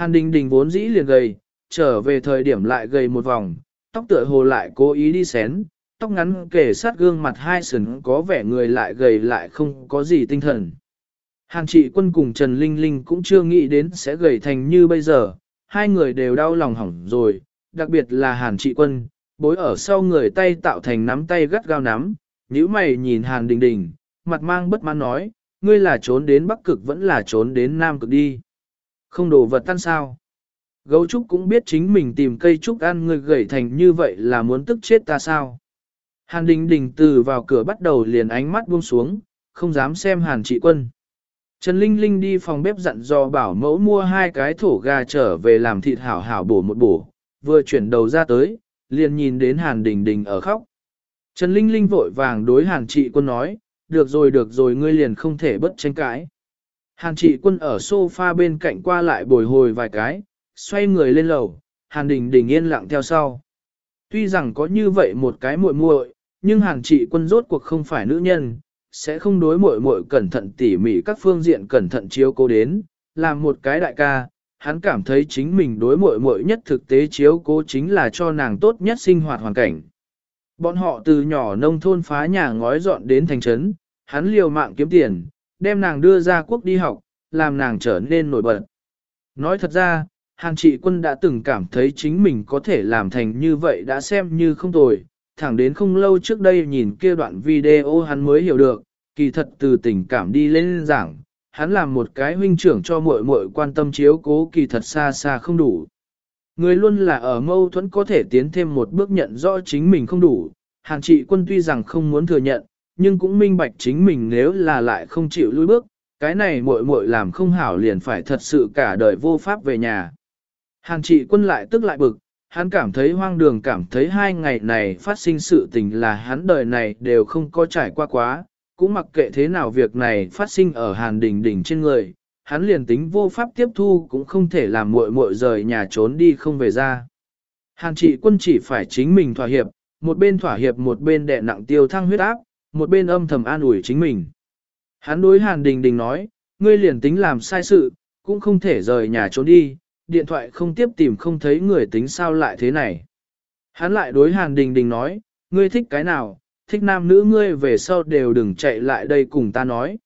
Hàn Đình Đình vốn dĩ liền gầy, trở về thời điểm lại gầy một vòng, tóc tựa hồ lại cố ý đi xén, tóc ngắn kể sát gương mặt hai sừng có vẻ người lại gầy lại không có gì tinh thần. Hàn trị quân cùng Trần Linh Linh cũng chưa nghĩ đến sẽ gầy thành như bây giờ, hai người đều đau lòng hỏng rồi, đặc biệt là Hàn trị quân, bối ở sau người tay tạo thành nắm tay gắt gao nắm, nhíu mày nhìn Hàn Đình Đình, mặt mang bất mãn nói, ngươi là trốn đến Bắc Cực vẫn là trốn đến Nam Cực đi. Không đồ vật tan sao. Gấu trúc cũng biết chính mình tìm cây trúc ăn người gầy thành như vậy là muốn tức chết ta sao. Hàn Đình Đình từ vào cửa bắt đầu liền ánh mắt buông xuống, không dám xem Hàn trị quân. Trần Linh Linh đi phòng bếp dặn dò bảo mẫu mua hai cái thổ gà trở về làm thịt hảo hảo bổ một bổ, vừa chuyển đầu ra tới, liền nhìn đến Hàn Đình Đình ở khóc. Trần Linh Linh vội vàng đối Hàn trị quân nói, được rồi được rồi ngươi liền không thể bất tranh cãi. Hàn trị quân ở sofa bên cạnh qua lại bồi hồi vài cái, xoay người lên lầu, Hàn Đình Đình yên lặng theo sau. Tuy rằng có như vậy một cái muội muội, nhưng Hàn trị quân rốt cuộc không phải nữ nhân, sẽ không đối muội muội cẩn thận tỉ mỉ các phương diện cẩn thận chiếu cố đến, làm một cái đại ca, hắn cảm thấy chính mình đối muội muội nhất thực tế chiếu cố chính là cho nàng tốt nhất sinh hoạt hoàn cảnh. Bọn họ từ nhỏ nông thôn phá nhà ngói dọn đến thành trấn, hắn liều mạng kiếm tiền, đem nàng đưa ra quốc đi học, làm nàng trở nên nổi bật. Nói thật ra, Hàn trị quân đã từng cảm thấy chính mình có thể làm thành như vậy đã xem như không tồi, thẳng đến không lâu trước đây nhìn kia đoạn video hắn mới hiểu được, kỳ thật từ tình cảm đi lên giảng, hắn làm một cái huynh trưởng cho muội muội quan tâm chiếu cố kỳ thật xa xa không đủ. Người luôn là ở mâu thuẫn có thể tiến thêm một bước nhận rõ chính mình không đủ, hàn trị quân tuy rằng không muốn thừa nhận, nhưng cũng minh bạch chính mình nếu là lại không chịu lùi bước, cái này muội muội làm không hảo liền phải thật sự cả đời vô pháp về nhà. Hàn trị quân lại tức lại bực, hắn cảm thấy hoang đường cảm thấy hai ngày này phát sinh sự tình là hắn đời này đều không có trải qua quá, cũng mặc kệ thế nào việc này phát sinh ở hàn đỉnh đỉnh trên người, hắn liền tính vô pháp tiếp thu cũng không thể làm muội muội rời nhà trốn đi không về ra. Hàn trị quân chỉ phải chính mình thỏa hiệp, một bên thỏa hiệp một bên đè nặng tiêu thăng huyết áp, một bên âm thầm an ủi chính mình. Hắn đối hàn đình đình nói, ngươi liền tính làm sai sự, cũng không thể rời nhà trốn đi, điện thoại không tiếp tìm không thấy người tính sao lại thế này. Hắn lại đối hàn đình đình nói, ngươi thích cái nào, thích nam nữ ngươi về sau đều đừng chạy lại đây cùng ta nói.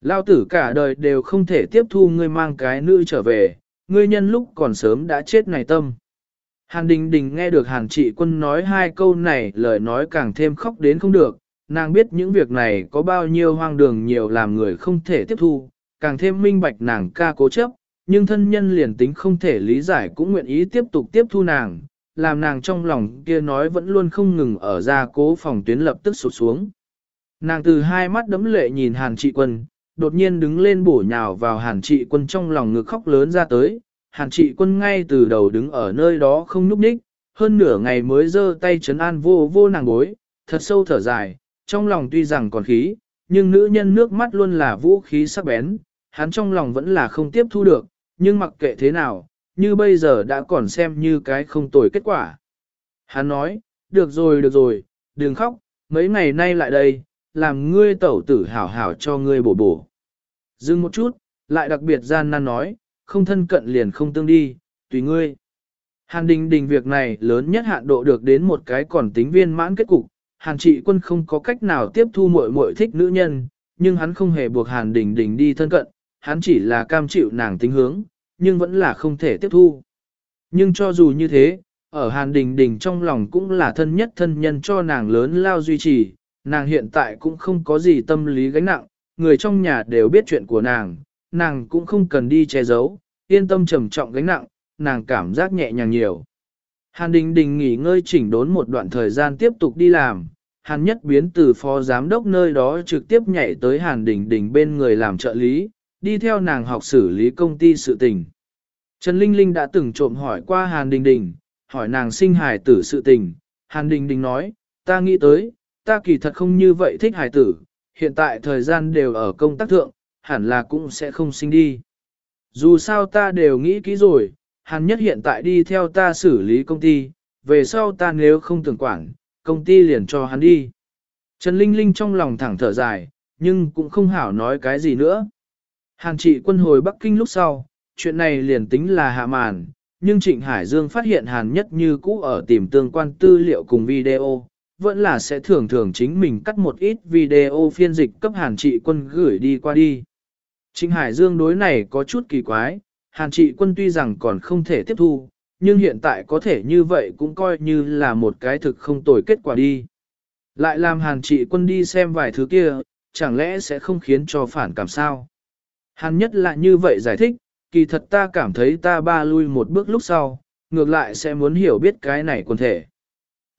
Lao tử cả đời đều không thể tiếp thu ngươi mang cái nữ trở về, ngươi nhân lúc còn sớm đã chết này tâm. Hàn Đình Đình nghe được Hàn Trị Quân nói hai câu này lời nói càng thêm khóc đến không được, nàng biết những việc này có bao nhiêu hoang đường nhiều làm người không thể tiếp thu, càng thêm minh bạch nàng ca cố chấp, nhưng thân nhân liền tính không thể lý giải cũng nguyện ý tiếp tục tiếp thu nàng, làm nàng trong lòng kia nói vẫn luôn không ngừng ở ra cố phòng tuyến lập tức sụt xuống. Nàng từ hai mắt đấm lệ nhìn hàn trị quân, đột nhiên đứng lên bổ nhào vào hàn trị quân trong lòng ngực khóc lớn ra tới, hàn trị quân ngay từ đầu đứng ở nơi đó không núp ních, hơn nửa ngày mới giơ tay chấn an vô vô nàng bối, thật sâu thở dài, trong lòng tuy rằng còn khí, nhưng nữ nhân nước mắt luôn là vũ khí sắc bén, hắn trong lòng vẫn là không tiếp thu được, nhưng mặc kệ thế nào, như bây giờ đã còn xem như cái không tồi kết quả. Hắn nói, được rồi được rồi, đừng khóc, mấy ngày nay lại đây, làm ngươi tẩu tử hảo hảo cho ngươi bổ bổ. Dừng một chút, lại đặc biệt gian nan nói, không thân cận liền không tương đi, tùy ngươi. Hàn đình đình việc này lớn nhất hạn độ được đến một cái còn tính viên mãn kết cục, hàn trị quân không có cách nào tiếp thu muội muội thích nữ nhân, nhưng hắn không hề buộc hàn đình đình đi thân cận, hắn chỉ là cam chịu nàng tính hướng, nhưng vẫn là không thể tiếp thu. Nhưng cho dù như thế, ở Hàn Đình Đình trong lòng cũng là thân nhất thân nhân cho nàng lớn lao duy trì, nàng hiện tại cũng không có gì tâm lý gánh nặng, người trong nhà đều biết chuyện của nàng, nàng cũng không cần đi che giấu, yên tâm trầm trọng gánh nặng, nàng cảm giác nhẹ nhàng nhiều. Hàn Đình Đình nghỉ ngơi chỉnh đốn một đoạn thời gian tiếp tục đi làm, Hàn Nhất biến từ phó giám đốc nơi đó trực tiếp nhảy tới Hàn Đình Đình bên người làm trợ lý, đi theo nàng học xử lý công ty sự tình. Trần Linh Linh đã từng trộm hỏi qua Hàn Đình Đình, hỏi nàng sinh hài tử sự tình. Hàn Đình Đình nói, ta nghĩ tới, ta kỳ thật không như vậy thích hài tử, hiện tại thời gian đều ở công tác thượng, hẳn là cũng sẽ không sinh đi. Dù sao ta đều nghĩ kỹ rồi, Hàn Nhất hiện tại đi theo ta xử lý công ty, về sau ta nếu không tưởng quản, công ty liền cho hắn đi. Trần Linh Linh trong lòng thẳng thở dài, nhưng cũng không hảo nói cái gì nữa. Hàn trị quân hồi Bắc Kinh lúc sau, chuyện này liền tính là hạ màn, nhưng Trịnh Hải Dương phát hiện Hàn Nhất như cũ ở tìm tương quan tư liệu cùng video, vẫn là sẽ thường thường chính mình cắt một ít video phiên dịch cấp Hàn trị quân gửi đi qua đi. Trịnh Hải Dương đối này có chút kỳ quái, Hàn trị quân tuy rằng còn không thể tiếp thu, nhưng hiện tại có thể như vậy cũng coi như là một cái thực không tồi kết quả đi. Lại làm Hàn trị quân đi xem vài thứ kia, chẳng lẽ sẽ không khiến cho phản cảm sao? Hàn nhất là như vậy giải thích, kỳ thật ta cảm thấy ta ba lui một bước lúc sau, ngược lại sẽ muốn hiểu biết cái này quần thể.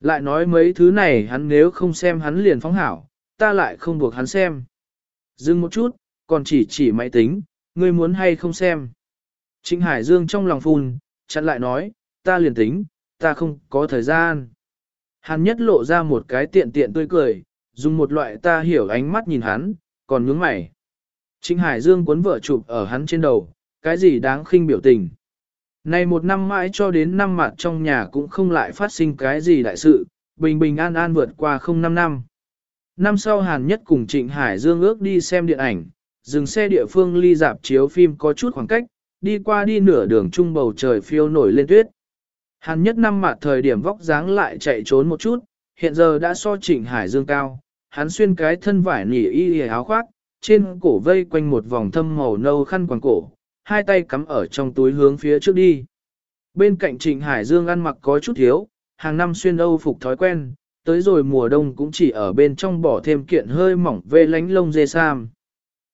Lại nói mấy thứ này hắn nếu không xem hắn liền phóng hảo, ta lại không buộc hắn xem. Dừng một chút, còn chỉ chỉ máy tính, ngươi muốn hay không xem. Trịnh Hải Dương trong lòng phun, chặn lại nói, ta liền tính, ta không có thời gian. Hắn nhất lộ ra một cái tiện tiện tươi cười, dùng một loại ta hiểu ánh mắt nhìn hắn, còn nhướng mày. Trịnh Hải Dương cuốn vợ chụp ở hắn trên đầu, cái gì đáng khinh biểu tình. Này một năm mãi cho đến năm mặt trong nhà cũng không lại phát sinh cái gì đại sự, bình bình an an vượt qua không năm năm. Năm sau Hàn Nhất cùng Trịnh Hải Dương ước đi xem điện ảnh, dừng xe địa phương ly dạp chiếu phim có chút khoảng cách, đi qua đi nửa đường trung bầu trời phiêu nổi lên tuyết. Hàn Nhất năm mặt thời điểm vóc dáng lại chạy trốn một chút, hiện giờ đã so Trịnh Hải Dương cao, hắn xuyên cái thân vải nỉ y áo khoác, trên cổ vây quanh một vòng thâm màu nâu khăn quàng cổ, hai tay cắm ở trong túi hướng phía trước đi. Bên cạnh Trịnh Hải Dương ăn mặc có chút thiếu, hàng năm xuyên Âu phục thói quen, tới rồi mùa đông cũng chỉ ở bên trong bỏ thêm kiện hơi mỏng vê lánh lông dê sam.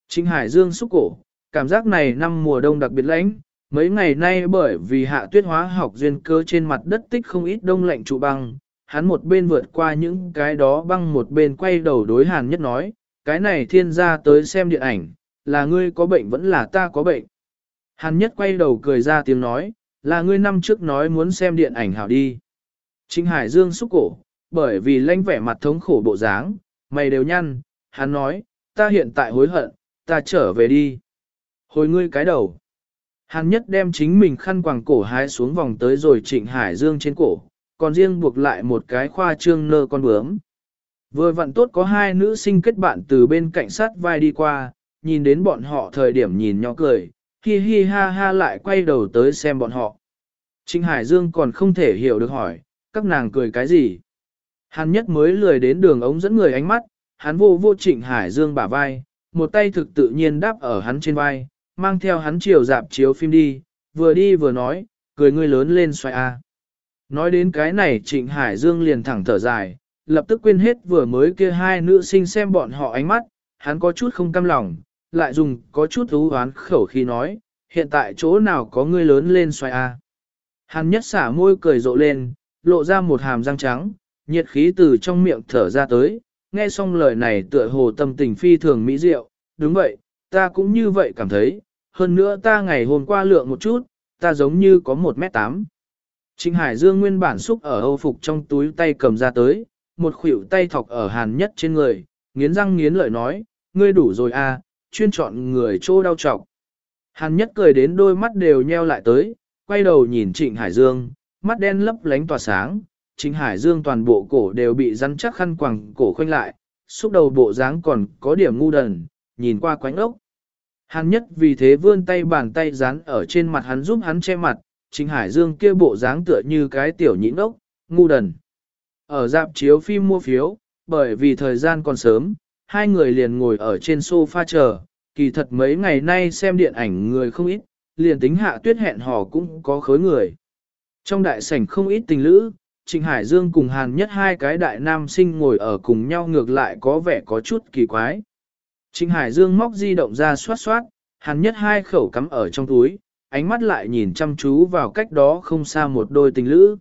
Trịnh Hải Dương xúc cổ, cảm giác này năm mùa đông đặc biệt lạnh, mấy ngày nay bởi vì hạ tuyết hóa học duyên cơ trên mặt đất tích không ít đông lạnh trụ băng, hắn một bên vượt qua những cái đó băng một bên quay đầu đối hàn nhất nói, cái này thiên gia tới xem điện ảnh, là ngươi có bệnh vẫn là ta có bệnh. Hàn nhất quay đầu cười ra tiếng nói, là ngươi năm trước nói muốn xem điện ảnh hảo đi. Trinh Hải Dương xúc cổ, bởi vì lãnh vẻ mặt thống khổ bộ dáng, mày đều nhăn, hắn nói, ta hiện tại hối hận, ta trở về đi. Hồi ngươi cái đầu. Hàn nhất đem chính mình khăn quàng cổ hái xuống vòng tới rồi trịnh Hải Dương trên cổ, còn riêng buộc lại một cái khoa trương nơ con bướm. Vừa vặn tốt có hai nữ sinh kết bạn từ bên cạnh sát vai đi qua, nhìn đến bọn họ thời điểm nhìn nhỏ cười, hi hi ha ha lại quay đầu tới xem bọn họ. Trịnh Hải Dương còn không thể hiểu được hỏi, các nàng cười cái gì. Hắn nhất mới lười đến đường ống dẫn người ánh mắt, hắn vô vô Trịnh Hải Dương bả vai, một tay thực tự nhiên đáp ở hắn trên vai, mang theo hắn chiều dạp chiếu phim đi, vừa đi vừa nói, cười ngươi lớn lên xoay a. Nói đến cái này Trịnh Hải Dương liền thẳng thở dài, lập tức quên hết vừa mới kia hai nữ sinh xem bọn họ ánh mắt, hắn có chút không cam lòng, lại dùng có chút thú hoán khẩu khi nói, hiện tại chỗ nào có ngươi lớn lên xoay a. Hắn nhất xả môi cười rộ lên, lộ ra một hàm răng trắng, nhiệt khí từ trong miệng thở ra tới, nghe xong lời này tựa hồ tâm tình phi thường mỹ diệu, đúng vậy, ta cũng như vậy cảm thấy, hơn nữa ta ngày hôm qua lượng một chút, ta giống như có một mét tám. Trịnh Hải Dương nguyên bản xúc ở âu phục trong túi tay cầm ra tới, một khuỷu tay thọc ở hàn nhất trên người, nghiến răng nghiến lợi nói, ngươi đủ rồi à, chuyên chọn người trô đau trọc. Hàn nhất cười đến đôi mắt đều nheo lại tới, quay đầu nhìn Trịnh Hải Dương, mắt đen lấp lánh tỏa sáng, Trịnh Hải Dương toàn bộ cổ đều bị rắn chắc khăn quàng cổ khoanh lại, xúc đầu bộ dáng còn có điểm ngu đần, nhìn qua quánh ốc. Hàn nhất vì thế vươn tay bàn tay dán ở trên mặt hắn giúp hắn che mặt, Trình Hải Dương kia bộ dáng tựa như cái tiểu nhịn ốc, ngu đần. Ở dạp chiếu phim mua phiếu, bởi vì thời gian còn sớm, hai người liền ngồi ở trên sofa chờ, kỳ thật mấy ngày nay xem điện ảnh người không ít, liền tính hạ tuyết hẹn hò cũng có khối người. Trong đại sảnh không ít tình lữ, Trịnh Hải Dương cùng Hàn nhất hai cái đại nam sinh ngồi ở cùng nhau ngược lại có vẻ có chút kỳ quái. Trịnh Hải Dương móc di động ra xoát xoát, Hàn nhất hai khẩu cắm ở trong túi, ánh mắt lại nhìn chăm chú vào cách đó không xa một đôi tình lữ.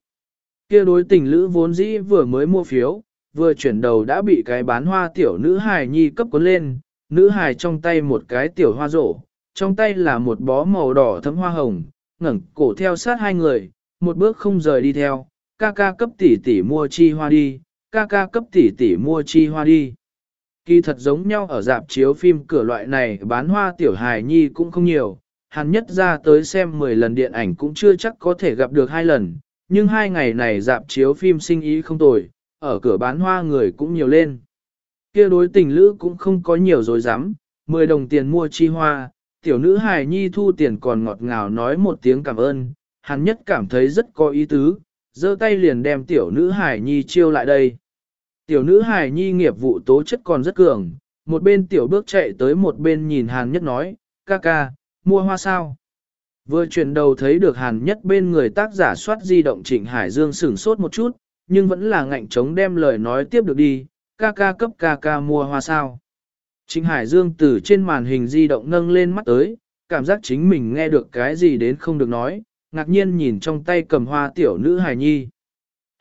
Kia đối tình lữ vốn dĩ vừa mới mua phiếu, vừa chuyển đầu đã bị cái bán hoa tiểu nữ hài nhi cấp cuốn lên, nữ hài trong tay một cái tiểu hoa rổ, trong tay là một bó màu đỏ thấm hoa hồng, ngẩng cổ theo sát hai người, một bước không rời đi theo, ca ca cấp tỷ tỷ mua chi hoa đi, ca ca cấp tỷ tỷ mua chi hoa đi. Kỳ thật giống nhau ở dạp chiếu phim cửa loại này bán hoa tiểu hài nhi cũng không nhiều, hắn nhất ra tới xem 10 lần điện ảnh cũng chưa chắc có thể gặp được hai lần, nhưng hai ngày này dạp chiếu phim sinh ý không tồi, ở cửa bán hoa người cũng nhiều lên. Kia đối tình lữ cũng không có nhiều dối rắm 10 đồng tiền mua chi hoa, tiểu nữ hài nhi thu tiền còn ngọt ngào nói một tiếng cảm ơn, hắn nhất cảm thấy rất có ý tứ, giơ tay liền đem tiểu nữ hài nhi chiêu lại đây. Tiểu nữ hài nhi nghiệp vụ tố chất còn rất cường, một bên tiểu bước chạy tới một bên nhìn hàn nhất nói, ca ca, mua hoa sao? Vừa chuyển đầu thấy được hàn nhất bên người tác giả soát di động trịnh Hải Dương sửng sốt một chút, nhưng vẫn là ngạnh chống đem lời nói tiếp được đi, ca ca cấp ca ca mua hoa sao. Trịnh Hải Dương từ trên màn hình di động nâng lên mắt tới, cảm giác chính mình nghe được cái gì đến không được nói, ngạc nhiên nhìn trong tay cầm hoa tiểu nữ hài nhi.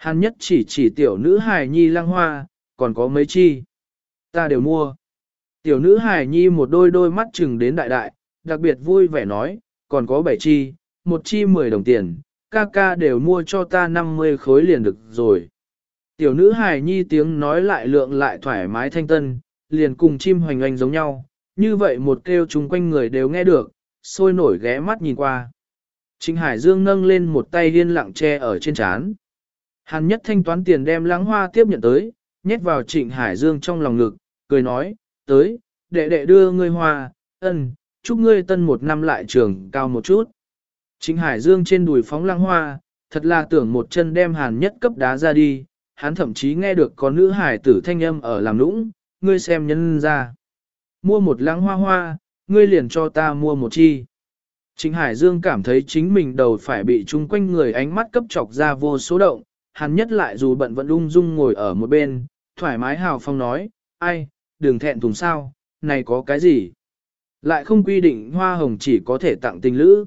Hàn nhất chỉ chỉ tiểu nữ hài nhi lăng hoa, còn có mấy chi. Ta đều mua. Tiểu nữ hài nhi một đôi đôi mắt chừng đến đại đại, đặc biệt vui vẻ nói, còn có bảy chi, một chi 10 đồng tiền, ca ca đều mua cho ta 50 khối liền được rồi. Tiểu nữ hài nhi tiếng nói lại lượng lại thoải mái thanh tân, liền cùng chim hoành oanh giống nhau, như vậy một kêu chung quanh người đều nghe được, sôi nổi ghé mắt nhìn qua. Trịnh Hải Dương nâng lên một tay liên lặng che ở trên chán. Hàn nhất thanh toán tiền đem lãng hoa tiếp nhận tới, nhét vào Trịnh Hải Dương trong lòng ngực, cười nói, tới, đệ đệ đưa ngươi hoa, ân, chúc ngươi tân một năm lại trường cao một chút. Trịnh Hải Dương trên đùi phóng lăng hoa, thật là tưởng một chân đem hàn nhất cấp đá ra đi, hắn thậm chí nghe được có nữ hải tử thanh âm ở làm lũng, ngươi xem nhân ra. Mua một lăng hoa hoa, ngươi liền cho ta mua một chi. Trịnh Hải Dương cảm thấy chính mình đầu phải bị chung quanh người ánh mắt cấp chọc ra vô số động, hắn nhất lại dù bận vẫn ung dung ngồi ở một bên, thoải mái hào phong nói, ai, đừng thẹn thùng sao, này có cái gì? Lại không quy định hoa hồng chỉ có thể tặng tình lữ.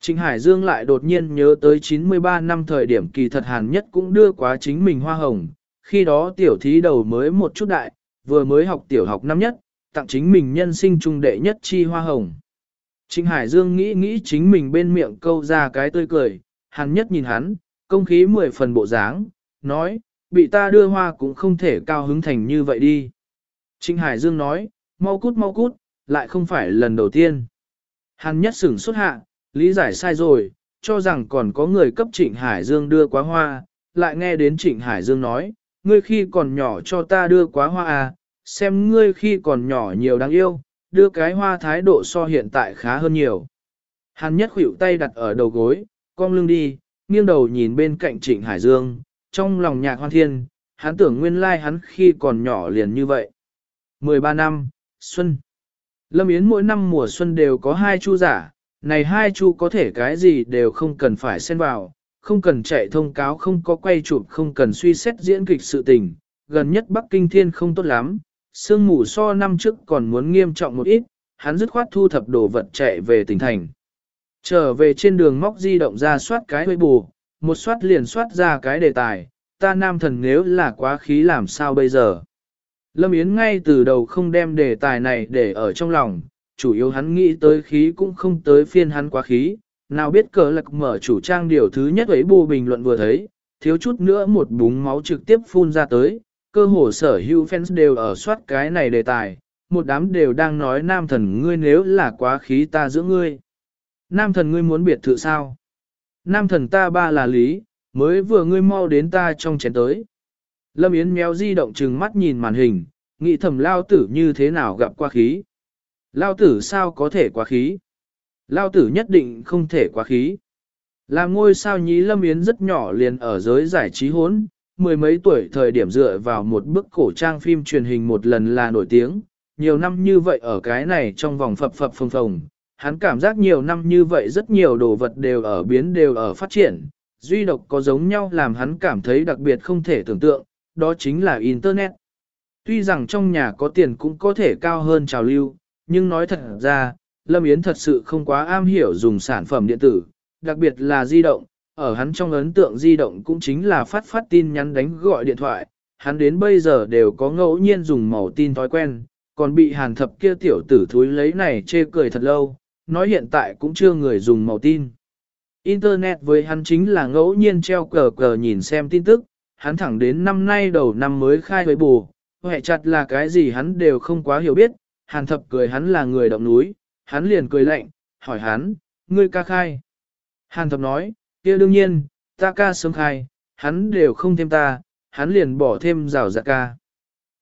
Trịnh Hải Dương lại đột nhiên nhớ tới 93 năm thời điểm kỳ thật hàn nhất cũng đưa quá chính mình hoa hồng, khi đó tiểu thí đầu mới một chút đại, vừa mới học tiểu học năm nhất, tặng chính mình nhân sinh trung đệ nhất chi hoa hồng. Trịnh Hải Dương nghĩ nghĩ chính mình bên miệng câu ra cái tươi cười, hàn nhất nhìn hắn, công khí mười phần bộ dáng, nói, bị ta đưa hoa cũng không thể cao hứng thành như vậy đi. Trịnh Hải Dương nói, mau cút mau cút, lại không phải lần đầu tiên. Hàn nhất sửng xuất hạ, lý giải sai rồi, cho rằng còn có người cấp Trịnh Hải Dương đưa quá hoa, lại nghe đến Trịnh Hải Dương nói, ngươi khi còn nhỏ cho ta đưa quá hoa à, xem ngươi khi còn nhỏ nhiều đáng yêu, đưa cái hoa thái độ so hiện tại khá hơn nhiều. Hàn nhất khủy tay đặt ở đầu gối, cong lưng đi, nghiêng đầu nhìn bên cạnh Trịnh Hải Dương, trong lòng nhạc hoan thiên, hắn tưởng nguyên lai like hắn khi còn nhỏ liền như vậy. 13 năm, Xuân Lâm Yến mỗi năm mùa xuân đều có hai chu giả, này hai chu có thể cái gì đều không cần phải xen vào, không cần chạy thông cáo không có quay chụp không cần suy xét diễn kịch sự tình, gần nhất Bắc Kinh thiên không tốt lắm, sương mù so năm trước còn muốn nghiêm trọng một ít, hắn dứt khoát thu thập đồ vật chạy về tỉnh thành. Trở về trên đường móc di động ra soát cái hơi bù, một soát liền soát ra cái đề tài, ta nam thần nếu là quá khí làm sao bây giờ. Lâm Yến ngay từ đầu không đem đề tài này để ở trong lòng, chủ yếu hắn nghĩ tới khí cũng không tới phiên hắn quá khí, nào biết cờ lạc mở chủ trang điều thứ nhất ấy bù bình luận vừa thấy, thiếu chút nữa một búng máu trực tiếp phun ra tới, cơ hồ sở hữu fans đều ở soát cái này đề tài, một đám đều đang nói nam thần ngươi nếu là quá khí ta giữa ngươi. Nam thần ngươi muốn biệt thự sao? Nam thần ta ba là lý, mới vừa ngươi mau đến ta trong chén tới. Lâm Yến méo di động trừng mắt nhìn màn hình, nghĩ thầm lao tử như thế nào gặp quá khí. Lao tử sao có thể quá khí? Lao tử nhất định không thể quá khí. Là ngôi sao nhí Lâm Yến rất nhỏ liền ở giới giải trí hốn, mười mấy tuổi thời điểm dựa vào một bức cổ trang phim truyền hình một lần là nổi tiếng, nhiều năm như vậy ở cái này trong vòng phập phập phồng phồng, hắn cảm giác nhiều năm như vậy rất nhiều đồ vật đều ở biến đều ở phát triển, duy độc có giống nhau làm hắn cảm thấy đặc biệt không thể tưởng tượng, đó chính là Internet. Tuy rằng trong nhà có tiền cũng có thể cao hơn trào lưu, nhưng nói thật ra, Lâm Yến thật sự không quá am hiểu dùng sản phẩm điện tử, đặc biệt là di động, ở hắn trong ấn tượng di động cũng chính là phát phát tin nhắn đánh gọi điện thoại, hắn đến bây giờ đều có ngẫu nhiên dùng màu tin thói quen, còn bị hàn thập kia tiểu tử thúi lấy này chê cười thật lâu, nói hiện tại cũng chưa người dùng màu tin. Internet với hắn chính là ngẫu nhiên treo cờ cờ nhìn xem tin tức, hắn thẳng đến năm nay đầu năm mới khai với bù, hệ chặt là cái gì hắn đều không quá hiểu biết, hàn thập cười hắn là người động núi, hắn liền cười lạnh, hỏi hắn, ngươi ca khai. Hàn thập nói, kia đương nhiên, ta ca sớm khai, hắn đều không thêm ta, hắn liền bỏ thêm rào rạt ca.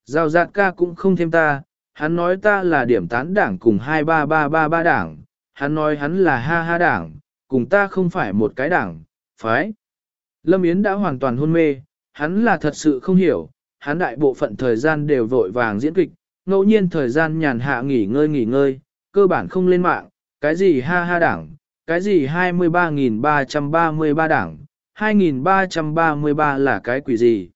Rào rạt ca cũng không thêm ta, hắn nói ta là điểm tán đảng cùng 23333 đảng, hắn nói hắn là ha ha đảng, cùng ta không phải một cái đảng, phái. Lâm Yến đã hoàn toàn hôn mê, hắn là thật sự không hiểu, hắn đại bộ phận thời gian đều vội vàng diễn kịch, ngẫu nhiên thời gian nhàn hạ nghỉ ngơi nghỉ ngơi, cơ bản không lên mạng, cái gì ha ha đảng, cái gì 23.333 đảng, 2.333 là cái quỷ gì.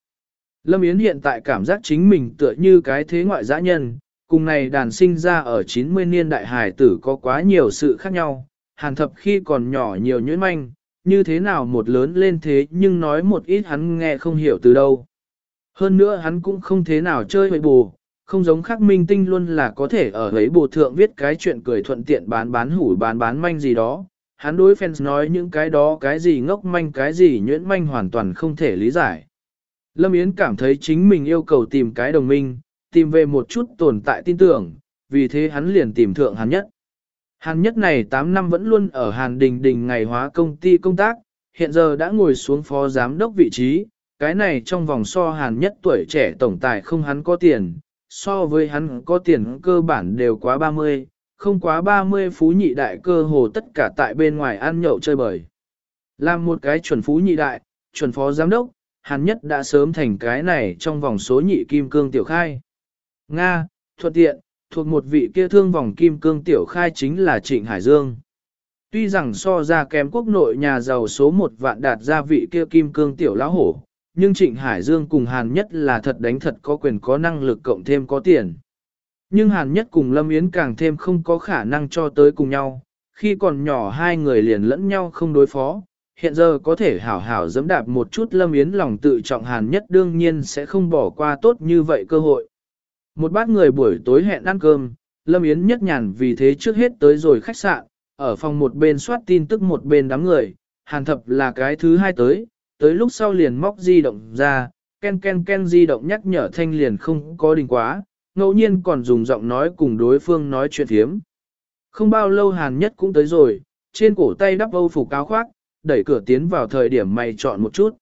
Lâm Yến hiện tại cảm giác chính mình tựa như cái thế ngoại dã nhân, cùng này đàn sinh ra ở 90 niên đại hải tử có quá nhiều sự khác nhau, hàn thập khi còn nhỏ nhiều nhuyễn manh, như thế nào một lớn lên thế nhưng nói một ít hắn nghe không hiểu từ đâu. Hơn nữa hắn cũng không thế nào chơi với bù, không giống khắc minh tinh luôn là có thể ở ấy bù thượng viết cái chuyện cười thuận tiện bán bán hủ bán bán manh gì đó. Hắn đối fans nói những cái đó cái gì ngốc manh cái gì nhuyễn manh hoàn toàn không thể lý giải. Lâm Yến cảm thấy chính mình yêu cầu tìm cái đồng minh, tìm về một chút tồn tại tin tưởng, vì thế hắn liền tìm thượng hàn nhất. Hàn nhất này 8 năm vẫn luôn ở Hàn Đình Đình ngày hóa công ty công tác, hiện giờ đã ngồi xuống phó giám đốc vị trí, cái này trong vòng so Hàn nhất tuổi trẻ tổng tài không hắn có tiền, so với hắn có tiền cơ bản đều quá 30, không quá 30 phú nhị đại cơ hồ tất cả tại bên ngoài ăn nhậu chơi bời. Làm một cái chuẩn phú nhị đại, chuẩn phó giám đốc, Hàn nhất đã sớm thành cái này trong vòng số nhị kim cương tiểu khai. Nga, thuận tiện, thuộc một vị kia thương vòng kim cương tiểu khai chính là Trịnh Hải Dương. Tuy rằng so ra kém quốc nội nhà giàu số một vạn đạt ra vị kia kim cương tiểu lão hổ, nhưng Trịnh Hải Dương cùng Hàn Nhất là thật đánh thật có quyền có năng lực cộng thêm có tiền. Nhưng Hàn Nhất cùng Lâm Yến càng thêm không có khả năng cho tới cùng nhau, khi còn nhỏ hai người liền lẫn nhau không đối phó, hiện giờ có thể hảo hảo dẫm đạp một chút Lâm Yến lòng tự trọng Hàn Nhất đương nhiên sẽ không bỏ qua tốt như vậy cơ hội. Một bát người buổi tối hẹn ăn cơm, Lâm Yến nhất nhàn vì thế trước hết tới rồi khách sạn, ở phòng một bên soát tin tức một bên đám người, hàn thập là cái thứ hai tới, tới lúc sau liền móc di động ra, ken ken ken di động nhắc nhở thanh liền không có đình quá, ngẫu nhiên còn dùng giọng nói cùng đối phương nói chuyện thiếm. Không bao lâu hàn nhất cũng tới rồi, trên cổ tay đắp âu phủ áo khoác, đẩy cửa tiến vào thời điểm mày chọn một chút.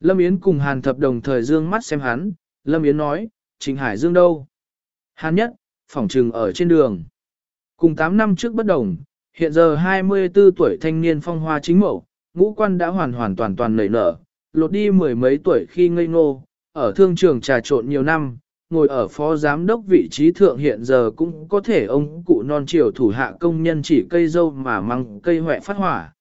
Lâm Yến cùng hàn thập đồng thời dương mắt xem hắn, Lâm Yến nói, Trịnh Hải Dương đâu? Hàn nhất, phỏng trừng ở trên đường. Cùng 8 năm trước bất đồng, hiện giờ 24 tuổi thanh niên phong hoa chính mẫu, ngũ quan đã hoàn hoàn toàn toàn nảy nở, lột đi mười mấy tuổi khi ngây ngô, ở thương trường trà trộn nhiều năm, ngồi ở phó giám đốc vị trí thượng hiện giờ cũng có thể ông cụ non triều thủ hạ công nhân chỉ cây dâu mà măng cây hoẹ phát hỏa.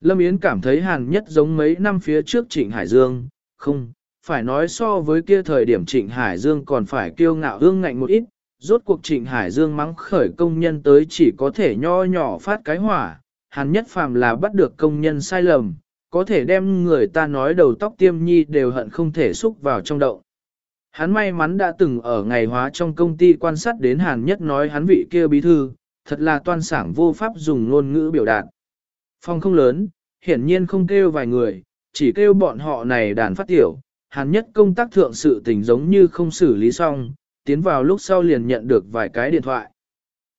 Lâm Yến cảm thấy hàn nhất giống mấy năm phía trước Trịnh Hải Dương, không, phải nói so với kia thời điểm Trịnh Hải Dương còn phải kiêu ngạo hương ngạnh một ít, rốt cuộc Trịnh Hải Dương mắng khởi công nhân tới chỉ có thể nho nhỏ phát cái hỏa, hắn nhất phàm là bắt được công nhân sai lầm, có thể đem người ta nói đầu tóc tiêm nhi đều hận không thể xúc vào trong đậu. Hắn may mắn đã từng ở ngày hóa trong công ty quan sát đến Hàn Nhất nói hắn vị kia bí thư, thật là toan sảng vô pháp dùng ngôn ngữ biểu đạt. Phòng không lớn, hiển nhiên không kêu vài người, chỉ kêu bọn họ này đàn phát tiểu, hàn nhất công tác thượng sự tình giống như không xử lý xong, tiến vào lúc sau liền nhận được vài cái điện thoại.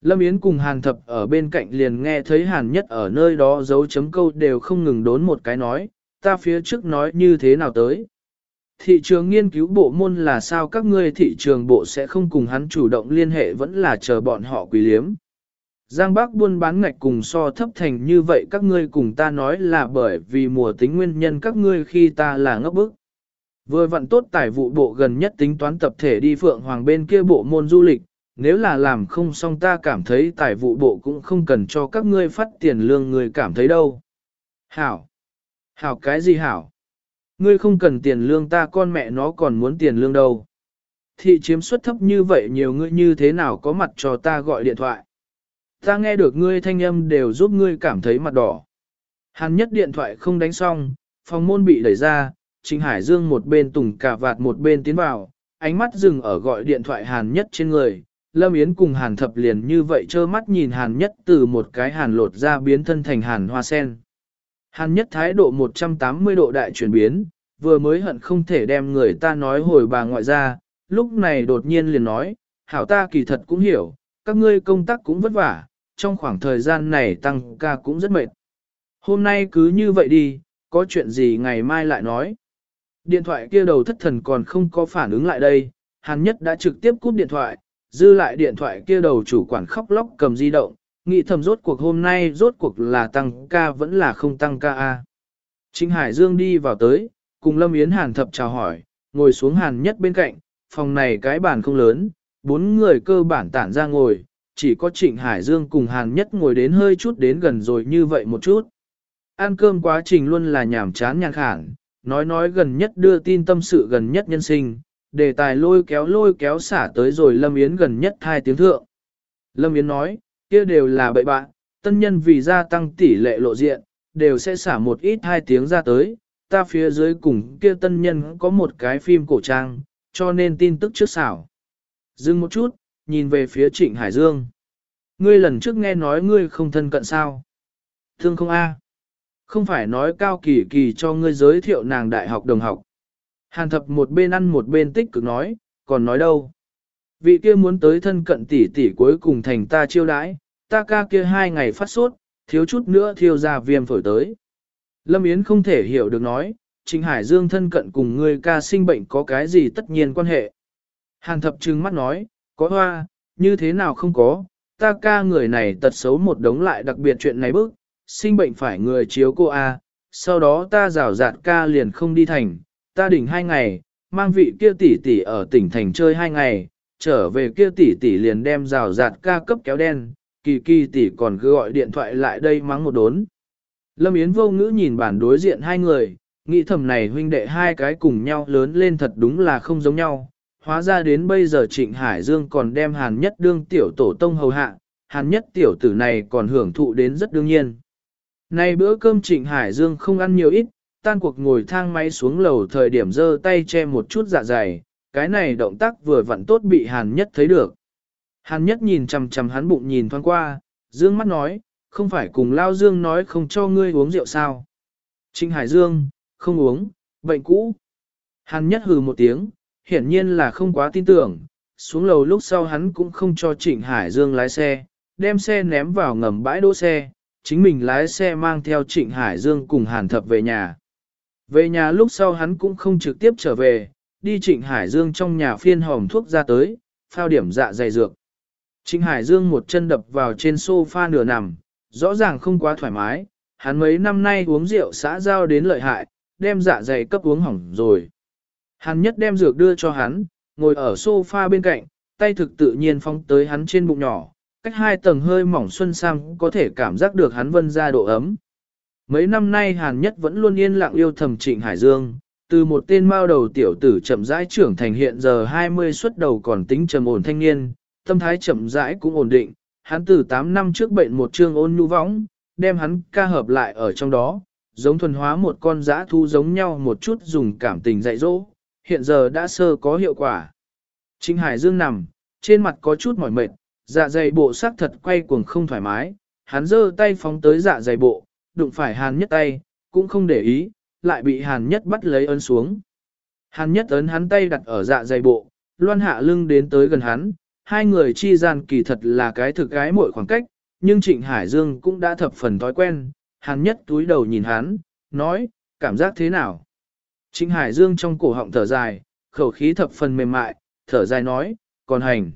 Lâm Yến cùng hàn thập ở bên cạnh liền nghe thấy hàn nhất ở nơi đó dấu chấm câu đều không ngừng đốn một cái nói, ta phía trước nói như thế nào tới. Thị trường nghiên cứu bộ môn là sao các ngươi thị trường bộ sẽ không cùng hắn chủ động liên hệ vẫn là chờ bọn họ quỳ liếm. Giang Bắc buôn bán ngạch cùng so thấp thành như vậy các ngươi cùng ta nói là bởi vì mùa tính nguyên nhân các ngươi khi ta là ngốc bức. Vừa vặn tốt tài vụ bộ gần nhất tính toán tập thể đi Phượng Hoàng bên kia bộ môn du lịch, nếu là làm không xong ta cảm thấy tài vụ bộ cũng không cần cho các ngươi phát tiền lương người cảm thấy đâu. Hảo! Hảo cái gì hảo? Ngươi không cần tiền lương ta con mẹ nó còn muốn tiền lương đâu. Thị chiếm suất thấp như vậy nhiều ngươi như thế nào có mặt cho ta gọi điện thoại. Ta nghe được ngươi thanh âm đều giúp ngươi cảm thấy mặt đỏ. Hàn nhất điện thoại không đánh xong, phòng môn bị đẩy ra, Trình Hải Dương một bên tùng cà vạt một bên tiến vào, ánh mắt dừng ở gọi điện thoại Hàn Nhất trên người. Lâm Yến cùng Hàn Thập liền như vậy trơ mắt nhìn Hàn Nhất từ một cái Hàn lột ra biến thân thành Hàn Hoa Sen. Hàn Nhất thái độ 180 độ đại chuyển biến, vừa mới hận không thể đem người ta nói hồi bà ngoại ra, lúc này đột nhiên liền nói, hảo ta kỳ thật cũng hiểu, các ngươi công tác cũng vất vả, trong khoảng thời gian này tăng ca cũng rất mệt. Hôm nay cứ như vậy đi, có chuyện gì ngày mai lại nói. Điện thoại kia đầu thất thần còn không có phản ứng lại đây, Hàn Nhất đã trực tiếp cúp điện thoại, dư lại điện thoại kia đầu chủ quản khóc lóc cầm di động, nghĩ thầm rốt cuộc hôm nay rốt cuộc là tăng ca vẫn là không tăng ca a. Trịnh Hải Dương đi vào tới, cùng Lâm Yến Hàn thập chào hỏi, ngồi xuống Hàn nhất bên cạnh, phòng này cái bàn không lớn, bốn người cơ bản tản ra ngồi, chỉ có Trịnh Hải Dương cùng Hàn nhất ngồi đến hơi chút đến gần rồi như vậy một chút. Ăn cơm quá trình luôn là nhảm chán nhàn khản, nói nói gần nhất đưa tin tâm sự gần nhất nhân sinh, đề tài lôi kéo lôi kéo xả tới rồi Lâm Yến gần nhất hai tiếng thượng. Lâm Yến nói, kia đều là bậy bạn, tân nhân vì gia tăng tỷ lệ lộ diện, đều sẽ xả một ít hai tiếng ra tới, ta phía dưới cùng kia tân nhân có một cái phim cổ trang, cho nên tin tức trước xảo. Dừng một chút, nhìn về phía Trịnh Hải Dương. Ngươi lần trước nghe nói ngươi không thân cận sao? Thương không a? Không phải nói cao kỳ kỳ cho ngươi giới thiệu nàng đại học đồng học. Hàn thập một bên ăn một bên tích cực nói, còn nói đâu? Vị kia muốn tới thân cận tỷ tỷ cuối cùng thành ta chiêu đãi, ta ca kia hai ngày phát sốt, thiếu chút nữa thiêu ra viêm phổi tới. Lâm Yến không thể hiểu được nói, Trình Hải Dương thân cận cùng ngươi ca sinh bệnh có cái gì tất nhiên quan hệ. Hàn thập trừng mắt nói, có hoa, như thế nào không có, ta ca người này tật xấu một đống lại đặc biệt chuyện này bức, sinh bệnh phải người chiếu cô A, sau đó ta rào rạt ca liền không đi thành, ta đỉnh hai ngày, mang vị kia tỷ tỷ ở tỉnh thành chơi hai ngày, trở về kia tỷ tỷ liền đem rào rạt ca cấp kéo đen, kỳ kỳ tỷ còn cứ gọi điện thoại lại đây mắng một đốn. Lâm Yến vô ngữ nhìn bản đối diện hai người, nghĩ thầm này huynh đệ hai cái cùng nhau lớn lên thật đúng là không giống nhau. Hóa ra đến bây giờ Trịnh Hải Dương còn đem hàn nhất đương tiểu tổ tông hầu hạ, hàn nhất tiểu tử này còn hưởng thụ đến rất đương nhiên nay bữa cơm Trịnh Hải Dương không ăn nhiều ít, tan cuộc ngồi thang máy xuống lầu thời điểm giơ tay che một chút dạ dày, cái này động tác vừa vặn tốt bị hàn nhất thấy được. Hàn nhất nhìn chằm chằm hắn bụng nhìn thoáng qua, dương mắt nói, không phải cùng Lao Dương nói không cho ngươi uống rượu sao. Trịnh Hải Dương, không uống, bệnh cũ. Hàn nhất hừ một tiếng, hiển nhiên là không quá tin tưởng, xuống lầu lúc sau hắn cũng không cho Trịnh Hải Dương lái xe, đem xe ném vào ngầm bãi đỗ xe, chính mình lái xe mang theo Trịnh Hải Dương cùng Hàn Thập về nhà. Về nhà lúc sau hắn cũng không trực tiếp trở về, đi Trịnh Hải Dương trong nhà phiên hòm thuốc ra tới, phao điểm dạ dày dược. Trịnh Hải Dương một chân đập vào trên sofa nửa nằm, rõ ràng không quá thoải mái, hắn mấy năm nay uống rượu xã giao đến lợi hại, đem dạ dày cấp uống hỏng rồi. Hắn nhất đem dược đưa cho hắn, ngồi ở sofa bên cạnh, tay thực tự nhiên phóng tới hắn trên bụng nhỏ, cách hai tầng hơi mỏng xuân sam có thể cảm giác được hắn vân ra độ ấm. Mấy năm nay Hàn Nhất vẫn luôn yên lặng yêu thầm Trịnh Hải Dương, từ một tên mao đầu tiểu tử chậm rãi trưởng thành hiện giờ 20 xuất đầu còn tính trầm ổn thanh niên, tâm thái chậm rãi cũng ổn định, hắn từ 8 năm trước bệnh một trương ôn nhu võng, đem hắn ca hợp lại ở trong đó, giống thuần hóa một con dã thu giống nhau một chút dùng cảm tình dạy dỗ, hiện giờ đã sơ có hiệu quả. Trịnh Hải Dương nằm, trên mặt có chút mỏi mệt, dạ dày bộ xác thật quay cuồng không thoải mái, hắn giơ tay phóng tới dạ dày bộ, đụng phải hàn nhất tay, cũng không để ý, lại bị hàn nhất bắt lấy ấn xuống. Hàn nhất ấn hắn tay đặt ở dạ dày bộ, loan hạ lưng đến tới gần hắn, hai người chi gian kỳ thật là cái thực gái mỗi khoảng cách, nhưng Trịnh Hải Dương cũng đã thập phần thói quen, hàn nhất túi đầu nhìn hắn, nói, cảm giác thế nào? Trịnh Hải Dương trong cổ họng thở dài, khẩu khí thập phần mềm mại, thở dài nói, còn hành.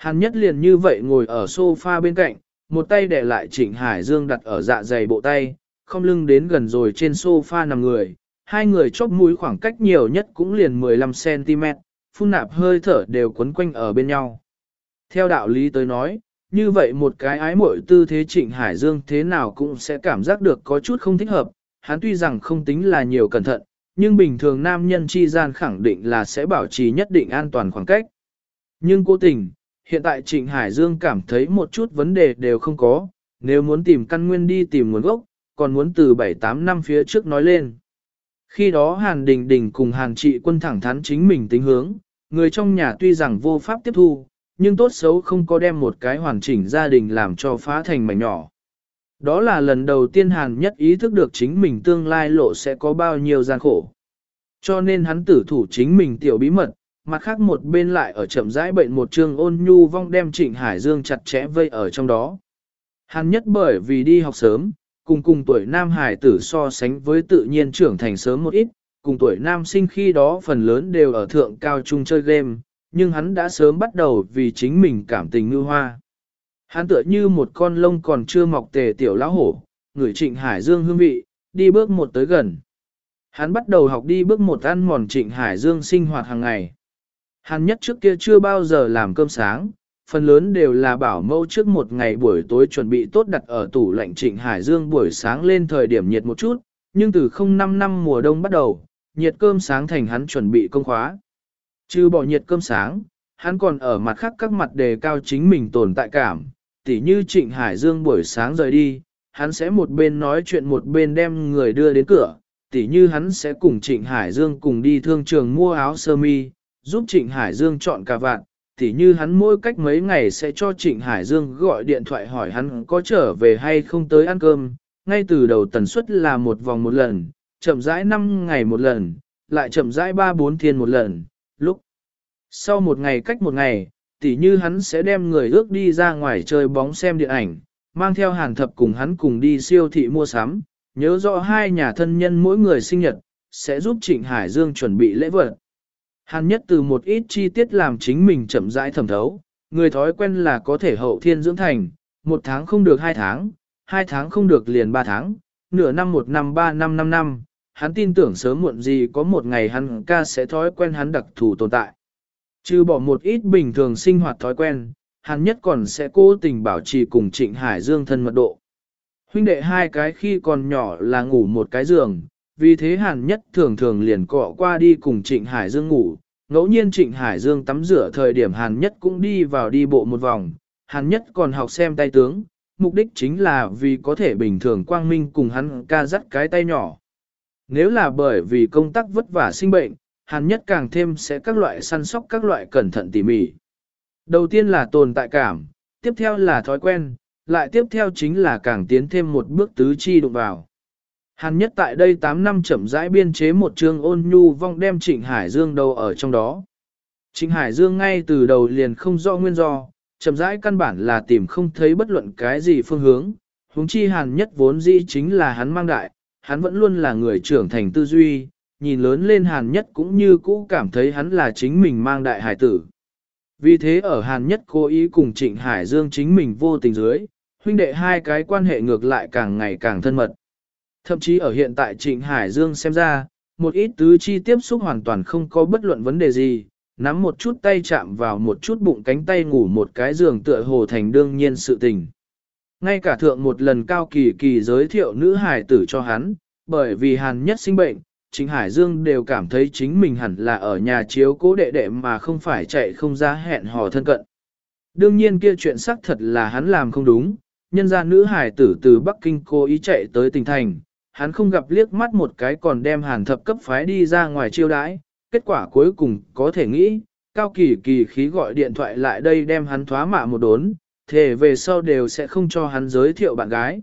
Hàn nhất liền như vậy ngồi ở sofa bên cạnh, một tay để lại Trịnh Hải Dương đặt ở dạ dày bộ tay, không lưng đến gần rồi trên sofa nằm người, hai người chóp mũi khoảng cách nhiều nhất cũng liền 15cm, phun nạp hơi thở đều quấn quanh ở bên nhau. Theo đạo lý tới nói, như vậy một cái ái mội tư thế Trịnh Hải Dương thế nào cũng sẽ cảm giác được có chút không thích hợp, hắn tuy rằng không tính là nhiều cẩn thận, nhưng bình thường nam nhân chi gian khẳng định là sẽ bảo trì nhất định an toàn khoảng cách. Nhưng cố tình, hiện tại Trịnh Hải Dương cảm thấy một chút vấn đề đều không có, nếu muốn tìm căn nguyên đi tìm nguồn gốc, còn muốn từ 7-8 năm phía trước nói lên. Khi đó Hàn Đình Đình cùng Hàn Trị quân thẳng thắn chính mình tính hướng, người trong nhà tuy rằng vô pháp tiếp thu, nhưng tốt xấu không có đem một cái hoàn chỉnh gia đình làm cho phá thành mảnh nhỏ. Đó là lần đầu tiên Hàn nhất ý thức được chính mình tương lai lộ sẽ có bao nhiêu gian khổ. Cho nên hắn tử thủ chính mình tiểu bí mật, mặt khác một bên lại ở chậm rãi bệnh một trường ôn nhu vong đem Trịnh Hải Dương chặt chẽ vây ở trong đó. Hàn nhất bởi vì đi học sớm, cùng cùng tuổi nam hải tử so sánh với tự nhiên trưởng thành sớm một ít, cùng tuổi nam sinh khi đó phần lớn đều ở thượng cao trung chơi game, nhưng hắn đã sớm bắt đầu vì chính mình cảm tình ngư hoa. Hắn tựa như một con lông còn chưa mọc tề tiểu lão hổ, người trịnh Hải Dương hương vị, đi bước một tới gần. Hắn bắt đầu học đi bước một ăn mòn trịnh Hải Dương sinh hoạt hàng ngày. Hắn nhất trước kia chưa bao giờ làm cơm sáng, phần lớn đều là bảo mẫu trước một ngày buổi tối chuẩn bị tốt đặt ở tủ lạnh trịnh Hải Dương buổi sáng lên thời điểm nhiệt một chút, nhưng từ 05 năm mùa đông bắt đầu, nhiệt cơm sáng thành hắn chuẩn bị công khóa. Chứ bỏ nhiệt cơm sáng, hắn còn ở mặt khác các mặt đề cao chính mình tồn tại cảm, tỉ như Trịnh Hải Dương buổi sáng rời đi, hắn sẽ một bên nói chuyện một bên đem người đưa đến cửa, tỉ như hắn sẽ cùng Trịnh Hải Dương cùng đi thương trường mua áo sơ mi, giúp Trịnh Hải Dương chọn cà vạn, tỉ như hắn mỗi cách mấy ngày sẽ cho Trịnh Hải Dương gọi điện thoại hỏi hắn có trở về hay không tới ăn cơm, ngay từ đầu tần suất là một vòng một lần, chậm rãi 5 ngày một lần, lại chậm rãi 3-4 thiên một lần, lúc sau một ngày cách một ngày, tỉ như hắn sẽ đem người ước đi ra ngoài chơi bóng xem điện ảnh, mang theo hàn thập cùng hắn cùng đi siêu thị mua sắm, nhớ rõ hai nhà thân nhân mỗi người sinh nhật, sẽ giúp Trịnh Hải Dương chuẩn bị lễ vật. Hàn nhất từ một ít chi tiết làm chính mình chậm rãi thẩm thấu, người thói quen là có thể hậu thiên dưỡng thành, một tháng không được hai tháng, hai tháng không được liền ba tháng, nửa năm một năm ba năm năm năm, hắn tin tưởng sớm muộn gì có một ngày hắn ca sẽ thói quen hắn đặc thù tồn tại. Trừ bỏ một ít bình thường sinh hoạt thói quen, hắn nhất còn sẽ cố tình bảo trì cùng Trịnh Hải Dương thân mật độ. Huynh đệ hai cái khi còn nhỏ là ngủ một cái giường, vì thế hàn nhất thường thường liền cọ qua đi cùng Trịnh Hải Dương ngủ. Ngẫu nhiên Trịnh Hải Dương tắm rửa thời điểm hàn nhất cũng đi vào đi bộ một vòng, hàn nhất còn học xem tay tướng, mục đích chính là vì có thể bình thường quang minh cùng hắn ca dắt cái tay nhỏ. Nếu là bởi vì công tác vất vả sinh bệnh, hàn nhất càng thêm sẽ các loại săn sóc các loại cẩn thận tỉ mỉ. Đầu tiên là tồn tại cảm, tiếp theo là thói quen, lại tiếp theo chính là càng tiến thêm một bước tứ chi đụng vào. Hàn nhất tại đây 8 năm chậm rãi biên chế một chương ôn nhu vong đem Trịnh Hải Dương đầu ở trong đó. Trịnh Hải Dương ngay từ đầu liền không rõ nguyên do, chậm rãi căn bản là tìm không thấy bất luận cái gì phương hướng, huống chi hàn nhất vốn dĩ chính là hắn mang đại, hắn vẫn luôn là người trưởng thành tư duy, nhìn lớn lên hàn nhất cũng như cũ cảm thấy hắn là chính mình mang đại hải tử. Vì thế ở hàn nhất cố ý cùng trịnh Hải Dương chính mình vô tình dưới, huynh đệ hai cái quan hệ ngược lại càng ngày càng thân mật. Thậm chí ở hiện tại trịnh Hải Dương xem ra, một ít tứ chi tiếp xúc hoàn toàn không có bất luận vấn đề gì, nắm một chút tay chạm vào một chút bụng cánh tay ngủ một cái giường tựa hồ thành đương nhiên sự tình. Ngay cả thượng một lần cao kỳ kỳ giới thiệu nữ hải tử cho hắn, bởi vì hàn nhất sinh bệnh, chính Hải Dương đều cảm thấy chính mình hẳn là ở nhà chiếu cố đệ đệ mà không phải chạy không ra hẹn hò thân cận. Đương nhiên kia chuyện xác thật là hắn làm không đúng, nhân ra nữ hải tử từ Bắc Kinh cố ý chạy tới tỉnh thành, hắn không gặp liếc mắt một cái còn đem hàn thập cấp phái đi ra ngoài chiêu đãi, kết quả cuối cùng có thể nghĩ, cao kỳ kỳ khí gọi điện thoại lại đây đem hắn thoá mạ một đốn, thề về sau đều sẽ không cho hắn giới thiệu bạn gái.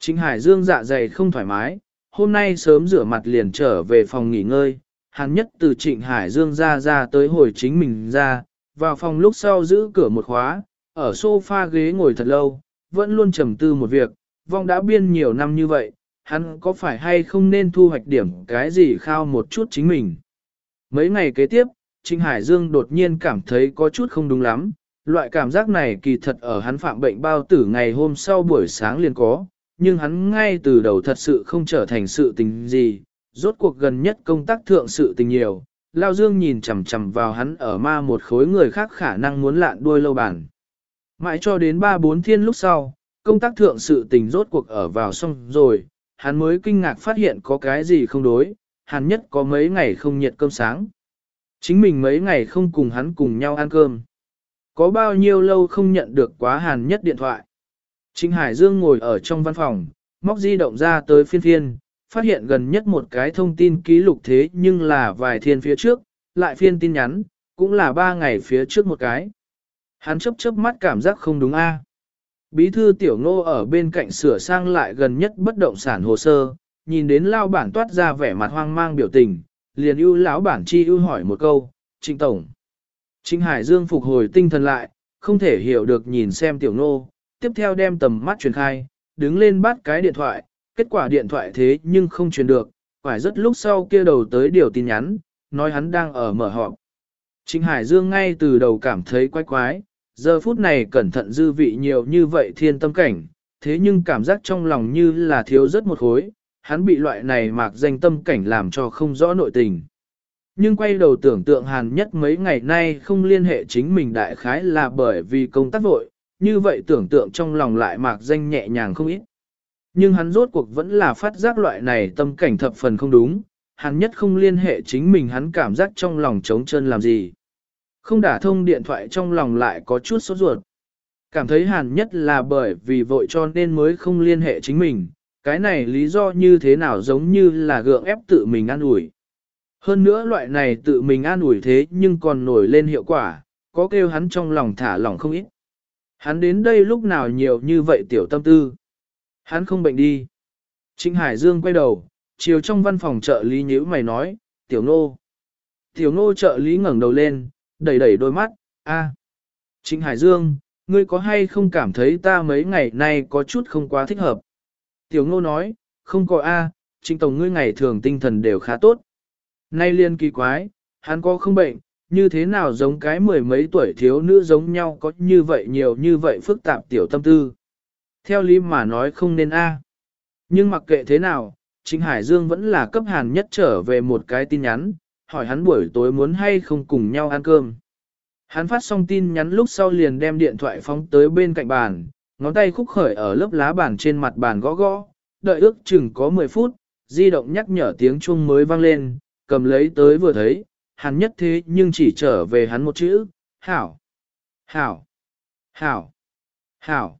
Chính Hải Dương dạ dày không thoải mái, hôm nay sớm rửa mặt liền trở về phòng nghỉ ngơi, hắn nhất từ Trịnh Hải Dương ra ra tới hồi chính mình ra, vào phòng lúc sau giữ cửa một khóa, ở sofa ghế ngồi thật lâu, vẫn luôn trầm tư một việc, vong đã biên nhiều năm như vậy, hắn có phải hay không nên thu hoạch điểm cái gì khao một chút chính mình. Mấy ngày kế tiếp, Trinh Hải Dương đột nhiên cảm thấy có chút không đúng lắm, loại cảm giác này kỳ thật ở hắn phạm bệnh bao tử ngày hôm sau buổi sáng liền có, nhưng hắn ngay từ đầu thật sự không trở thành sự tình gì, rốt cuộc gần nhất công tác thượng sự tình nhiều. Lao Dương nhìn chằm chằm vào hắn ở ma một khối người khác khả năng muốn lạn đuôi lâu bản. Mãi cho đến ba bốn thiên lúc sau, công tác thượng sự tình rốt cuộc ở vào xong rồi, hắn mới kinh ngạc phát hiện có cái gì không đối, hắn nhất có mấy ngày không nhiệt cơm sáng. Chính mình mấy ngày không cùng hắn cùng nhau ăn cơm. Có bao nhiêu lâu không nhận được quá hàn nhất điện thoại. Trịnh Hải Dương ngồi ở trong văn phòng, móc di động ra tới phiên phiên, phát hiện gần nhất một cái thông tin ký lục thế nhưng là vài thiên phía trước, lại phiên tin nhắn, cũng là ba ngày phía trước một cái. Hắn chấp chớp mắt cảm giác không đúng a. Bí thư tiểu ngô ở bên cạnh sửa sang lại gần nhất bất động sản hồ sơ, nhìn đến lao bản toát ra vẻ mặt hoang mang biểu tình, liền ưu lão bản chi ưu hỏi một câu, trịnh tổng. Trịnh Hải Dương phục hồi tinh thần lại, không thể hiểu được nhìn xem tiểu ngô, tiếp theo đem tầm mắt truyền khai, đứng lên bắt cái điện thoại, kết quả điện thoại thế nhưng không truyền được, phải rất lúc sau kia đầu tới điều tin nhắn, nói hắn đang ở mở họp. Trịnh Hải Dương ngay từ đầu cảm thấy quái quái, giờ phút này cẩn thận dư vị nhiều như vậy thiên tâm cảnh, thế nhưng cảm giác trong lòng như là thiếu rất một khối, hắn bị loại này mạc danh tâm cảnh làm cho không rõ nội tình. Nhưng quay đầu tưởng tượng hàn nhất mấy ngày nay không liên hệ chính mình đại khái là bởi vì công tác vội, như vậy tưởng tượng trong lòng lại mạc danh nhẹ nhàng không ít. Nhưng hắn rốt cuộc vẫn là phát giác loại này tâm cảnh thập phần không đúng, hắn nhất không liên hệ chính mình hắn cảm giác trong lòng trống chân làm gì. Không đả thông điện thoại trong lòng lại có chút sốt ruột. Cảm thấy hàn nhất là bởi vì vội cho nên mới không liên hệ chính mình, cái này lý do như thế nào giống như là gượng ép tự mình an ủi. Hơn nữa loại này tự mình an ủi thế nhưng còn nổi lên hiệu quả, có kêu hắn trong lòng thả lỏng không ít. Hắn đến đây lúc nào nhiều như vậy tiểu tâm tư. Hắn không bệnh đi. Trịnh Hải Dương quay đầu, chiều trong văn phòng trợ lý nhữ mày nói, tiểu nô. Tiểu nô trợ lý ngẩng đầu lên, đẩy đẩy đôi mắt, a. Trịnh Hải Dương, ngươi có hay không cảm thấy ta mấy ngày nay có chút không quá thích hợp? Tiểu ngô nói, không có a, à, trịnh tổng ngươi ngày thường tinh thần đều khá tốt. Nay liên kỳ quái, hắn có không bệnh, như thế nào giống cái mười mấy tuổi thiếu nữ giống nhau có như vậy nhiều như vậy phức tạp tiểu tâm tư. Theo lý mà nói không nên a. Nhưng mặc kệ thế nào, Trịnh Hải Dương vẫn là cấp hàn nhất trở về một cái tin nhắn, hỏi hắn buổi tối muốn hay không cùng nhau ăn cơm. Hắn phát xong tin nhắn lúc sau liền đem điện thoại phóng tới bên cạnh bàn, ngón tay khúc khởi ở lớp lá bàn trên mặt bàn gõ gõ, đợi ước chừng có 10 phút, di động nhắc nhở tiếng chuông mới vang lên, cầm lấy tới vừa thấy, hắn nhất thế nhưng chỉ trở về hắn một chữ, hảo, hảo, hảo, hảo.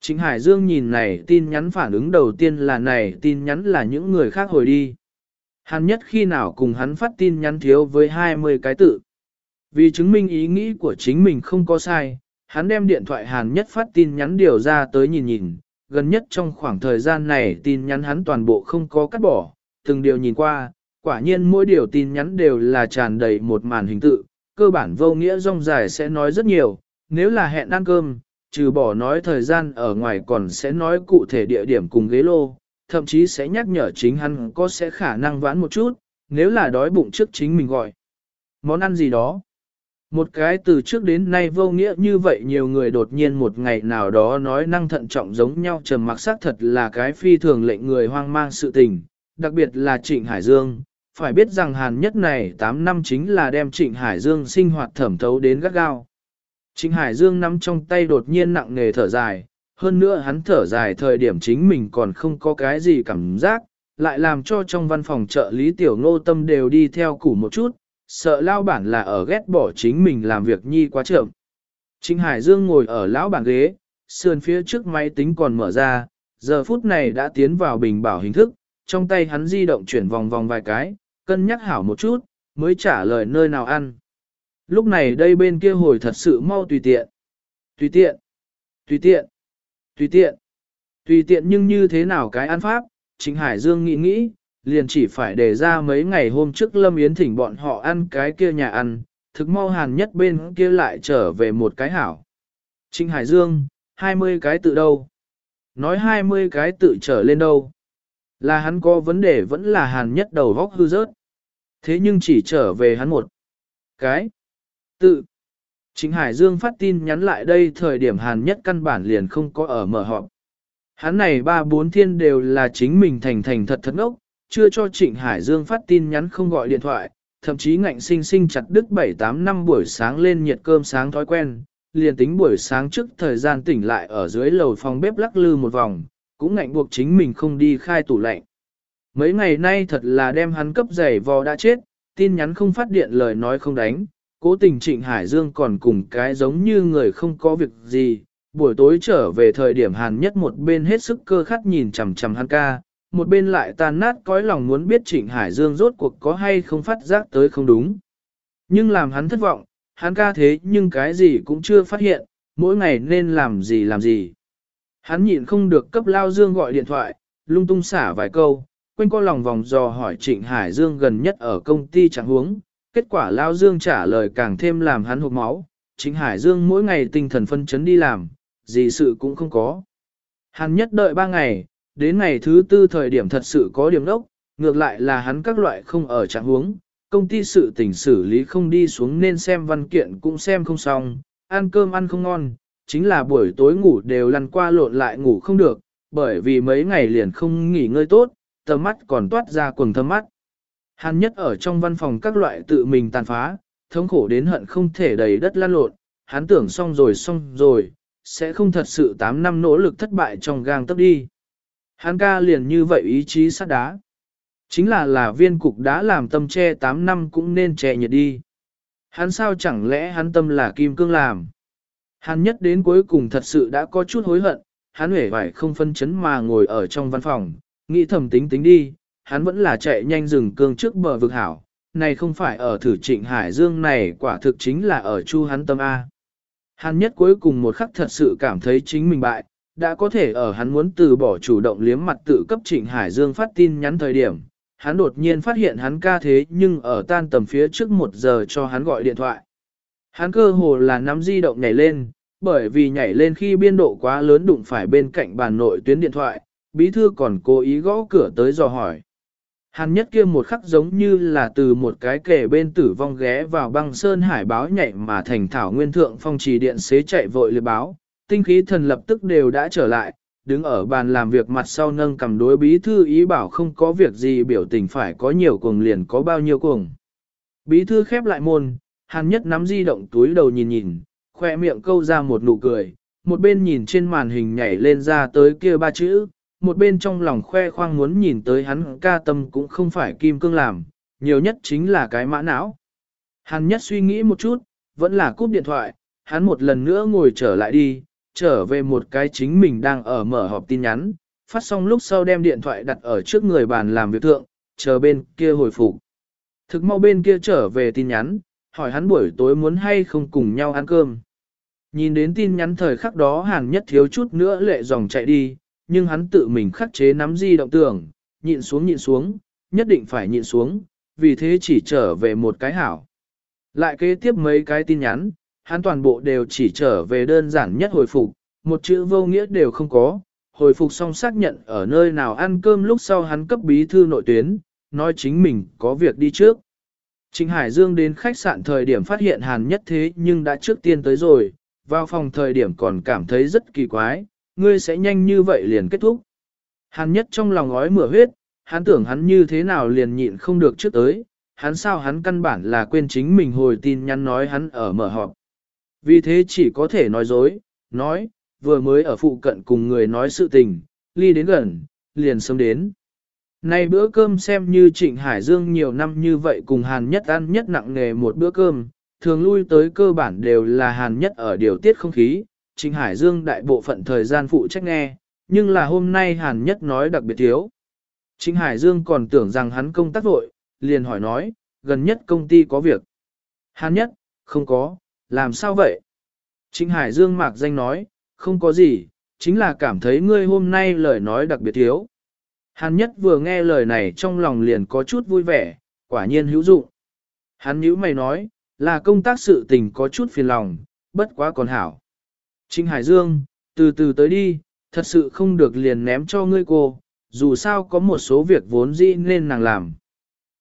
Chính Hải Dương nhìn này tin nhắn phản ứng đầu tiên là này tin nhắn là những người khác hồi đi. Hắn nhất khi nào cùng hắn phát tin nhắn thiếu với 20 cái tự. Vì chứng minh ý nghĩ của chính mình không có sai, hắn đem điện thoại Hàn Nhất phát tin nhắn điều ra tới nhìn nhìn, gần nhất trong khoảng thời gian này tin nhắn hắn toàn bộ không có cắt bỏ, từng điều nhìn qua, quả nhiên mỗi điều tin nhắn đều là tràn đầy một màn hình tự, cơ bản vô nghĩa rong dài sẽ nói rất nhiều, nếu là hẹn ăn cơm, trừ bỏ nói thời gian ở ngoài còn sẽ nói cụ thể địa điểm cùng ghế lô, thậm chí sẽ nhắc nhở chính hắn có sẽ khả năng vãn một chút, nếu là đói bụng trước chính mình gọi. Món ăn gì đó. Một cái từ trước đến nay vô nghĩa như vậy nhiều người đột nhiên một ngày nào đó nói năng thận trọng giống nhau trầm mặc sắc thật là cái phi thường lệnh người hoang mang sự tình, đặc biệt là Trịnh Hải Dương. Phải biết rằng hàn nhất này 8 năm chính là đem Trịnh Hải Dương sinh hoạt thẩm thấu đến gắt gao. Trịnh Hải Dương nắm trong tay đột nhiên nặng nề thở dài, hơn nữa hắn thở dài thời điểm chính mình còn không có cái gì cảm giác, lại làm cho trong văn phòng trợ lý tiểu ngô tâm đều đi theo củ một chút, sợ lao bản là ở ghét bỏ chính mình làm việc nhi quá chậm. Trịnh Hải Dương ngồi ở lão bản ghế, sườn phía trước máy tính còn mở ra, giờ phút này đã tiến vào bình bảo hình thức, trong tay hắn di động chuyển vòng vòng vài cái, cân nhắc hảo một chút, mới trả lời nơi nào ăn. Lúc này đây bên kia hồi thật sự mau tùy tiện. Tùy tiện. Tùy tiện. Tùy tiện. Tùy tiện nhưng như thế nào cái ăn pháp, Trịnh Hải Dương nghĩ nghĩ, liền chỉ phải để ra mấy ngày hôm trước Lâm Yến thỉnh bọn họ ăn cái kia nhà ăn, thực mau hàn nhất bên kia lại trở về một cái hảo. Trịnh Hải Dương, 20 cái tự đâu? Nói 20 cái tự trở lên đâu? Là hắn có vấn đề vẫn là hàn nhất đầu vóc hư rớt. Thế nhưng chỉ trở về hắn một cái tự. Trịnh Hải Dương phát tin nhắn lại đây thời điểm hàn nhất căn bản liền không có ở mở họp. Hắn này ba bốn thiên đều là chính mình thành thành thật thật ngốc, chưa cho Trịnh Hải Dương phát tin nhắn không gọi điện thoại, thậm chí ngạnh sinh sinh chặt đứt 7-8 năm buổi sáng lên nhiệt cơm sáng thói quen, liền tính buổi sáng trước thời gian tỉnh lại ở dưới lầu phòng bếp lắc lư một vòng, cũng ngạnh buộc chính mình không đi khai tủ lạnh. Mấy ngày nay thật là đem hắn cấp giày vò đã chết, tin nhắn không phát điện lời nói không đánh, cố tình Trịnh Hải Dương còn cùng cái giống như người không có việc gì, buổi tối trở về thời điểm hàn nhất một bên hết sức cơ khắc nhìn chằm chằm hắn ca, một bên lại tan nát cõi lòng muốn biết Trịnh Hải Dương rốt cuộc có hay không phát giác tới không đúng. Nhưng làm hắn thất vọng, hắn ca thế nhưng cái gì cũng chưa phát hiện, mỗi ngày nên làm gì làm gì. Hắn nhịn không được cấp Lao Dương gọi điện thoại, lung tung xả vài câu, quanh co lòng vòng dò hỏi Trịnh Hải Dương gần nhất ở công ty chẳng huống. Kết quả Lao Dương trả lời càng thêm làm hắn hụt máu, Chính Hải Dương mỗi ngày tinh thần phân chấn đi làm, gì sự cũng không có. Hắn nhất đợi ba ngày, đến ngày thứ tư thời điểm thật sự có điểm đốc, ngược lại là hắn các loại không ở trạng huống, công ty sự tỉnh xử lý không đi xuống nên xem văn kiện cũng xem không xong, ăn cơm ăn không ngon, chính là buổi tối ngủ đều lăn qua lộn lại ngủ không được, bởi vì mấy ngày liền không nghỉ ngơi tốt, tầm mắt còn toát ra quần thâm mắt. Hàn nhất ở trong văn phòng các loại tự mình tàn phá, thống khổ đến hận không thể đầy đất lan lộn, hắn tưởng xong rồi xong rồi, sẽ không thật sự 8 năm nỗ lực thất bại trong gang tấp đi. Hắn ca liền như vậy ý chí sắt đá. Chính là là viên cục đã làm tâm che 8 năm cũng nên che nhiệt đi. Hắn sao chẳng lẽ hắn tâm là kim cương làm. Hắn nhất đến cuối cùng thật sự đã có chút hối hận, hắn hể vải không phân chấn mà ngồi ở trong văn phòng, nghĩ thầm tính tính đi, hắn vẫn là chạy nhanh rừng cương trước bờ vực hảo, này không phải ở thử trịnh Hải Dương này quả thực chính là ở chu hắn tâm A. Hắn nhất cuối cùng một khắc thật sự cảm thấy chính mình bại, đã có thể ở hắn muốn từ bỏ chủ động liếm mặt tự cấp trịnh Hải Dương phát tin nhắn thời điểm. Hắn đột nhiên phát hiện hắn ca thế nhưng ở tan tầm phía trước một giờ cho hắn gọi điện thoại. Hắn cơ hồ là nắm di động nhảy lên, bởi vì nhảy lên khi biên độ quá lớn đụng phải bên cạnh bàn nội tuyến điện thoại, bí thư còn cố ý gõ cửa tới dò hỏi. Hàn nhất kia một khắc giống như là từ một cái kẻ bên tử vong ghé vào băng sơn hải báo nhảy mà thành thảo nguyên thượng phong trì điện xế chạy vội liệt báo, tinh khí thần lập tức đều đã trở lại, đứng ở bàn làm việc mặt sau nâng cầm đối bí thư ý bảo không có việc gì biểu tình phải có nhiều cuồng liền có bao nhiêu cuồng. Bí thư khép lại môn, hàn nhất nắm di động túi đầu nhìn nhìn, khoe miệng câu ra một nụ cười, một bên nhìn trên màn hình nhảy lên ra tới kia ba chữ, một bên trong lòng khoe khoang muốn nhìn tới hắn ca tâm cũng không phải kim cương làm, nhiều nhất chính là cái mã não. Hắn nhất suy nghĩ một chút, vẫn là cúp điện thoại, hắn một lần nữa ngồi trở lại đi, trở về một cái chính mình đang ở mở họp tin nhắn, phát xong lúc sau đem điện thoại đặt ở trước người bàn làm việc thượng, chờ bên kia hồi phục. Thực mau bên kia trở về tin nhắn, hỏi hắn buổi tối muốn hay không cùng nhau ăn cơm. Nhìn đến tin nhắn thời khắc đó hàn nhất thiếu chút nữa lệ dòng chạy đi, nhưng hắn tự mình khắc chế nắm di động tưởng, nhịn xuống nhịn xuống, nhất định phải nhịn xuống, vì thế chỉ trở về một cái hảo. Lại kế tiếp mấy cái tin nhắn, hắn toàn bộ đều chỉ trở về đơn giản nhất hồi phục, một chữ vô nghĩa đều không có, hồi phục xong xác nhận ở nơi nào ăn cơm lúc sau hắn cấp bí thư nội tuyến, nói chính mình có việc đi trước. Trịnh Hải Dương đến khách sạn thời điểm phát hiện Hàn Nhất thế nhưng đã trước tiên tới rồi, vào phòng thời điểm còn cảm thấy rất kỳ quái, ngươi sẽ nhanh như vậy liền kết thúc. Hàn Nhất trong lòng ngói mửa huyết, hắn tưởng hắn như thế nào liền nhịn không được trước tới, hắn sao hắn căn bản là quên chính mình hồi tin nhắn nói hắn ở mở họp. Vì thế chỉ có thể nói dối, nói, vừa mới ở phụ cận cùng người nói sự tình, ly đến gần, liền sớm đến. Nay bữa cơm xem như Trịnh Hải Dương nhiều năm như vậy cùng Hàn Nhất ăn nhất nặng nghề một bữa cơm, thường lui tới cơ bản đều là Hàn Nhất ở điều tiết không khí, Trịnh Hải Dương đại bộ phận thời gian phụ trách nghe, nhưng là hôm nay Hàn Nhất nói đặc biệt thiếu. Trịnh Hải Dương còn tưởng rằng hắn công tác vội, liền hỏi nói, gần nhất công ty có việc. Hàn Nhất, không có, làm sao vậy? Trịnh Hải Dương mạc danh nói, không có gì, chính là cảm thấy ngươi hôm nay lời nói đặc biệt thiếu. Hàn Nhất vừa nghe lời này trong lòng liền có chút vui vẻ, quả nhiên hữu dụng. Hắn nhíu mày nói, là công tác sự tình có chút phiền lòng, bất quá còn hảo. Trinh Hải Dương, từ từ tới đi, thật sự không được liền ném cho ngươi cô, dù sao có một số việc vốn dĩ nên nàng làm.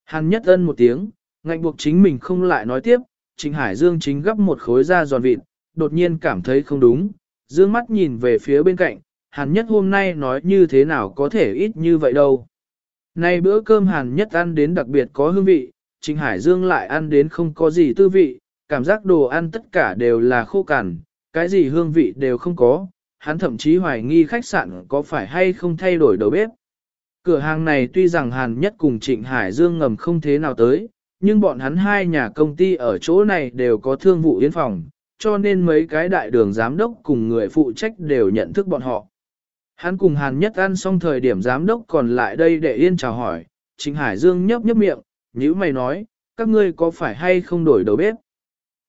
Hàn Nhất ân một tiếng, ngạnh buộc chính mình không lại nói tiếp, Trịnh Hải Dương chính gấp một khối da giòn vịt, đột nhiên cảm thấy không đúng, dương mắt nhìn về phía bên cạnh, Hàn Nhất hôm nay nói như thế nào có thể ít như vậy đâu. Nay bữa cơm Hàn Nhất ăn đến đặc biệt có hương vị, Trịnh Hải Dương lại ăn đến không có gì tư vị, cảm giác đồ ăn tất cả đều là khô cằn, cái gì hương vị đều không có, hắn thậm chí hoài nghi khách sạn có phải hay không thay đổi đầu bếp. Cửa hàng này tuy rằng Hàn Nhất cùng Trịnh Hải Dương ngầm không thế nào tới, nhưng bọn hắn hai nhà công ty ở chỗ này đều có thương vụ yên phòng, cho nên mấy cái đại đường giám đốc cùng người phụ trách đều nhận thức bọn họ. Hắn cùng Hàn Nhất ăn xong thời điểm giám đốc còn lại đây để yên chào hỏi, Trịnh Hải Dương nhấp nhấp miệng, như mày nói, các ngươi có phải hay không đổi đầu bếp?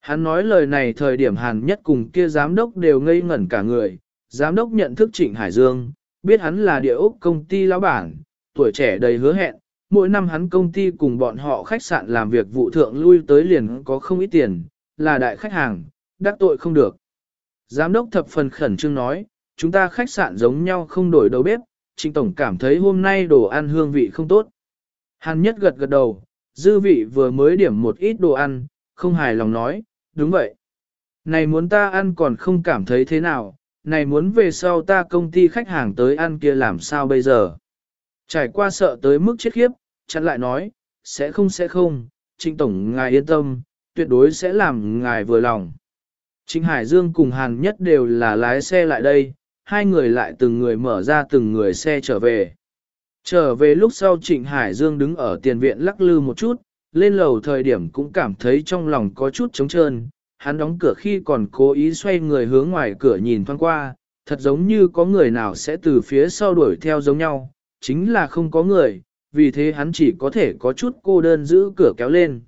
Hắn nói lời này thời điểm Hàn Nhất cùng kia giám đốc đều ngây ngẩn cả người, giám đốc nhận thức Trịnh Hải Dương, biết hắn là địa ốc công ty lão bản, tuổi trẻ đầy hứa hẹn, mỗi năm hắn công ty cùng bọn họ khách sạn làm việc vụ thượng lui tới liền có không ít tiền, là đại khách hàng, đắc tội không được. Giám đốc thập phần khẩn trương nói, chúng ta khách sạn giống nhau không đổi đầu bếp, Trịnh Tổng cảm thấy hôm nay đồ ăn hương vị không tốt. Hàn Nhất gật gật đầu, dư vị vừa mới điểm một ít đồ ăn, không hài lòng nói, đúng vậy. Này muốn ta ăn còn không cảm thấy thế nào, này muốn về sau ta công ty khách hàng tới ăn kia làm sao bây giờ. Trải qua sợ tới mức chết khiếp, chặn lại nói, sẽ không sẽ không, Trịnh Tổng ngài yên tâm, tuyệt đối sẽ làm ngài vừa lòng. Trịnh Hải Dương cùng Hàn Nhất đều là lái xe lại đây, hai người lại từng người mở ra từng người xe trở về. Trở về lúc sau Trịnh Hải Dương đứng ở tiền viện lắc lư một chút, lên lầu thời điểm cũng cảm thấy trong lòng có chút trống trơn, hắn đóng cửa khi còn cố ý xoay người hướng ngoài cửa nhìn thoáng qua, thật giống như có người nào sẽ từ phía sau đuổi theo giống nhau, chính là không có người, vì thế hắn chỉ có thể có chút cô đơn giữ cửa kéo lên.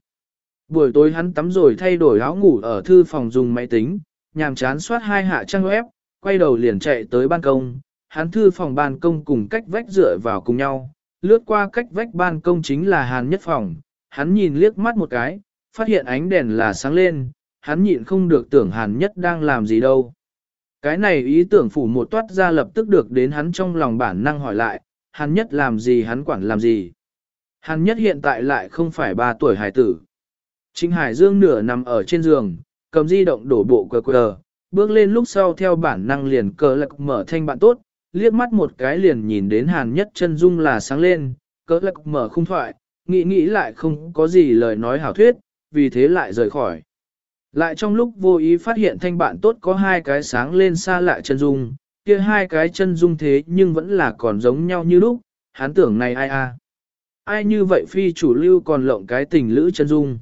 Buổi tối hắn tắm rồi thay đổi áo ngủ ở thư phòng dùng máy tính, nhàm chán soát hai hạ trang web, quay đầu liền chạy tới ban công, hắn thư phòng ban công cùng cách vách dựa vào cùng nhau, lướt qua cách vách ban công chính là hàn nhất phòng, hắn nhìn liếc mắt một cái, phát hiện ánh đèn là sáng lên, hắn nhịn không được tưởng hàn nhất đang làm gì đâu. Cái này ý tưởng phủ một toát ra lập tức được đến hắn trong lòng bản năng hỏi lại, hàn nhất làm gì hắn quản làm gì. Hàn nhất hiện tại lại không phải ba tuổi hải tử. Trịnh Hải Dương nửa nằm ở trên giường, cầm di động đổ bộ cờ cờ, bước lên lúc sau theo bản năng liền cờ lạc mở thanh bạn tốt, liếc mắt một cái liền nhìn đến hàn nhất chân dung là sáng lên, cờ lạc mở khung thoại, nghĩ nghĩ lại không có gì lời nói hảo thuyết, vì thế lại rời khỏi. Lại trong lúc vô ý phát hiện thanh bạn tốt có hai cái sáng lên xa lạ chân dung, kia hai cái chân dung thế nhưng vẫn là còn giống nhau như lúc, hắn tưởng này ai a Ai như vậy phi chủ lưu còn lộng cái tình lữ chân dung.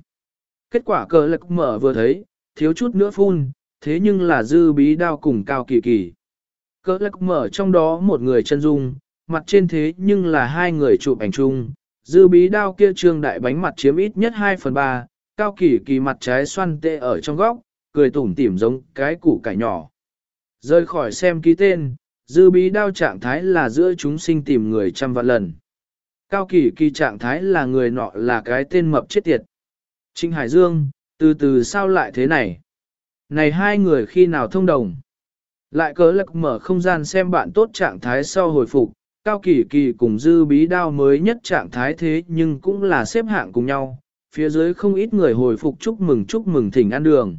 Kết quả cờ lạc mở vừa thấy, thiếu chút nữa phun, thế nhưng là dư bí đao cùng cao kỳ kỳ. Cờ lạc mở trong đó một người chân dung, mặt trên thế nhưng là hai người chụp ảnh chung, dư bí đao kia trương đại bánh mặt chiếm ít nhất 2 phần 3, cao kỳ kỳ mặt trái xoăn tê ở trong góc, cười tủm tỉm giống cái củ cải nhỏ. Rơi khỏi xem ký tên, dư bí đao trạng thái là giữa chúng sinh tìm người trăm vạn lần. Cao kỳ kỳ trạng thái là người nọ là cái tên mập chết tiệt. Trinh Hải Dương, từ từ sao lại thế này? Này hai người khi nào thông đồng? Lại cớ lạc mở không gian xem bạn tốt trạng thái sau hồi phục, Cao Kỳ Kỳ cùng dư bí đao mới nhất trạng thái thế nhưng cũng là xếp hạng cùng nhau, phía dưới không ít người hồi phục chúc mừng chúc mừng thỉnh ăn đường.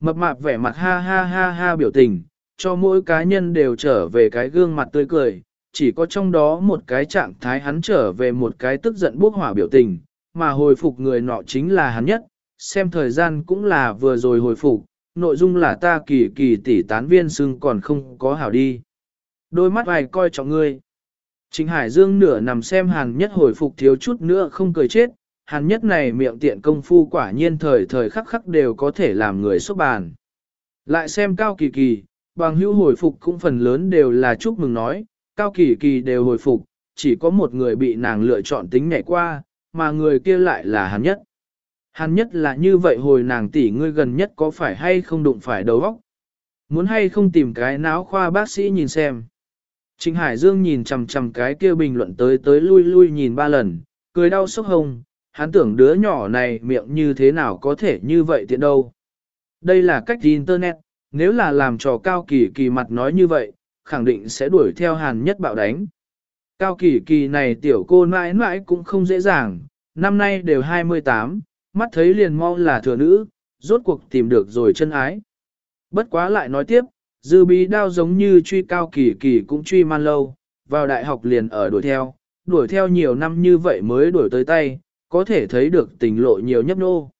Mập mạp vẻ mặt ha ha ha ha biểu tình, cho mỗi cá nhân đều trở về cái gương mặt tươi cười, chỉ có trong đó một cái trạng thái hắn trở về một cái tức giận bốc hỏa biểu tình, mà hồi phục người nọ chính là hắn nhất, xem thời gian cũng là vừa rồi hồi phục, nội dung là ta kỳ kỳ tỷ tán viên xưng còn không có hảo đi. Đôi mắt vài coi trọng ngươi. Chính Hải Dương nửa nằm xem hàn nhất hồi phục thiếu chút nữa không cười chết, hàn nhất này miệng tiện công phu quả nhiên thời thời khắc khắc đều có thể làm người sốt bàn. Lại xem cao kỳ kỳ, bằng hữu hồi phục cũng phần lớn đều là chúc mừng nói, cao kỳ kỳ đều hồi phục, chỉ có một người bị nàng lựa chọn tính nhảy qua, mà người kia lại là hàn nhất. Hàn nhất là như vậy hồi nàng tỷ ngươi gần nhất có phải hay không đụng phải đầu óc? Muốn hay không tìm cái náo khoa bác sĩ nhìn xem. Trịnh Hải Dương nhìn chằm chằm cái kia bình luận tới tới lui lui nhìn ba lần, cười đau sốc hồng, hắn tưởng đứa nhỏ này miệng như thế nào có thể như vậy tiện đâu. Đây là cách internet, nếu là làm trò cao kỳ kỳ mặt nói như vậy, khẳng định sẽ đuổi theo hàn nhất bạo đánh. Cao kỳ kỳ này tiểu cô mãi mãi cũng không dễ dàng, năm nay đều 28, mắt thấy liền mau là thừa nữ, rốt cuộc tìm được rồi chân ái. Bất quá lại nói tiếp, dư bí đao giống như truy cao kỳ kỳ cũng truy man lâu, vào đại học liền ở đuổi theo, đuổi theo nhiều năm như vậy mới đuổi tới tay, có thể thấy được tình lộ nhiều nhấp nô.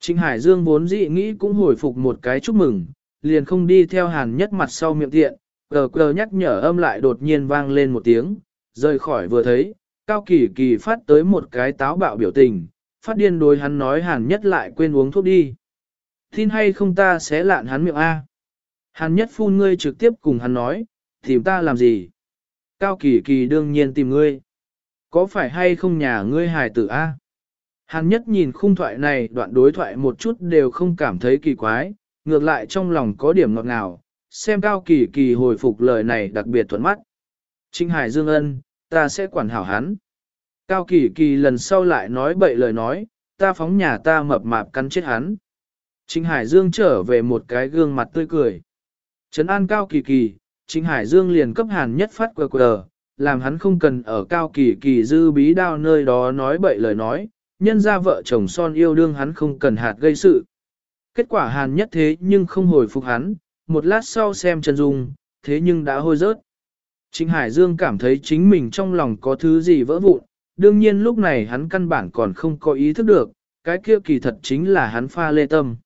Trịnh Hải Dương vốn dị nghĩ cũng hồi phục một cái chúc mừng, liền không đi theo hàn nhất mặt sau miệng tiện, cờ cờ nhắc nhở âm lại đột nhiên vang lên một tiếng, rời khỏi vừa thấy, Cao Kỳ Kỳ phát tới một cái táo bạo biểu tình, phát điên đối hắn nói hàn nhất lại quên uống thuốc đi. Tin hay không ta sẽ lạn hắn miệng A. Hàn nhất Phu ngươi trực tiếp cùng hắn nói, tìm ta làm gì? Cao Kỳ Kỳ đương nhiên tìm ngươi. Có phải hay không nhà ngươi hài tử A? Hàn nhất nhìn khung thoại này đoạn đối thoại một chút đều không cảm thấy kỳ quái, ngược lại trong lòng có điểm ngọt ngào, xem Cao Kỳ Kỳ hồi phục lời này đặc biệt thuận mắt. Trinh Hải Dương Ân, ta sẽ quản hảo hắn. Cao Kỳ Kỳ lần sau lại nói bậy lời nói, ta phóng nhà ta mập mạp cắn chết hắn. Trinh Hải Dương trở về một cái gương mặt tươi cười. Trấn an Cao Kỳ Kỳ, Trinh Hải Dương liền cấp hàn nhất phát quờ quờ, làm hắn không cần ở Cao Kỳ Kỳ dư bí đao nơi đó nói bậy lời nói, nhân ra vợ chồng son yêu đương hắn không cần hạt gây sự. Kết quả hàn nhất thế nhưng không hồi phục hắn, một lát sau xem chân dung, thế nhưng đã hôi rớt. Trịnh Hải Dương cảm thấy chính mình trong lòng có thứ gì vỡ vụn, đương nhiên lúc này hắn căn bản còn không có ý thức được, cái kia kỳ thật chính là hắn pha lê tâm.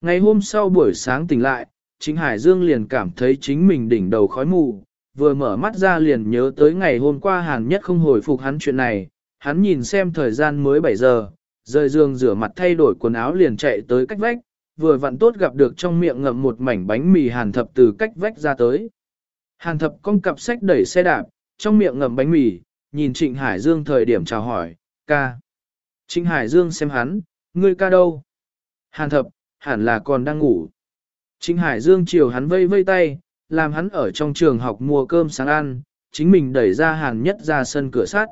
Ngày hôm sau buổi sáng tỉnh lại, Chính Hải Dương liền cảm thấy chính mình đỉnh đầu khói mù, vừa mở mắt ra liền nhớ tới ngày hôm qua Hàn Nhất không hồi phục hắn chuyện này, hắn nhìn xem thời gian mới 7 giờ, rời giường rửa mặt thay đổi quần áo liền chạy tới cách vách, vừa vặn tốt gặp được trong miệng ngậm một mảnh bánh mì Hàn Thập từ cách vách ra tới. Hàn Thập con cặp sách đẩy xe đạp, trong miệng ngậm bánh mì, nhìn Trịnh Hải Dương thời điểm chào hỏi, ca. Trịnh Hải Dương xem hắn, ngươi ca đâu? Hàn Thập, hẳn là còn đang ngủ. Trịnh Hải Dương chiều hắn vây vây tay, làm hắn ở trong trường học mua cơm sáng ăn, chính mình đẩy ra Hàn Nhất ra sân cửa sắt.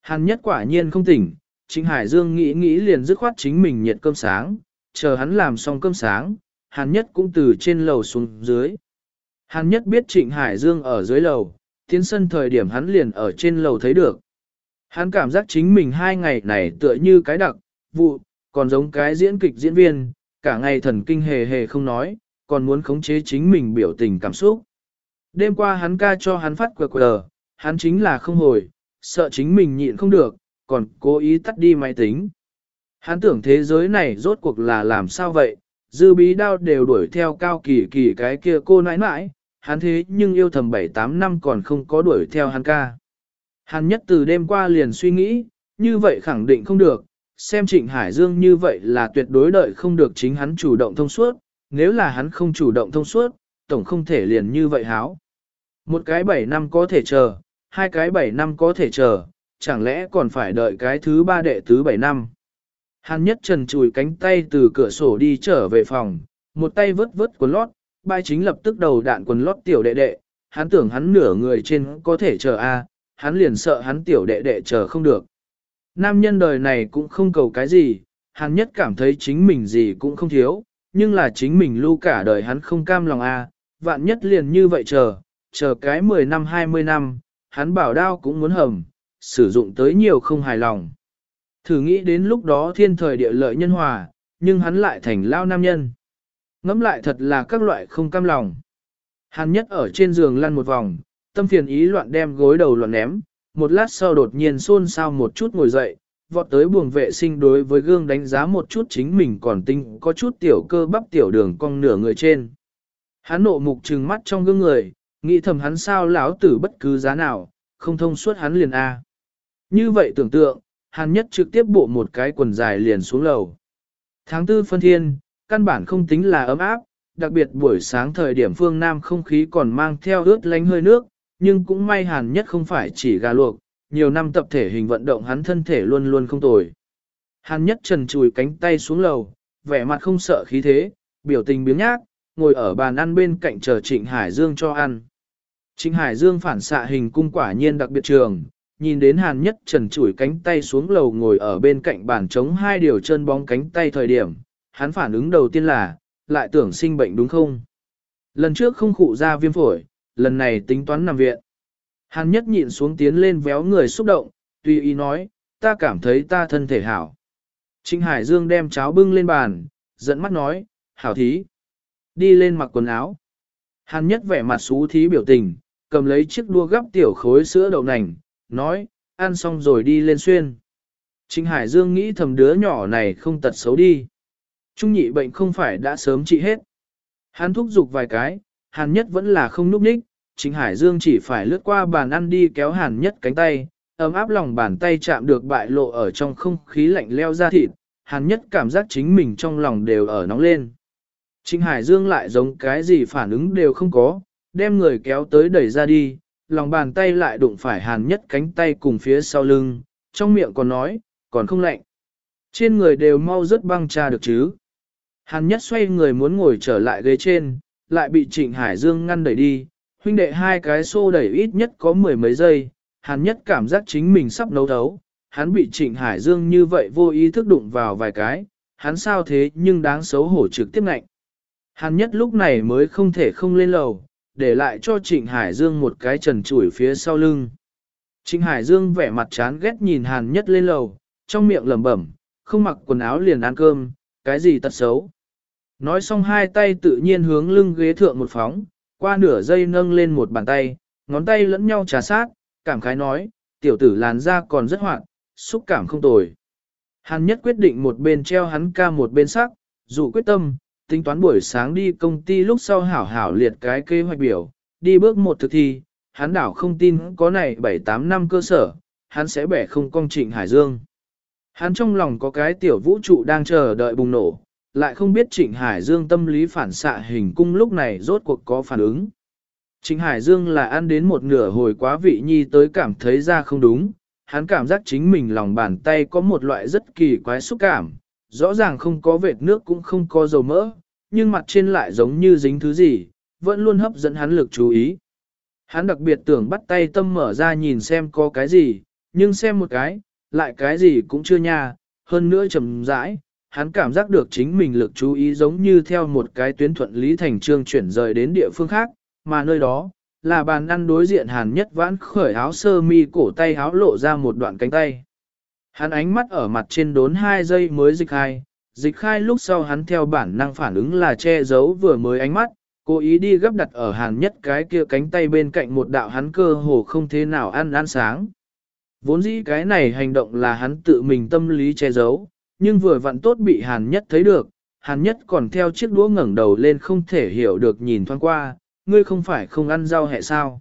Hàn Nhất quả nhiên không tỉnh, Trịnh Hải Dương nghĩ nghĩ liền dứt khoát chính mình nhiệt cơm sáng, chờ hắn làm xong cơm sáng, Hàn Nhất cũng từ trên lầu xuống dưới. Hàn Nhất biết Trịnh Hải Dương ở dưới lầu, tiến sân thời điểm hắn liền ở trên lầu thấy được. Hắn cảm giác chính mình hai ngày này tựa như cái đặc, vụ, còn giống cái diễn kịch diễn viên, cả ngày thần kinh hề hề không nói, còn muốn khống chế chính mình biểu tình cảm xúc. Đêm qua hắn ca cho hắn phát quờ quờ, hắn chính là không hồi, sợ chính mình nhịn không được, còn cố ý tắt đi máy tính. Hắn tưởng thế giới này rốt cuộc là làm sao vậy, dư bí đao đều đuổi theo cao kỳ kỳ cái kia cô nãi nãi, hắn thế nhưng yêu thầm 7-8 năm còn không có đuổi theo hắn ca. Hắn nhất từ đêm qua liền suy nghĩ, như vậy khẳng định không được, xem Trịnh Hải Dương như vậy là tuyệt đối đợi không được chính hắn chủ động thông suốt, nếu là hắn không chủ động thông suốt, tổng không thể liền như vậy háo. Một cái 7 năm có thể chờ, hai cái 7 năm có thể chờ, chẳng lẽ còn phải đợi cái thứ ba đệ tứ 7 năm. Hắn nhất trần chùi cánh tay từ cửa sổ đi trở về phòng, một tay vớt vớt quần lót, bai chính lập tức đầu đạn quần lót tiểu đệ đệ, hắn tưởng hắn nửa người trên có thể chờ a, hắn liền sợ hắn tiểu đệ đệ chờ không được. Nam nhân đời này cũng không cầu cái gì, hắn nhất cảm thấy chính mình gì cũng không thiếu, nhưng là chính mình lưu cả đời hắn không cam lòng a, vạn nhất liền như vậy chờ, chờ cái 10 năm 20 năm, hắn bảo đao cũng muốn hầm, sử dụng tới nhiều không hài lòng. Thử nghĩ đến lúc đó thiên thời địa lợi nhân hòa, nhưng hắn lại thành lao nam nhân. ngẫm lại thật là các loại không cam lòng. Hắn nhất ở trên giường lăn một vòng, tâm phiền ý loạn đem gối đầu loạn ném, một lát sau đột nhiên xôn xao một chút ngồi dậy, vọt tới buồng vệ sinh đối với gương đánh giá một chút chính mình còn tinh có chút tiểu cơ bắp tiểu đường cong nửa người trên. Hắn nộ mục trừng mắt trong gương người, nghĩ thầm hắn sao lão tử bất cứ giá nào, không thông suốt hắn liền A. Như vậy tưởng tượng, hắn nhất trực tiếp bộ một cái quần dài liền xuống lầu. Tháng tư phân thiên, căn bản không tính là ấm áp, đặc biệt buổi sáng thời điểm phương Nam không khí còn mang theo ướt lánh hơi nước, nhưng cũng may hàn nhất không phải chỉ gà luộc, nhiều năm tập thể hình vận động hắn thân thể luôn luôn không tồi. Hàn nhất trần chùi cánh tay xuống lầu, vẻ mặt không sợ khí thế, biểu tình biếng nhác, ngồi ở bàn ăn bên cạnh chờ Trịnh Hải Dương cho ăn. Trịnh Hải Dương phản xạ hình cung quả nhiên đặc biệt trường, nhìn đến Hàn Nhất trần chủi cánh tay xuống lầu ngồi ở bên cạnh bàn chống hai điều chân bóng cánh tay thời điểm, hắn phản ứng đầu tiên là, lại tưởng sinh bệnh đúng không? Lần trước không khụ ra viêm phổi, lần này tính toán nằm viện. Hàn nhất nhịn xuống tiến lên véo người xúc động, tùy ý nói, ta cảm thấy ta thân thể hảo. Trịnh Hải Dương đem cháo bưng lên bàn, dẫn mắt nói, hảo thí. Đi lên mặc quần áo. Hàn nhất vẻ mặt xú thí biểu tình, cầm lấy chiếc đua gắp tiểu khối sữa đậu nành, nói, ăn xong rồi đi lên xuyên. Trịnh Hải Dương nghĩ thầm đứa nhỏ này không tật xấu đi. Trung nhị bệnh không phải đã sớm trị hết. Hắn thúc giục vài cái, hàn nhất vẫn là không núp ních, Trịnh Hải Dương chỉ phải lướt qua bàn ăn đi kéo hàn nhất cánh tay, ấm áp lòng bàn tay chạm được bại lộ ở trong không khí lạnh leo ra thịt, hàn nhất cảm giác chính mình trong lòng đều ở nóng lên. Trịnh Hải Dương lại giống cái gì phản ứng đều không có, đem người kéo tới đẩy ra đi, lòng bàn tay lại đụng phải hàn nhất cánh tay cùng phía sau lưng, trong miệng còn nói, còn không lạnh. Trên người đều mau rất băng trà được chứ. Hàn nhất xoay người muốn ngồi trở lại ghế trên, lại bị Trịnh Hải Dương ngăn đẩy đi, huynh đệ hai cái xô đẩy ít nhất có mười mấy giây, hắn nhất cảm giác chính mình sắp nấu thấu, hắn bị Trịnh Hải Dương như vậy vô ý thức đụng vào vài cái, hắn sao thế nhưng đáng xấu hổ trực tiếp ngạnh. Hắn nhất lúc này mới không thể không lên lầu, để lại cho Trịnh Hải Dương một cái trần chủi phía sau lưng. Trịnh Hải Dương vẻ mặt chán ghét nhìn Hàn nhất lên lầu, trong miệng lẩm bẩm, không mặc quần áo liền ăn cơm, cái gì tật xấu. Nói xong hai tay tự nhiên hướng lưng ghế thượng một phóng, qua nửa giây nâng lên một bàn tay, ngón tay lẫn nhau trà sát, cảm khái nói, tiểu tử làn da còn rất hoạt, xúc cảm không tồi. Hàn nhất quyết định một bên treo hắn ca một bên sắc, dù quyết tâm, tính toán buổi sáng đi công ty lúc sau hảo hảo liệt cái kế hoạch biểu, đi bước một thực thi, hắn đảo không tin có này 7-8 năm cơ sở, hắn sẽ bẻ không công trịnh Hải Dương. Hắn trong lòng có cái tiểu vũ trụ đang chờ đợi bùng nổ, lại không biết Trịnh Hải Dương tâm lý phản xạ hình cung lúc này rốt cuộc có phản ứng. Trịnh Hải Dương là ăn đến một nửa hồi quá vị nhi tới cảm thấy ra không đúng, hắn cảm giác chính mình lòng bàn tay có một loại rất kỳ quái xúc cảm, rõ ràng không có vệt nước cũng không có dầu mỡ, nhưng mặt trên lại giống như dính thứ gì, vẫn luôn hấp dẫn hắn lực chú ý. Hắn đặc biệt tưởng bắt tay tâm mở ra nhìn xem có cái gì, nhưng xem một cái, lại cái gì cũng chưa nha, hơn nữa chầm rãi, hắn cảm giác được chính mình lực chú ý giống như theo một cái tuyến thuận lý thành trương chuyển rời đến địa phương khác, mà nơi đó, là bàn ăn đối diện hàn nhất vãn khởi áo sơ mi cổ tay áo lộ ra một đoạn cánh tay. Hắn ánh mắt ở mặt trên đốn 2 giây mới dịch khai, dịch khai lúc sau hắn theo bản năng phản ứng là che giấu vừa mới ánh mắt, cố ý đi gấp đặt ở hàn nhất cái kia cánh tay bên cạnh một đạo hắn cơ hồ không thế nào ăn ăn sáng. Vốn dĩ cái này hành động là hắn tự mình tâm lý che giấu, nhưng vừa vặn tốt bị hàn nhất thấy được, hàn nhất còn theo chiếc đũa ngẩng đầu lên không thể hiểu được nhìn thoáng qua, ngươi không phải không ăn rau hẹ sao.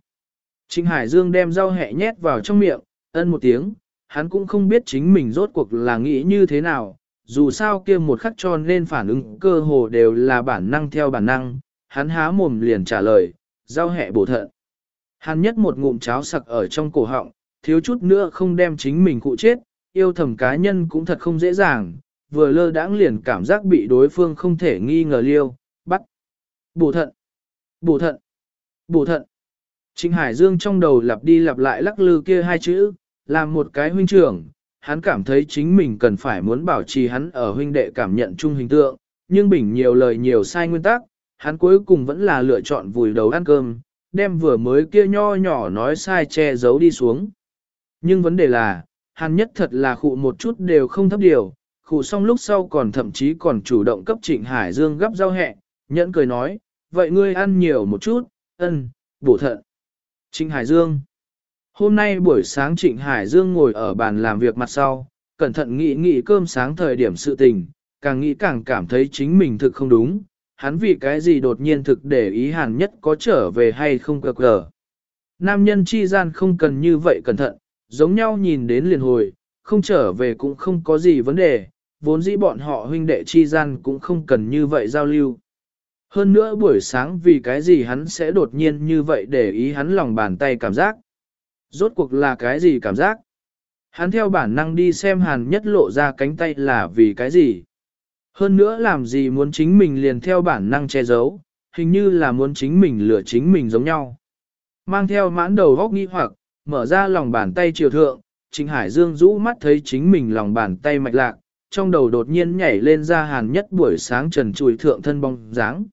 Trịnh Hải Dương đem rau hẹ nhét vào trong miệng, ân một tiếng, hắn cũng không biết chính mình rốt cuộc là nghĩ như thế nào, dù sao kia một khắc cho nên phản ứng cơ hồ đều là bản năng theo bản năng, hắn há mồm liền trả lời, rau hẹ bổ thận. Hắn nhất một ngụm cháo sặc ở trong cổ họng, thiếu chút nữa không đem chính mình cụ chết, yêu thầm cá nhân cũng thật không dễ dàng, vừa lơ đãng liền cảm giác bị đối phương không thể nghi ngờ liêu, bắt. Bổ thận, bổ thận, bổ thận. Trịnh Hải Dương trong đầu lặp đi lặp lại lắc lư kia hai chữ, làm một cái huynh trưởng, hắn cảm thấy chính mình cần phải muốn bảo trì hắn ở huynh đệ cảm nhận chung hình tượng, nhưng bình nhiều lời nhiều sai nguyên tắc, hắn cuối cùng vẫn là lựa chọn vùi đầu ăn cơm, đem vừa mới kia nho nhỏ nói sai che giấu đi xuống. Nhưng vấn đề là, Hàn nhất thật là khụ một chút đều không thấp điều, khụ xong lúc sau còn thậm chí còn chủ động cấp trịnh Hải Dương gấp rau hẹ, nhẫn cười nói, vậy ngươi ăn nhiều một chút, ân, bổ thận. Trịnh Hải Dương Hôm nay buổi sáng Trịnh Hải Dương ngồi ở bàn làm việc mặt sau, cẩn thận nghĩ nghĩ cơm sáng thời điểm sự tình, càng nghĩ càng cảm thấy chính mình thực không đúng, hắn vì cái gì đột nhiên thực để ý hàn nhất có trở về hay không cơ cờ. Nam nhân chi gian không cần như vậy cẩn thận, giống nhau nhìn đến liền hồi, không trở về cũng không có gì vấn đề, vốn dĩ bọn họ huynh đệ chi gian cũng không cần như vậy giao lưu. Hơn nữa buổi sáng vì cái gì hắn sẽ đột nhiên như vậy để ý hắn lòng bàn tay cảm giác. Rốt cuộc là cái gì cảm giác? Hắn theo bản năng đi xem hàn nhất lộ ra cánh tay là vì cái gì? Hơn nữa làm gì muốn chính mình liền theo bản năng che giấu, hình như là muốn chính mình lừa chính mình giống nhau. Mang theo mãn đầu góc nghi hoặc, mở ra lòng bàn tay chiều thượng, Trịnh Hải Dương rũ mắt thấy chính mình lòng bàn tay mạch lạc, trong đầu đột nhiên nhảy lên ra hàn nhất buổi sáng trần trùi thượng thân bóng dáng.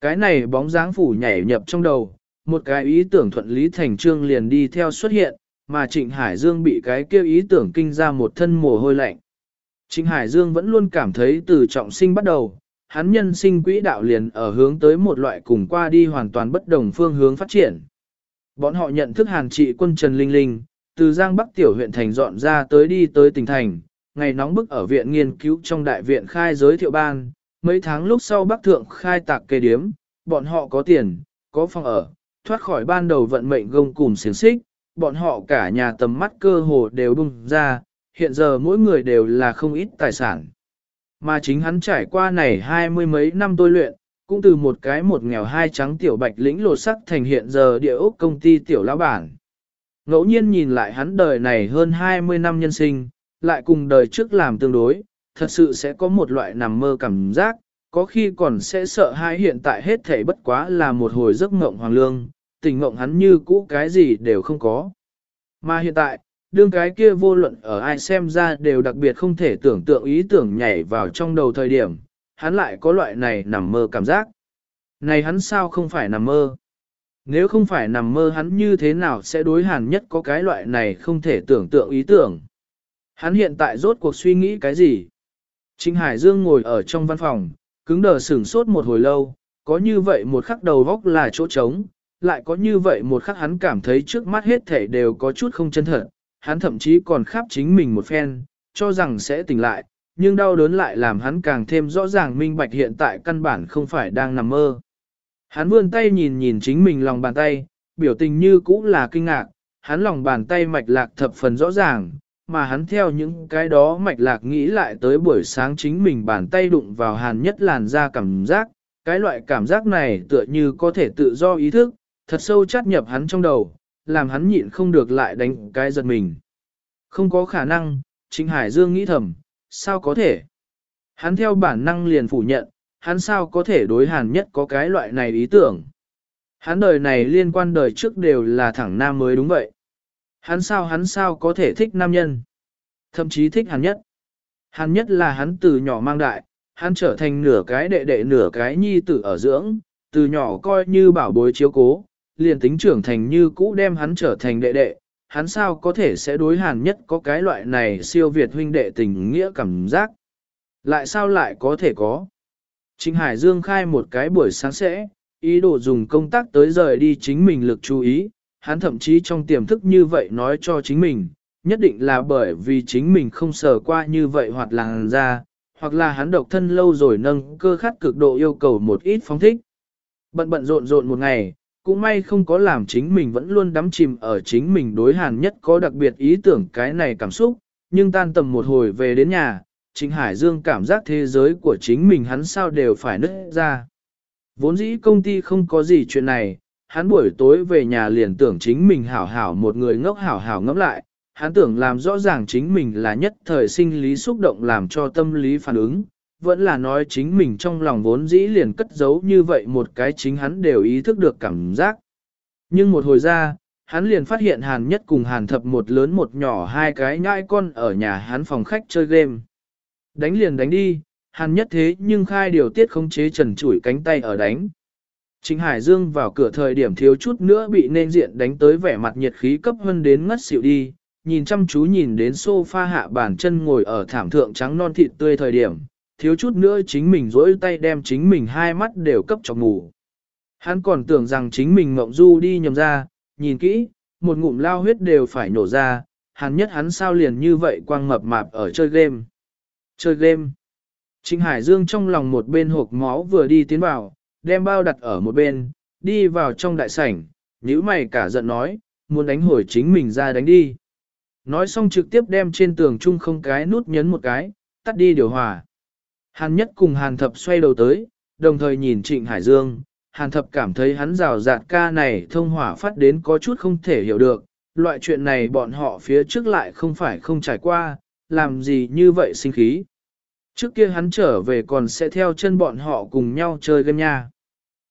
Cái này bóng dáng phủ nhảy nhập trong đầu, một cái ý tưởng thuận lý thành trương liền đi theo xuất hiện, mà Trịnh Hải Dương bị cái kêu ý tưởng kinh ra một thân mồ hôi lạnh. Trịnh Hải Dương vẫn luôn cảm thấy từ trọng sinh bắt đầu, hắn nhân sinh quỹ đạo liền ở hướng tới một loại cùng qua đi hoàn toàn bất đồng phương hướng phát triển. Bọn họ nhận thức hàn trị quân Trần Linh Linh, từ Giang Bắc tiểu huyện thành dọn ra tới đi tới tỉnh thành, ngày nóng bức ở viện nghiên cứu trong đại viện khai giới thiệu ban, mấy tháng lúc sau Bắc Thượng khai tạc kê điếm, bọn họ có tiền, có phòng ở, thoát khỏi ban đầu vận mệnh gông cùm xiềng xích, bọn họ cả nhà tầm mắt cơ hồ đều bung ra, hiện giờ mỗi người đều là không ít tài sản. Mà chính hắn trải qua này hai mươi mấy năm tôi luyện, cũng từ một cái một nghèo hai trắng tiểu bạch lĩnh lột sắc thành hiện giờ địa ốc công ty tiểu lão bản. Ngẫu nhiên nhìn lại hắn đời này hơn 20 năm nhân sinh, lại cùng đời trước làm tương đối, thật sự sẽ có một loại nằm mơ cảm giác, có khi còn sẽ sợ hãi hiện tại hết thảy bất quá là một hồi giấc mộng hoàng lương, tình mộng hắn như cũ cái gì đều không có. Mà hiện tại, đương cái kia vô luận ở ai xem ra đều đặc biệt không thể tưởng tượng ý tưởng nhảy vào trong đầu thời điểm, hắn lại có loại này nằm mơ cảm giác. Này hắn sao không phải nằm mơ? Nếu không phải nằm mơ hắn như thế nào sẽ đối hàn nhất có cái loại này không thể tưởng tượng ý tưởng. Hắn hiện tại rốt cuộc suy nghĩ cái gì? Trịnh Hải Dương ngồi ở trong văn phòng, cứng đờ sửng sốt một hồi lâu, có như vậy một khắc đầu vóc là chỗ trống, lại có như vậy một khắc hắn cảm thấy trước mắt hết thể đều có chút không chân thật, hắn thậm chí còn khắp chính mình một phen, cho rằng sẽ tỉnh lại, nhưng đau đớn lại làm hắn càng thêm rõ ràng minh bạch hiện tại căn bản không phải đang nằm mơ. Hắn vươn tay nhìn nhìn chính mình lòng bàn tay, biểu tình như cũ là kinh ngạc, hắn lòng bàn tay mạch lạc thập phần rõ ràng, mà hắn theo những cái đó mạch lạc nghĩ lại tới buổi sáng chính mình bàn tay đụng vào hàn nhất làn da cảm giác, cái loại cảm giác này tựa như có thể tự do ý thức, thật sâu chắt nhập hắn trong đầu, làm hắn nhịn không được lại đánh cái giật mình. Không có khả năng, chính Hải Dương nghĩ thầm, sao có thể? Hắn theo bản năng liền phủ nhận, hắn sao có thể đối hàn nhất có cái loại này ý tưởng. Hắn đời này liên quan đời trước đều là thẳng nam mới đúng vậy. Hắn sao hắn sao có thể thích nam nhân. Thậm chí thích Hàn nhất. Hàn nhất là hắn từ nhỏ mang đại, hắn trở thành nửa cái đệ đệ nửa cái nhi tử ở dưỡng, từ nhỏ coi như bảo bối chiếu cố, liền tính trưởng thành như cũ đem hắn trở thành đệ đệ, hắn sao có thể sẽ đối hàn nhất có cái loại này siêu việt huynh đệ tình nghĩa cảm giác. Lại sao lại có thể có? Trịnh Hải Dương khai một cái buổi sáng sẽ, ý đồ dùng công tác tới rời đi chính mình lực chú ý, hắn thậm chí trong tiềm thức như vậy nói cho chính mình, nhất định là bởi vì chính mình không sờ qua như vậy hoặc là ra, hoặc là hắn độc thân lâu rồi nâng cơ khát cực độ yêu cầu một ít phóng thích. Bận bận rộn rộn một ngày, cũng may không có làm chính mình vẫn luôn đắm chìm ở chính mình đối hàn nhất có đặc biệt ý tưởng cái này cảm xúc, nhưng tan tầm một hồi về đến nhà, Trịnh Hải Dương cảm giác thế giới của chính mình hắn sao đều phải nứt ra. Vốn dĩ công ty không có gì chuyện này, hắn buổi tối về nhà liền tưởng chính mình hảo hảo một người ngốc hảo hảo ngẫm lại, hắn tưởng làm rõ ràng chính mình là nhất thời sinh lý xúc động làm cho tâm lý phản ứng, vẫn là nói chính mình trong lòng vốn dĩ liền cất giấu như vậy một cái chính hắn đều ý thức được cảm giác. Nhưng một hồi ra, hắn liền phát hiện hàn nhất cùng hàn thập một lớn một nhỏ hai cái nhãi con ở nhà hắn phòng khách chơi game. Đánh liền đánh đi, hàn nhất thế nhưng khai điều tiết không chế trần chủi cánh tay ở đánh. Trịnh Hải Dương vào cửa thời điểm thiếu chút nữa bị nên diện đánh tới vẻ mặt nhiệt khí cấp hơn đến ngất xỉu đi, nhìn chăm chú nhìn đến sofa hạ bàn chân ngồi ở thảm thượng trắng non thịt tươi thời điểm, thiếu chút nữa chính mình rỗi tay đem chính mình hai mắt đều cấp cho ngủ. Hắn còn tưởng rằng chính mình mộng du đi nhầm ra, nhìn kỹ, một ngụm lao huyết đều phải nổ ra, hắn nhất hắn sao liền như vậy quang mập mạp ở chơi game. Chơi game. Trịnh Hải Dương trong lòng một bên hộp máu vừa đi tiến vào, đem bao đặt ở một bên, đi vào trong đại sảnh, nhíu mày cả giận nói, muốn đánh hồi chính mình ra đánh đi. Nói xong trực tiếp đem trên tường chung không cái nút nhấn một cái, tắt đi điều hòa. Hàn nhất cùng hàn thập xoay đầu tới, đồng thời nhìn trịnh Hải Dương, hàn thập cảm thấy hắn rào rạt ca này thông hỏa phát đến có chút không thể hiểu được, loại chuyện này bọn họ phía trước lại không phải không trải qua, làm gì như vậy sinh khí. Trước kia hắn trở về còn sẽ theo chân bọn họ cùng nhau chơi game nha.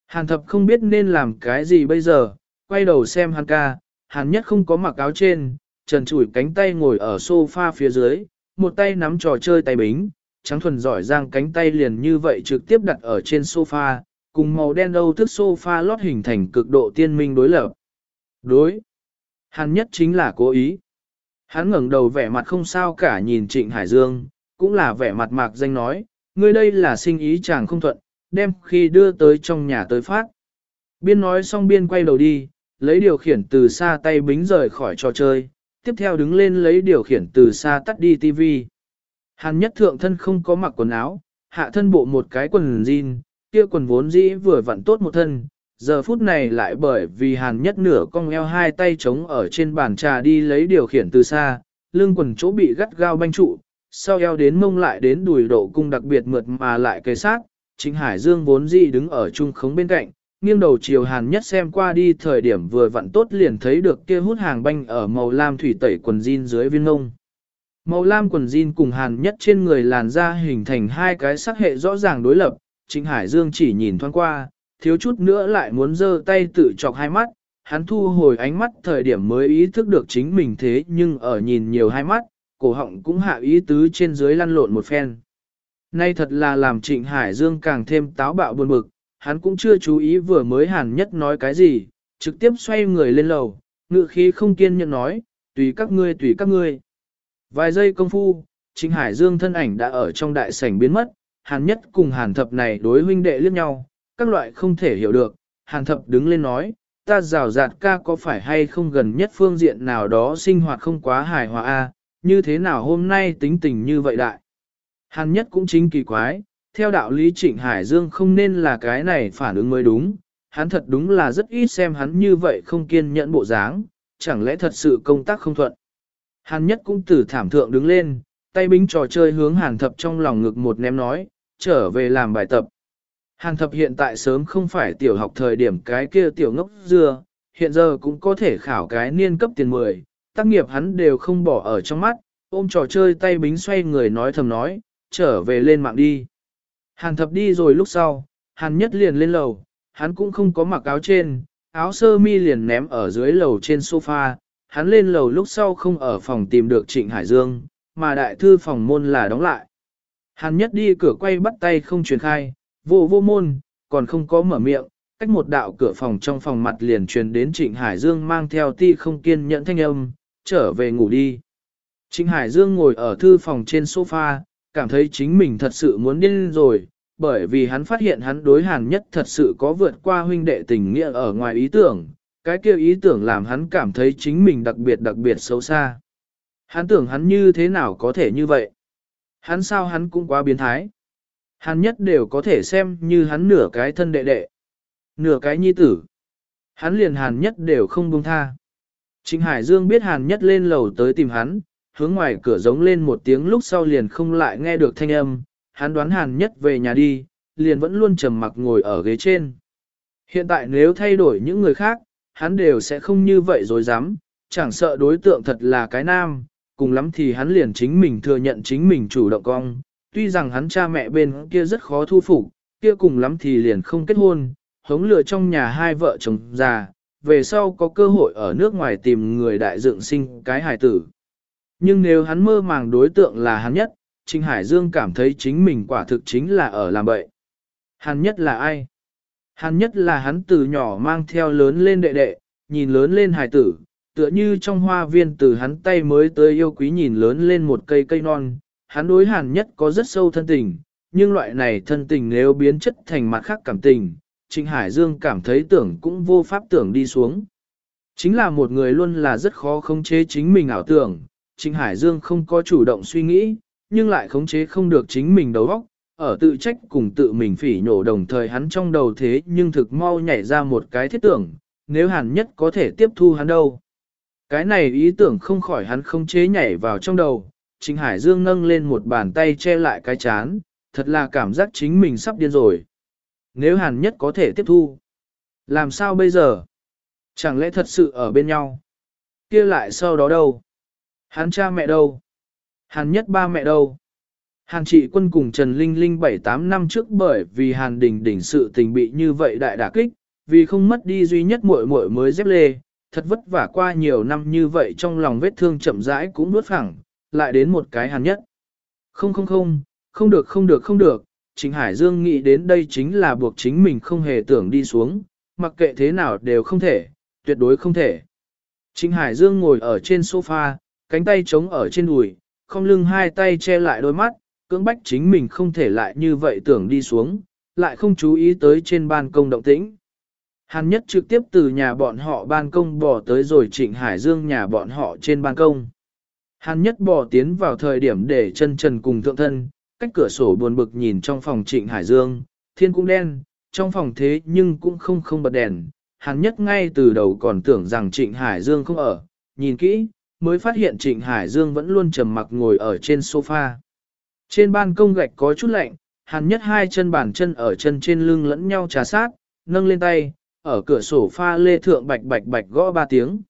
Hàn thập không biết nên làm cái gì bây giờ, quay đầu xem Hàn ca, hàn nhất không có mặc áo trên, trần trụi cánh tay ngồi ở sofa phía dưới, một tay nắm trò chơi tay bính, trắng thuần giỏi giang cánh tay liền như vậy trực tiếp đặt ở trên sofa, cùng màu đen đâu thức sofa lót hình thành cực độ tiên minh đối lập. Đối. hắn nhất chính là cố ý. Hắn ngẩng đầu vẻ mặt không sao cả nhìn Trịnh Hải Dương, cũng là vẻ mặt mạc danh nói, ngươi đây là sinh ý chàng không thuận, đem khi đưa tới trong nhà tới phát. Biên nói xong biên quay đầu đi, lấy điều khiển từ xa tay bính rời khỏi trò chơi, tiếp theo đứng lên lấy điều khiển từ xa tắt đi TV. Hàn nhất thượng thân không có mặc quần áo, hạ thân bộ một cái quần jean, kia quần vốn dĩ vừa vặn tốt một thân, giờ phút này lại bởi vì hàn nhất nửa cong eo hai tay trống ở trên bàn trà đi lấy điều khiển từ xa, lưng quần chỗ bị gắt gao banh trụ, sau eo đến mông lại đến đùi độ cung đặc biệt mượt mà lại cây sát, chính Hải Dương vốn dĩ đứng ở trung khống bên cạnh, nghiêng đầu chiều hàn nhất xem qua đi thời điểm vừa vặn tốt liền thấy được kia hút hàng banh ở màu lam thủy tẩy quần jean dưới viên ngông. Màu lam quần jean cùng hàn nhất trên người làn da hình thành hai cái sắc hệ rõ ràng đối lập, Trịnh Hải Dương chỉ nhìn thoáng qua, thiếu chút nữa lại muốn giơ tay tự chọc hai mắt, hắn thu hồi ánh mắt thời điểm mới ý thức được chính mình thế nhưng ở nhìn nhiều hai mắt, cổ họng cũng hạ ý tứ trên dưới lăn lộn một phen. Nay thật là làm Trịnh Hải Dương càng thêm táo bạo buồn bực, hắn cũng chưa chú ý vừa mới hàn nhất nói cái gì, trực tiếp xoay người lên lầu, ngựa khí không kiên nhẫn nói, tùy các ngươi tùy các ngươi. Vài giây công phu, Trịnh Hải Dương thân ảnh đã ở trong đại sảnh biến mất, Hàn Nhất cùng Hàn Thập này đối huynh đệ liếc nhau, các loại không thể hiểu được, Hàn Thập đứng lên nói, ta rào rạt ca có phải hay không gần nhất phương diện nào đó sinh hoạt không quá hài hòa a như thế nào hôm nay tính tình như vậy đại. Hàn Nhất cũng chính kỳ quái, theo đạo lý Trịnh Hải Dương không nên là cái này phản ứng mới đúng, hắn thật đúng là rất ít xem hắn như vậy không kiên nhẫn bộ dáng, chẳng lẽ thật sự công tác không thuận. Hàn Nhất cũng từ thảm thượng đứng lên, tay bính trò chơi hướng Hàn Thập trong lòng ngực một ném nói, trở về làm bài tập. Hàn Thập hiện tại sớm không phải tiểu học thời điểm cái kia tiểu ngốc dưa, hiện giờ cũng có thể khảo cái niên cấp tiền 10, tác nghiệp hắn đều không bỏ ở trong mắt, ôm trò chơi tay bính xoay người nói thầm nói, trở về lên mạng đi. Hàn Thập đi rồi lúc sau, Hàn Nhất liền lên lầu, hắn cũng không có mặc áo trên, áo sơ mi liền ném ở dưới lầu trên sofa, hắn lên lầu lúc sau không ở phòng tìm được Trịnh Hải Dương, mà đại thư phòng môn là đóng lại. Hắn nhất đi cửa quay bắt tay không truyền khai, vô vô môn, còn không có mở miệng, cách một đạo cửa phòng trong phòng mặt liền truyền đến Trịnh Hải Dương mang theo ti không kiên nhẫn thanh âm, trở về ngủ đi. Trịnh Hải Dương ngồi ở thư phòng trên sofa, cảm thấy chính mình thật sự muốn điên rồi, bởi vì hắn phát hiện hắn đối hàn nhất thật sự có vượt qua huynh đệ tình nghĩa ở ngoài ý tưởng, cái kia ý tưởng làm hắn cảm thấy chính mình đặc biệt đặc biệt xấu xa. Hắn tưởng hắn như thế nào có thể như vậy? Hắn sao hắn cũng quá biến thái. Hắn nhất đều có thể xem như hắn nửa cái thân đệ đệ. Nửa cái nhi tử. Hắn liền hàn nhất đều không buông tha. Trịnh Hải Dương biết hàn nhất lên lầu tới tìm hắn, hướng ngoài cửa giống lên một tiếng lúc sau liền không lại nghe được thanh âm, hắn đoán hàn nhất về nhà đi, liền vẫn luôn trầm mặc ngồi ở ghế trên. Hiện tại nếu thay đổi những người khác, hắn đều sẽ không như vậy rồi dám, chẳng sợ đối tượng thật là cái nam, cùng lắm thì hắn liền chính mình thừa nhận chính mình chủ động cong, tuy rằng hắn cha mẹ bên kia rất khó thu phục, kia cùng lắm thì liền không kết hôn, hống lừa trong nhà hai vợ chồng già, về sau có cơ hội ở nước ngoài tìm người đại dựng sinh cái hài tử. Nhưng nếu hắn mơ màng đối tượng là hắn nhất, Trình Hải Dương cảm thấy chính mình quả thực chính là ở làm bậy. Hắn nhất là ai? Hắn nhất là hắn từ nhỏ mang theo lớn lên đệ đệ, nhìn lớn lên hài tử, tựa như trong hoa viên từ hắn tay mới tới yêu quý nhìn lớn lên một cây cây non, hắn đối hàn nhất có rất sâu thân tình, nhưng loại này thân tình nếu biến chất thành mặt khác cảm tình, Trịnh Hải Dương cảm thấy tưởng cũng vô pháp tưởng đi xuống. Chính là một người luôn là rất khó khống chế chính mình ảo tưởng, Trịnh Hải Dương không có chủ động suy nghĩ, nhưng lại khống chế không được chính mình đầu óc, ở tự trách cùng tự mình phỉ nhổ đồng thời hắn trong đầu thế nhưng thực mau nhảy ra một cái thiết tưởng, nếu hàn nhất có thể tiếp thu hắn đâu. Cái này ý tưởng không khỏi hắn không chế nhảy vào trong đầu, Chính Hải Dương nâng lên một bàn tay che lại cái chán, thật là cảm giác chính mình sắp điên rồi. Nếu hàn nhất có thể tiếp thu, làm sao bây giờ? Chẳng lẽ thật sự ở bên nhau? kia lại sau đó đâu? Hắn cha mẹ đâu? Hàn nhất ba mẹ đâu? Hàn trị quân cùng Trần Linh Linh 7-8 năm trước bởi vì Hàn đình đỉnh sự tình bị như vậy đại đả kích, vì không mất đi duy nhất muội muội mới dép lê, thật vất vả qua nhiều năm như vậy trong lòng vết thương chậm rãi cũng nuốt phẳng, lại đến một cái hàn nhất. Không không không, không được không được không được, Trình Hải Dương nghĩ đến đây chính là buộc chính mình không hề tưởng đi xuống, mặc kệ thế nào đều không thể, tuyệt đối không thể. Trình Hải Dương ngồi ở trên sofa, cánh tay chống ở trên đùi, không lưng hai tay che lại đôi mắt, cưỡng bách chính mình không thể lại như vậy tưởng đi xuống, lại không chú ý tới trên ban công động tĩnh. Hàn nhất trực tiếp từ nhà bọn họ ban công bỏ tới rồi trịnh Hải Dương nhà bọn họ trên ban công. Hàn nhất bỏ tiến vào thời điểm để chân trần cùng thượng thân, cách cửa sổ buồn bực nhìn trong phòng trịnh Hải Dương, thiên cũng đen, trong phòng thế nhưng cũng không không bật đèn. Hàn nhất ngay từ đầu còn tưởng rằng trịnh Hải Dương không ở, nhìn kỹ, mới phát hiện trịnh Hải Dương vẫn luôn trầm mặc ngồi ở trên sofa. Trên ban công gạch có chút lạnh, hàn nhất hai chân bàn chân ở chân trên lưng lẫn nhau trà sát, nâng lên tay, ở cửa sổ pha lê thượng bạch bạch bạch gõ ba tiếng.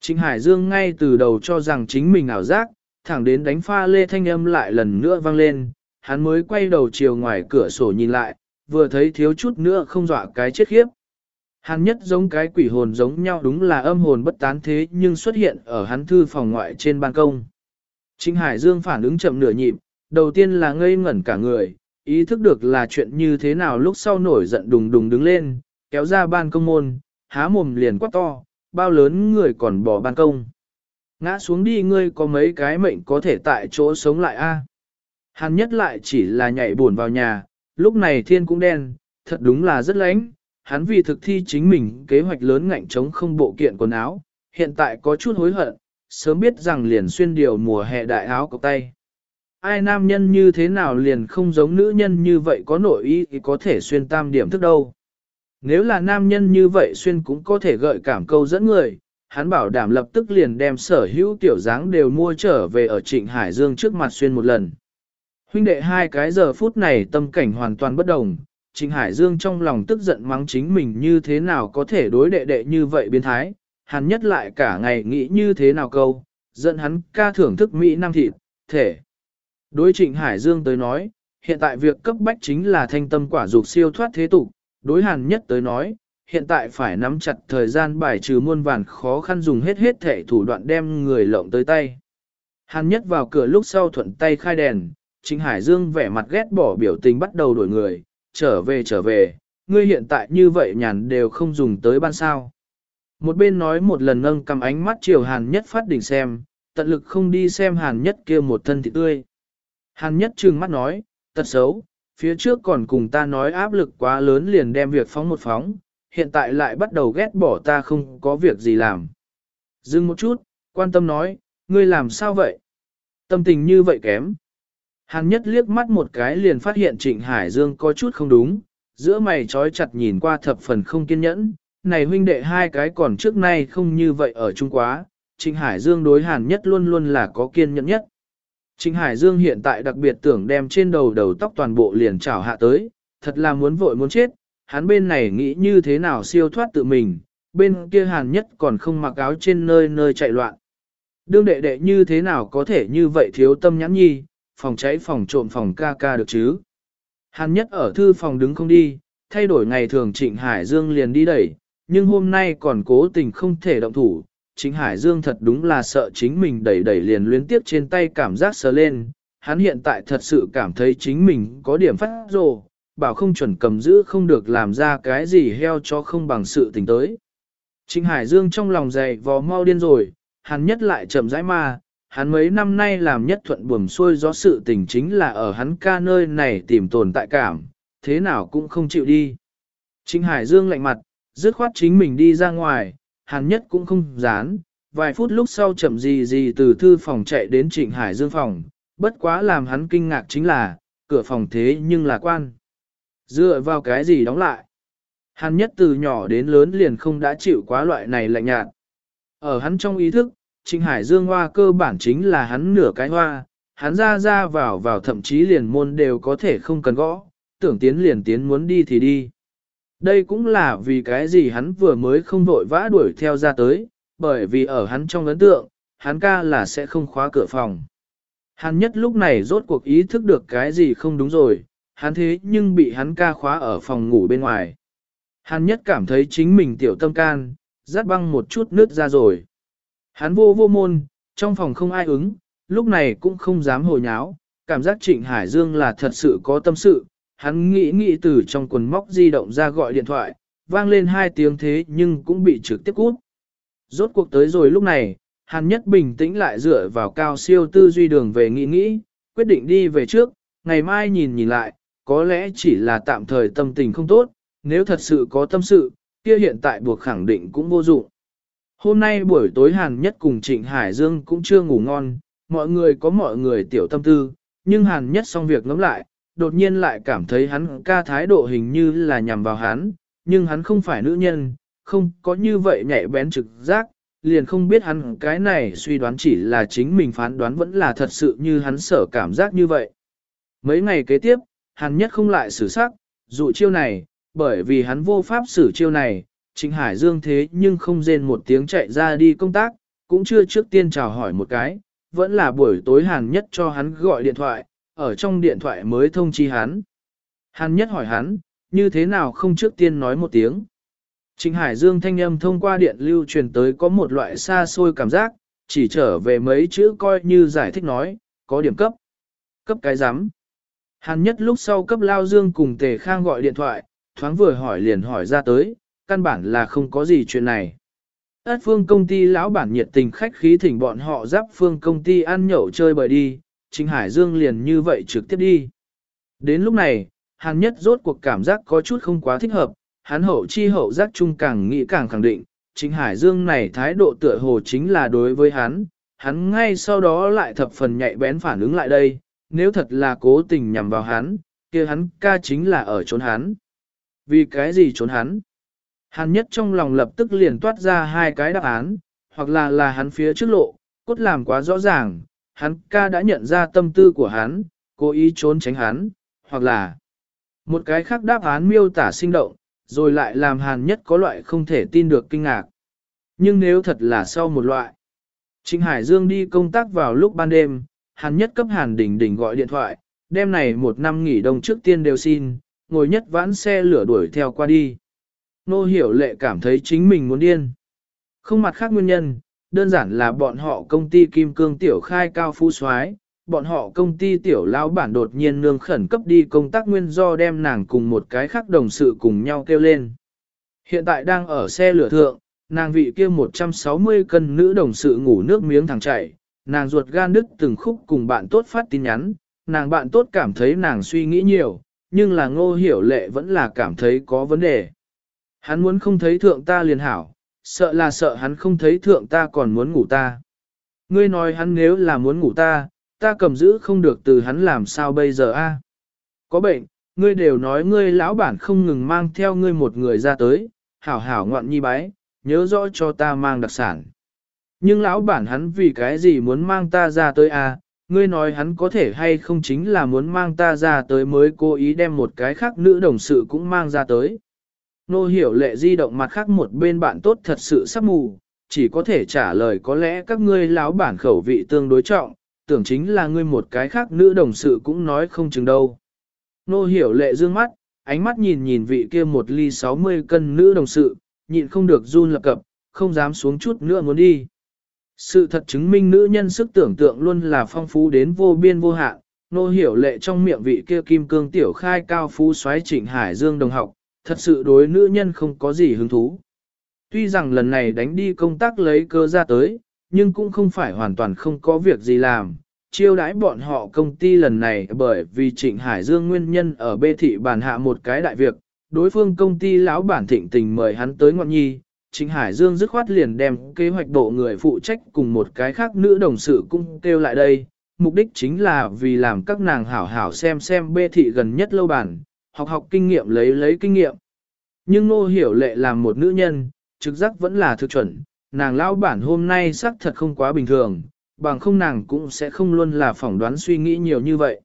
Trịnh Hải Dương ngay từ đầu cho rằng chính mình ảo giác, thẳng đến đánh pha lê thanh âm lại lần nữa vang lên, hắn mới quay đầu chiều ngoài cửa sổ nhìn lại, vừa thấy thiếu chút nữa không dọa cái chết khiếp. Hắn nhất giống cái quỷ hồn giống nhau đúng là âm hồn bất tán thế nhưng xuất hiện ở hắn thư phòng ngoại trên ban công. Trịnh Hải Dương phản ứng chậm nửa nhịp, đầu tiên là ngây ngẩn cả người, ý thức được là chuyện như thế nào lúc sau nổi giận đùng đùng đứng lên, kéo ra ban công môn, há mồm liền quát to, bao lớn người còn bỏ ban công. Ngã xuống đi ngươi có mấy cái mệnh có thể tại chỗ sống lại a? À? Hàn nhất lại chỉ là nhảy buồn vào nhà, lúc này thiên cũng đen, thật đúng là rất lánh. Hắn vì thực thi chính mình kế hoạch lớn ngạnh chống không bộ kiện quần áo, hiện tại có chút hối hận, sớm biết rằng liền xuyên điều mùa hè đại áo cộc tay. Ai nam nhân như thế nào liền không giống nữ nhân như vậy có nội ý thì có thể xuyên tam điểm thức đâu. Nếu là nam nhân như vậy xuyên cũng có thể gợi cảm câu dẫn người, hắn bảo đảm lập tức liền đem sở hữu tiểu dáng đều mua trở về ở Trịnh Hải Dương trước mặt xuyên một lần. Huynh đệ hai cái giờ phút này tâm cảnh hoàn toàn bất đồng, Trịnh Hải Dương trong lòng tức giận mắng chính mình như thế nào có thể đối đệ đệ như vậy biến thái, hắn nhất lại cả ngày nghĩ như thế nào câu, giận hắn ca thưởng thức Mỹ Nam thịt, thể. Đối Trịnh Hải Dương tới nói, hiện tại việc cấp bách chính là thanh tâm quả dục siêu thoát thế tục, đối hàn nhất tới nói, hiện tại phải nắm chặt thời gian bài trừ muôn vàn khó khăn dùng hết hết thể thủ đoạn đem người lộng tới tay. Hàn nhất vào cửa lúc sau thuận tay khai đèn, Trịnh Hải Dương vẻ mặt ghét bỏ biểu tình bắt đầu đổi người, trở về trở về, ngươi hiện tại như vậy nhàn đều không dùng tới ban sao. Một bên nói một lần nâng cầm ánh mắt chiều Hàn nhất phát đỉnh xem, tận lực không đi xem Hàn nhất kia một thân thịt tươi. Hàn nhất trừng mắt nói, tật xấu, phía trước còn cùng ta nói áp lực quá lớn liền đem việc phóng một phóng, hiện tại lại bắt đầu ghét bỏ ta không có việc gì làm. Dừng một chút, quan tâm nói, ngươi làm sao vậy? Tâm tình như vậy kém. Hàn nhất liếc mắt một cái liền phát hiện Trịnh Hải Dương có chút không đúng, giữa mày trói chặt nhìn qua thập phần không kiên nhẫn, này huynh đệ hai cái còn trước nay không như vậy ở Trung Quá, Trịnh Hải Dương đối Hàn nhất luôn luôn là có kiên nhẫn nhất. Trịnh Hải Dương hiện tại đặc biệt tưởng đem trên đầu đầu tóc toàn bộ liền trảo hạ tới, thật là muốn vội muốn chết, hắn bên này nghĩ như thế nào siêu thoát tự mình, bên kia hàn nhất còn không mặc áo trên nơi nơi chạy loạn. Đương đệ đệ như thế nào có thể như vậy thiếu tâm nhãn nhi, phòng cháy phòng trộm phòng ca ca được chứ. Hàn nhất ở thư phòng đứng không đi, thay đổi ngày thường Trịnh Hải Dương liền đi đẩy, nhưng hôm nay còn cố tình không thể động thủ. Trịnh Hải Dương thật đúng là sợ chính mình đẩy đẩy liền luyến tiếp trên tay cảm giác sờ lên. Hắn hiện tại thật sự cảm thấy chính mình có điểm phát rồ, bảo không chuẩn cầm giữ không được làm ra cái gì heo cho không bằng sự tình tới. Trịnh Hải Dương trong lòng dày vò mau điên rồi, hắn nhất lại chậm rãi mà, hắn mấy năm nay làm nhất thuận buồm xuôi do sự tình chính là ở hắn ca nơi này tìm tồn tại cảm, thế nào cũng không chịu đi. Trịnh Hải Dương lạnh mặt, dứt khoát chính mình đi ra ngoài, Hàn nhất cũng không dán, vài phút lúc sau chậm gì gì từ thư phòng chạy đến Trịnh Hải Dương phòng, bất quá làm hắn kinh ngạc chính là, cửa phòng thế nhưng là quan. Dựa vào cái gì đóng lại? Hàn nhất từ nhỏ đến lớn liền không đã chịu quá loại này lạnh nhạt. Ở hắn trong ý thức, Trịnh Hải Dương Hoa cơ bản chính là hắn nửa cái hoa, hắn ra ra vào vào thậm chí liền môn đều có thể không cần gõ, tưởng tiến liền tiến muốn đi thì đi. Đây cũng là vì cái gì hắn vừa mới không vội vã đuổi theo ra tới, bởi vì ở hắn trong ấn tượng, hắn ca là sẽ không khóa cửa phòng. Hắn nhất lúc này rốt cuộc ý thức được cái gì không đúng rồi, hắn thế nhưng bị hắn ca khóa ở phòng ngủ bên ngoài. Hắn nhất cảm thấy chính mình tiểu tâm can, rát băng một chút nước ra rồi. Hắn vô vô môn, trong phòng không ai ứng, lúc này cũng không dám hồi nháo, cảm giác Trịnh Hải Dương là thật sự có tâm sự. Hắn nghĩ nghĩ từ trong quần móc di động ra gọi điện thoại, vang lên hai tiếng thế nhưng cũng bị trực tiếp cút. Rốt cuộc tới rồi lúc này, hắn nhất bình tĩnh lại dựa vào cao siêu tư duy đường về nghĩ nghĩ, quyết định đi về trước, ngày mai nhìn nhìn lại, có lẽ chỉ là tạm thời tâm tình không tốt, nếu thật sự có tâm sự, kia hiện tại buộc khẳng định cũng vô dụng. Hôm nay buổi tối Hàn Nhất cùng Trịnh Hải Dương cũng chưa ngủ ngon, mọi người có mọi người tiểu tâm tư, nhưng Hàn Nhất xong việc ngắm lại, đột nhiên lại cảm thấy hắn ca thái độ hình như là nhằm vào hắn, nhưng hắn không phải nữ nhân, không có như vậy nhạy bén trực giác, liền không biết hắn cái này suy đoán chỉ là chính mình phán đoán vẫn là thật sự như hắn sở cảm giác như vậy. Mấy ngày kế tiếp, hắn Nhất không lại xử sắc, dụ chiêu này, bởi vì hắn vô pháp xử chiêu này, Trịnh Hải Dương thế nhưng không rên một tiếng chạy ra đi công tác, cũng chưa trước tiên chào hỏi một cái, vẫn là buổi tối Hàn Nhất cho hắn gọi điện thoại, ở trong điện thoại mới thông chi hắn. Hàn Nhất hỏi hắn, như thế nào không trước tiên nói một tiếng. Trịnh Hải Dương thanh âm thông qua điện lưu truyền tới có một loại xa xôi cảm giác, chỉ trở về mấy chữ coi như giải thích nói, có điểm cấp. Cấp cái rắm Hàn nhất lúc sau cấp Lao Dương cùng Tề Khang gọi điện thoại, thoáng vừa hỏi liền hỏi ra tới, căn bản là không có gì chuyện này. Ất phương công ty lão bản nhiệt tình khách khí thỉnh bọn họ giáp phương công ty ăn nhậu chơi bời đi, Trịnh Hải Dương liền như vậy trực tiếp đi. Đến lúc này, Hàn Nhất rốt cuộc cảm giác có chút không quá thích hợp, hắn hậu chi hậu giác chung càng nghĩ càng khẳng định, Trịnh Hải Dương này thái độ tựa hồ chính là đối với hắn, hắn ngay sau đó lại thập phần nhạy bén phản ứng lại đây, nếu thật là cố tình nhằm vào hắn, kia hắn ca chính là ở trốn hắn. Vì cái gì trốn hắn? Hàn nhất trong lòng lập tức liền toát ra hai cái đáp án, hoặc là là hắn phía trước lộ, cốt làm quá rõ ràng, hắn ca đã nhận ra tâm tư của hắn, cố ý trốn tránh hắn, hoặc là một cái khác đáp án miêu tả sinh động, rồi lại làm hàn nhất có loại không thể tin được kinh ngạc. Nhưng nếu thật là sau một loại, Trịnh Hải Dương đi công tác vào lúc ban đêm, hàn nhất cấp hàn đỉnh đỉnh gọi điện thoại, đêm này một năm nghỉ đông trước tiên đều xin, ngồi nhất vãn xe lửa đuổi theo qua đi. Nô hiểu lệ cảm thấy chính mình muốn điên. Không mặt khác nguyên nhân, đơn giản là bọn họ công ty kim cương tiểu khai cao phú soái bọn họ công ty tiểu lão bản đột nhiên nương khẩn cấp đi công tác nguyên do đem nàng cùng một cái khác đồng sự cùng nhau kêu lên. Hiện tại đang ở xe lửa thượng, nàng vị kia 160 cân nữ đồng sự ngủ nước miếng thẳng chảy, nàng ruột gan đứt từng khúc cùng bạn tốt phát tin nhắn, nàng bạn tốt cảm thấy nàng suy nghĩ nhiều, nhưng là ngô hiểu lệ vẫn là cảm thấy có vấn đề. Hắn muốn không thấy thượng ta liền hảo, sợ là sợ hắn không thấy thượng ta còn muốn ngủ ta. Ngươi nói hắn nếu là muốn ngủ ta, ta cầm giữ không được từ hắn làm sao bây giờ a? Có bệnh, ngươi đều nói ngươi lão bản không ngừng mang theo ngươi một người ra tới, hảo hảo ngoạn nhi bái, nhớ rõ cho ta mang đặc sản. Nhưng lão bản hắn vì cái gì muốn mang ta ra tới a? Ngươi nói hắn có thể hay không chính là muốn mang ta ra tới mới cố ý đem một cái khác nữ đồng sự cũng mang ra tới. Nô hiểu lệ di động mặt khác một bên bạn tốt thật sự sắp mù, chỉ có thể trả lời có lẽ các ngươi láo bản khẩu vị tương đối trọng, tưởng chính là ngươi một cái khác nữ đồng sự cũng nói không chừng đâu. Nô hiểu lệ dương mắt, ánh mắt nhìn nhìn vị kia một ly 60 cân nữ đồng sự, nhịn không được run lập cập, không dám xuống chút nữa muốn đi. Sự thật chứng minh nữ nhân sức tưởng tượng luôn là phong phú đến vô biên vô hạn. Nô hiểu lệ trong miệng vị kia kim cương tiểu khai cao phú xoáy trịnh hải dương đồng học, thật sự đối nữ nhân không có gì hứng thú. Tuy rằng lần này đánh đi công tác lấy cơ ra tới, nhưng cũng không phải hoàn toàn không có việc gì làm. Chiêu đãi bọn họ công ty lần này bởi vì Trịnh Hải Dương nguyên nhân ở bê thị bàn hạ một cái đại việc, đối phương công ty lão bản thịnh tình mời hắn tới ngọn nhi. Trịnh Hải Dương dứt khoát liền đem kế hoạch bộ người phụ trách cùng một cái khác nữ đồng sự cung kêu lại đây, mục đích chính là vì làm các nàng hảo hảo xem xem bê thị gần nhất lâu bản, học học kinh nghiệm lấy lấy kinh nghiệm. Nhưng Ngô hiểu lệ làm một nữ nhân, trực giác vẫn là thực chuẩn, nàng lão bản hôm nay xác thật không quá bình thường, bằng không nàng cũng sẽ không luôn là phỏng đoán suy nghĩ nhiều như vậy.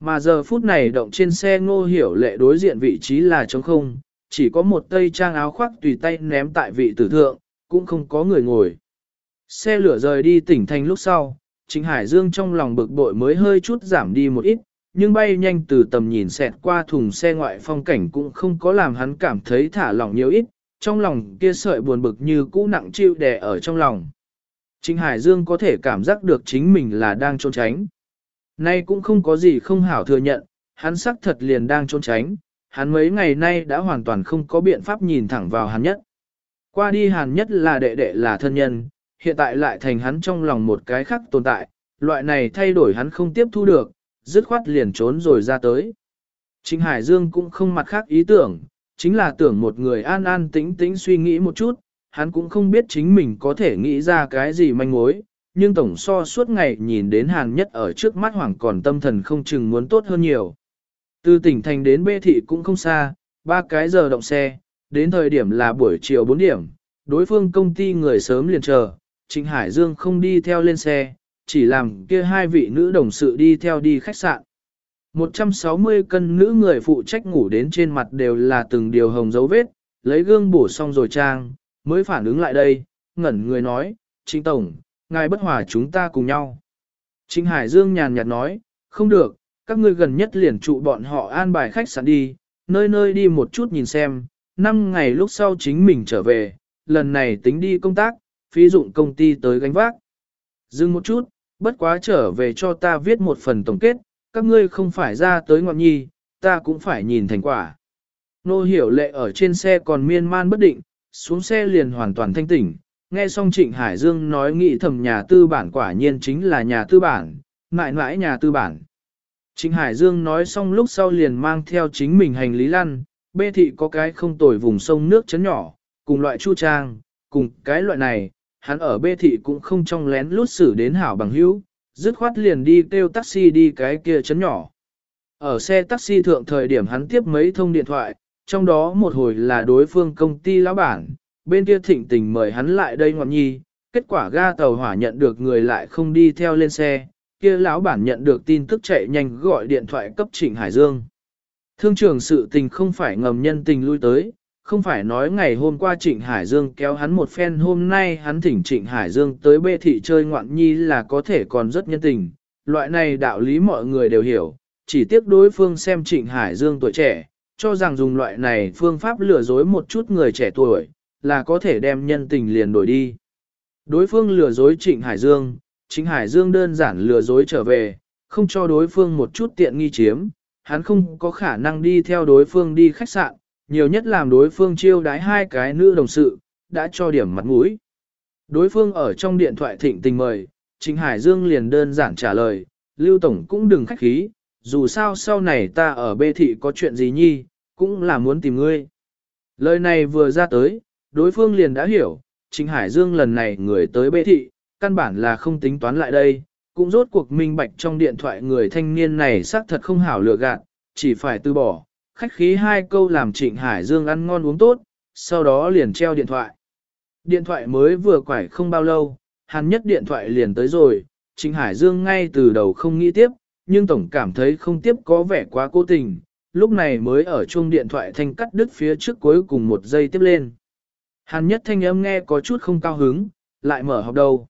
Mà giờ phút này động trên xe ngô hiểu lệ đối diện vị trí là trống không, chỉ có một tây trang áo khoác tùy tay ném tại vị tử thượng, cũng không có người ngồi. Xe lửa rời đi tỉnh thành lúc sau, Trịnh Hải Dương trong lòng bực bội mới hơi chút giảm đi một ít, nhưng bay nhanh từ tầm nhìn xẹt qua thùng xe ngoại phong cảnh cũng không có làm hắn cảm thấy thả lỏng nhiều ít, trong lòng kia sợi buồn bực như cũ nặng chịu đè ở trong lòng. Trịnh Hải Dương có thể cảm giác được chính mình là đang trốn tránh. Nay cũng không có gì không hảo thừa nhận, hắn xác thật liền đang trốn tránh, hắn mấy ngày nay đã hoàn toàn không có biện pháp nhìn thẳng vào hắn nhất. Qua đi hàn nhất là đệ đệ là thân nhân, hiện tại lại thành hắn trong lòng một cái khác tồn tại, loại này thay đổi hắn không tiếp thu được, dứt khoát liền trốn rồi ra tới. Trịnh Hải Dương cũng không mặt khác ý tưởng, chính là tưởng một người an an tĩnh tĩnh suy nghĩ một chút, hắn cũng không biết chính mình có thể nghĩ ra cái gì manh mối, nhưng tổng so suốt ngày nhìn đến hàng nhất ở trước mắt hoảng còn tâm thần không chừng muốn tốt hơn nhiều. Từ tỉnh thành đến bê thị cũng không xa, ba cái giờ động xe, đến thời điểm là buổi chiều 4 điểm, đối phương công ty người sớm liền chờ, Trịnh Hải Dương không đi theo lên xe, chỉ làm kia hai vị nữ đồng sự đi theo đi khách sạn. 160 cân nữ người phụ trách ngủ đến trên mặt đều là từng điều hồng dấu vết, lấy gương bổ xong rồi trang, mới phản ứng lại đây, ngẩn người nói, Trịnh Tổng, ngài bất hòa chúng ta cùng nhau. Trịnh Hải Dương nhàn nhạt nói, không được, các ngươi gần nhất liền trụ bọn họ an bài khách sạn đi, nơi nơi đi một chút nhìn xem, năm ngày lúc sau chính mình trở về, lần này tính đi công tác, phí dụng công ty tới gánh vác. Dừng một chút, bất quá trở về cho ta viết một phần tổng kết, các ngươi không phải ra tới ngọn nhi, ta cũng phải nhìn thành quả. Nô hiểu lệ ở trên xe còn miên man bất định, xuống xe liền hoàn toàn thanh tỉnh, nghe xong Trịnh Hải Dương nói nghĩ thầm nhà tư bản quả nhiên chính là nhà tư bản, mãi mãi nhà tư bản. Trịnh Hải Dương nói xong lúc sau liền mang theo chính mình hành lý lăn, bê thị có cái không tồi vùng sông nước chấn nhỏ, cùng loại chu trang, cùng cái loại này, hắn ở bê thị cũng không trong lén lút xử đến hảo bằng hữu, dứt khoát liền đi kêu taxi đi cái kia chấn nhỏ. Ở xe taxi thượng thời điểm hắn tiếp mấy thông điện thoại, trong đó một hồi là đối phương công ty lão bản, bên kia thịnh tình mời hắn lại đây ngọn nhi, kết quả ga tàu hỏa nhận được người lại không đi theo lên xe, kia lão bản nhận được tin tức chạy nhanh gọi điện thoại cấp Trịnh Hải Dương. Thương trường sự tình không phải ngầm nhân tình lui tới, không phải nói ngày hôm qua Trịnh Hải Dương kéo hắn một phen hôm nay hắn thỉnh Trịnh Hải Dương tới bê thị chơi ngoạn nhi là có thể còn rất nhân tình, loại này đạo lý mọi người đều hiểu, chỉ tiếc đối phương xem Trịnh Hải Dương tuổi trẻ, cho rằng dùng loại này phương pháp lừa dối một chút người trẻ tuổi, là có thể đem nhân tình liền đổi đi. Đối phương lừa dối Trịnh Hải Dương, Trịnh Hải Dương đơn giản lừa dối trở về, không cho đối phương một chút tiện nghi chiếm, hắn không có khả năng đi theo đối phương đi khách sạn, nhiều nhất làm đối phương chiêu đái hai cái nữ đồng sự, đã cho điểm mặt mũi. Đối phương ở trong điện thoại thịnh tình mời, Trịnh Hải Dương liền đơn giản trả lời, Lưu Tổng cũng đừng khách khí, dù sao sau này ta ở bê thị có chuyện gì nhi, cũng là muốn tìm ngươi. Lời này vừa ra tới, đối phương liền đã hiểu, Trịnh Hải Dương lần này người tới bê thị, căn bản là không tính toán lại đây, cũng rốt cuộc minh bạch trong điện thoại người thanh niên này xác thật không hảo lựa gạt, chỉ phải từ bỏ, khách khí hai câu làm Trịnh Hải Dương ăn ngon uống tốt, sau đó liền treo điện thoại. Điện thoại mới vừa quải không bao lâu, hắn nhất điện thoại liền tới rồi, Trịnh Hải Dương ngay từ đầu không nghĩ tiếp, nhưng tổng cảm thấy không tiếp có vẻ quá cố tình, lúc này mới ở chuông điện thoại thanh cắt đứt phía trước cuối cùng một giây tiếp lên. Hàn nhất thanh âm nghe có chút không cao hứng, lại mở học đầu.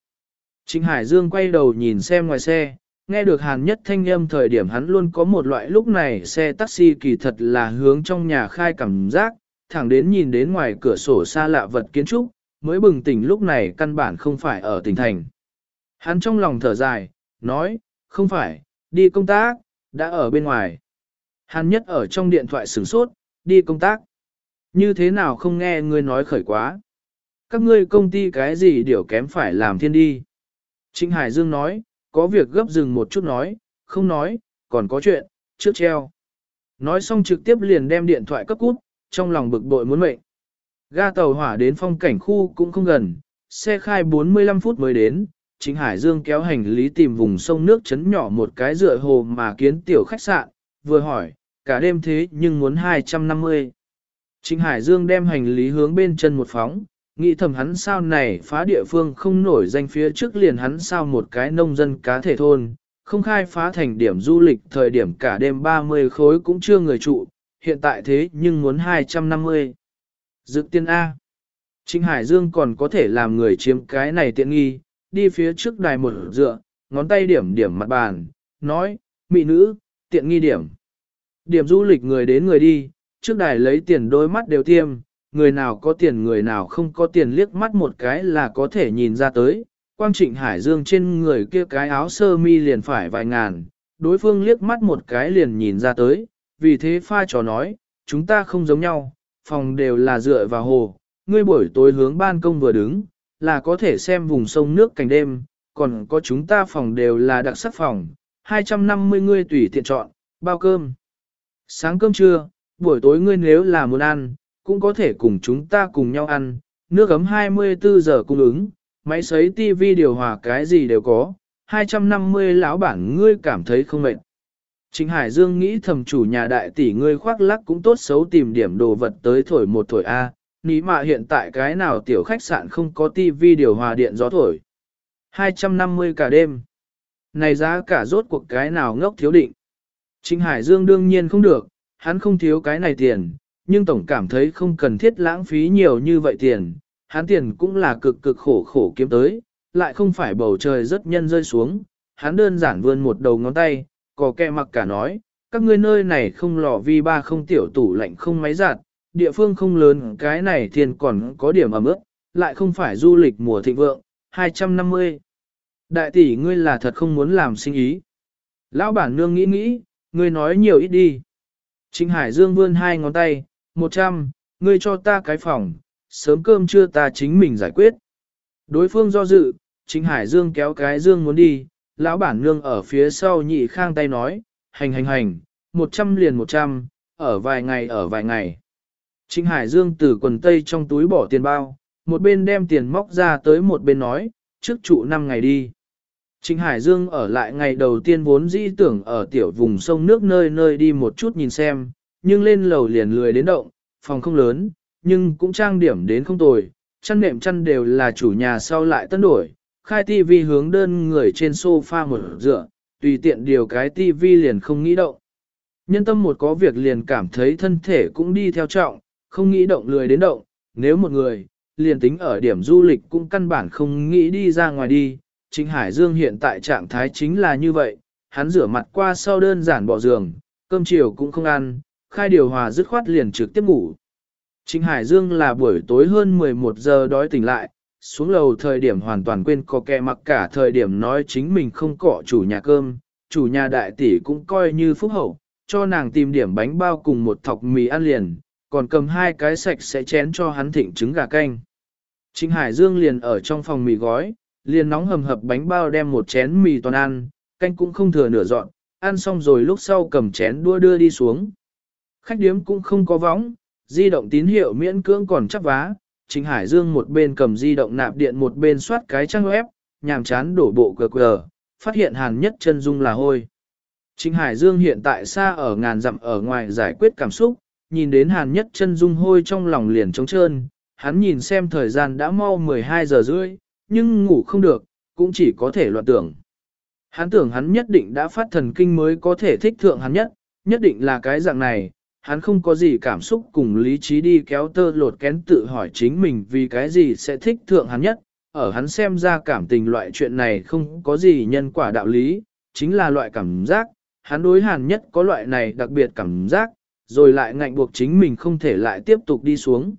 Trịnh Hải Dương quay đầu nhìn xem ngoài xe, nghe được hàn nhất thanh âm thời điểm hắn luôn có một loại lúc này xe taxi kỳ thật là hướng trong nhà khai cảm giác, thẳng đến nhìn đến ngoài cửa sổ xa lạ vật kiến trúc, mới bừng tỉnh lúc này căn bản không phải ở tỉnh thành. Hắn trong lòng thở dài, nói, không phải, đi công tác, đã ở bên ngoài. Hàn nhất ở trong điện thoại sửng sốt, đi công tác. Như thế nào không nghe ngươi nói khởi quá. Các ngươi công ty cái gì điều kém phải làm thiên đi. Trịnh Hải Dương nói, có việc gấp dừng một chút nói, không nói, còn có chuyện, trước treo. Nói xong trực tiếp liền đem điện thoại cấp cút, trong lòng bực bội muốn mệnh. Ga tàu hỏa đến phong cảnh khu cũng không gần, xe khai 45 phút mới đến, chính Hải Dương kéo hành lý tìm vùng sông nước chấn nhỏ một cái dựa hồ mà kiến tiểu khách sạn, vừa hỏi, cả đêm thế nhưng muốn 250. Trịnh Hải Dương đem hành lý hướng bên chân một phóng, nghĩ thầm hắn sao này phá địa phương không nổi danh phía trước liền hắn sao một cái nông dân cá thể thôn, không khai phá thành điểm du lịch thời điểm cả đêm 30 khối cũng chưa người trụ, hiện tại thế nhưng muốn 250. Dự tiên A. Trịnh Hải Dương còn có thể làm người chiếm cái này tiện nghi, đi phía trước đài một dựa, ngón tay điểm điểm mặt bàn, nói, mỹ nữ, tiện nghi điểm. Điểm du lịch người đến người đi, trước đài lấy tiền đôi mắt đều tiêm, người nào có tiền người nào không có tiền liếc mắt một cái là có thể nhìn ra tới. Quang Trịnh Hải Dương trên người kia cái áo sơ mi liền phải vài ngàn, đối phương liếc mắt một cái liền nhìn ra tới, vì thế pha trò nói, chúng ta không giống nhau, phòng đều là dựa vào hồ, ngươi buổi tối hướng ban công vừa đứng, là có thể xem vùng sông nước cảnh đêm, còn có chúng ta phòng đều là đặc sắc phòng, 250 ngươi tùy tiện chọn, bao cơm. Sáng cơm trưa, buổi tối ngươi nếu là muốn ăn, cũng có thể cùng chúng ta cùng nhau ăn, nước ấm 24 giờ cung ứng, máy sấy tivi điều hòa cái gì đều có, 250 lão bản ngươi cảm thấy không mệt. Trịnh Hải Dương nghĩ thầm chủ nhà đại tỷ ngươi khoác lắc cũng tốt xấu tìm điểm đồ vật tới thổi một thổi A, ní mà hiện tại cái nào tiểu khách sạn không có tivi điều hòa điện gió thổi. 250 cả đêm. Này giá cả rốt cuộc cái nào ngốc thiếu định. Trịnh Hải Dương đương nhiên không được, hắn không thiếu cái này tiền, nhưng tổng cảm thấy không cần thiết lãng phí nhiều như vậy tiền, hắn tiền cũng là cực cực khổ khổ kiếm tới, lại không phải bầu trời rất nhân rơi xuống, hắn đơn giản vươn một đầu ngón tay, có kẹ mặc cả nói, các ngươi nơi này không lò vi ba không tiểu tủ lạnh không máy giặt, địa phương không lớn cái này tiền còn có điểm ẩm ướt, lại không phải du lịch mùa thịnh vượng, 250. Đại tỷ ngươi là thật không muốn làm sinh ý. Lão bản nương nghĩ nghĩ, ngươi nói nhiều ít đi. Trịnh Hải Dương vươn hai ngón tay, một trăm, ngươi cho ta cái phòng, sớm cơm trưa ta chính mình giải quyết. Đối phương do dự, chính Hải Dương kéo cái dương muốn đi, lão bản nương ở phía sau nhị khang tay nói, hành hành hành, một trăm liền một trăm, ở vài ngày ở vài ngày. Trịnh Hải Dương từ quần tây trong túi bỏ tiền bao, một bên đem tiền móc ra tới một bên nói, trước trụ năm ngày đi. Trịnh Hải Dương ở lại ngày đầu tiên vốn dĩ tưởng ở tiểu vùng sông nước nơi nơi đi một chút nhìn xem, nhưng lên lầu liền lười đến động, phòng không lớn, nhưng cũng trang điểm đến không tồi, chăn nệm chăn đều là chủ nhà sau lại tân đổi, khai tivi hướng đơn người trên sofa một dựa, tùy tiện điều cái tivi liền không nghĩ động. Nhân tâm một có việc liền cảm thấy thân thể cũng đi theo trọng, không nghĩ động lười đến động, nếu một người, liền tính ở điểm du lịch cũng căn bản không nghĩ đi ra ngoài đi. Trịnh Hải Dương hiện tại trạng thái chính là như vậy, hắn rửa mặt qua sau đơn giản bỏ giường, cơm chiều cũng không ăn, khai điều hòa dứt khoát liền trực tiếp ngủ. Trịnh Hải Dương là buổi tối hơn 11 giờ đói tỉnh lại, xuống lầu thời điểm hoàn toàn quên có kẻ mặc cả thời điểm nói chính mình không cọ chủ nhà cơm, chủ nhà đại tỷ cũng coi như phúc hậu, cho nàng tìm điểm bánh bao cùng một thọc mì ăn liền, còn cầm hai cái sạch sẽ chén cho hắn thịnh trứng gà canh. Trịnh Hải Dương liền ở trong phòng mì gói, liền nóng hầm hập bánh bao đem một chén mì toàn ăn, canh cũng không thừa nửa dọn, ăn xong rồi lúc sau cầm chén đua đưa đi xuống. Khách điếm cũng không có võng, di động tín hiệu miễn cưỡng còn chắc vá, Trịnh Hải Dương một bên cầm di động nạp điện một bên soát cái trang web, nhàm chán đổ bộ cờ cờ, phát hiện hàn nhất chân dung là hôi. Trịnh Hải Dương hiện tại xa ở ngàn dặm ở ngoài giải quyết cảm xúc, nhìn đến hàn nhất chân dung hôi trong lòng liền trống trơn, hắn nhìn xem thời gian đã mau 12 giờ rưỡi, nhưng ngủ không được, cũng chỉ có thể loạn tưởng. Hắn tưởng hắn nhất định đã phát thần kinh mới có thể thích thượng hắn nhất, nhất định là cái dạng này, hắn không có gì cảm xúc cùng lý trí đi kéo tơ lột kén tự hỏi chính mình vì cái gì sẽ thích thượng hắn nhất, ở hắn xem ra cảm tình loại chuyện này không có gì nhân quả đạo lý, chính là loại cảm giác, hắn đối hàn nhất có loại này đặc biệt cảm giác, rồi lại ngạnh buộc chính mình không thể lại tiếp tục đi xuống.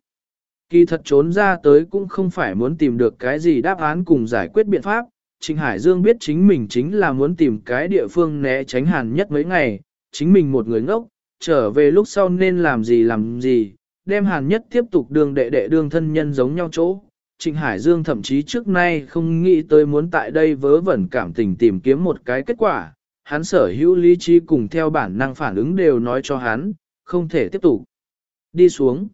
Kỳ thật trốn ra tới cũng không phải muốn tìm được cái gì đáp án cùng giải quyết biện pháp, Trịnh Hải Dương biết chính mình chính là muốn tìm cái địa phương né tránh hàn nhất mấy ngày, chính mình một người ngốc, trở về lúc sau nên làm gì làm gì, đem hàn nhất tiếp tục đường đệ đệ đương thân nhân giống nhau chỗ. Trịnh Hải Dương thậm chí trước nay không nghĩ tới muốn tại đây vớ vẩn cảm tình tìm kiếm một cái kết quả, hắn sở hữu lý trí cùng theo bản năng phản ứng đều nói cho hắn, không thể tiếp tục. Đi xuống.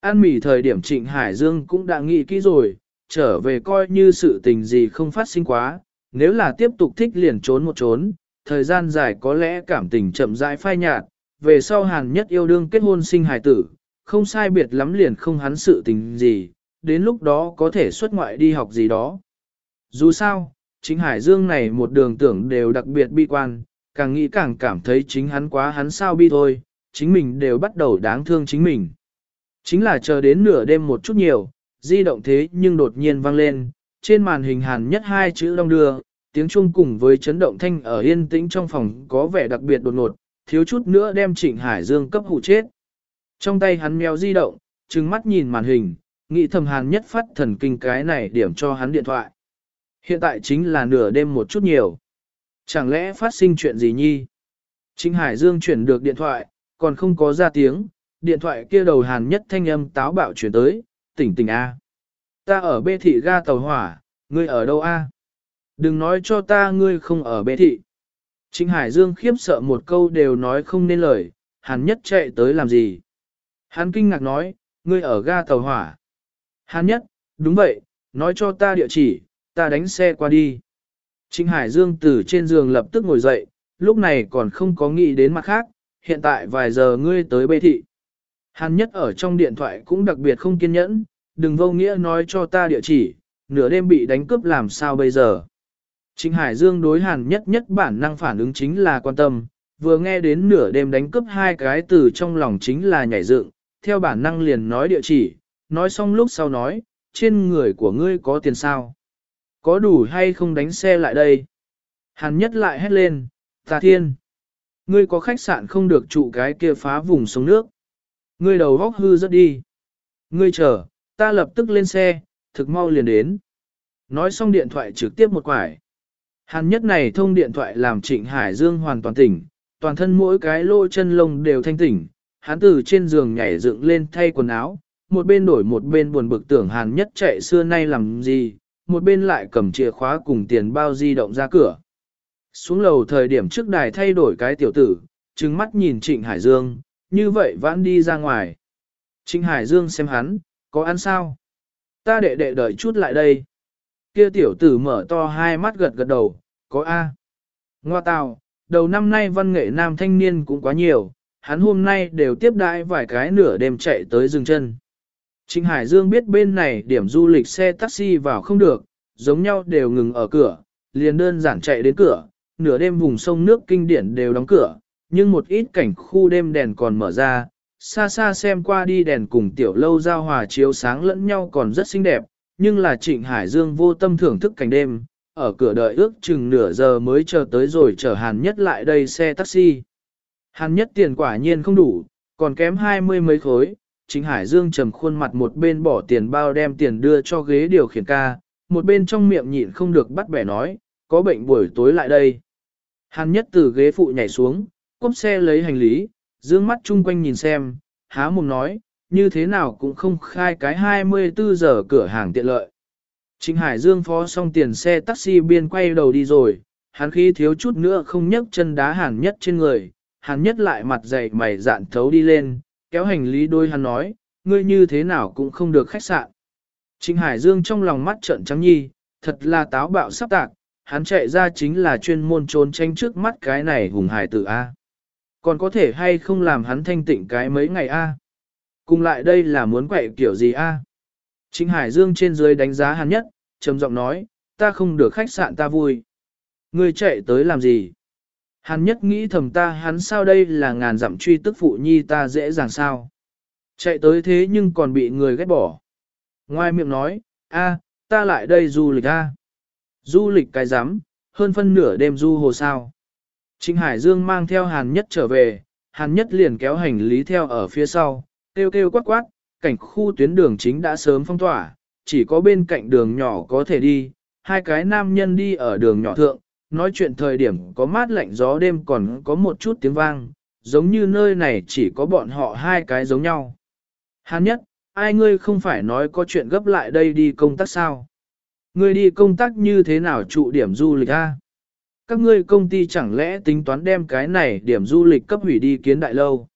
An mỉ thời điểm Trịnh Hải Dương cũng đã nghĩ kỹ rồi, trở về coi như sự tình gì không phát sinh quá, nếu là tiếp tục thích liền trốn một trốn, thời gian dài có lẽ cảm tình chậm rãi phai nhạt, về sau hàn nhất yêu đương kết hôn sinh hài tử, không sai biệt lắm liền không hắn sự tình gì, đến lúc đó có thể xuất ngoại đi học gì đó. Dù sao, chính Hải Dương này một đường tưởng đều đặc biệt bi quan, càng nghĩ càng cảm thấy chính hắn quá hắn sao bi thôi, chính mình đều bắt đầu đáng thương chính mình. Chính là chờ đến nửa đêm một chút nhiều, di động thế nhưng đột nhiên vang lên, trên màn hình hàn nhất hai chữ đông đưa, tiếng chuông cùng với chấn động thanh ở yên tĩnh trong phòng có vẻ đặc biệt đột ngột, thiếu chút nữa đem Trịnh Hải Dương cấp hụ chết. Trong tay hắn mèo di động, trừng mắt nhìn màn hình, nghĩ thầm hàn nhất phát thần kinh cái này điểm cho hắn điện thoại. Hiện tại chính là nửa đêm một chút nhiều. Chẳng lẽ phát sinh chuyện gì nhi? Trịnh Hải Dương chuyển được điện thoại, còn không có ra tiếng, điện thoại kia đầu hàn nhất thanh âm táo bạo chuyển tới, tỉnh tỉnh A. Ta ở bê thị ga tàu hỏa, ngươi ở đâu A? Đừng nói cho ta ngươi không ở bê thị. Trịnh Hải Dương khiếp sợ một câu đều nói không nên lời, Hàn Nhất chạy tới làm gì? Hắn kinh ngạc nói, ngươi ở ga tàu hỏa. Hàn Nhất, đúng vậy, nói cho ta địa chỉ, ta đánh xe qua đi. Trịnh Hải Dương từ trên giường lập tức ngồi dậy, lúc này còn không có nghĩ đến mặt khác, hiện tại vài giờ ngươi tới bê thị. Hàn Nhất ở trong điện thoại cũng đặc biệt không kiên nhẫn, đừng vô nghĩa nói cho ta địa chỉ, nửa đêm bị đánh cướp làm sao bây giờ. Trịnh Hải Dương đối hàn nhất nhất bản năng phản ứng chính là quan tâm, vừa nghe đến nửa đêm đánh cướp hai cái từ trong lòng chính là nhảy dựng, theo bản năng liền nói địa chỉ, nói xong lúc sau nói, trên người của ngươi có tiền sao? Có đủ hay không đánh xe lại đây? Hàn nhất lại hét lên, ta thiên! Ngươi có khách sạn không được trụ cái kia phá vùng sông nước. Ngươi đầu góc hư rất đi. Ngươi chờ, ta lập tức lên xe, thực mau liền đến. Nói xong điện thoại trực tiếp một quải. Hàn nhất này thông điện thoại làm Trịnh Hải Dương hoàn toàn tỉnh, toàn thân mỗi cái lỗ chân lông đều thanh tỉnh, hắn từ trên giường nhảy dựng lên thay quần áo, một bên đổi một bên buồn bực tưởng Hàn nhất chạy xưa nay làm gì, một bên lại cầm chìa khóa cùng tiền bao di động ra cửa. Xuống lầu thời điểm trước đài thay đổi cái tiểu tử, trừng mắt nhìn Trịnh Hải Dương, như vậy vãn đi ra ngoài. Trịnh Hải Dương xem hắn, có ăn sao? Ta đệ đệ đợi chút lại đây. Kia tiểu tử mở to hai mắt gật gật đầu, có A. Ngoa tào, đầu năm nay văn nghệ nam thanh niên cũng quá nhiều, hắn hôm nay đều tiếp đãi vài cái nửa đêm chạy tới dừng chân. Trịnh Hải Dương biết bên này điểm du lịch xe taxi vào không được, giống nhau đều ngừng ở cửa, liền đơn giản chạy đến cửa, nửa đêm vùng sông nước kinh điển đều đóng cửa, nhưng một ít cảnh khu đêm đèn còn mở ra, xa xa xem qua đi đèn cùng tiểu lâu giao hòa chiếu sáng lẫn nhau còn rất xinh đẹp, nhưng là Trịnh Hải Dương vô tâm thưởng thức cảnh đêm, ở cửa đợi ước chừng nửa giờ mới chờ tới rồi chở Hàn Nhất lại đây xe taxi. Hàn Nhất tiền quả nhiên không đủ, còn kém hai mươi mấy khối, Trịnh Hải Dương trầm khuôn mặt một bên bỏ tiền bao đem tiền đưa cho ghế điều khiển ca, một bên trong miệng nhịn không được bắt bẻ nói, có bệnh buổi tối lại đây. Hàn Nhất từ ghế phụ nhảy xuống, cốp xe lấy hành lý, dương mắt chung quanh nhìn xem, há mồm nói, như thế nào cũng không khai cái 24 giờ cửa hàng tiện lợi. Trịnh Hải Dương phó xong tiền xe taxi biên quay đầu đi rồi, hắn khi thiếu chút nữa không nhấc chân đá hàn nhất trên người, hàn nhất lại mặt dày mày dạn thấu đi lên, kéo hành lý đôi hắn nói, ngươi như thế nào cũng không được khách sạn. Trịnh Hải Dương trong lòng mắt trợn trắng nhi, thật là táo bạo sắp tạc, hắn chạy ra chính là chuyên môn trốn tranh trước mắt cái này hùng hải tử A. Còn có thể hay không làm hắn thanh tịnh cái mấy ngày A. Cùng lại đây là muốn quậy kiểu gì A. Trịnh Hải Dương trên dưới đánh giá hắn nhất, trầm giọng nói, ta không được khách sạn ta vui. Ngươi chạy tới làm gì? Hắn nhất nghĩ thầm ta hắn sao đây là ngàn dặm truy tức phụ nhi ta dễ dàng sao? Chạy tới thế nhưng còn bị người ghét bỏ. Ngoài miệng nói, a, ta lại đây du lịch a. Du lịch cái rắm hơn phân nửa đêm du hồ sao. Trịnh Hải Dương mang theo Hàn Nhất trở về, Hàn Nhất liền kéo hành lý theo ở phía sau, kêu kêu quát quát, cảnh khu tuyến đường chính đã sớm phong tỏa, chỉ có bên cạnh đường nhỏ có thể đi, hai cái nam nhân đi ở đường nhỏ thượng, nói chuyện thời điểm có mát lạnh gió đêm còn có một chút tiếng vang, giống như nơi này chỉ có bọn họ hai cái giống nhau. Hàn Nhất, ai ngươi không phải nói có chuyện gấp lại đây đi công tác sao? Ngươi đi công tác như thế nào trụ điểm du lịch a? Các ngươi công ty chẳng lẽ tính toán đem cái này điểm du lịch cấp hủy đi kiến đại lâu?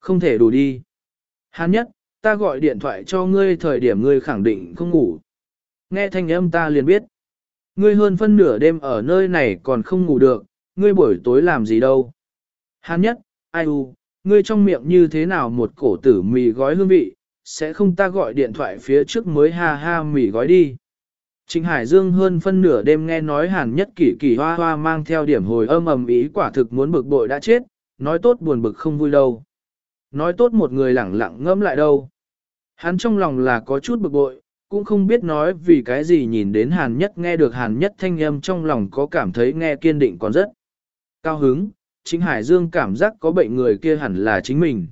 Không thể đủ đi. Hán nhất, ta gọi điện thoại cho ngươi thời điểm ngươi khẳng định không ngủ. Nghe thanh âm ta liền biết. Ngươi hơn phân nửa đêm ở nơi này còn không ngủ được, ngươi buổi tối làm gì đâu. Hán nhất, ai u, ngươi trong miệng như thế nào một cổ tử mì gói hương vị, sẽ không ta gọi điện thoại phía trước mới ha ha mì gói đi. Trịnh Hải Dương hơn phân nửa đêm nghe nói hàn nhất kỷ kỷ hoa hoa mang theo điểm hồi âm ầm ý quả thực muốn bực bội đã chết, nói tốt buồn bực không vui đâu. Nói tốt một người lẳng lặng ngẫm lại đâu. Hắn trong lòng là có chút bực bội, cũng không biết nói vì cái gì nhìn đến hàn nhất nghe được hàn nhất thanh âm trong lòng có cảm thấy nghe kiên định còn rất cao hứng. Chính Hải Dương cảm giác có bệnh người kia hẳn là chính mình.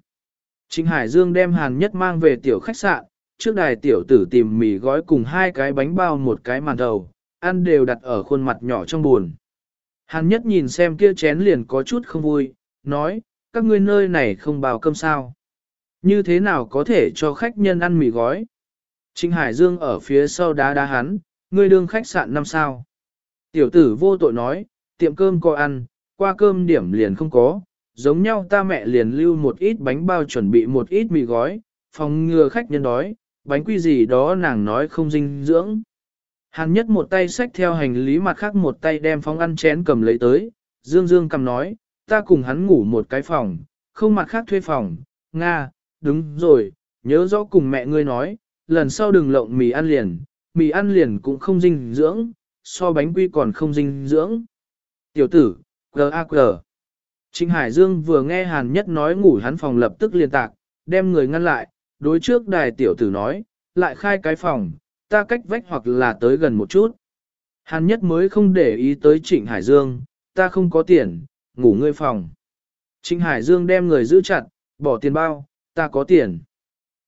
Chính Hải Dương đem hàn nhất mang về tiểu khách sạn, trước đài tiểu tử tìm mì gói cùng hai cái bánh bao một cái màn đầu, ăn đều đặt ở khuôn mặt nhỏ trong buồn. Hàn nhất nhìn xem kia chén liền có chút không vui, nói, các ngươi nơi này không bao cơm sao. Như thế nào có thể cho khách nhân ăn mì gói? Trịnh Hải Dương ở phía sau đá đá hắn, ngươi đương khách sạn năm sao. Tiểu tử vô tội nói, tiệm cơm có ăn, qua cơm điểm liền không có, giống nhau ta mẹ liền lưu một ít bánh bao chuẩn bị một ít mì gói, phòng ngừa khách nhân đói, bánh quy gì đó nàng nói không dinh dưỡng. Hàn nhất một tay xách theo hành lý mặt khác một tay đem phóng ăn chén cầm lấy tới, Dương Dương cầm nói, ta cùng hắn ngủ một cái phòng, không mặt khác thuê phòng, Nga, đúng rồi, nhớ rõ cùng mẹ ngươi nói, lần sau đừng lộng mì ăn liền, mì ăn liền cũng không dinh dưỡng, so bánh quy còn không dinh dưỡng. Tiểu tử, G.A.G. Trịnh Hải Dương vừa nghe Hàn Nhất nói ngủ hắn phòng lập tức liền tạc, đem người ngăn lại, đối trước đài tiểu tử nói, lại khai cái phòng, ta cách vách hoặc là tới gần một chút. Hàn nhất mới không để ý tới Trịnh Hải Dương, ta không có tiền, ngủ ngươi phòng. Trịnh Hải Dương đem người giữ chặt, bỏ tiền bao, ta có tiền.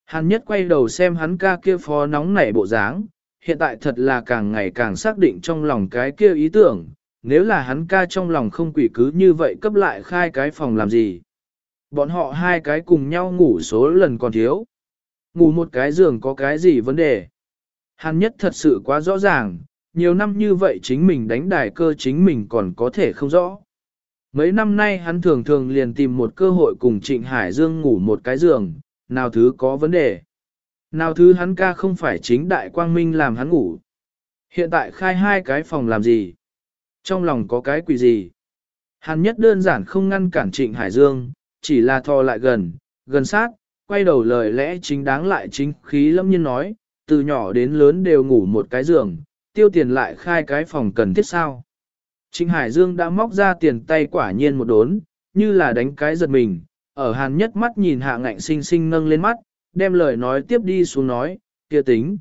Hàn nhất quay đầu xem hắn ca kia phó nóng nảy bộ dáng, hiện tại thật là càng ngày càng xác định trong lòng cái kia ý tưởng, nếu là hắn ca trong lòng không quỷ cứ như vậy cấp lại khai cái phòng làm gì. Bọn họ hai cái cùng nhau ngủ số lần còn thiếu. Ngủ một cái giường có cái gì vấn đề? Hàn nhất thật sự quá rõ ràng, nhiều năm như vậy chính mình đánh đài cơ chính mình còn có thể không rõ. Mấy năm nay hắn thường thường liền tìm một cơ hội cùng Trịnh Hải Dương ngủ một cái giường, nào thứ có vấn đề. Nào thứ hắn ca không phải chính đại quang minh làm hắn ngủ. Hiện tại khai hai cái phòng làm gì? Trong lòng có cái quỷ gì? Hắn nhất đơn giản không ngăn cản Trịnh Hải Dương, chỉ là thò lại gần, gần sát, quay đầu lời lẽ chính đáng lại chính khí lâm nhiên nói, từ nhỏ đến lớn đều ngủ một cái giường, tiêu tiền lại khai cái phòng cần thiết sao. Trịnh Hải Dương đã móc ra tiền tay quả nhiên một đốn, như là đánh cái giật mình, ở hàn nhất mắt nhìn hạ ngạnh sinh sinh nâng lên mắt, đem lời nói tiếp đi xuống nói, kia tính.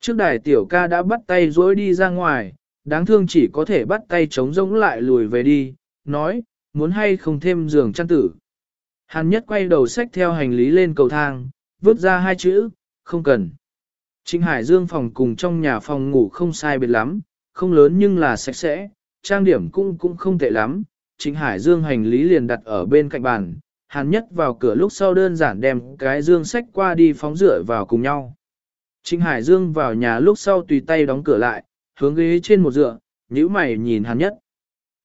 Trước đài tiểu ca đã bắt tay dối đi ra ngoài, đáng thương chỉ có thể bắt tay chống rỗng lại lùi về đi, nói, muốn hay không thêm giường chăn tử. Hàn nhất quay đầu xách theo hành lý lên cầu thang, vứt ra hai chữ, không cần. Trịnh Hải Dương phòng cùng trong nhà phòng ngủ không sai biệt lắm, không lớn nhưng là sạch sẽ, trang điểm cũng cũng không tệ lắm. Trịnh Hải Dương hành lý liền đặt ở bên cạnh bàn, Hàn Nhất vào cửa lúc sau đơn giản đem cái dương sách qua đi phóng rửa vào cùng nhau. Trịnh Hải Dương vào nhà lúc sau tùy tay đóng cửa lại, hướng ghế trên một dựa, nhíu mày nhìn Hàn Nhất.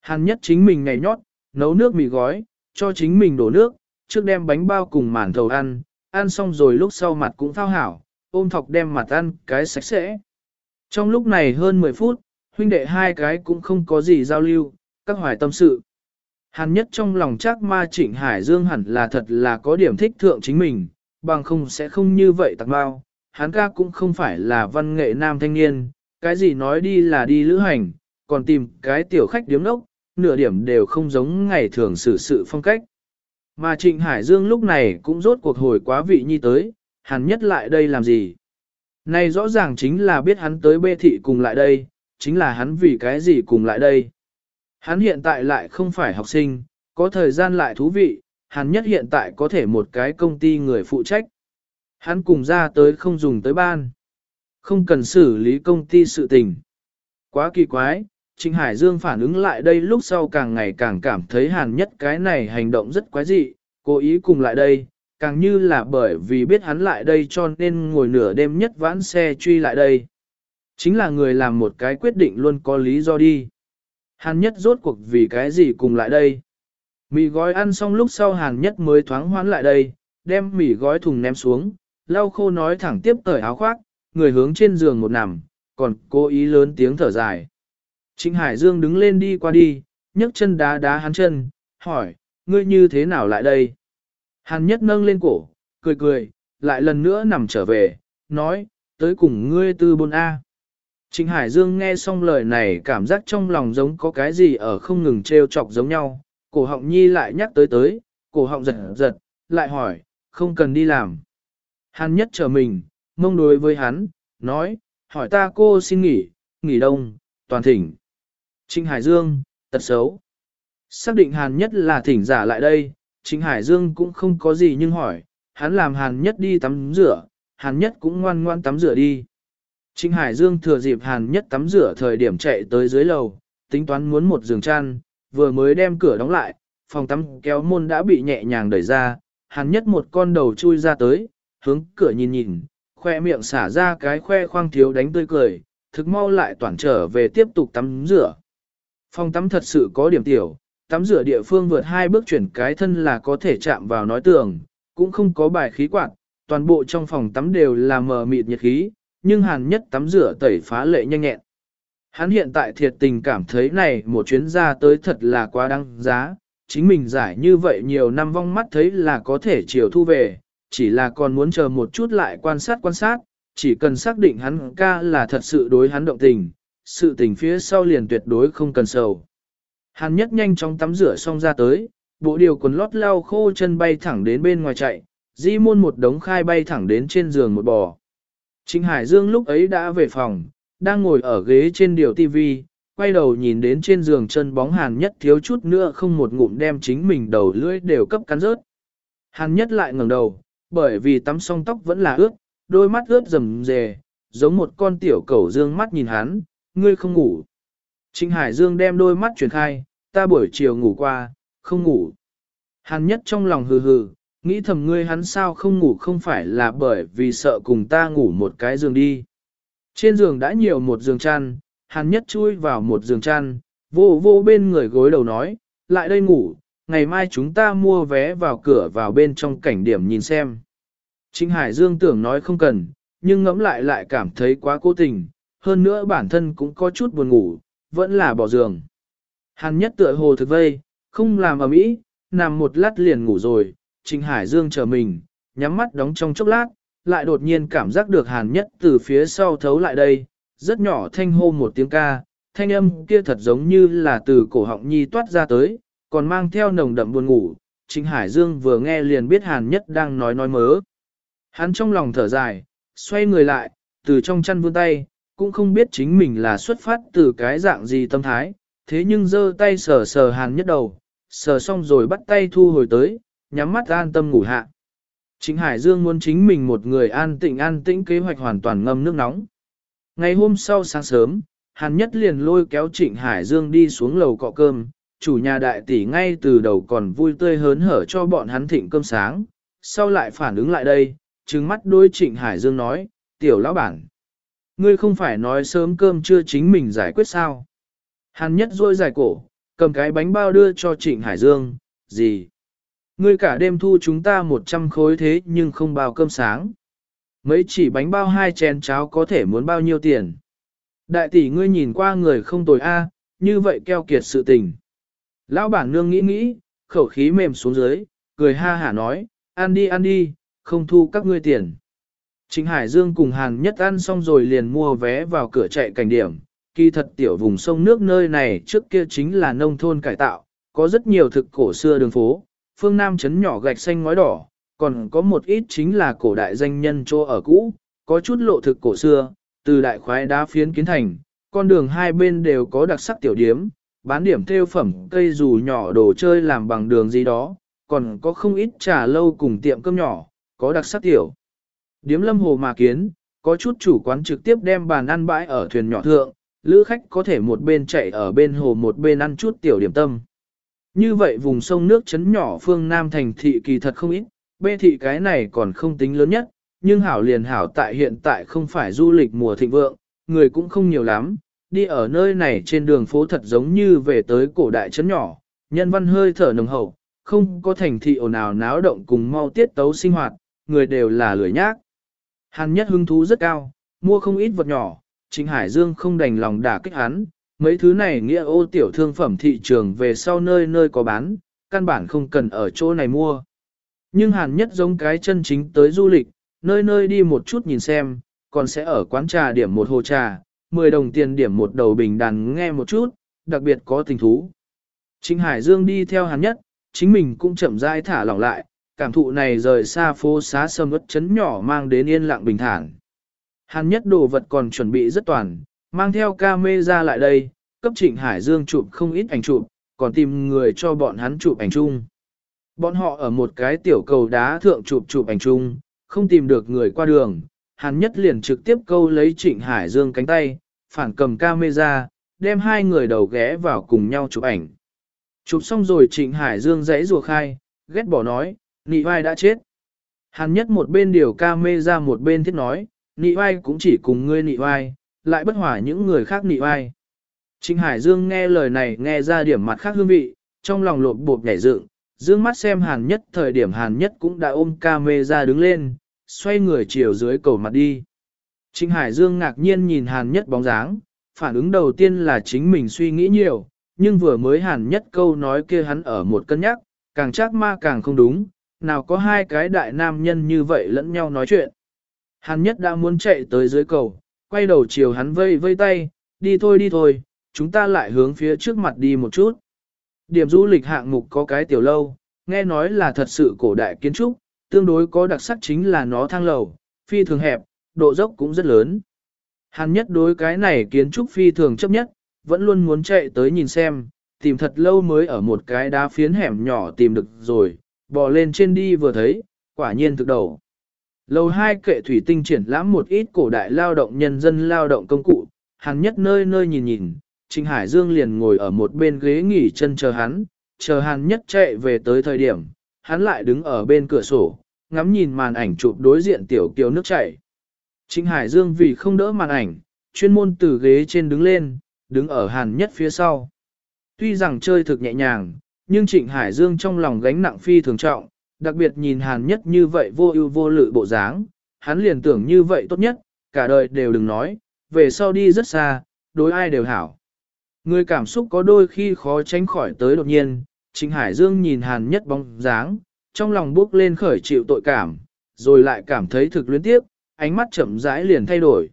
Hàn Nhất chính mình ngày nhót, nấu nước mì gói, cho chính mình đổ nước, trước đem bánh bao cùng màn thầu ăn, ăn xong rồi lúc sau mặt cũng thao hảo, ôm thọc đem mặt ăn cái sạch sẽ. Trong lúc này hơn 10 phút, huynh đệ hai cái cũng không có gì giao lưu, các hoài tâm sự. Hàn nhất trong lòng chắc ma trịnh Hải Dương hẳn là thật là có điểm thích thượng chính mình, bằng không sẽ không như vậy tặng bao. Hắn ca cũng không phải là văn nghệ nam thanh niên, cái gì nói đi là đi lữ hành, còn tìm cái tiểu khách điếm đốc, nửa điểm đều không giống ngày thường xử sự phong cách. Mà Trịnh Hải Dương lúc này cũng rốt cuộc hồi quá vị nhi tới, hắn nhất lại đây làm gì? Này rõ ràng chính là biết hắn tới bê thị cùng lại đây, chính là hắn vì cái gì cùng lại đây. Hắn hiện tại lại không phải học sinh, có thời gian lại thú vị, hắn nhất hiện tại có thể một cái công ty người phụ trách. Hắn cùng ra tới không dùng tới ban. Không cần xử lý công ty sự tình. Quá kỳ quái, Trịnh Hải Dương phản ứng lại đây lúc sau càng ngày càng cảm thấy hàn nhất cái này hành động rất quái dị, cố ý cùng lại đây, càng như là bởi vì biết hắn lại đây cho nên ngồi nửa đêm nhất vãn xe truy lại đây. Chính là người làm một cái quyết định luôn có lý do đi. Hàn nhất rốt cuộc vì cái gì cùng lại đây. Mì gói ăn xong lúc sau hàn nhất mới thoáng hoán lại đây, đem mì gói thùng ném xuống, lau khô nói thẳng tiếp cởi áo khoác, người hướng trên giường một nằm, còn cố ý lớn tiếng thở dài. Trịnh Hải Dương đứng lên đi qua đi, nhấc chân đá đá hắn chân, hỏi, ngươi như thế nào lại đây? Hàn nhất nâng lên cổ, cười cười, lại lần nữa nằm trở về, nói, tới cùng ngươi tư bôn A. Trịnh Hải Dương nghe xong lời này cảm giác trong lòng giống có cái gì ở không ngừng treo chọc giống nhau, cổ họng nhi lại nhắc tới tới, cổ họng giật giật, lại hỏi, không cần đi làm. Hàn nhất trở mình, mông đối với hắn, nói, hỏi ta cô xin nghỉ, nghỉ đông, toàn thỉnh. Trịnh Hải Dương, tật xấu. Xác định Hàn nhất là thỉnh giả lại đây, Trịnh Hải Dương cũng không có gì nhưng hỏi, hắn làm Hàn nhất đi tắm rửa, Hàn nhất cũng ngoan ngoan tắm rửa đi. Trịnh Hải Dương thừa dịp Hàn Nhất tắm rửa thời điểm chạy tới dưới lầu, tính toán muốn một giường chăn, vừa mới đem cửa đóng lại, phòng tắm kéo môn đã bị nhẹ nhàng đẩy ra, Hàn Nhất một con đầu chui ra tới, hướng cửa nhìn nhìn, khoe miệng xả ra cái khoe khoang thiếu đánh tươi cười, thực mau lại toàn trở về tiếp tục tắm rửa. Phòng tắm thật sự có điểm tiểu, tắm rửa địa phương vượt hai bước chuyển cái thân là có thể chạm vào nói tường, cũng không có bài khí quạt, toàn bộ trong phòng tắm đều là mờ mịt nhiệt khí, nhưng hàn nhất tắm rửa tẩy phá lệ nhanh nhẹn. Hắn hiện tại thiệt tình cảm thấy này một chuyến ra tới thật là quá đáng giá, chính mình giải như vậy nhiều năm vong mắt thấy là có thể chiều thu về, chỉ là còn muốn chờ một chút lại quan sát quan sát, chỉ cần xác định hắn ca là thật sự đối hắn động tình, sự tình phía sau liền tuyệt đối không cần sầu. Hàn nhất nhanh chóng tắm rửa xong ra tới, bộ điều quần lót lau khô chân bay thẳng đến bên ngoài chạy, di môn một đống khai bay thẳng đến trên giường một bò. Trịnh Hải Dương lúc ấy đã về phòng, đang ngồi ở ghế trên điều tivi, quay đầu nhìn đến trên giường chân bóng hàn nhất thiếu chút nữa không một ngụm đem chính mình đầu lưỡi đều cấp cắn rớt. Hàn nhất lại ngẩng đầu, bởi vì tắm song tóc vẫn là ướt, đôi mắt ướt rầm rề, giống một con tiểu cẩu dương mắt nhìn hắn, ngươi không ngủ. Trịnh Hải Dương đem đôi mắt chuyển khai, ta buổi chiều ngủ qua, không ngủ. Hàn nhất trong lòng hừ hừ, nghĩ thầm ngươi hắn sao không ngủ không phải là bởi vì sợ cùng ta ngủ một cái giường đi. Trên giường đã nhiều một giường chăn, hắn nhất chui vào một giường chăn, vô vô bên người gối đầu nói, lại đây ngủ, ngày mai chúng ta mua vé vào cửa vào bên trong cảnh điểm nhìn xem. Trịnh Hải Dương tưởng nói không cần, nhưng ngẫm lại lại cảm thấy quá cố tình, hơn nữa bản thân cũng có chút buồn ngủ, vẫn là bỏ giường. Hàn nhất tựa hồ thực vây, không làm ở mỹ, nằm một lát liền ngủ rồi, Trịnh Hải Dương chờ mình, nhắm mắt đóng trong chốc lát, lại đột nhiên cảm giác được hàn nhất từ phía sau thấu lại đây, rất nhỏ thanh hô một tiếng ca, thanh âm kia thật giống như là từ cổ họng nhi toát ra tới, còn mang theo nồng đậm buồn ngủ, Trịnh Hải Dương vừa nghe liền biết hàn nhất đang nói nói mớ. Hắn trong lòng thở dài, xoay người lại, từ trong chăn vươn tay, cũng không biết chính mình là xuất phát từ cái dạng gì tâm thái, thế nhưng giơ tay sờ sờ hàn nhất đầu, sờ xong rồi bắt tay thu hồi tới, nhắm mắt an tâm ngủ hạ. Trịnh Hải Dương muốn chính mình một người an tĩnh an tĩnh kế hoạch hoàn toàn ngâm nước nóng. Ngày hôm sau sáng sớm, Hàn Nhất liền lôi kéo Trịnh Hải Dương đi xuống lầu cọ cơm, chủ nhà đại tỷ ngay từ đầu còn vui tươi hớn hở cho bọn hắn thịnh cơm sáng, sau lại phản ứng lại đây, trừng mắt đôi Trịnh Hải Dương nói, tiểu lão bản. Ngươi không phải nói sớm cơm chưa chính mình giải quyết sao? Hàn Nhất rôi dài cổ, cầm cái bánh bao đưa cho Trịnh Hải Dương, gì? Ngươi cả đêm thu chúng ta 100 khối thế nhưng không bao cơm sáng. Mấy chỉ bánh bao hai chén cháo có thể muốn bao nhiêu tiền. Đại tỷ ngươi nhìn qua người không tồi a, như vậy keo kiệt sự tình. Lão bản nương nghĩ nghĩ, khẩu khí mềm xuống dưới, cười ha hả nói, ăn đi ăn đi, không thu các ngươi tiền. Trịnh Hải Dương cùng Hàn Nhất ăn xong rồi liền mua vé vào cửa chạy cảnh điểm. Kỳ thật tiểu vùng sông nước nơi này trước kia chính là nông thôn cải tạo, có rất nhiều thực cổ xưa đường phố, phương Nam chấn nhỏ gạch xanh ngói đỏ, còn có một ít chính là cổ đại danh nhân chỗ ở cũ, có chút lộ thực cổ xưa, từ đại khoái đá phiến kiến thành, con đường hai bên đều có đặc sắc tiểu điếm, bán điểm theo phẩm cây dù nhỏ đồ chơi làm bằng đường gì đó, còn có không ít trà lâu cùng tiệm cơm nhỏ, có đặc sắc tiểu. Điếm lâm hồ mà kiến, có chút chủ quán trực tiếp đem bàn ăn bãi ở thuyền nhỏ thượng, lữ khách có thể một bên chạy ở bên hồ một bên ăn chút tiểu điểm tâm. Như vậy vùng sông nước chấn nhỏ phương Nam thành thị kỳ thật không ít, bê thị cái này còn không tính lớn nhất, nhưng hảo liền hảo tại hiện tại không phải du lịch mùa thịnh vượng, người cũng không nhiều lắm, đi ở nơi này trên đường phố thật giống như về tới cổ đại chấn nhỏ, nhân văn hơi thở nồng hậu, không có thành thị ồn ào náo động cùng mau tiết tấu sinh hoạt, người đều là lười nhác. Hàn nhất hứng thú rất cao, mua không ít vật nhỏ, Trịnh Hải Dương không đành lòng đả kích hắn, mấy thứ này nghĩa ô tiểu thương phẩm thị trường về sau nơi nơi có bán, căn bản không cần ở chỗ này mua. Nhưng hàn nhất giống cái chân chính tới du lịch, nơi nơi đi một chút nhìn xem, còn sẽ ở quán trà điểm một hồ trà, 10 đồng tiền điểm một đầu bình đàn nghe một chút, đặc biệt có tình thú. Trịnh Hải Dương đi theo hàn nhất, chính mình cũng chậm rãi thả lỏng lại, cảm thụ này rời xa phố xá sâm ớt chấn nhỏ mang đến yên lặng bình thản. Hàn nhất đồ vật còn chuẩn bị rất toàn, mang theo ca mê ra lại đây, cấp trịnh Hải Dương chụp không ít ảnh chụp, còn tìm người cho bọn hắn chụp ảnh chung. Bọn họ ở một cái tiểu cầu đá thượng chụp chụp ảnh chung, không tìm được người qua đường, hắn nhất liền trực tiếp câu lấy trịnh Hải Dương cánh tay, phản cầm camera, đem hai người đầu ghé vào cùng nhau chụp ảnh. Chụp xong rồi trịnh Hải Dương dãy rùa khai, ghét bỏ nói, nị vai đã chết. Hắn nhất một bên điều camera một bên thiết nói, nị vai cũng chỉ cùng ngươi nị vai, lại bất hòa những người khác nị oai. Trịnh Hải Dương nghe lời này nghe ra điểm mặt khác hương vị, trong lòng lột bột nhảy dựng, dương mắt xem hàn nhất thời điểm hàn nhất cũng đã ôm ca mê ra đứng lên, xoay người chiều dưới cầu mặt đi. Trịnh Hải Dương ngạc nhiên nhìn hàn nhất bóng dáng, phản ứng đầu tiên là chính mình suy nghĩ nhiều, nhưng vừa mới hàn nhất câu nói kia hắn ở một cân nhắc, càng chắc ma càng không đúng, nào có hai cái đại nam nhân như vậy lẫn nhau nói chuyện. Hàn nhất đã muốn chạy tới dưới cầu, quay đầu chiều hắn vây vây tay, đi thôi đi thôi, chúng ta lại hướng phía trước mặt đi một chút. Điểm du lịch hạng mục có cái tiểu lâu, nghe nói là thật sự cổ đại kiến trúc, tương đối có đặc sắc chính là nó thang lầu, phi thường hẹp, độ dốc cũng rất lớn. Hàn nhất đối cái này kiến trúc phi thường chấp nhất, vẫn luôn muốn chạy tới nhìn xem, tìm thật lâu mới ở một cái đá phiến hẻm nhỏ tìm được rồi, bò lên trên đi vừa thấy, quả nhiên thực đầu. Lầu hai kệ thủy tinh triển lãm một ít cổ đại lao động nhân dân lao động công cụ, hàn nhất nơi nơi nhìn nhìn, Trịnh Hải Dương liền ngồi ở một bên ghế nghỉ chân chờ hắn, chờ hắn nhất chạy về tới thời điểm, hắn lại đứng ở bên cửa sổ, ngắm nhìn màn ảnh chụp đối diện tiểu kiều nước chảy. Trịnh Hải Dương vì không đỡ màn ảnh, chuyên môn từ ghế trên đứng lên, đứng ở hàn nhất phía sau. Tuy rằng chơi thực nhẹ nhàng, nhưng Trịnh Hải Dương trong lòng gánh nặng phi thường trọng, đặc biệt nhìn hàn nhất như vậy vô ưu vô lự bộ dáng, hắn liền tưởng như vậy tốt nhất, cả đời đều đừng nói, về sau đi rất xa, đối ai đều hảo. Người cảm xúc có đôi khi khó tránh khỏi tới đột nhiên, Trịnh Hải Dương nhìn hàn nhất bóng dáng, trong lòng bước lên khởi chịu tội cảm, rồi lại cảm thấy thực luyến tiếp, ánh mắt chậm rãi liền thay đổi.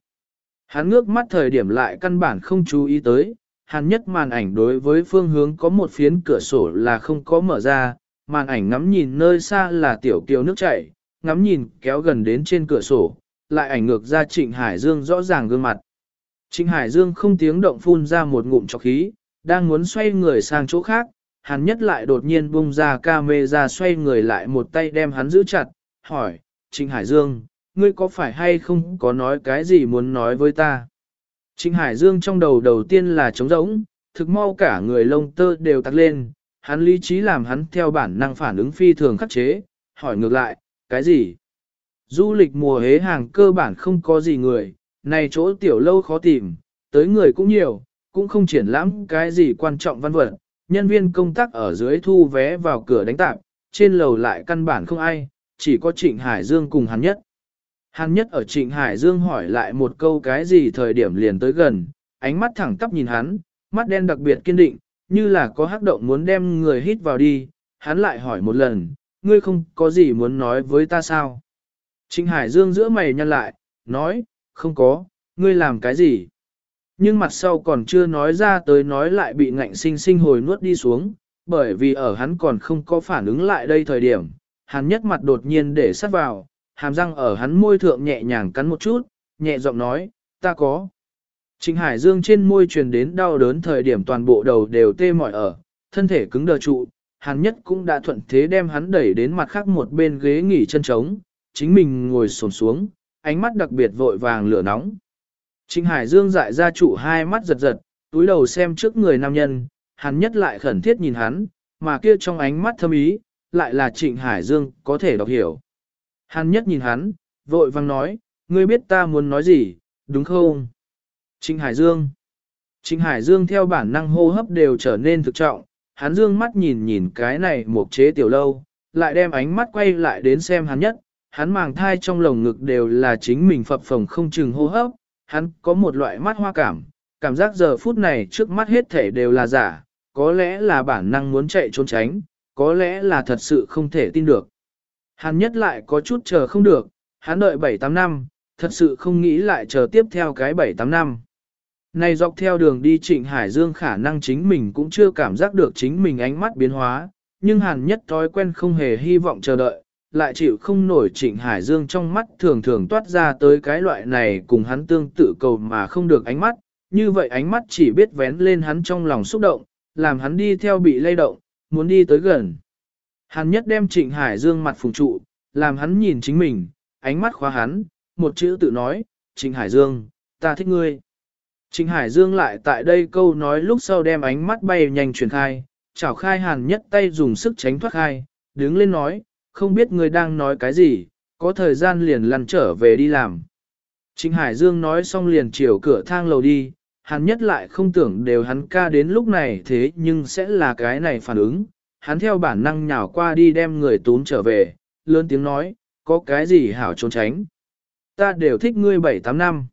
Hắn ngước mắt thời điểm lại căn bản không chú ý tới, hàn nhất màn ảnh đối với phương hướng có một phiến cửa sổ là không có mở ra, màn ảnh ngắm nhìn nơi xa là tiểu kiều nước chảy, ngắm nhìn kéo gần đến trên cửa sổ, lại ảnh ngược ra Trịnh Hải Dương rõ ràng gương mặt. Trịnh Hải Dương không tiếng động phun ra một ngụm chọc khí, đang muốn xoay người sang chỗ khác, hắn nhất lại đột nhiên bung ra ca mê ra xoay người lại một tay đem hắn giữ chặt, hỏi, Trịnh Hải Dương, ngươi có phải hay không có nói cái gì muốn nói với ta? Trịnh Hải Dương trong đầu đầu tiên là trống rỗng, thực mau cả người lông tơ đều tắt lên, hắn lý trí làm hắn theo bản năng phản ứng phi thường khắc chế, hỏi ngược lại, cái gì? Du lịch mùa hế hàng cơ bản không có gì người, này chỗ tiểu lâu khó tìm, tới người cũng nhiều, cũng không triển lãm cái gì quan trọng văn vật, nhân viên công tác ở dưới thu vé vào cửa đánh tạp, trên lầu lại căn bản không ai, chỉ có Trịnh Hải Dương cùng hắn nhất. Hắn nhất ở Trịnh Hải Dương hỏi lại một câu cái gì thời điểm liền tới gần, ánh mắt thẳng tắp nhìn hắn, mắt đen đặc biệt kiên định, như là có hắc động muốn đem người hít vào đi, hắn lại hỏi một lần, ngươi không có gì muốn nói với ta sao? Trịnh Hải Dương giữa mày nhăn lại, nói, không có, ngươi làm cái gì? Nhưng mặt sau còn chưa nói ra tới nói lại bị ngạnh sinh sinh hồi nuốt đi xuống, bởi vì ở hắn còn không có phản ứng lại đây thời điểm, hắn nhất mặt đột nhiên để sát vào, hàm răng ở hắn môi thượng nhẹ nhàng cắn một chút, nhẹ giọng nói, ta có. Trịnh Hải Dương trên môi truyền đến đau đớn thời điểm toàn bộ đầu đều tê mỏi ở, thân thể cứng đờ trụ, hắn nhất cũng đã thuận thế đem hắn đẩy đến mặt khác một bên ghế nghỉ chân trống, chính mình ngồi xổm xuống, ánh mắt đặc biệt vội vàng lửa nóng. Trịnh Hải Dương dại ra trụ hai mắt giật giật, túi đầu xem trước người nam nhân, hắn nhất lại khẩn thiết nhìn hắn, mà kia trong ánh mắt thâm ý, lại là Trịnh Hải Dương có thể đọc hiểu. Hắn nhất nhìn hắn, vội vang nói, ngươi biết ta muốn nói gì, đúng không? Trịnh Hải Dương Trịnh Hải Dương theo bản năng hô hấp đều trở nên thực trọng, hắn dương mắt nhìn nhìn cái này một chế tiểu lâu, lại đem ánh mắt quay lại đến xem hắn nhất, hắn màng thai trong lồng ngực đều là chính mình phập phồng không chừng hô hấp, hắn có một loại mắt hoa cảm, cảm giác giờ phút này trước mắt hết thể đều là giả, có lẽ là bản năng muốn chạy trốn tránh, có lẽ là thật sự không thể tin được. Hắn nhất lại có chút chờ không được, hắn đợi 7-8 năm, thật sự không nghĩ lại chờ tiếp theo cái 7-8 năm. Này dọc theo đường đi Trịnh Hải Dương khả năng chính mình cũng chưa cảm giác được chính mình ánh mắt biến hóa, nhưng hàn nhất thói quen không hề hy vọng chờ đợi, lại chịu không nổi Trịnh Hải Dương trong mắt thường thường toát ra tới cái loại này cùng hắn tương tự cầu mà không được ánh mắt, như vậy ánh mắt chỉ biết vén lên hắn trong lòng xúc động, làm hắn đi theo bị lay động, muốn đi tới gần. Hàn nhất đem Trịnh Hải Dương mặt phùng trụ, làm hắn nhìn chính mình, ánh mắt khóa hắn, một chữ tự nói, Trịnh Hải Dương, ta thích ngươi. Trình Hải Dương lại tại đây câu nói lúc sau đem ánh mắt bay nhanh truyền khai, chảo khai hàn nhất tay dùng sức tránh thoát khai, đứng lên nói, không biết người đang nói cái gì, có thời gian liền lăn trở về đi làm. Trình Hải Dương nói xong liền chiều cửa thang lầu đi, hắn nhất lại không tưởng đều hắn ca đến lúc này thế nhưng sẽ là cái này phản ứng, hắn theo bản năng nhào qua đi đem người tún trở về, lớn tiếng nói, có cái gì hảo trốn tránh. Ta đều thích ngươi 7-8 năm.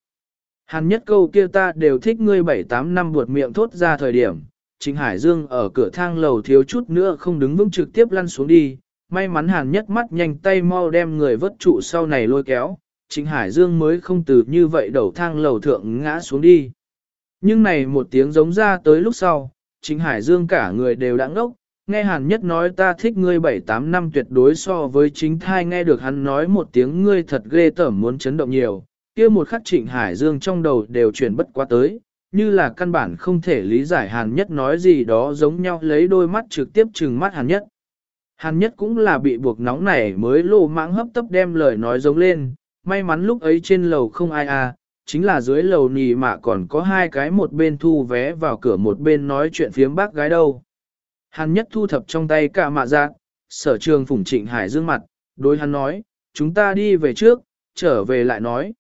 Hàn nhất câu kia ta đều thích ngươi 7-8 năm buột miệng thốt ra thời điểm, Trịnh Hải Dương ở cửa thang lầu thiếu chút nữa không đứng vững trực tiếp lăn xuống đi, may mắn Hàn nhất mắt nhanh tay mau đem người vớt trụ sau này lôi kéo, Trịnh Hải Dương mới không từ như vậy đầu thang lầu thượng ngã xuống đi. Nhưng này một tiếng giống ra tới lúc sau, Trịnh Hải Dương cả người đều đã ngốc, nghe Hàn Nhất nói ta thích ngươi 7-8 năm tuyệt đối so với chính thai nghe được hắn nói một tiếng ngươi thật ghê tởm muốn chấn động nhiều, kia một khắc Trịnh Hải Dương trong đầu đều chuyển bất quá tới, như là căn bản không thể lý giải Hàn Nhất nói gì đó giống nhau lấy đôi mắt trực tiếp trừng mắt Hàn Nhất. Hàn Nhất cũng là bị buộc nóng này mới lộ mãng hấp tấp đem lời nói giống lên, may mắn lúc ấy trên lầu không ai à, chính là dưới lầu nì mà còn có hai cái một bên thu vé vào cửa một bên nói chuyện phiếm bác gái đâu. Hàn Nhất thu thập trong tay cả mạ ra, sở trường phủng trịnh hải dương mặt, đối hắn nói, chúng ta đi về trước, trở về lại nói.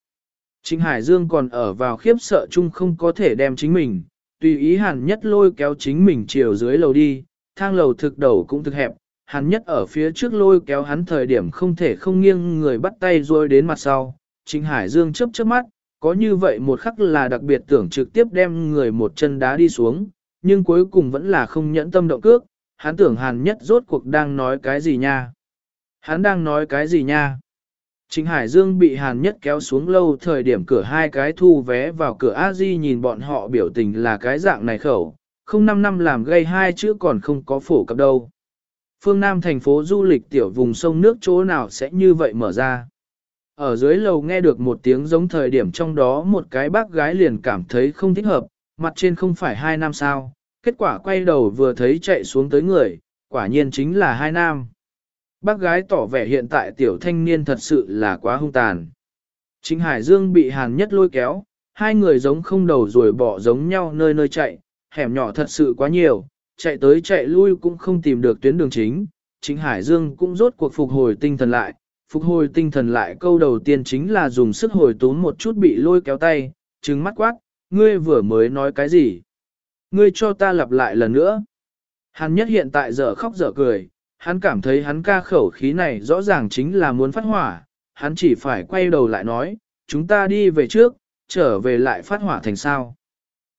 Trịnh Hải Dương còn ở vào khiếp sợ chung không có thể đem chính mình, tùy ý hàn nhất lôi kéo chính mình chiều dưới lầu đi, thang lầu thực đầu cũng thực hẹp, hàn nhất ở phía trước lôi kéo hắn thời điểm không thể không nghiêng người bắt tay rồi đến mặt sau. Trịnh Hải Dương chớp chớp mắt, có như vậy một khắc là đặc biệt tưởng trực tiếp đem người một chân đá đi xuống, nhưng cuối cùng vẫn là không nhẫn tâm động cước, hắn tưởng hàn nhất rốt cuộc đang nói cái gì nha. Hắn đang nói cái gì nha. Trịnh Hải Dương bị hàn nhất kéo xuống lâu thời điểm cửa hai cái thu vé vào cửa a di nhìn bọn họ biểu tình là cái dạng này khẩu, không năm năm làm gây hai chữ còn không có phổ cập đâu. Phương Nam thành phố du lịch tiểu vùng sông nước chỗ nào sẽ như vậy mở ra. Ở dưới lầu nghe được một tiếng giống thời điểm trong đó một cái bác gái liền cảm thấy không thích hợp, mặt trên không phải hai nam sao, kết quả quay đầu vừa thấy chạy xuống tới người, quả nhiên chính là hai nam. Bác gái tỏ vẻ hiện tại tiểu thanh niên thật sự là quá hung tàn. Chính Hải Dương bị hàn nhất lôi kéo, hai người giống không đầu rồi bỏ giống nhau nơi nơi chạy, hẻm nhỏ thật sự quá nhiều, chạy tới chạy lui cũng không tìm được tuyến đường chính. Chính Hải Dương cũng rốt cuộc phục hồi tinh thần lại, phục hồi tinh thần lại câu đầu tiên chính là dùng sức hồi tốn một chút bị lôi kéo tay, trừng mắt quát, ngươi vừa mới nói cái gì? Ngươi cho ta lặp lại lần nữa. hàn nhất hiện tại giờ khóc giờ cười, hắn cảm thấy hắn ca khẩu khí này rõ ràng chính là muốn phát hỏa, hắn chỉ phải quay đầu lại nói, chúng ta đi về trước, trở về lại phát hỏa thành sao.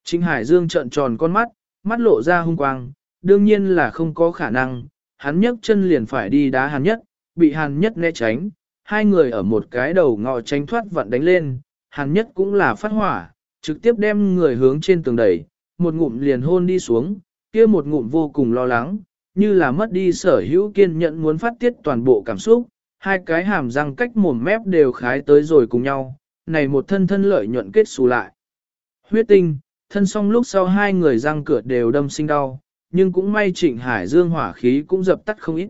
Trịnh Hải Dương trợn tròn con mắt, mắt lộ ra hung quang, đương nhiên là không có khả năng, hắn nhấc chân liền phải đi đá hắn nhất, bị hàn nhất né tránh, hai người ở một cái đầu ngọ tránh thoát vặn đánh lên, hàn nhất cũng là phát hỏa, trực tiếp đem người hướng trên tường đẩy, một ngụm liền hôn đi xuống, kia một ngụm vô cùng lo lắng, như là mất đi sở hữu kiên nhẫn muốn phát tiết toàn bộ cảm xúc, hai cái hàm răng cách mồm mép đều khái tới rồi cùng nhau, này một thân thân lợi nhuận kết xù lại. Huyết tinh, thân xong lúc sau hai người răng cửa đều đâm sinh đau, nhưng cũng may Trịnh Hải Dương hỏa khí cũng dập tắt không ít.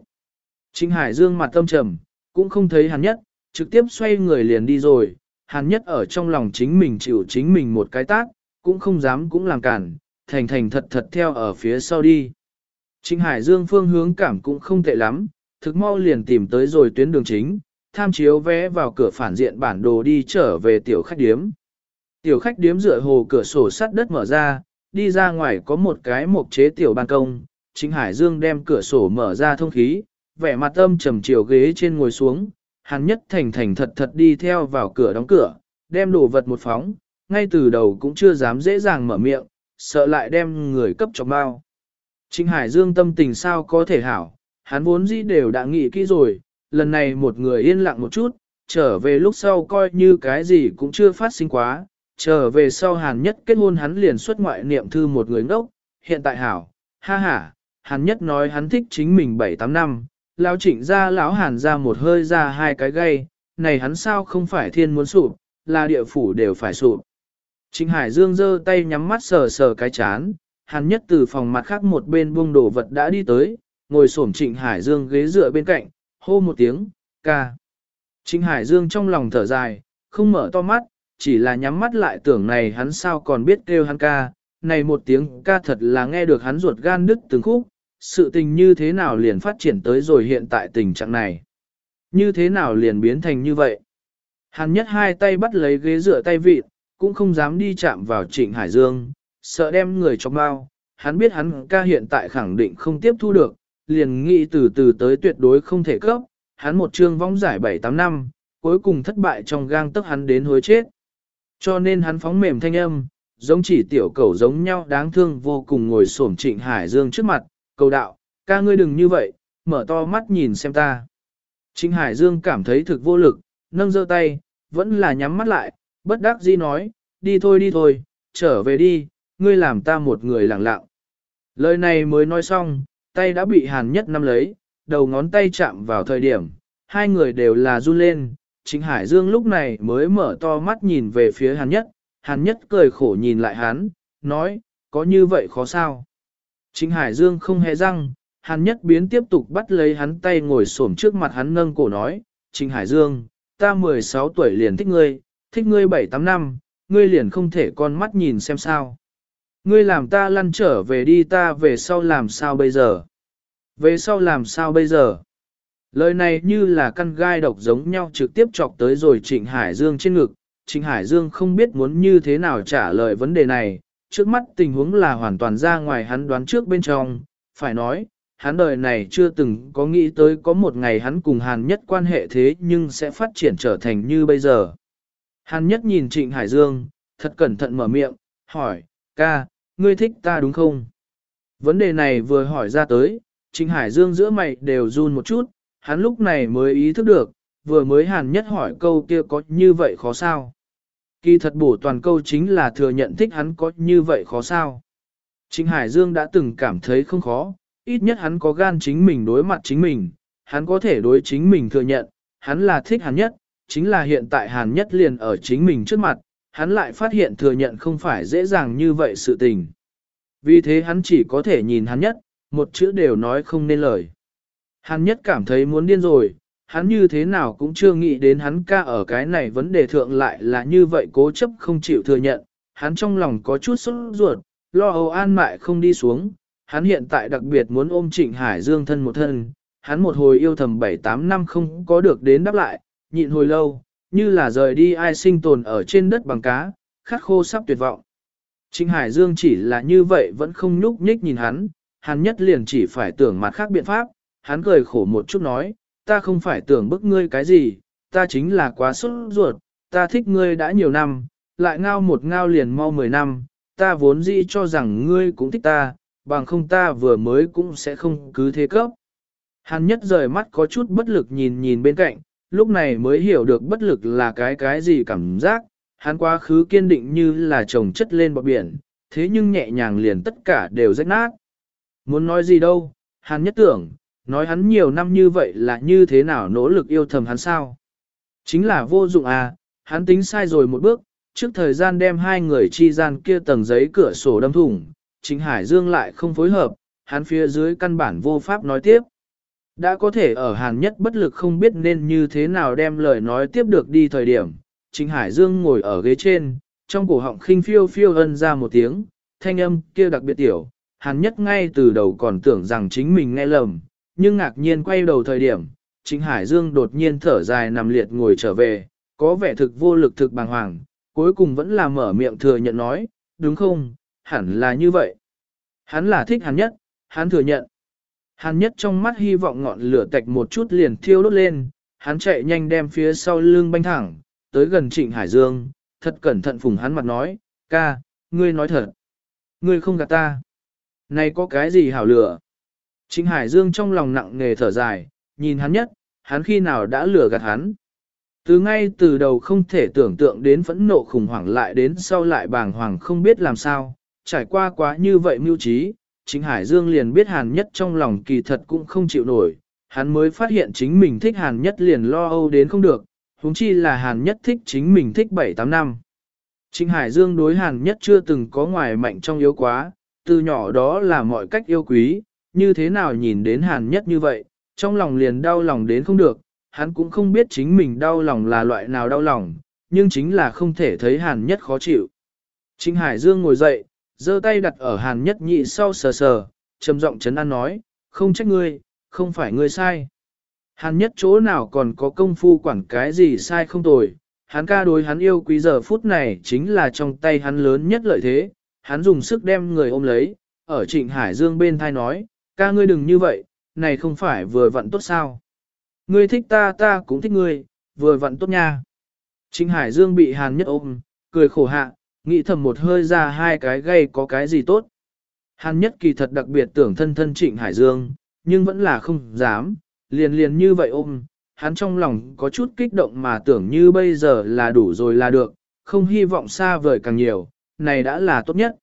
Trịnh Hải Dương mặt tâm trầm, cũng không thấy hắn nhất, trực tiếp xoay người liền đi rồi, hắn nhất ở trong lòng chính mình chịu chính mình một cái tác, cũng không dám cũng làm cản, thành thành thật thật theo ở phía sau đi. Trịnh Hải Dương phương hướng cảm cũng không tệ lắm, thực mau liền tìm tới rồi tuyến đường chính, tham chiếu vé vào cửa phản diện bản đồ đi trở về tiểu khách điếm. Tiểu khách điếm dựa hồ cửa sổ sắt đất mở ra, đi ra ngoài có một cái mộc chế tiểu ban công, Trịnh Hải Dương đem cửa sổ mở ra thông khí, vẻ mặt âm trầm chiều ghế trên ngồi xuống, hắn nhất thành thành thật thật đi theo vào cửa đóng cửa, đem đồ vật một phóng, ngay từ đầu cũng chưa dám dễ dàng mở miệng, sợ lại đem người cấp cho bao. Trịnh Hải Dương tâm tình sao có thể hảo, hắn vốn dĩ đều đã nghĩ kỹ rồi, lần này một người yên lặng một chút, trở về lúc sau coi như cái gì cũng chưa phát sinh quá, trở về sau hàn nhất kết hôn hắn liền xuất ngoại niệm thư một người ngốc, hiện tại hảo, ha ha, hàn nhất nói hắn thích chính mình 7-8 năm, lão trịnh ra lão hàn ra một hơi ra hai cái gây, này hắn sao không phải thiên muốn sụp, là địa phủ đều phải sụp. Trịnh Hải Dương giơ tay nhắm mắt sờ sờ cái chán, hàn nhất từ phòng mặt khác một bên buông đồ vật đã đi tới, ngồi xổm Trịnh Hải Dương ghế dựa bên cạnh, hô một tiếng, ca. Trịnh Hải Dương trong lòng thở dài, không mở to mắt, chỉ là nhắm mắt lại tưởng này hắn sao còn biết kêu hắn ca, này một tiếng ca thật là nghe được hắn ruột gan đứt từng khúc, sự tình như thế nào liền phát triển tới rồi hiện tại tình trạng này. Như thế nào liền biến thành như vậy. Hàn nhất hai tay bắt lấy ghế dựa tay vịt, cũng không dám đi chạm vào trịnh Hải Dương, sợ đem người cho bao. Hắn biết hắn ca hiện tại khẳng định không tiếp thu được, liền nghĩ từ từ tới tuyệt đối không thể cấp. Hắn một chương vong giải 7-8 năm, cuối cùng thất bại trong gang tức hắn đến hối chết. Cho nên hắn phóng mềm thanh âm, giống chỉ tiểu cầu giống nhau đáng thương vô cùng ngồi xổm trịnh Hải Dương trước mặt, cầu đạo, ca ngươi đừng như vậy, mở to mắt nhìn xem ta. Trịnh Hải Dương cảm thấy thực vô lực, nâng giơ tay, vẫn là nhắm mắt lại, bất đắc dĩ nói, đi thôi đi thôi, trở về đi, ngươi làm ta một người lặng lặng. Lời này mới nói xong, tay đã bị hàn nhất nắm lấy, đầu ngón tay chạm vào thời điểm, hai người đều là run lên, Trịnh Hải Dương lúc này mới mở to mắt nhìn về phía hàn nhất, hàn nhất cười khổ nhìn lại hắn, nói, có như vậy khó sao? Trịnh Hải Dương không hề răng, hàn nhất biến tiếp tục bắt lấy hắn tay ngồi xổm trước mặt hắn nâng cổ nói, Trịnh Hải Dương, ta 16 tuổi liền thích ngươi, thích ngươi 7-8 năm, ngươi liền không thể con mắt nhìn xem sao. Ngươi làm ta lăn trở về đi ta về sau làm sao bây giờ? Về sau làm sao bây giờ? Lời này như là căn gai độc giống nhau trực tiếp chọc tới rồi Trịnh Hải Dương trên ngực, Trịnh Hải Dương không biết muốn như thế nào trả lời vấn đề này, trước mắt tình huống là hoàn toàn ra ngoài hắn đoán trước bên trong, phải nói, hắn đời này chưa từng có nghĩ tới có một ngày hắn cùng Hàn Nhất quan hệ thế nhưng sẽ phát triển trở thành như bây giờ. Hàn Nhất nhìn Trịnh Hải Dương, thật cẩn thận mở miệng, hỏi, ca, ngươi thích ta đúng không? Vấn đề này vừa hỏi ra tới, Trịnh Hải Dương giữa mày đều run một chút, hắn lúc này mới ý thức được, vừa mới Hàn Nhất hỏi câu kia có như vậy khó sao? Kỳ thật bổ toàn câu chính là thừa nhận thích hắn có như vậy khó sao? Trịnh Hải Dương đã từng cảm thấy không khó, ít nhất hắn có gan chính mình đối mặt chính mình, hắn có thể đối chính mình thừa nhận, hắn là thích Hàn nhất, chính là hiện tại hàn nhất liền ở chính mình trước mặt, hắn lại phát hiện thừa nhận không phải dễ dàng như vậy sự tình. Vì thế hắn chỉ có thể nhìn hắn nhất, một chữ đều nói không nên lời. Hắn nhất cảm thấy muốn điên rồi, hắn như thế nào cũng chưa nghĩ đến hắn ca ở cái này vấn đề thượng lại là như vậy cố chấp không chịu thừa nhận, hắn trong lòng có chút sốt ruột, lo âu an mại không đi xuống, hắn hiện tại đặc biệt muốn ôm Trịnh Hải Dương thân một thân, hắn một hồi yêu thầm 7-8 năm không có được đến đáp lại, nhịn hồi lâu, như là rời đi ai sinh tồn ở trên đất bằng cá, khát khô sắp tuyệt vọng. Trịnh Hải Dương chỉ là như vậy vẫn không nhúc nhích nhìn hắn, hắn nhất liền chỉ phải tưởng mặt khác biện pháp, hắn cười khổ một chút nói, ta không phải tưởng bức ngươi cái gì, ta chính là quá xuất ruột, ta thích ngươi đã nhiều năm, lại ngao một ngao liền mau 10 năm, ta vốn dĩ cho rằng ngươi cũng thích ta, bằng không ta vừa mới cũng sẽ không cứ thế cấp. Hắn nhất rời mắt có chút bất lực nhìn nhìn bên cạnh, lúc này mới hiểu được bất lực là cái cái gì cảm giác, hắn quá khứ kiên định như là chồng chất lên bọc biển, thế nhưng nhẹ nhàng liền tất cả đều rách nát. Muốn nói gì đâu, hắn nhất tưởng, nói hắn nhiều năm như vậy là như thế nào nỗ lực yêu thầm hắn sao. Chính là vô dụng à, hắn tính sai rồi một bước, trước thời gian đem hai người chi gian kia tầng giấy cửa sổ đâm thủng, chính Hải Dương lại không phối hợp, hắn phía dưới căn bản vô pháp nói tiếp. Đã có thể ở Hàn nhất bất lực không biết nên như thế nào đem lời nói tiếp được đi thời điểm, Trịnh Hải Dương ngồi ở ghế trên, trong cổ họng khinh phiêu phiêu ân ra một tiếng, thanh âm kia đặc biệt tiểu, Hàn nhất ngay từ đầu còn tưởng rằng chính mình nghe lầm, nhưng ngạc nhiên quay đầu thời điểm, Trịnh Hải Dương đột nhiên thở dài nằm liệt ngồi trở về, có vẻ thực vô lực thực bàng hoàng, cuối cùng vẫn là mở miệng thừa nhận nói, đúng không, hẳn là như vậy. Hắn là thích hắn nhất, hắn thừa nhận. Hắn nhất trong mắt hy vọng ngọn lửa tạch một chút liền thiêu đốt lên, hắn chạy nhanh đem phía sau lưng banh thẳng, tới gần Trịnh Hải Dương, thật cẩn thận phùng hắn mặt nói, ca, ngươi nói thật. Ngươi không gạt ta. Này có cái gì hảo lửa? Trịnh Hải Dương trong lòng nặng nề thở dài, nhìn hắn nhất, hắn khi nào đã lừa gạt hắn. Từ ngay từ đầu không thể tưởng tượng đến phẫn nộ khủng hoảng lại đến sau lại bàng hoàng không biết làm sao, trải qua quá như vậy mưu trí, chính Hải Dương liền biết Hàn Nhất trong lòng kỳ thật cũng không chịu nổi, hắn mới phát hiện chính mình thích Hàn Nhất liền lo âu đến không được, huống chi là Hàn Nhất thích chính mình thích 7-8 năm. Chính Hải Dương đối Hàn Nhất chưa từng có ngoài mạnh trong yếu quá, từ nhỏ đó là mọi cách yêu quý, như thế nào nhìn đến Hàn Nhất như vậy, trong lòng liền đau lòng đến không được, hắn cũng không biết chính mình đau lòng là loại nào đau lòng, nhưng chính là không thể thấy Hàn Nhất khó chịu. Trịnh Hải Dương ngồi dậy, giơ tay đặt ở Hàn Nhất nhị sau sờ sờ, trầm giọng chấn an nói, không trách ngươi, không phải ngươi sai. Hàn Nhất chỗ nào còn có công phu quản cái gì sai không tồi, hắn ca đối hắn yêu quý giờ phút này chính là trong tay hắn lớn nhất lợi thế, hắn dùng sức đem người ôm lấy, ở Trịnh Hải Dương bên thai nói, ca ngươi đừng như vậy, này không phải vừa vặn tốt sao. Ngươi thích ta ta cũng thích ngươi, vừa vặn tốt nha. Trịnh Hải Dương bị Hàn Nhất ôm, cười khổ hạ, nghĩ thầm một hơi ra hai cái gây có cái gì tốt. Hàn Nhất kỳ thật đặc biệt tưởng thân thân Trịnh Hải Dương, nhưng vẫn là không dám, liền liền như vậy ôm, hắn trong lòng có chút kích động mà tưởng như bây giờ là đủ rồi là được, không hy vọng xa vời càng nhiều, này đã là tốt nhất.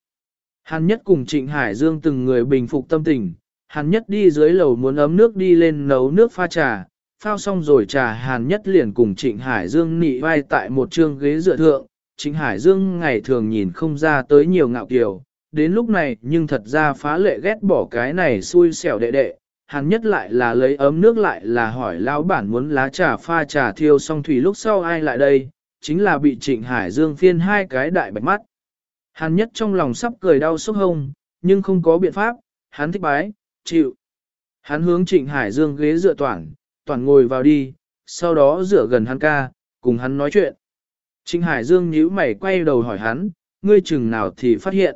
Hàn Nhất cùng Trịnh Hải Dương từng người bình phục tâm tình, Hàn Nhất đi dưới lầu muốn ấm nước đi lên nấu nước pha trà, phao xong rồi trà Hàn Nhất liền cùng Trịnh Hải Dương nị vai tại một trương ghế dựa thượng, Trịnh Hải Dương ngày thường nhìn không ra tới nhiều ngạo kiều, đến lúc này nhưng thật ra phá lệ ghét bỏ cái này xui xẻo đệ đệ, Hắn Nhất lại là lấy ấm nước lại là hỏi lão bản muốn lá trà pha trà thiêu xong thủy lúc sau ai lại đây, chính là bị Trịnh Hải Dương phiên hai cái đại bạch mắt. Hắn Nhất trong lòng sắp cười đau sốc hông, nhưng không có biện pháp, hắn thích bái, chịu. Hắn hướng Trịnh Hải Dương ghế dựa toàn, toàn ngồi vào đi, sau đó dựa gần hắn ca, cùng hắn nói chuyện. Trịnh Hải Dương nhíu mày quay đầu hỏi hắn, ngươi chừng nào thì phát hiện.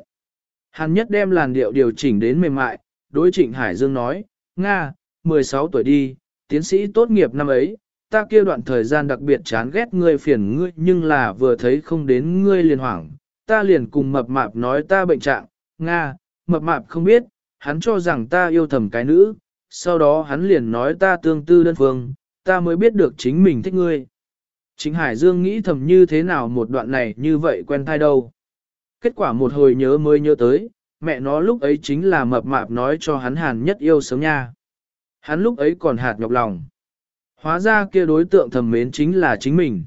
Hắn nhất đem làn điệu điều chỉnh đến mềm mại, đối Trịnh Hải Dương nói, Nga, 16 tuổi đi, tiến sĩ tốt nghiệp năm ấy, ta kia đoạn thời gian đặc biệt chán ghét ngươi phiền ngươi nhưng là vừa thấy không đến ngươi liền hoảng, ta liền cùng mập mạp nói ta bệnh trạng, Nga, mập mạp không biết, hắn cho rằng ta yêu thầm cái nữ, sau đó hắn liền nói ta tương tư đơn phương, ta mới biết được chính mình thích ngươi. Chính Hải Dương nghĩ thầm như thế nào một đoạn này như vậy quen thai đâu. Kết quả một hồi nhớ mới nhớ tới, mẹ nó lúc ấy chính là mập mạp nói cho hắn hàn nhất yêu sớm nha. Hắn lúc ấy còn hạt nhọc lòng. Hóa ra kia đối tượng thầm mến chính là chính mình.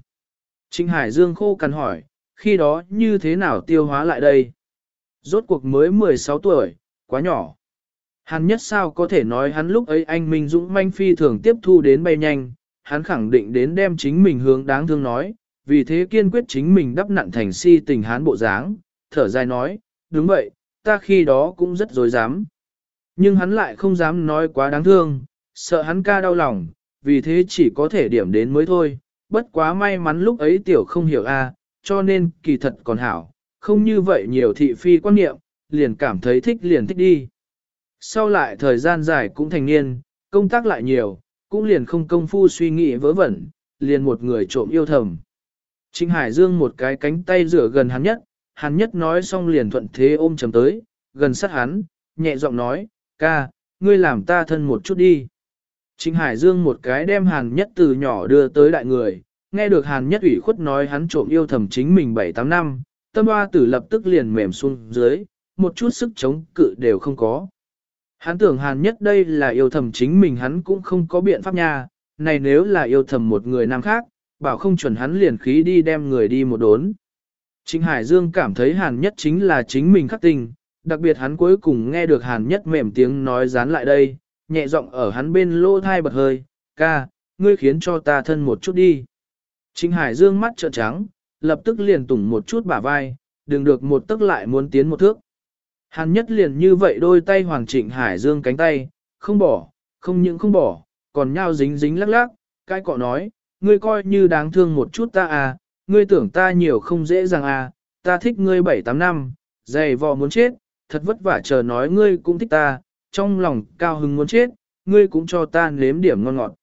Trịnh Hải Dương khô cằn hỏi, khi đó như thế nào tiêu hóa lại đây? Rốt cuộc mới 16 tuổi, quá nhỏ. Hắn nhất sao có thể nói hắn lúc ấy anh Minh Dũng manh phi thường tiếp thu đến bay nhanh, hắn khẳng định đến đem chính mình hướng đáng thương nói, vì thế kiên quyết chính mình đắp nặn thành si tình hán bộ dáng, thở dài nói, đúng vậy, ta khi đó cũng rất dối dám. Nhưng hắn lại không dám nói quá đáng thương, sợ hắn ca đau lòng, vì thế chỉ có thể điểm đến mới thôi, bất quá may mắn lúc ấy tiểu không hiểu a, cho nên kỳ thật còn hảo, không như vậy nhiều thị phi quan niệm, liền cảm thấy thích liền thích đi. Sau lại thời gian dài cũng thành niên, công tác lại nhiều, cũng liền không công phu suy nghĩ vớ vẩn, liền một người trộm yêu thầm. Trịnh Hải Dương một cái cánh tay rửa gần hắn nhất, hắn nhất nói xong liền thuận thế ôm chầm tới, gần sát hắn, nhẹ giọng nói, ca, ngươi làm ta thân một chút đi. Trịnh Hải Dương một cái đem hàn nhất từ nhỏ đưa tới đại người, nghe được hàn nhất ủy khuất nói hắn trộm yêu thầm chính mình 7-8 năm, tâm hoa tử lập tức liền mềm xuống dưới, một chút sức chống cự đều không có. Hắn tưởng hàn nhất đây là yêu thầm chính mình hắn cũng không có biện pháp nha, này nếu là yêu thầm một người nam khác, bảo không chuẩn hắn liền khí đi đem người đi một đốn. Trịnh Hải Dương cảm thấy hàn nhất chính là chính mình khắc tình, đặc biệt hắn cuối cùng nghe được hàn nhất mềm tiếng nói dán lại đây, nhẹ giọng ở hắn bên lô thai bật hơi, ca, ngươi khiến cho ta thân một chút đi. Trịnh Hải Dương mắt trợn trắng, lập tức liền tủng một chút bả vai, đừng được một tức lại muốn tiến một thước. Hàn nhất liền như vậy đôi tay Hoàng Trịnh Hải Dương cánh tay, không bỏ, không những không bỏ, còn nhau dính dính lắc lắc, cái cọ nói, ngươi coi như đáng thương một chút ta à, ngươi tưởng ta nhiều không dễ dàng à, ta thích ngươi 7-8 năm, dày vò muốn chết, thật vất vả chờ nói ngươi cũng thích ta, trong lòng cao hứng muốn chết, ngươi cũng cho ta nếm điểm ngon ngọt.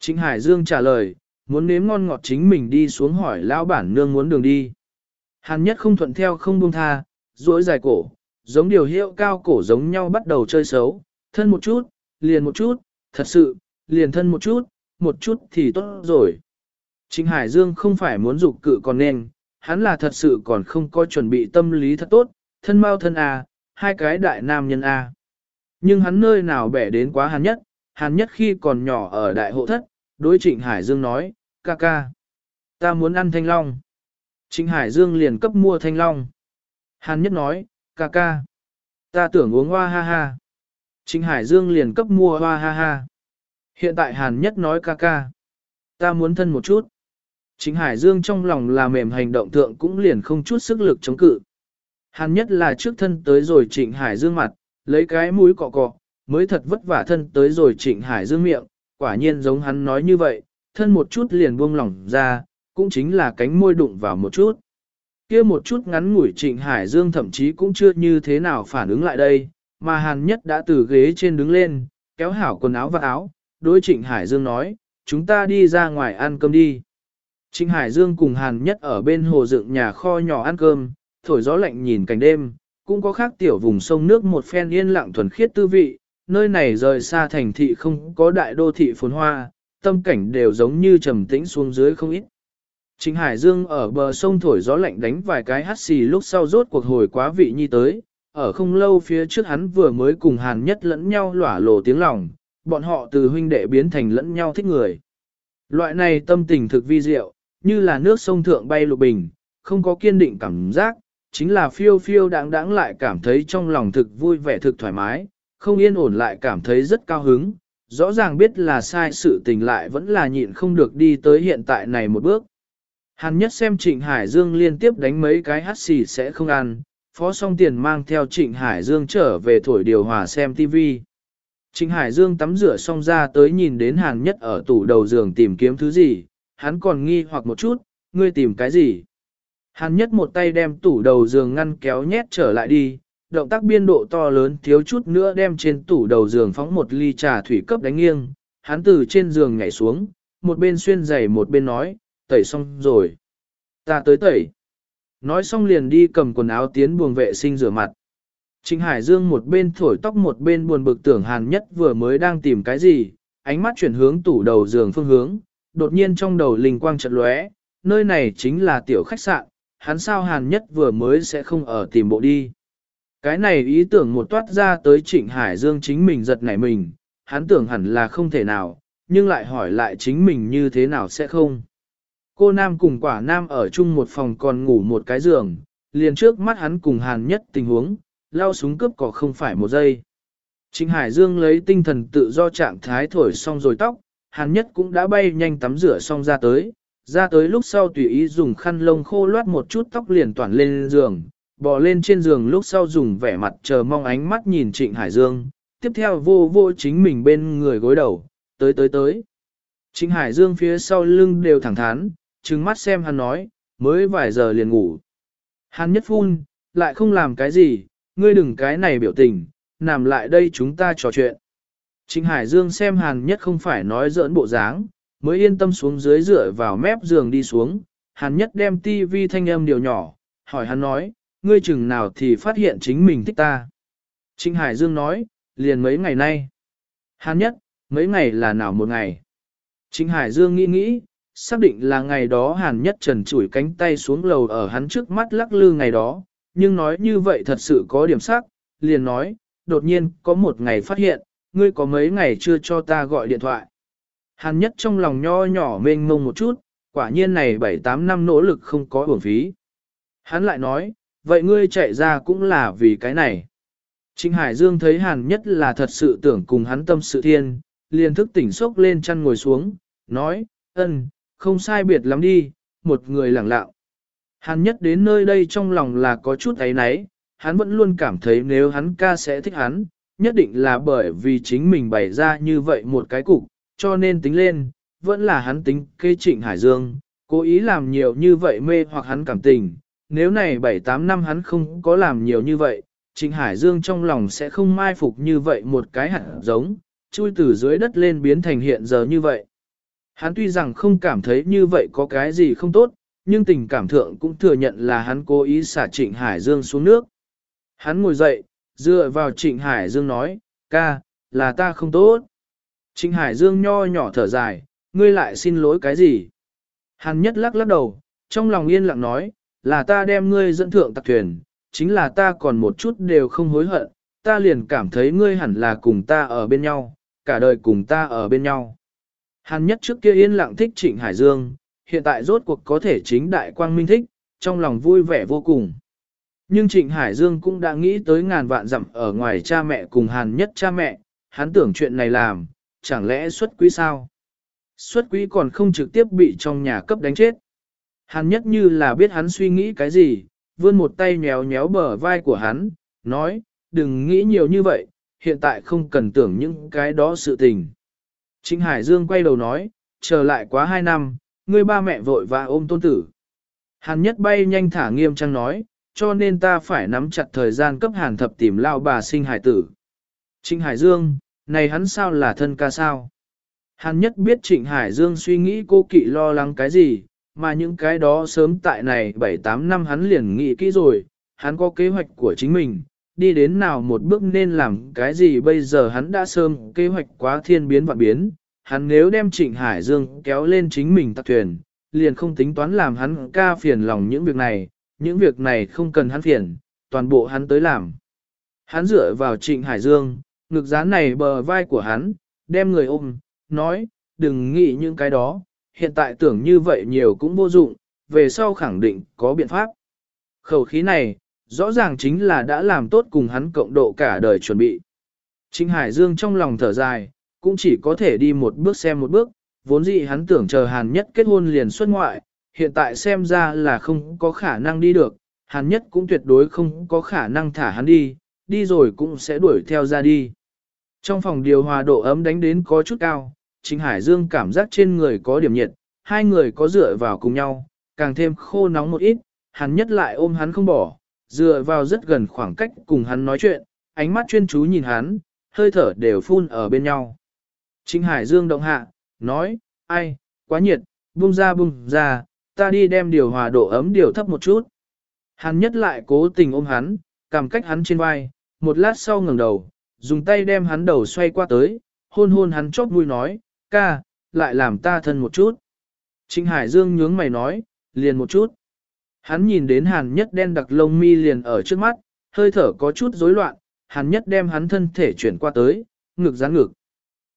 Trịnh Hải Dương trả lời, muốn nếm ngon ngọt chính mình đi xuống hỏi lão bản nương muốn đường đi. Hàn nhất không thuận theo không buông tha, duỗi dài cổ, giống điều hiệu cao cổ giống nhau bắt đầu chơi xấu, thân một chút, liền một chút, thật sự, liền thân một chút, một chút thì tốt rồi. Trịnh Hải Dương không phải muốn dục cự còn nên, hắn là thật sự còn không có chuẩn bị tâm lý thật tốt, thân mau thân A, hai cái đại nam nhân A. Nhưng hắn nơi nào bẻ đến quá hắn nhất, hắn nhất khi còn nhỏ ở đại hộ thất, đối Trịnh Hải Dương nói, ca ca, ta muốn ăn thanh long. Trịnh Hải Dương liền cấp mua thanh long. Hàn nhất nói, ca ca, ta tưởng uống hoa ha ha. Trịnh Hải Dương liền cấp mua hoa ha ha. Hiện tại Hàn nhất nói ca ca, ta muốn thân một chút. Trịnh Hải Dương trong lòng là mềm hành động thượng cũng liền không chút sức lực chống cự. Hàn nhất là trước thân tới rồi Trịnh Hải Dương mặt, lấy cái mũi cọ cọ, mới thật vất vả thân tới rồi Trịnh Hải Dương miệng, quả nhiên giống hắn nói như vậy, thân một chút liền buông lỏng ra, cũng chính là cánh môi đụng vào một chút kia một chút ngắn ngủi Trịnh Hải Dương thậm chí cũng chưa như thế nào phản ứng lại đây, mà Hàn nhất đã từ ghế trên đứng lên, kéo hảo quần áo và áo, đối Trịnh Hải Dương nói, chúng ta đi ra ngoài ăn cơm đi. Trịnh Hải Dương cùng Hàn Nhất ở bên hồ dựng nhà kho nhỏ ăn cơm, thổi gió lạnh nhìn cảnh đêm, cũng có khác tiểu vùng sông nước một phen yên lặng thuần khiết tư vị, nơi này rời xa thành thị không có đại đô thị phồn hoa, tâm cảnh đều giống như trầm tĩnh xuống dưới không ít. Trịnh Hải Dương ở bờ sông thổi gió lạnh đánh vài cái hắt xì lúc sau rốt cuộc hồi quá vị nhi tới, ở không lâu phía trước hắn vừa mới cùng Hàn Nhất lẫn nhau lỏa lộ tiếng lòng, bọn họ từ huynh đệ biến thành lẫn nhau thích người. Loại này tâm tình thực vi diệu, như là nước sông thượng bay lục bình, không có kiên định cảm giác, chính là phiêu phiêu đáng đáng lại cảm thấy trong lòng thực vui vẻ thực thoải mái, không yên ổn lại cảm thấy rất cao hứng, rõ ràng biết là sai sự tình lại vẫn là nhịn không được đi tới hiện tại này một bước. Hàn nhất xem Trịnh Hải Dương liên tiếp đánh mấy cái hát xì sẽ không ăn, phó song tiền mang theo Trịnh Hải Dương trở về thổi điều hòa xem TV. Trịnh Hải Dương tắm rửa xong ra tới nhìn đến Hàn nhất ở tủ đầu giường tìm kiếm thứ gì, hắn còn nghi hoặc một chút, ngươi tìm cái gì? Hàn nhất một tay đem tủ đầu giường ngăn kéo nhét trở lại đi, động tác biên độ to lớn thiếu chút nữa đem trên tủ đầu giường phóng một ly trà thủy cấp đánh nghiêng, hắn từ trên giường nhảy xuống, một bên xuyên giày một bên nói, tẩy xong rồi. Ta tới tẩy. Nói xong liền đi cầm quần áo tiến buồng vệ sinh rửa mặt. Trịnh Hải Dương một bên thổi tóc một bên buồn bực tưởng hàn nhất vừa mới đang tìm cái gì, ánh mắt chuyển hướng tủ đầu giường phương hướng, đột nhiên trong đầu linh quang chợt lóe, nơi này chính là tiểu khách sạn, hắn sao hàn nhất vừa mới sẽ không ở tìm bộ đi. Cái này ý tưởng một toát ra tới Trịnh Hải Dương chính mình giật nảy mình, hắn tưởng hẳn là không thể nào, nhưng lại hỏi lại chính mình như thế nào sẽ không. Cô Nam cùng quả Nam ở chung một phòng còn ngủ một cái giường, liền trước mắt hắn cùng hàn nhất tình huống, lao súng cướp cỏ không phải một giây. Trịnh Hải Dương lấy tinh thần tự do trạng thái thổi xong rồi tóc, hàn nhất cũng đã bay nhanh tắm rửa xong ra tới, ra tới lúc sau tùy ý dùng khăn lông khô loát một chút tóc liền toàn lên giường, bò lên trên giường lúc sau dùng vẻ mặt chờ mong ánh mắt nhìn Trịnh Hải Dương, tiếp theo vô vô chính mình bên người gối đầu, tới tới tới. Trịnh Hải Dương phía sau lưng đều thẳng thắn, trừng mắt xem hắn nói, mới vài giờ liền ngủ. Hắn nhất phun, lại không làm cái gì, ngươi đừng cái này biểu tình, nằm lại đây chúng ta trò chuyện. Trịnh Hải Dương xem Hàn Nhất không phải nói giỡn bộ dáng, mới yên tâm xuống dưới dựa vào mép giường đi xuống. Hàn Nhất đem tivi thanh âm điều nhỏ, hỏi hắn nói, ngươi chừng nào thì phát hiện chính mình thích ta. Trịnh Hải Dương nói, liền mấy ngày nay. Hàn Nhất, mấy ngày là nào một ngày? Trịnh Hải Dương nghĩ nghĩ, xác định là ngày đó Hàn Nhất trần chủi cánh tay xuống lầu ở hắn trước mắt lắc lư ngày đó, nhưng nói như vậy thật sự có điểm sắc, liền nói, đột nhiên có một ngày phát hiện, ngươi có mấy ngày chưa cho ta gọi điện thoại. Hàn nhất trong lòng nho nhỏ mênh mông một chút, quả nhiên này 7-8 năm nỗ lực không có uổng phí. Hắn lại nói, vậy ngươi chạy ra cũng là vì cái này. Trịnh Hải Dương thấy Hàn nhất là thật sự tưởng cùng hắn tâm sự thiên, liền thức tỉnh sốc lên chăn ngồi xuống, nói, ân, không sai biệt lắm đi, một người lẳng lặng. hắn nhất đến nơi đây trong lòng là có chút ấy náy, hắn vẫn luôn cảm thấy nếu hắn ca sẽ thích hắn, nhất định là bởi vì chính mình bày ra như vậy một cái cục, cho nên tính lên, vẫn là hắn tính kê trịnh Hải Dương, cố ý làm nhiều như vậy mê hoặc hắn cảm tình. Nếu này 7-8 năm hắn không có làm nhiều như vậy, Trịnh Hải Dương trong lòng sẽ không mai phục như vậy một cái hạt giống, chui từ dưới đất lên biến thành hiện giờ như vậy. Hắn tuy rằng không cảm thấy như vậy có cái gì không tốt, nhưng tình cảm thượng cũng thừa nhận là hắn cố ý xả Trịnh Hải Dương xuống nước. Hắn ngồi dậy, dựa vào Trịnh Hải Dương nói, ca, là ta không tốt. Trịnh Hải Dương nho nhỏ thở dài, ngươi lại xin lỗi cái gì? Hắn nhất lắc lắc đầu, trong lòng yên lặng nói, là ta đem ngươi dẫn thượng tạc thuyền, chính là ta còn một chút đều không hối hận, ta liền cảm thấy ngươi hẳn là cùng ta ở bên nhau, cả đời cùng ta ở bên nhau. Hàn nhất trước kia yên lặng thích Trịnh Hải Dương, hiện tại rốt cuộc có thể chính đại quang minh thích, trong lòng vui vẻ vô cùng. Nhưng Trịnh Hải Dương cũng đã nghĩ tới ngàn vạn dặm ở ngoài cha mẹ cùng hàn nhất cha mẹ, hắn tưởng chuyện này làm, chẳng lẽ xuất quý sao? Xuất quý còn không trực tiếp bị trong nhà cấp đánh chết. Hàn nhất như là biết hắn suy nghĩ cái gì, vươn một tay nhéo nhéo bờ vai của hắn, nói, đừng nghĩ nhiều như vậy, hiện tại không cần tưởng những cái đó sự tình. Trịnh Hải Dương quay đầu nói, chờ lại quá hai năm, ngươi ba mẹ vội và ôm tôn tử. Hàn nhất bay nhanh thả nghiêm trang nói, cho nên ta phải nắm chặt thời gian cấp hàn thập tìm lao bà sinh hải tử. Trịnh Hải Dương, này hắn sao là thân ca sao? Hàn nhất biết Trịnh Hải Dương suy nghĩ cô kỵ lo lắng cái gì, mà những cái đó sớm tại này 7-8 năm hắn liền nghĩ kỹ rồi, hắn có kế hoạch của chính mình, đi đến nào một bước nên làm cái gì bây giờ hắn đã sớm kế hoạch quá thiên biến vạn biến, hắn nếu đem Trịnh Hải Dương kéo lên chính mình tạc thuyền, liền không tính toán làm hắn ca phiền lòng những việc này, những việc này không cần hắn phiền, toàn bộ hắn tới làm. Hắn dựa vào Trịnh Hải Dương, ngực dán này bờ vai của hắn, đem người ôm, nói, đừng nghĩ những cái đó, hiện tại tưởng như vậy nhiều cũng vô dụng, về sau khẳng định có biện pháp. Khẩu khí này, rõ ràng chính là đã làm tốt cùng hắn cộng độ cả đời chuẩn bị. Trịnh Hải Dương trong lòng thở dài, cũng chỉ có thể đi một bước xem một bước, vốn dĩ hắn tưởng chờ Hàn Nhất kết hôn liền xuất ngoại, hiện tại xem ra là không có khả năng đi được, Hàn Nhất cũng tuyệt đối không có khả năng thả hắn đi, đi rồi cũng sẽ đuổi theo ra đi. Trong phòng điều hòa độ ấm đánh đến có chút cao, Trịnh Hải Dương cảm giác trên người có điểm nhiệt, hai người có dựa vào cùng nhau, càng thêm khô nóng một ít, Hàn nhất lại ôm hắn không bỏ, dựa vào rất gần khoảng cách cùng hắn nói chuyện, ánh mắt chuyên chú nhìn hắn, hơi thở đều phun ở bên nhau. Trịnh Hải Dương động hạ, nói, ai, quá nhiệt, buông ra buông ra, ta đi đem điều hòa độ ấm điều thấp một chút. Hắn nhất lại cố tình ôm hắn, cầm cách hắn trên vai, một lát sau ngẩng đầu, dùng tay đem hắn đầu xoay qua tới, hôn hôn hắn chóp mũi nói, ca, lại làm ta thân một chút. Trịnh Hải Dương nhướng mày nói, liền một chút. Hắn nhìn đến hàn nhất đen đặc lông mi liền ở trước mắt, hơi thở có chút rối loạn, hàn nhất đem hắn thân thể chuyển qua tới, ngực dán ngực.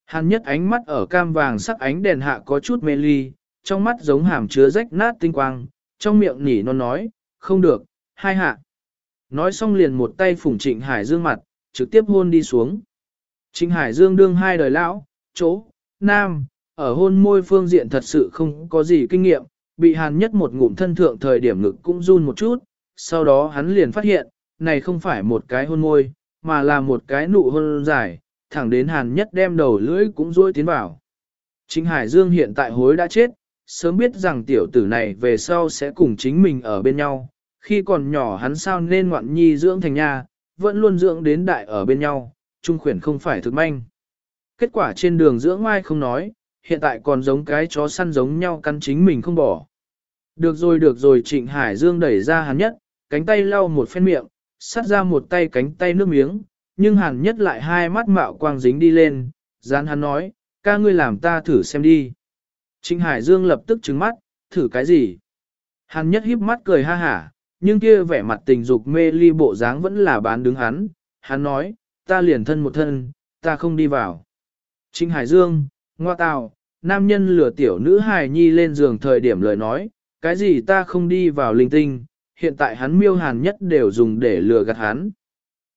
Hàn nhất ánh mắt ở cam vàng sắc ánh đèn hạ có chút mê ly, trong mắt giống hàm chứa rách nát tinh quang, trong miệng nỉ non nói, không được, hai hạ. Nói xong liền một tay phủng trịnh Hải Dương mặt, trực tiếp hôn đi xuống. Trịnh Hải Dương đương hai đời lão, chỗ, nam, ở hôn môi phương diện thật sự không có gì kinh nghiệm, bị hàn nhất một ngụm thân thượng thời điểm ngực cũng run một chút, sau đó hắn liền phát hiện, này không phải một cái hôn môi, mà là một cái nụ hôn dài, thẳng đến hàn nhất đem đầu lưỡi cũng rôi tiến vào. Chính Hải Dương hiện tại hối đã chết, sớm biết rằng tiểu tử này về sau sẽ cùng chính mình ở bên nhau, khi còn nhỏ hắn sao nên ngoạn nhi dưỡng thành nha, vẫn luôn dưỡng đến đại ở bên nhau, trung khuyển không phải thực manh. Kết quả trên đường dưỡng mai không nói, hiện tại còn giống cái chó săn giống nhau căn chính mình không bỏ. Được rồi được rồi Trịnh Hải Dương đẩy ra hắn nhất, cánh tay lau một phen miệng, sát ra một tay cánh tay nước miếng, nhưng hàn nhất lại hai mắt mạo quang dính đi lên, dán hắn nói, ca ngươi làm ta thử xem đi. Trịnh Hải Dương lập tức trứng mắt, thử cái gì? Hàn nhất híp mắt cười ha hả, nhưng kia vẻ mặt tình dục mê ly bộ dáng vẫn là bán đứng hắn. Hắn nói, ta liền thân một thân, ta không đi vào. Trịnh Hải Dương, ngoa tào, nam nhân lừa tiểu nữ hài nhi lên giường thời điểm lời nói, cái gì ta không đi vào linh tinh, hiện tại hắn miêu hàn nhất đều dùng để lừa gạt hắn.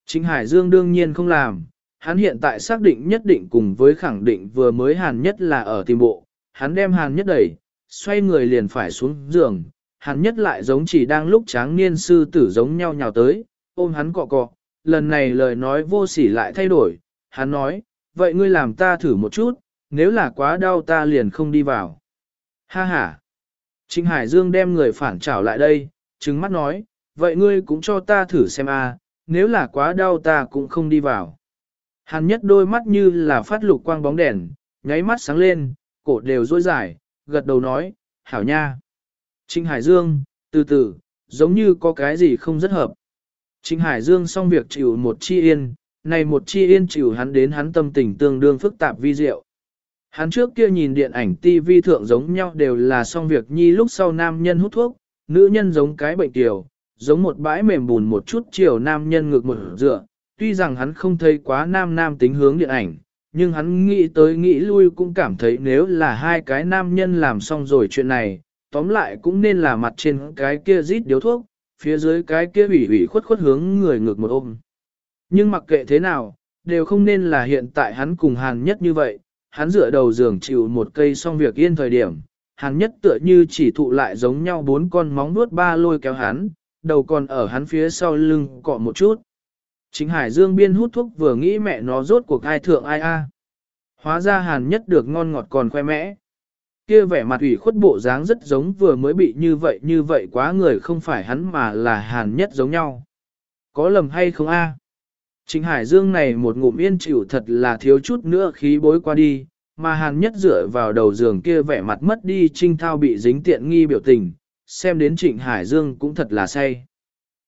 Chính Hải Dương đương nhiên không làm, hắn hiện tại xác định nhất định cùng với khẳng định vừa mới hàn nhất là ở tìm bộ, hắn đem hàn nhất đẩy, xoay người liền phải xuống giường, hàn nhất lại giống chỉ đang lúc tráng niên sư tử giống nhau nhào tới, ôm hắn cọ cọ, lần này lời nói vô sỉ lại thay đổi, hắn nói, vậy ngươi làm ta thử một chút, nếu là quá đau ta liền không đi vào. Ha ha! Trịnh Hải Dương đem người phản trảo lại đây, trừng mắt nói, vậy ngươi cũng cho ta thử xem a, nếu là quá đau ta cũng không đi vào. Hàn nhất đôi mắt như là phát lục quang bóng đèn, nháy mắt sáng lên, cổ đều rối dài, gật đầu nói, hảo nha. Trịnh Hải Dương, từ từ, giống như có cái gì không rất hợp. Trịnh Hải Dương xong việc chịu một chi yên, này một chi yên chịu hắn đến hắn tâm tình tương đương phức tạp vi diệu. Hắn trước kia nhìn điện ảnh TV thượng giống nhau đều là xong việc nhi lúc sau nam nhân hút thuốc, nữ nhân giống cái bệnh tiểu, giống một bãi mềm bùn một chút chiều nam nhân ngược một dựa. Tuy rằng hắn không thấy quá nam nam tính hướng điện ảnh, nhưng hắn nghĩ tới nghĩ lui cũng cảm thấy nếu là hai cái nam nhân làm xong rồi chuyện này, tóm lại cũng nên là mặt trên cái kia rít điếu thuốc, phía dưới cái kia ủy ủy khuất khuất hướng người ngược một ôm. Nhưng mặc kệ thế nào, đều không nên là hiện tại hắn cùng hàn nhất như vậy, hắn dựa đầu giường chịu một cây xong việc yên thời điểm, hàn nhất tựa như chỉ thụ lại giống nhau bốn con móng vuốt ba lôi kéo hắn, đầu còn ở hắn phía sau lưng cọ một chút. Chính Hải Dương biên hút thuốc vừa nghĩ mẹ nó rốt cuộc ai thượng ai a. Hóa ra hàn nhất được ngon ngọt còn khoe mẽ. Kia vẻ mặt ủy khuất bộ dáng rất giống vừa mới bị như vậy như vậy quá người không phải hắn mà là hàn nhất giống nhau. Có lầm hay không a? Trịnh Hải Dương này một ngụm yên chịu thật là thiếu chút nữa khí bối qua đi, mà hàn nhất dựa vào đầu giường kia vẻ mặt mất đi trinh thao bị dính tiện nghi biểu tình, xem đến Trịnh Hải Dương cũng thật là say.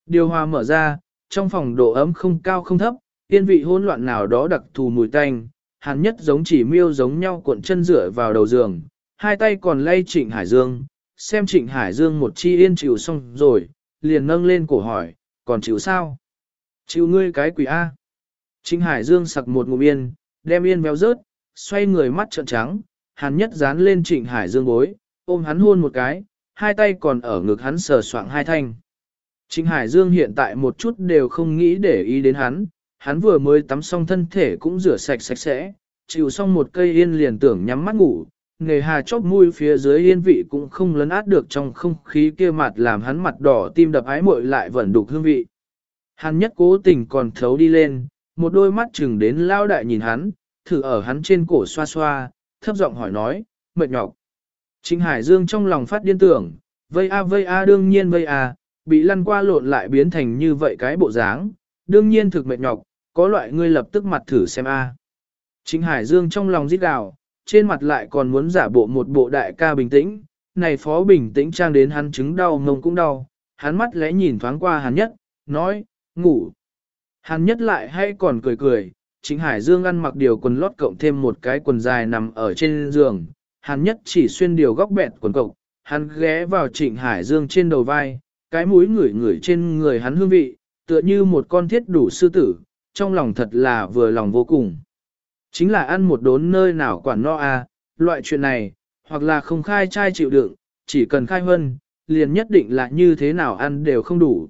Điều hòa mở ra, trong phòng độ ấm không cao không thấp, yên vị hỗn loạn nào đó đặc thù mùi tanh, hàn nhất giống chỉ miêu giống nhau cuộn chân dựa vào đầu giường, hai tay còn lay Trịnh Hải Dương, xem Trịnh Hải Dương một chi yên chịu xong rồi, liền nâng lên cổ hỏi, còn chịu sao? Chịu ngươi cái quỷ A. Trịnh Hải Dương sặc một ngụm yên, đem yên béo rớt, xoay người mắt trợn trắng, hắn nhất dán lên Trịnh Hải Dương bối, ôm hắn hôn một cái, hai tay còn ở ngực hắn sờ soạng hai thanh. Trịnh Hải Dương hiện tại một chút đều không nghĩ để ý đến hắn, hắn vừa mới tắm xong thân thể cũng rửa sạch sạch sẽ, chịu xong một cây yên liền tưởng nhắm mắt ngủ, nghề hà chóp mũi phía dưới yên vị cũng không lấn át được trong không khí kia mặt làm hắn mặt đỏ tim đập ái muội lại vẫn đục hương vị. Hắn nhất cố tình còn thấu đi lên, một đôi mắt chừng đến lao đại nhìn hắn, thử ở hắn trên cổ xoa xoa, thấp giọng hỏi nói, mệt nhọc. Trịnh Hải Dương trong lòng phát điên tưởng, vây a vây a đương nhiên vây a, bị lăn qua lộn lại biến thành như vậy cái bộ dáng, đương nhiên thực mệt nhọc, có loại ngươi lập tức mặt thử xem a. Trịnh Hải Dương trong lòng rít gào, trên mặt lại còn muốn giả bộ một bộ đại ca bình tĩnh, này phó bình tĩnh trang đến hắn chứng đau ngông cũng đau, hắn mắt lẽ nhìn thoáng qua hắn nhất, nói, ngủ. Hắn nhất lại hay còn cười cười, chính Hải Dương ăn mặc điều quần lót cộng thêm một cái quần dài nằm ở trên giường, hắn nhất chỉ xuyên điều góc bẹt quần cộng, hắn ghé vào trịnh Hải Dương trên đầu vai, cái mũi ngửi ngửi trên người hắn hương vị, tựa như một con thiết đủ sư tử, trong lòng thật là vừa lòng vô cùng. Chính là ăn một đốn nơi nào quản no à, loại chuyện này, hoặc là không khai trai chịu đựng, chỉ cần khai hơn, liền nhất định là như thế nào ăn đều không đủ.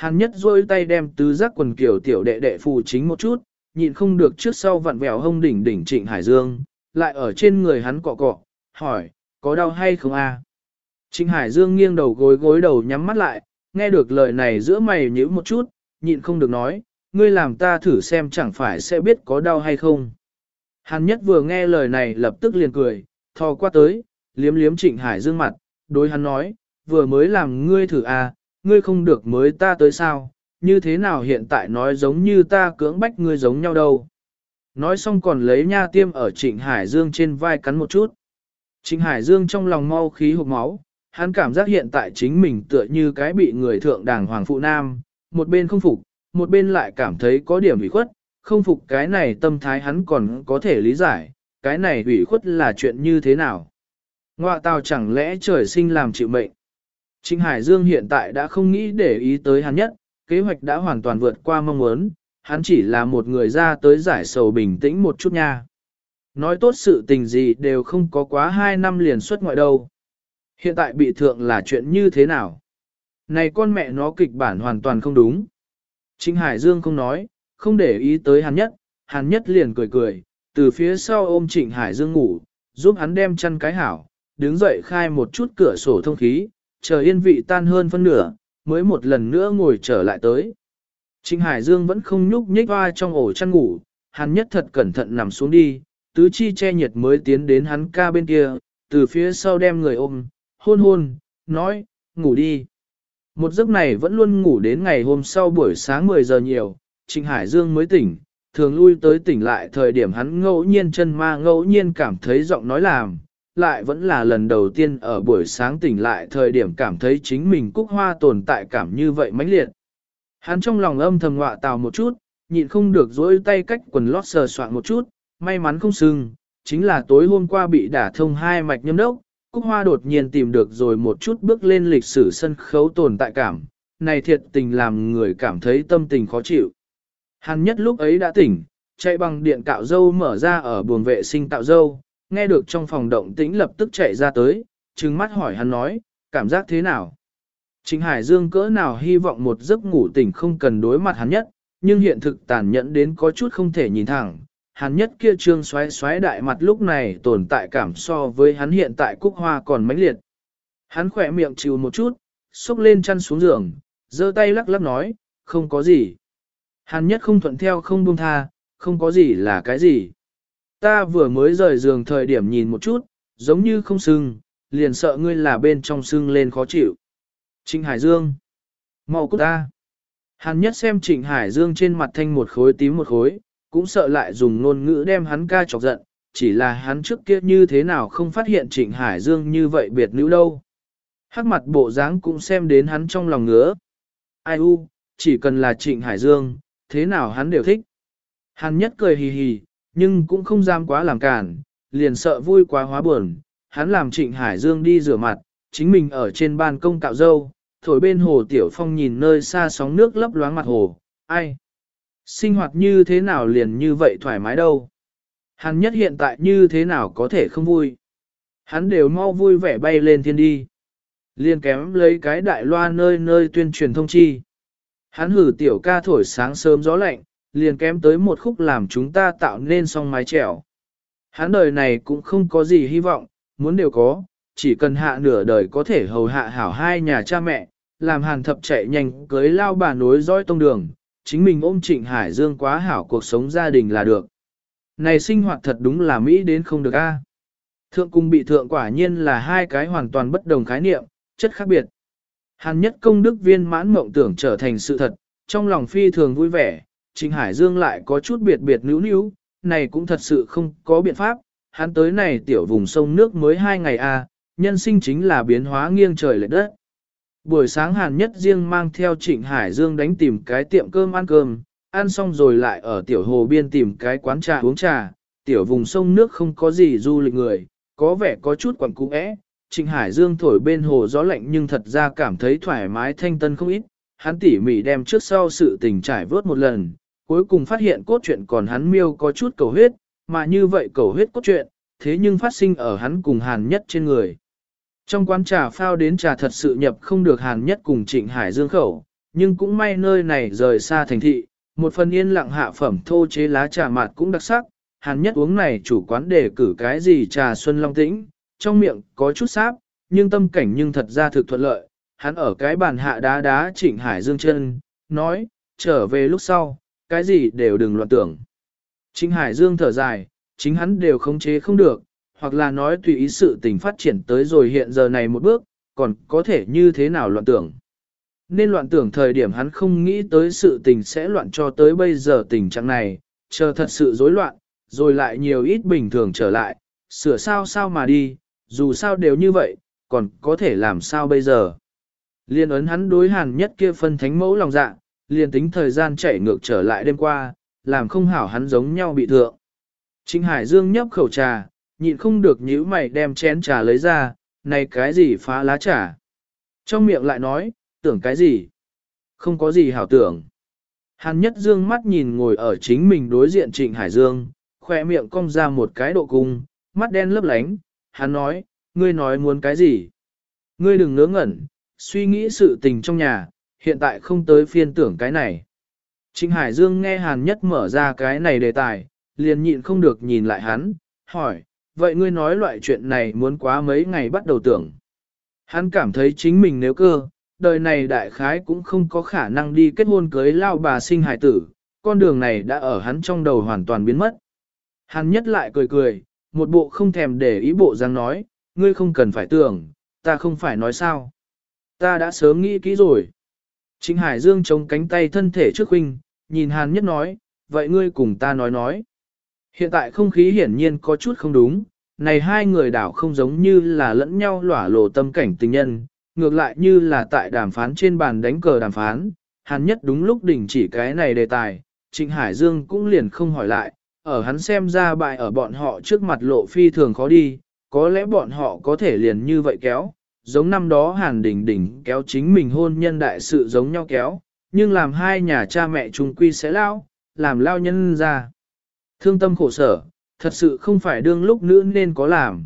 Hàn nhất rôi tay đem tứ giác quần kiểu tiểu đệ đệ phù chính một chút, nhịn không được trước sau vặn vẹo hông đỉnh đỉnh trịnh Hải Dương, lại ở trên người hắn cọ cọ, hỏi, có đau hay không a? À? Trịnh Hải Dương nghiêng đầu gối gối đầu nhắm mắt lại, nghe được lời này giữa mày nhíu một chút, nhịn không được nói, ngươi làm ta thử xem chẳng phải sẽ biết có đau hay không. Hàn nhất vừa nghe lời này lập tức liền cười, thò qua tới, liếm liếm trịnh Hải Dương mặt, đối hắn nói, vừa mới làm ngươi thử à, ngươi không được mới ta tới sao, như thế nào hiện tại nói giống như ta cưỡng bách ngươi giống nhau đâu. Nói xong còn lấy nha tiêm ở trịnh Hải Dương trên vai cắn một chút. Trịnh Hải Dương trong lòng mau khí hộp máu, hắn cảm giác hiện tại chính mình tựa như cái bị người thượng đảng hoàng phụ nam, một bên không phục, một bên lại cảm thấy có điểm ủy khuất, không phục cái này tâm thái hắn còn có thể lý giải, cái này ủy khuất là chuyện như thế nào. Ngoạ tào chẳng lẽ trời sinh làm chịu mệnh. Trịnh Hải Dương hiện tại đã không nghĩ để ý tới hắn nhất, kế hoạch đã hoàn toàn vượt qua mong muốn, hắn chỉ là một người ra tới giải sầu bình tĩnh một chút nha. Nói tốt sự tình gì đều không có quá hai năm liền xuất ngoại đâu. Hiện tại bị thượng là chuyện như thế nào? Này con mẹ nó kịch bản hoàn toàn không đúng. Trịnh Hải Dương không nói, không để ý tới hắn nhất, hắn nhất liền cười cười, từ phía sau ôm Trịnh Hải Dương ngủ, giúp hắn đem chăn cái hảo, đứng dậy khai một chút cửa sổ thông khí, chờ yên vị tan hơn phân nửa, mới một lần nữa ngồi trở lại tới. Trịnh Hải Dương vẫn không nhúc nhích hoa trong ổ chăn ngủ, hắn nhất thật cẩn thận nằm xuống đi, tứ chi che nhiệt mới tiến đến hắn ca bên kia, từ phía sau đem người ôm, hôn hôn, nói, ngủ đi. Một giấc này vẫn luôn ngủ đến ngày hôm sau buổi sáng 10 giờ nhiều, Trịnh Hải Dương mới tỉnh, thường lui tới tỉnh lại thời điểm hắn ngẫu nhiên chân ma ngẫu nhiên cảm thấy giọng nói làm, lại vẫn là lần đầu tiên ở buổi sáng tỉnh lại thời điểm cảm thấy chính mình cúc hoa tồn tại cảm như vậy mãnh liệt. Hắn trong lòng âm thầm ngọa tào một chút, nhịn không được dối tay cách quần lót sờ soạn một chút, may mắn không sưng, chính là tối hôm qua bị đả thông hai mạch nhâm đốc, Cúc Hoa đột nhiên tìm được rồi một chút bước lên lịch sử sân khấu tồn tại cảm, này thiệt tình làm người cảm thấy tâm tình khó chịu. Hắn nhất lúc ấy đã tỉnh, chạy bằng điện cạo dâu mở ra ở buồng vệ sinh cạo dâu, nghe được trong phòng động tĩnh lập tức chạy ra tới, trừng mắt hỏi hắn nói, cảm giác thế nào? Trịnh Hải Dương cỡ nào hy vọng một giấc ngủ tỉnh không cần đối mặt hắn nhất, nhưng hiện thực tàn nhẫn đến có chút không thể nhìn thẳng. Hắn nhất kia trương xoáy xoáy đại mặt lúc này tồn tại cảm so với hắn hiện tại cúc hoa còn mãnh liệt. Hắn khỏe miệng chịu một chút, xúc lên chăn xuống giường, giơ tay lắc lắc nói, không có gì. Hắn nhất không thuận theo không buông tha, không có gì là cái gì. Ta vừa mới rời giường thời điểm nhìn một chút, giống như không sưng, liền sợ ngươi là bên trong sưng lên khó chịu. Trịnh Hải Dương. mau cút ta. Hắn nhất xem Trịnh Hải Dương trên mặt thanh một khối tím một khối, cũng sợ lại dùng ngôn ngữ đem hắn ca chọc giận, chỉ là hắn trước kia như thế nào không phát hiện Trịnh Hải Dương như vậy biệt nữ đâu. Hắc mặt bộ dáng cũng xem đến hắn trong lòng ngứa. Ai u, chỉ cần là Trịnh Hải Dương, thế nào hắn đều thích. Hắn nhất cười hì hì, nhưng cũng không dám quá làm cản, liền sợ vui quá hóa buồn. Hắn làm Trịnh Hải Dương đi rửa mặt, chính mình ở trên ban công cạo dâu, thổi bên hồ Tiểu Phong nhìn nơi xa sóng nước lấp loáng mặt hồ, ai? Sinh hoạt như thế nào liền như vậy thoải mái đâu? Hắn nhất hiện tại như thế nào có thể không vui? Hắn đều mau vui vẻ bay lên thiên đi. Liên kém lấy cái đại loa nơi nơi tuyên truyền thông chi. Hắn hử tiểu ca thổi sáng sớm gió lạnh, liền kém tới một khúc làm chúng ta tạo nên song mái trèo. Hắn đời này cũng không có gì hy vọng, muốn đều có, chỉ cần hạ nửa đời có thể hầu hạ hảo hai nhà cha mẹ, làm hàn thập chạy nhanh cưới lao bà nối dõi tông đường, chính mình ôm trịnh Hải Dương quá hảo cuộc sống gia đình là được. Này sinh hoạt thật đúng là Mỹ đến không được a. Thượng cung bị thượng quả nhiên là hai cái hoàn toàn bất đồng khái niệm, chất khác biệt. Hàn nhất công đức viên mãn mộng tưởng trở thành sự thật, trong lòng phi thường vui vẻ, Trình Hải Dương lại có chút biệt biệt níu níu, này cũng thật sự không có biện pháp, hắn tới này tiểu vùng sông nước mới hai ngày à, nhân sinh chính là biến hóa nghiêng trời lệch đất. Buổi sáng Hàn Nhất riêng mang theo Trịnh Hải Dương đánh tìm cái tiệm cơm ăn cơm, ăn xong rồi lại ở tiểu hồ biên tìm cái quán trà uống trà, tiểu vùng sông nước không có gì du lịch người, có vẻ có chút quẩn cũ ẽ. Trịnh Hải Dương thổi bên hồ gió lạnh nhưng thật ra cảm thấy thoải mái thanh tân không ít, hắn tỉ mỉ đem trước sau sự tình trải vớt một lần, cuối cùng phát hiện cốt truyện còn hắn miêu có chút cầu huyết, mà như vậy cầu huyết cốt truyện, thế nhưng phát sinh ở hắn cùng hàn nhất trên người. Trong quán trà phao đến trà thật sự nhập không được hàn nhất cùng trịnh hải dương khẩu, nhưng cũng may nơi này rời xa thành thị, một phần yên lặng hạ phẩm thô chế lá trà mạt cũng đặc sắc, hàn nhất uống này chủ quán đề cử cái gì trà xuân long tĩnh, trong miệng có chút sáp, nhưng tâm cảnh nhưng thật ra thực thuận lợi, hắn ở cái bàn hạ đá đá trịnh hải dương chân, nói, trở về lúc sau, cái gì đều đừng loạn tưởng. Trịnh hải dương thở dài, chính hắn đều khống chế không được, hoặc là nói tùy ý sự tình phát triển tới rồi hiện giờ này một bước, còn có thể như thế nào loạn tưởng. Nên loạn tưởng thời điểm hắn không nghĩ tới sự tình sẽ loạn cho tới bây giờ tình trạng này, chờ thật sự rối loạn, rồi lại nhiều ít bình thường trở lại, sửa sao sao mà đi, dù sao đều như vậy, còn có thể làm sao bây giờ. Liên ấn hắn đối hàn nhất kia phân thánh mẫu lòng dạ, liền tính thời gian chạy ngược trở lại đêm qua, làm không hảo hắn giống nhau bị thượng. Trịnh Hải Dương nhấp khẩu trà, nhịn không được nhíu mày đem chén trà lấy ra, này cái gì phá lá trà. Trong miệng lại nói, tưởng cái gì? Không có gì hảo tưởng. Hàn Nhất Dương mắt nhìn ngồi ở chính mình đối diện Trịnh Hải Dương, khỏe miệng cong ra một cái độ cung, mắt đen lấp lánh, hắn nói, ngươi nói muốn cái gì? Ngươi đừng ngớ ngẩn, suy nghĩ sự tình trong nhà, hiện tại không tới phiên tưởng cái này. Trịnh Hải Dương nghe Hàn Nhất mở ra cái này đề tài, liền nhịn không được nhìn lại hắn, hỏi, vậy ngươi nói loại chuyện này muốn quá mấy ngày bắt đầu tưởng. Hắn cảm thấy chính mình nếu cơ, đời này đại khái cũng không có khả năng đi kết hôn cưới lao bà sinh hải tử, con đường này đã ở hắn trong đầu hoàn toàn biến mất. Hắn nhất lại cười cười, một bộ không thèm để ý bộ dáng nói, ngươi không cần phải tưởng, ta không phải nói sao. Ta đã sớm nghĩ kỹ rồi. Trịnh Hải Dương chống cánh tay thân thể trước huynh, nhìn Hàn Nhất nói, vậy ngươi cùng ta nói nói. Hiện tại không khí hiển nhiên có chút không đúng, này hai người đảo không giống như là lẫn nhau lỏa lộ tâm cảnh tình nhân, ngược lại như là tại đàm phán trên bàn đánh cờ đàm phán, Hàn Nhất đúng lúc đỉnh chỉ cái này đề tài, Trịnh Hải Dương cũng liền không hỏi lại, ở hắn xem ra bại ở bọn họ trước mặt lộ phi thường khó đi, có lẽ bọn họ có thể liền như vậy kéo, giống năm đó Hàn Đình Đình kéo chính mình hôn nhân đại sự giống nhau kéo, nhưng làm hai nhà cha mẹ chung quy sẽ lao, làm lao nhân ra. Thương tâm khổ sở, thật sự không phải đương lúc nữ nên có làm.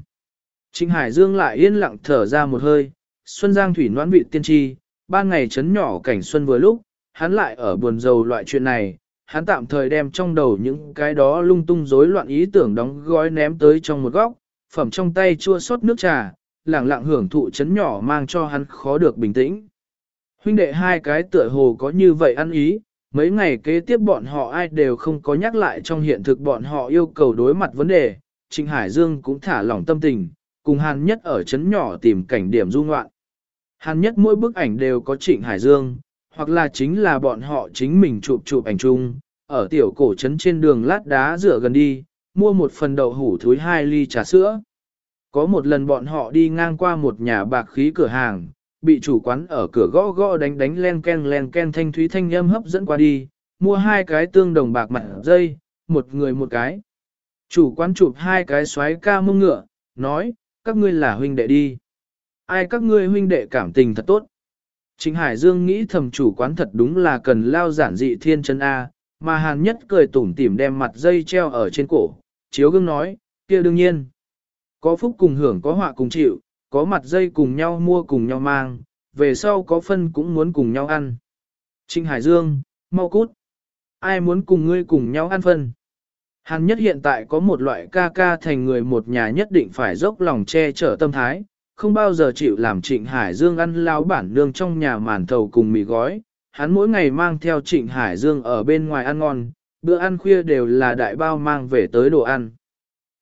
Trịnh Hải Dương lại yên lặng thở ra một hơi, Xuân Giang Thủy noãn vị tiên tri, ba ngày chấn nhỏ cảnh xuân vừa lúc, hắn lại ở buồn rầu loại chuyện này, hắn tạm thời đem trong đầu những cái đó lung tung rối loạn ý tưởng đóng gói ném tới trong một góc, phẩm trong tay chua xót nước trà, lặng lặng hưởng thụ chấn nhỏ mang cho hắn khó được bình tĩnh. Huynh đệ hai cái tựa hồ có như vậy ăn ý, mấy ngày kế tiếp bọn họ ai đều không có nhắc lại trong hiện thực bọn họ yêu cầu đối mặt vấn đề, Trịnh Hải Dương cũng thả lỏng tâm tình, cùng Hàn Nhất ở chấn nhỏ tìm cảnh điểm du ngoạn. Hàn Nhất mỗi bức ảnh đều có Trịnh Hải Dương, hoặc là chính là bọn họ chính mình chụp chụp ảnh chung, ở tiểu cổ trấn trên đường lát đá rửa gần đi, mua một phần đậu hủ thúi hai ly trà sữa. Có một lần bọn họ đi ngang qua một nhà bạc khí cửa hàng, bị chủ quán ở cửa gõ gõ đánh đánh len ken len ken thanh thúy thanh âm hấp dẫn qua đi, mua hai cái tương đồng bạc mặt dây, một người một cái. Chủ quán chụp hai cái xoáy ca mông ngựa, nói, các ngươi là huynh đệ đi. Ai các ngươi huynh đệ cảm tình thật tốt. Trịnh Hải Dương nghĩ thầm chủ quán thật đúng là cần lao giản dị thiên chân A, mà hàn nhất cười tủm tỉm đem mặt dây treo ở trên cổ, chiếu gương nói, kia đương nhiên. Có phúc cùng hưởng có họa cùng chịu, có mặt dây cùng nhau mua cùng nhau mang, về sau có phân cũng muốn cùng nhau ăn. Trịnh Hải Dương, mau cút. Ai muốn cùng ngươi cùng nhau ăn phân? Hàn nhất hiện tại có một loại ca ca thành người một nhà nhất định phải dốc lòng che chở tâm thái, không bao giờ chịu làm Trịnh Hải Dương ăn lao bản nương trong nhà màn thầu cùng mì gói. Hắn mỗi ngày mang theo Trịnh Hải Dương ở bên ngoài ăn ngon, bữa ăn khuya đều là đại bao mang về tới đồ ăn.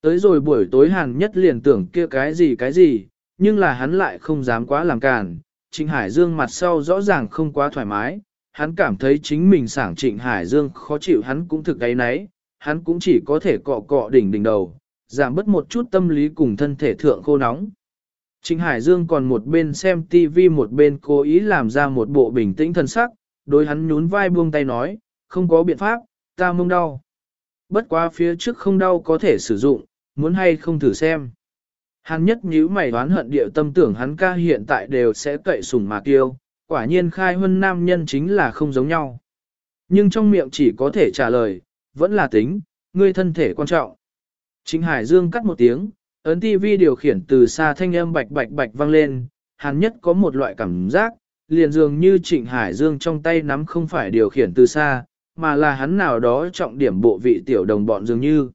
Tới rồi buổi tối Hàn nhất liền tưởng kia cái gì cái gì, nhưng là hắn lại không dám quá làm cản, Trịnh Hải Dương mặt sau rõ ràng không quá thoải mái, hắn cảm thấy chính mình sảng Trịnh Hải Dương khó chịu hắn cũng thực ấy nấy, hắn cũng chỉ có thể cọ cọ đỉnh đỉnh đầu, giảm bớt một chút tâm lý cùng thân thể thượng khô nóng. Trịnh Hải Dương còn một bên xem TV một bên cố ý làm ra một bộ bình tĩnh thân sắc, đối hắn nhún vai buông tay nói, không có biện pháp, ta mông đau. Bất quá phía trước không đau có thể sử dụng, muốn hay không thử xem. Hắn nhất nhíu mày đoán hận địa tâm tưởng hắn ca hiện tại đều sẽ cậy sủng mà kiêu, quả nhiên khai huân nam nhân chính là không giống nhau. Nhưng trong miệng chỉ có thể trả lời, vẫn là tính, ngươi thân thể quan trọng. Chính Hải Dương cắt một tiếng, ấn TV điều khiển từ xa thanh âm bạch bạch bạch vang lên, hắn nhất có một loại cảm giác, liền dường như Trịnh Hải Dương trong tay nắm không phải điều khiển từ xa, mà là hắn nào đó trọng điểm bộ vị tiểu đồng bọn dường như.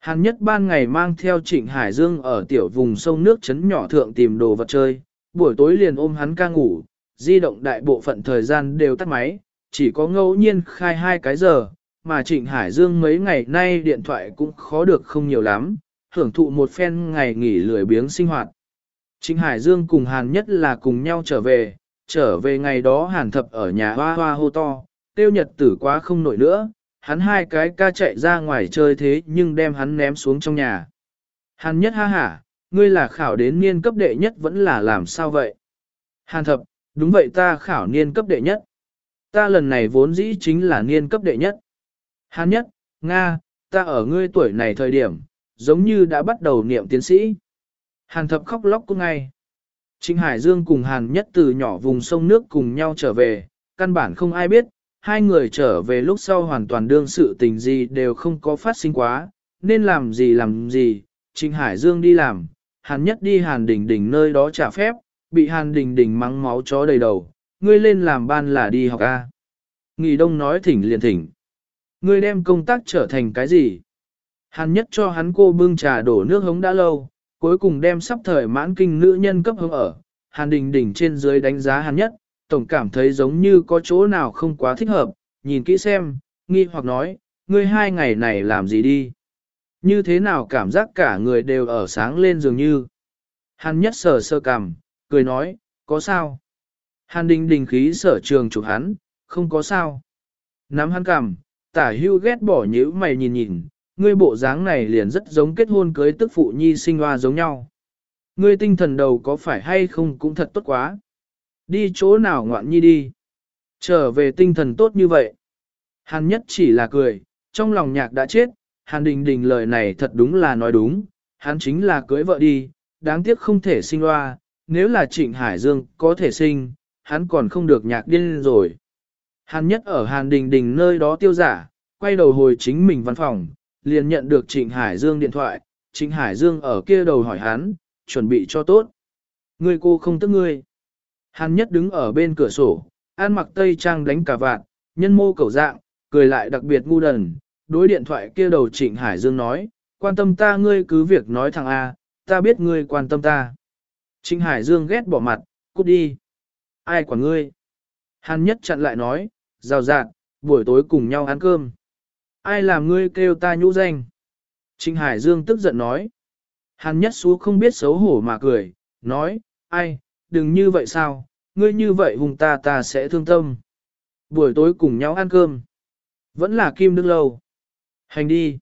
Hàn nhất ban ngày mang theo Trịnh Hải Dương ở tiểu vùng sông nước chấn nhỏ thượng tìm đồ vật chơi, buổi tối liền ôm hắn ca ngủ, di động đại bộ phận thời gian đều tắt máy, chỉ có ngẫu nhiên khai hai cái giờ, mà Trịnh Hải Dương mấy ngày nay điện thoại cũng khó được không nhiều lắm, hưởng thụ một phen ngày nghỉ lười biếng sinh hoạt. Trịnh Hải Dương cùng Hàn nhất là cùng nhau trở về, trở về ngày đó Hàn thập ở nhà hoa hoa hô to, tiêu nhật tử quá không nổi nữa, hắn hai cái ca chạy ra ngoài chơi thế nhưng đem hắn ném xuống trong nhà. Hàn nhất ha hả, ngươi là khảo đến niên cấp đệ nhất vẫn là làm sao vậy? Hàn thập, đúng vậy ta khảo niên cấp đệ nhất. Ta lần này vốn dĩ chính là niên cấp đệ nhất. Hàn nhất, Nga, ta ở ngươi tuổi này thời điểm, giống như đã bắt đầu niệm tiến sĩ. Hàn thập khóc lóc cũng ngay. Trịnh Hải Dương cùng Hàn nhất từ nhỏ vùng sông nước cùng nhau trở về, căn bản không ai biết, hai người trở về lúc sau hoàn toàn đương sự tình gì đều không có phát sinh quá, nên làm gì làm gì, Trình Hải Dương đi làm, Hàn nhất đi Hàn Đình Đình nơi đó trả phép, bị Hàn Đình Đình mắng máu chó đầy đầu, ngươi lên làm ban là đi học A. Nghỉ đông nói thỉnh liền thỉnh. Ngươi đem công tác trở thành cái gì? Hàn nhất cho hắn cô bưng trà đổ nước hống đã lâu, cuối cùng đem sắp thời mãn kinh nữ nhân cấp hống ở. Hàn đình Đình trên dưới đánh giá hàn nhất, tổng cảm thấy giống như có chỗ nào không quá thích hợp, nhìn kỹ xem, nghi hoặc nói, ngươi hai ngày này làm gì đi? Như thế nào cảm giác cả người đều ở sáng lên dường như? Hàn nhất sờ sơ cằm, cười nói, có sao? Hàn đình đình khí sở trường chụp hắn, không có sao. Nắm hắn cằm, tả hưu ghét bỏ nhữ mày nhìn nhìn, ngươi bộ dáng này liền rất giống kết hôn cưới tức phụ nhi sinh hoa giống nhau. Ngươi tinh thần đầu có phải hay không cũng thật tốt quá. Đi chỗ nào ngoạn nhi đi. Trở về tinh thần tốt như vậy. Hàn nhất chỉ là cười, trong lòng nhạc đã chết, Hàn đình đình lời này thật đúng là nói đúng, hắn chính là cưới vợ đi, đáng tiếc không thể sinh loa nếu là trịnh Hải Dương có thể sinh, hắn còn không được nhạc điên rồi. Hàn nhất ở Hàn đình đình nơi đó tiêu giả, quay đầu hồi chính mình văn phòng, liền nhận được Trịnh Hải Dương điện thoại, Trịnh Hải Dương ở kia đầu hỏi hắn, chuẩn bị cho tốt. Ngươi cô không tức ngươi. Hàn nhất đứng ở bên cửa sổ, an mặc tây trang đánh cả vạn, nhân mô cầu dạng, cười lại đặc biệt ngu đần, đối điện thoại kia đầu Trịnh Hải Dương nói, quan tâm ta ngươi cứ việc nói thằng A, ta biết ngươi quan tâm ta. Trịnh Hải Dương ghét bỏ mặt, cút đi. Ai quản ngươi? Hàn nhất chặn lại nói, rào rạt, buổi tối cùng nhau ăn cơm. Ai làm ngươi kêu ta nhũ danh? Trịnh Hải Dương tức giận nói. Hàn nhất xú không biết xấu hổ mà cười, nói, ai, đừng như vậy sao, ngươi như vậy hùng ta ta sẽ thương tâm. Buổi tối cùng nhau ăn cơm. Vẫn là kim đức lâu. Hành đi.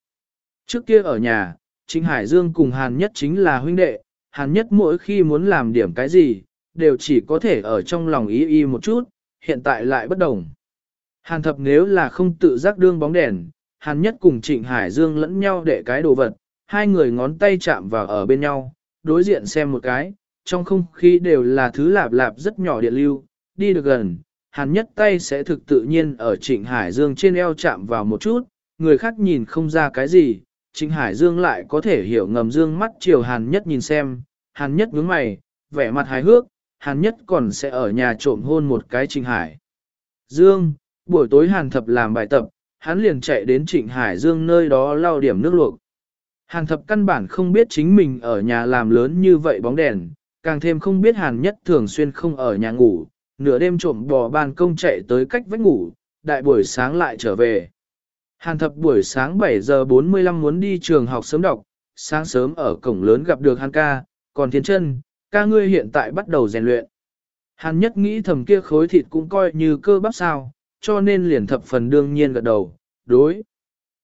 Trước kia ở nhà, Trịnh Hải Dương cùng Hàn nhất chính là huynh đệ, Hàn nhất mỗi khi muốn làm điểm cái gì, đều chỉ có thể ở trong lòng ý y một chút, hiện tại lại bất đồng. Hàn thập nếu là không tự giác đương bóng đèn, Hàn Nhất cùng Trịnh Hải Dương lẫn nhau để cái đồ vật, hai người ngón tay chạm vào ở bên nhau, đối diện xem một cái, trong không khí đều là thứ lạp lạp rất nhỏ điện lưu, đi được gần, Hàn Nhất tay sẽ thực tự nhiên ở Trịnh Hải Dương trên eo chạm vào một chút, người khác nhìn không ra cái gì, Trịnh Hải Dương lại có thể hiểu ngầm dương mắt chiều Hàn Nhất nhìn xem, Hàn Nhất nhướng mày, vẻ mặt hài hước, Hàn Nhất còn sẽ ở nhà trộm hôn một cái Trịnh Hải. Dương, buổi tối Hàn Thập làm bài tập, hắn liền chạy đến Trịnh Hải Dương nơi đó lau điểm nước luộc. Hàn thập căn bản không biết chính mình ở nhà làm lớn như vậy bóng đèn, càng thêm không biết hàn nhất thường xuyên không ở nhà ngủ, nửa đêm trộm bò ban công chạy tới cách vách ngủ, đại buổi sáng lại trở về. Hàn thập buổi sáng 7 giờ 45 muốn đi trường học sớm đọc, sáng sớm ở cổng lớn gặp được hàn ca, còn thiên chân, ca ngươi hiện tại bắt đầu rèn luyện. Hàn nhất nghĩ thầm kia khối thịt cũng coi như cơ bắp sao, cho nên liền thập phần đương nhiên gật đầu, đối.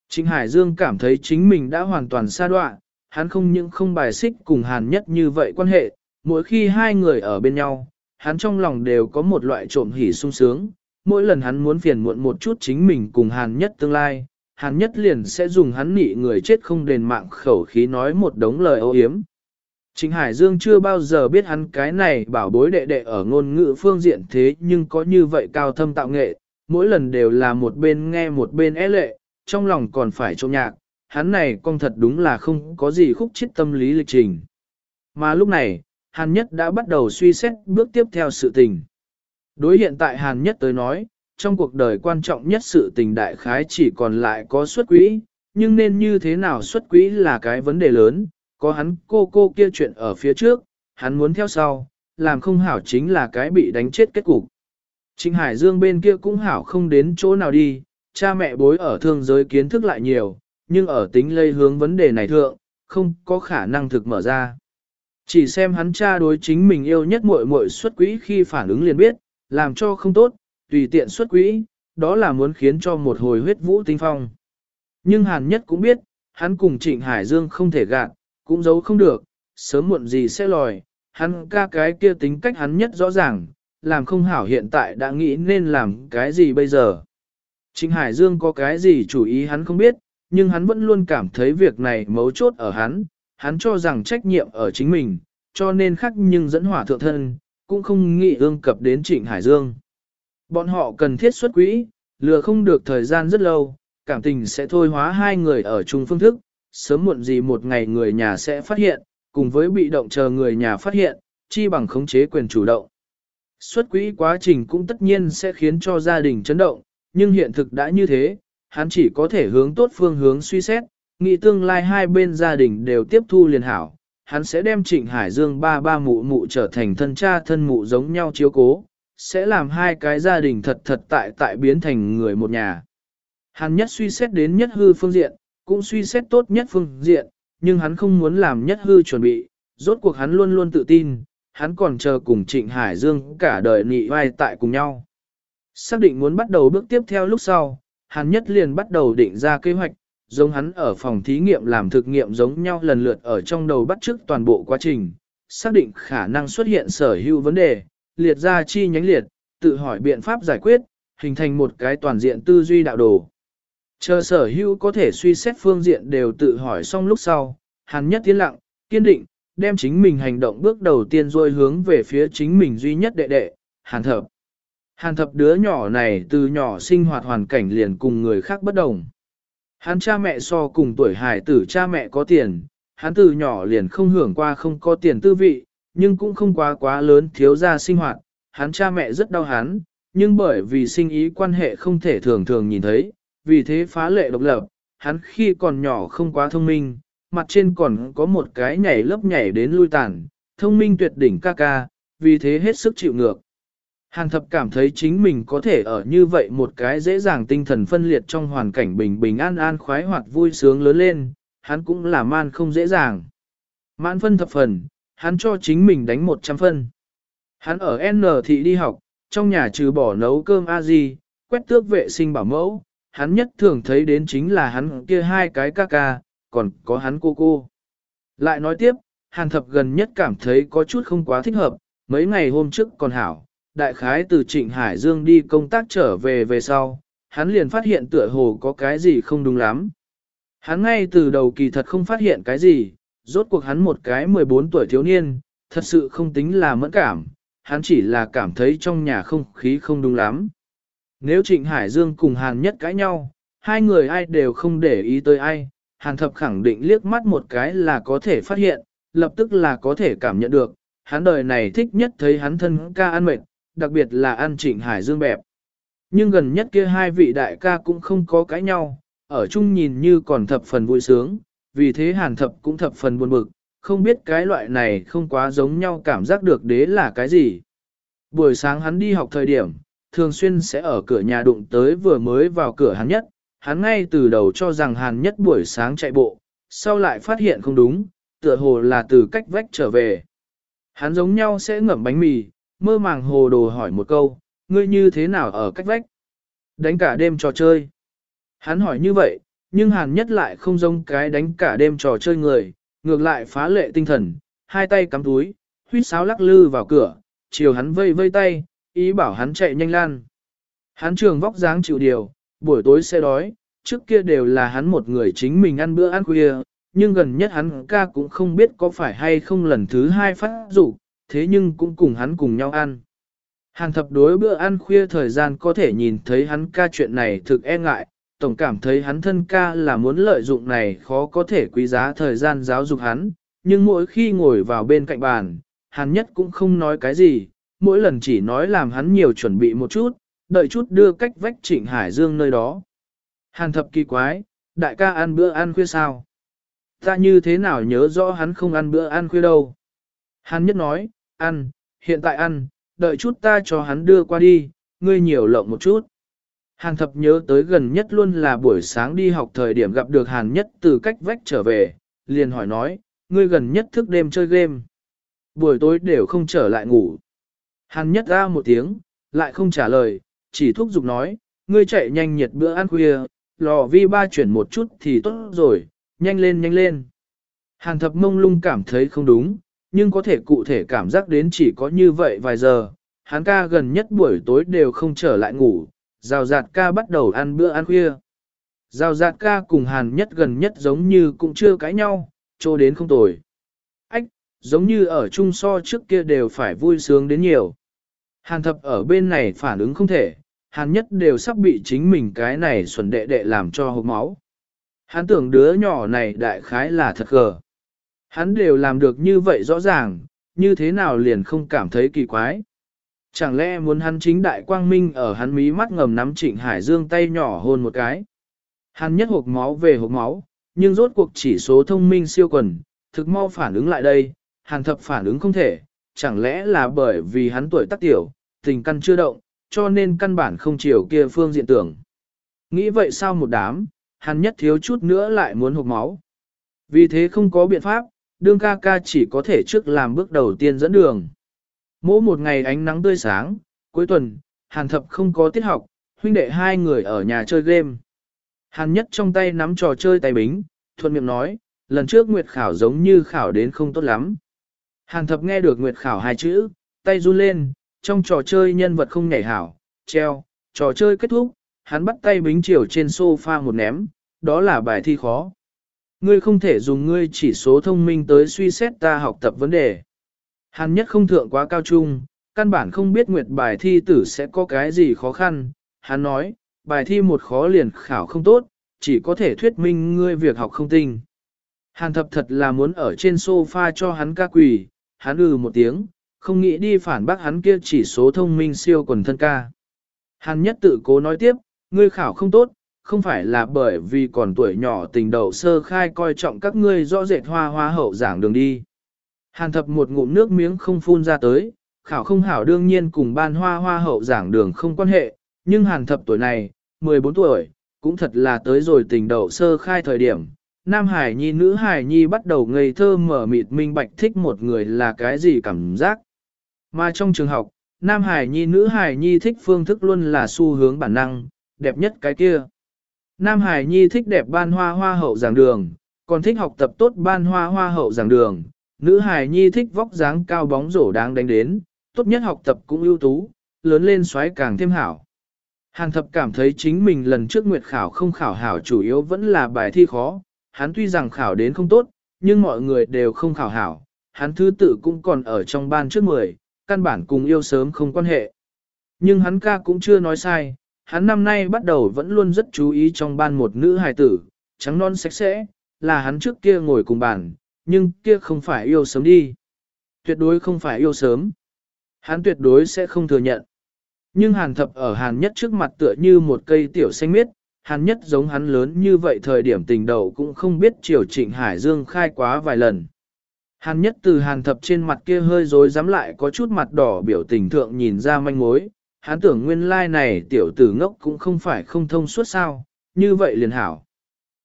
Trịnh Hải Dương cảm thấy chính mình đã hoàn toàn xa đoạn, hắn không những không bài xích cùng Hàn nhất như vậy quan hệ, mỗi khi hai người ở bên nhau, hắn trong lòng đều có một loại trộm hỉ sung sướng, mỗi lần hắn muốn phiền muộn một chút chính mình cùng Hàn nhất tương lai, Hàn nhất liền sẽ dùng hắn nị người chết không đền mạng khẩu khí nói một đống lời ô hiếm. Trịnh Hải Dương chưa bao giờ biết hắn cái này bảo bối đệ đệ ở ngôn ngữ phương diện thế nhưng có như vậy cao thâm tạo nghệ, mỗi lần đều là một bên nghe một bên é lệ, trong lòng còn phải trộm nhạc, hắn này con thật đúng là không có gì khúc chết tâm lý lịch trình. Mà lúc này, Hàn Nhất đã bắt đầu suy xét bước tiếp theo sự tình. Đối hiện tại Hàn Nhất tới nói, trong cuộc đời quan trọng nhất sự tình đại khái chỉ còn lại có xuất quỹ, nhưng nên như thế nào xuất quỹ là cái vấn đề lớn, có hắn cô cô kia chuyện ở phía trước, hắn muốn theo sau, làm không hảo chính là cái bị đánh chết kết cục. Trịnh Hải Dương bên kia cũng hảo không đến chỗ nào đi, cha mẹ bối ở thương giới kiến thức lại nhiều, nhưng ở tính lây hướng vấn đề này thượng, không có khả năng thực mở ra. Chỉ xem hắn cha đối chính mình yêu nhất muội muội xuất quỹ khi phản ứng liền biết, làm cho không tốt, tùy tiện xuất quỹ, đó là muốn khiến cho một hồi huyết vũ tinh phong. Nhưng Hàn Nhất cũng biết, hắn cùng Trịnh Hải Dương không thể gạt, cũng giấu không được, sớm muộn gì sẽ lòi, hắn ca cái kia tính cách hắn nhất rõ ràng, làm không hảo hiện tại đã nghĩ nên làm cái gì bây giờ. Trịnh Hải Dương có cái gì chủ ý hắn không biết, nhưng hắn vẫn luôn cảm thấy việc này mấu chốt ở hắn, hắn cho rằng trách nhiệm ở chính mình, cho nên khắc nhưng dẫn hỏa thượng thân, cũng không nghĩ ương cập đến Trịnh Hải Dương. Bọn họ cần thiết xuất quỹ, lừa không được thời gian rất lâu, cảm tình sẽ thôi hóa hai người ở chung phương thức, sớm muộn gì một ngày người nhà sẽ phát hiện, cùng với bị động chờ người nhà phát hiện, chi bằng khống chế quyền chủ động. Xuất quỹ quá trình cũng tất nhiên sẽ khiến cho gia đình chấn động, nhưng hiện thực đã như thế, hắn chỉ có thể hướng tốt phương hướng suy xét, nghĩ tương lai hai bên gia đình đều tiếp thu liền hảo. Hắn sẽ đem Trịnh Hải Dương ba ba mụ mụ trở thành thân cha thân mụ giống nhau chiếu cố, sẽ làm hai cái gia đình thật thật tại tại biến thành người một nhà. Hắn nhất suy xét đến nhất hư phương diện, cũng suy xét tốt nhất phương diện, nhưng hắn không muốn làm nhất hư chuẩn bị, rốt cuộc hắn luôn luôn tự tin, hắn còn chờ cùng Trịnh Hải Dương cả đời nị vai tại cùng nhau. Xác định muốn bắt đầu bước tiếp theo lúc sau, hắn nhất liền bắt đầu định ra kế hoạch, giống hắn ở phòng thí nghiệm làm thực nghiệm giống nhau lần lượt ở trong đầu bắt chước toàn bộ quá trình, xác định khả năng xuất hiện sở hữu vấn đề, liệt ra chi nhánh liệt, tự hỏi biện pháp giải quyết, hình thành một cái toàn diện tư duy đạo đồ. Chờ sở hữu có thể suy xét phương diện đều tự hỏi xong lúc sau, hắn nhất tiến lặng, kiên định, đem chính mình hành động bước đầu tiên rồi hướng về phía chính mình duy nhất đệ đệ, hàn thập. Hàn thập đứa nhỏ này từ nhỏ sinh hoạt hoàn cảnh liền cùng người khác bất đồng. Hắn cha mẹ so cùng tuổi hải tử cha mẹ có tiền, hắn từ nhỏ liền không hưởng qua không có tiền tư vị, nhưng cũng không quá quá lớn thiếu ra sinh hoạt. Hắn cha mẹ rất đau hắn, nhưng bởi vì sinh ý quan hệ không thể thường thường nhìn thấy, vì thế phá lệ độc lập, hắn khi còn nhỏ không quá thông minh, mặt trên còn có một cái nhảy lớp nhảy đến lui tàn, thông minh tuyệt đỉnh ca ca, vì thế hết sức chịu ngược. Hàn thập cảm thấy chính mình có thể ở như vậy một cái dễ dàng tinh thần phân liệt trong hoàn cảnh bình bình an an khoái hoạt vui sướng lớn lên, hắn cũng là man không dễ dàng. Mãn phân thập phần, hắn cho chính mình đánh 100 phân. Hắn ở N thị đi học, trong nhà trừ bỏ nấu cơm a di, quét tước vệ sinh bảo mẫu, hắn nhất thường thấy đến chính là hắn kia hai cái ca ca, còn có hắn cô cô. Lại nói tiếp, hàn thập gần nhất cảm thấy có chút không quá thích hợp, mấy ngày hôm trước còn hảo, đại khái từ Trịnh Hải Dương đi công tác trở về về sau, hắn liền phát hiện tựa hồ có cái gì không đúng lắm. Hắn ngay từ đầu kỳ thật không phát hiện cái gì, rốt cuộc hắn một cái 14 tuổi thiếu niên, thật sự không tính là mẫn cảm, hắn chỉ là cảm thấy trong nhà không khí không đúng lắm. Nếu Trịnh Hải Dương cùng Hàn nhất cãi nhau, hai người ai đều không để ý tới ai, Hàn thập khẳng định liếc mắt một cái là có thể phát hiện, lập tức là có thể cảm nhận được, hắn đời này thích nhất thấy hắn thân ca ăn mệt, đặc biệt là ăn Trịnh Hải Dương bẹp. Nhưng gần nhất kia hai vị đại ca cũng không có cãi nhau, ở chung nhìn như còn thập phần vui sướng, vì thế Hàn thập cũng thập phần buồn bực, không biết cái loại này không quá giống nhau cảm giác được đế là cái gì. Buổi sáng hắn đi học thời điểm, thường xuyên sẽ ở cửa nhà đụng tới vừa mới vào cửa hắn nhất, hắn ngay từ đầu cho rằng hàn nhất buổi sáng chạy bộ, sau lại phát hiện không đúng, tựa hồ là từ cách vách trở về. Hắn giống nhau sẽ ngậm bánh mì, mơ màng hồ đồ hỏi một câu, ngươi như thế nào ở cách vách? Đánh cả đêm trò chơi. Hắn hỏi như vậy, nhưng hàn nhất lại không giống cái đánh cả đêm trò chơi người, ngược lại phá lệ tinh thần, hai tay cắm túi, huýt sáo lắc lư vào cửa, chiều hắn vây vây tay, ý bảo hắn chạy nhanh lan. Hắn trường vóc dáng chịu điều, buổi tối sẽ đói, trước kia đều là hắn một người chính mình ăn bữa ăn khuya, nhưng gần nhất hắn ca cũng không biết có phải hay không lần thứ hai phát rủ, thế nhưng cũng cùng hắn cùng nhau ăn. hàng thập đối bữa ăn khuya thời gian có thể nhìn thấy hắn ca chuyện này thực e ngại, tổng cảm thấy hắn thân ca là muốn lợi dụng này khó có thể quý giá thời gian giáo dục hắn, nhưng mỗi khi ngồi vào bên cạnh bàn, hắn nhất cũng không nói cái gì, mỗi lần chỉ nói làm hắn nhiều chuẩn bị một chút, đợi chút đưa cách vách trịnh Hải Dương nơi đó. Hàn thập kỳ quái, đại ca ăn bữa ăn khuya sao? Ta như thế nào nhớ rõ hắn không ăn bữa ăn khuya đâu? hắn nhất nói, ăn, hiện tại ăn, đợi chút ta cho hắn đưa qua đi, ngươi nhiều lộng một chút. Hàn thập nhớ tới gần nhất luôn là buổi sáng đi học thời điểm gặp được hàn nhất từ cách vách trở về, liền hỏi nói, ngươi gần nhất thức đêm chơi game. Buổi tối đều không trở lại ngủ. Hàn nhất ra một tiếng, lại không trả lời, chỉ thúc giục nói, ngươi chạy nhanh nhiệt bữa ăn khuya, lò vi ba chuyển một chút thì tốt rồi, nhanh lên nhanh lên. Hàn thập mông lung cảm thấy không đúng, nhưng có thể cụ thể cảm giác đến chỉ có như vậy vài giờ, hắn ca gần nhất buổi tối đều không trở lại ngủ, rào rạt ca bắt đầu ăn bữa ăn khuya. Rào rạt ca cùng hàn nhất gần nhất giống như cũng chưa cãi nhau, trô đến không tồi. Ách, giống như ở chung so trước kia đều phải vui sướng đến nhiều. Hàn thập ở bên này phản ứng không thể, hàn nhất đều sắp bị chính mình cái này xuẩn đệ đệ làm cho hộp máu. Hắn tưởng đứa nhỏ này đại khái là thật gờ. Hắn đều làm được như vậy rõ ràng, như thế nào liền không cảm thấy kỳ quái. Chẳng lẽ muốn hắn chính đại quang minh ở hắn mí mắt ngầm nắm trịnh Hải Dương tay nhỏ hôn một cái. Hắn nhất hộp máu về hộp máu, nhưng rốt cuộc chỉ số thông minh siêu quần, thực mau phản ứng lại đây, hàn thập phản ứng không thể, chẳng lẽ là bởi vì hắn tuổi tác tiểu, tình căn chưa động, cho nên căn bản không chiều kia phương diện tưởng. Nghĩ vậy sao một đám, hắn nhất thiếu chút nữa lại muốn hộp máu. Vì thế không có biện pháp, đương ca ca chỉ có thể trước làm bước đầu tiên dẫn đường. Mỗi một ngày ánh nắng tươi sáng, cuối tuần, hàn thập không có tiết học, huynh đệ hai người ở nhà chơi game. Hàn nhất trong tay nắm trò chơi tay bính, thuận miệng nói, lần trước Nguyệt Khảo giống như khảo đến không tốt lắm. Hàn thập nghe được Nguyệt Khảo hai chữ, tay run lên, trong trò chơi nhân vật không nhảy hảo, treo, trò chơi kết thúc, hắn bắt tay bính chiều trên sofa một ném, đó là bài thi khó. Ngươi không thể dùng ngươi chỉ số thông minh tới suy xét ta học tập vấn đề. Hàn nhất không thượng quá cao trung, căn bản không biết nguyệt bài thi tử sẽ có cái gì khó khăn. Hắn nói, bài thi một khó liền khảo không tốt, chỉ có thể thuyết minh ngươi việc học không tinh. Hàn thập thật là muốn ở trên sofa cho hắn ca quỳ, hắn ừ một tiếng, không nghĩ đi phản bác hắn kia chỉ số thông minh siêu quần thân ca. Hàn nhất tự cố nói tiếp, ngươi khảo không tốt, không phải là bởi vì còn tuổi nhỏ tình đầu sơ khai coi trọng các ngươi rõ rệt hoa hoa hậu giảng đường đi. Hàn thập một ngụm nước miếng không phun ra tới, khảo không hảo đương nhiên cùng ban hoa hoa hậu giảng đường không quan hệ, nhưng hàn thập tuổi này, 14 tuổi, cũng thật là tới rồi tình đầu sơ khai thời điểm. Nam Hải Nhi nữ Hải Nhi bắt đầu ngây thơ mở mịt minh bạch thích một người là cái gì cảm giác. Mà trong trường học, Nam Hải Nhi nữ Hải Nhi thích phương thức luôn là xu hướng bản năng, đẹp nhất cái kia. Nam Hải Nhi thích đẹp ban hoa hoa hậu giảng đường, còn thích học tập tốt ban hoa hoa hậu giảng đường. Nữ Hải Nhi thích vóc dáng cao bóng rổ đáng đánh đến, tốt nhất học tập cũng ưu tú, lớn lên xoáy càng thêm hảo. Hàn thập cảm thấy chính mình lần trước nguyệt khảo không khảo hảo chủ yếu vẫn là bài thi khó, hắn tuy rằng khảo đến không tốt, nhưng mọi người đều không khảo hảo, hắn thứ tự cũng còn ở trong ban trước 10, căn bản cùng yêu sớm không quan hệ. Nhưng hắn ca cũng chưa nói sai, hắn năm nay bắt đầu vẫn luôn rất chú ý trong ban một nữ hài tử, trắng non sạch sẽ, là hắn trước kia ngồi cùng bàn, nhưng kia không phải yêu sớm đi. Tuyệt đối không phải yêu sớm. Hắn tuyệt đối sẽ không thừa nhận. Nhưng hàn thập ở hàn nhất trước mặt tựa như một cây tiểu xanh miết, hàn nhất giống hắn lớn như vậy thời điểm tình đầu cũng không biết triều trịnh Hải Dương khai quá vài lần. Hàn nhất từ hàn thập trên mặt kia hơi rối dám lại có chút mặt đỏ biểu tình thượng nhìn ra manh mối, hắn tưởng nguyên lai này tiểu tử ngốc cũng không phải không thông suốt sao, như vậy liền hảo.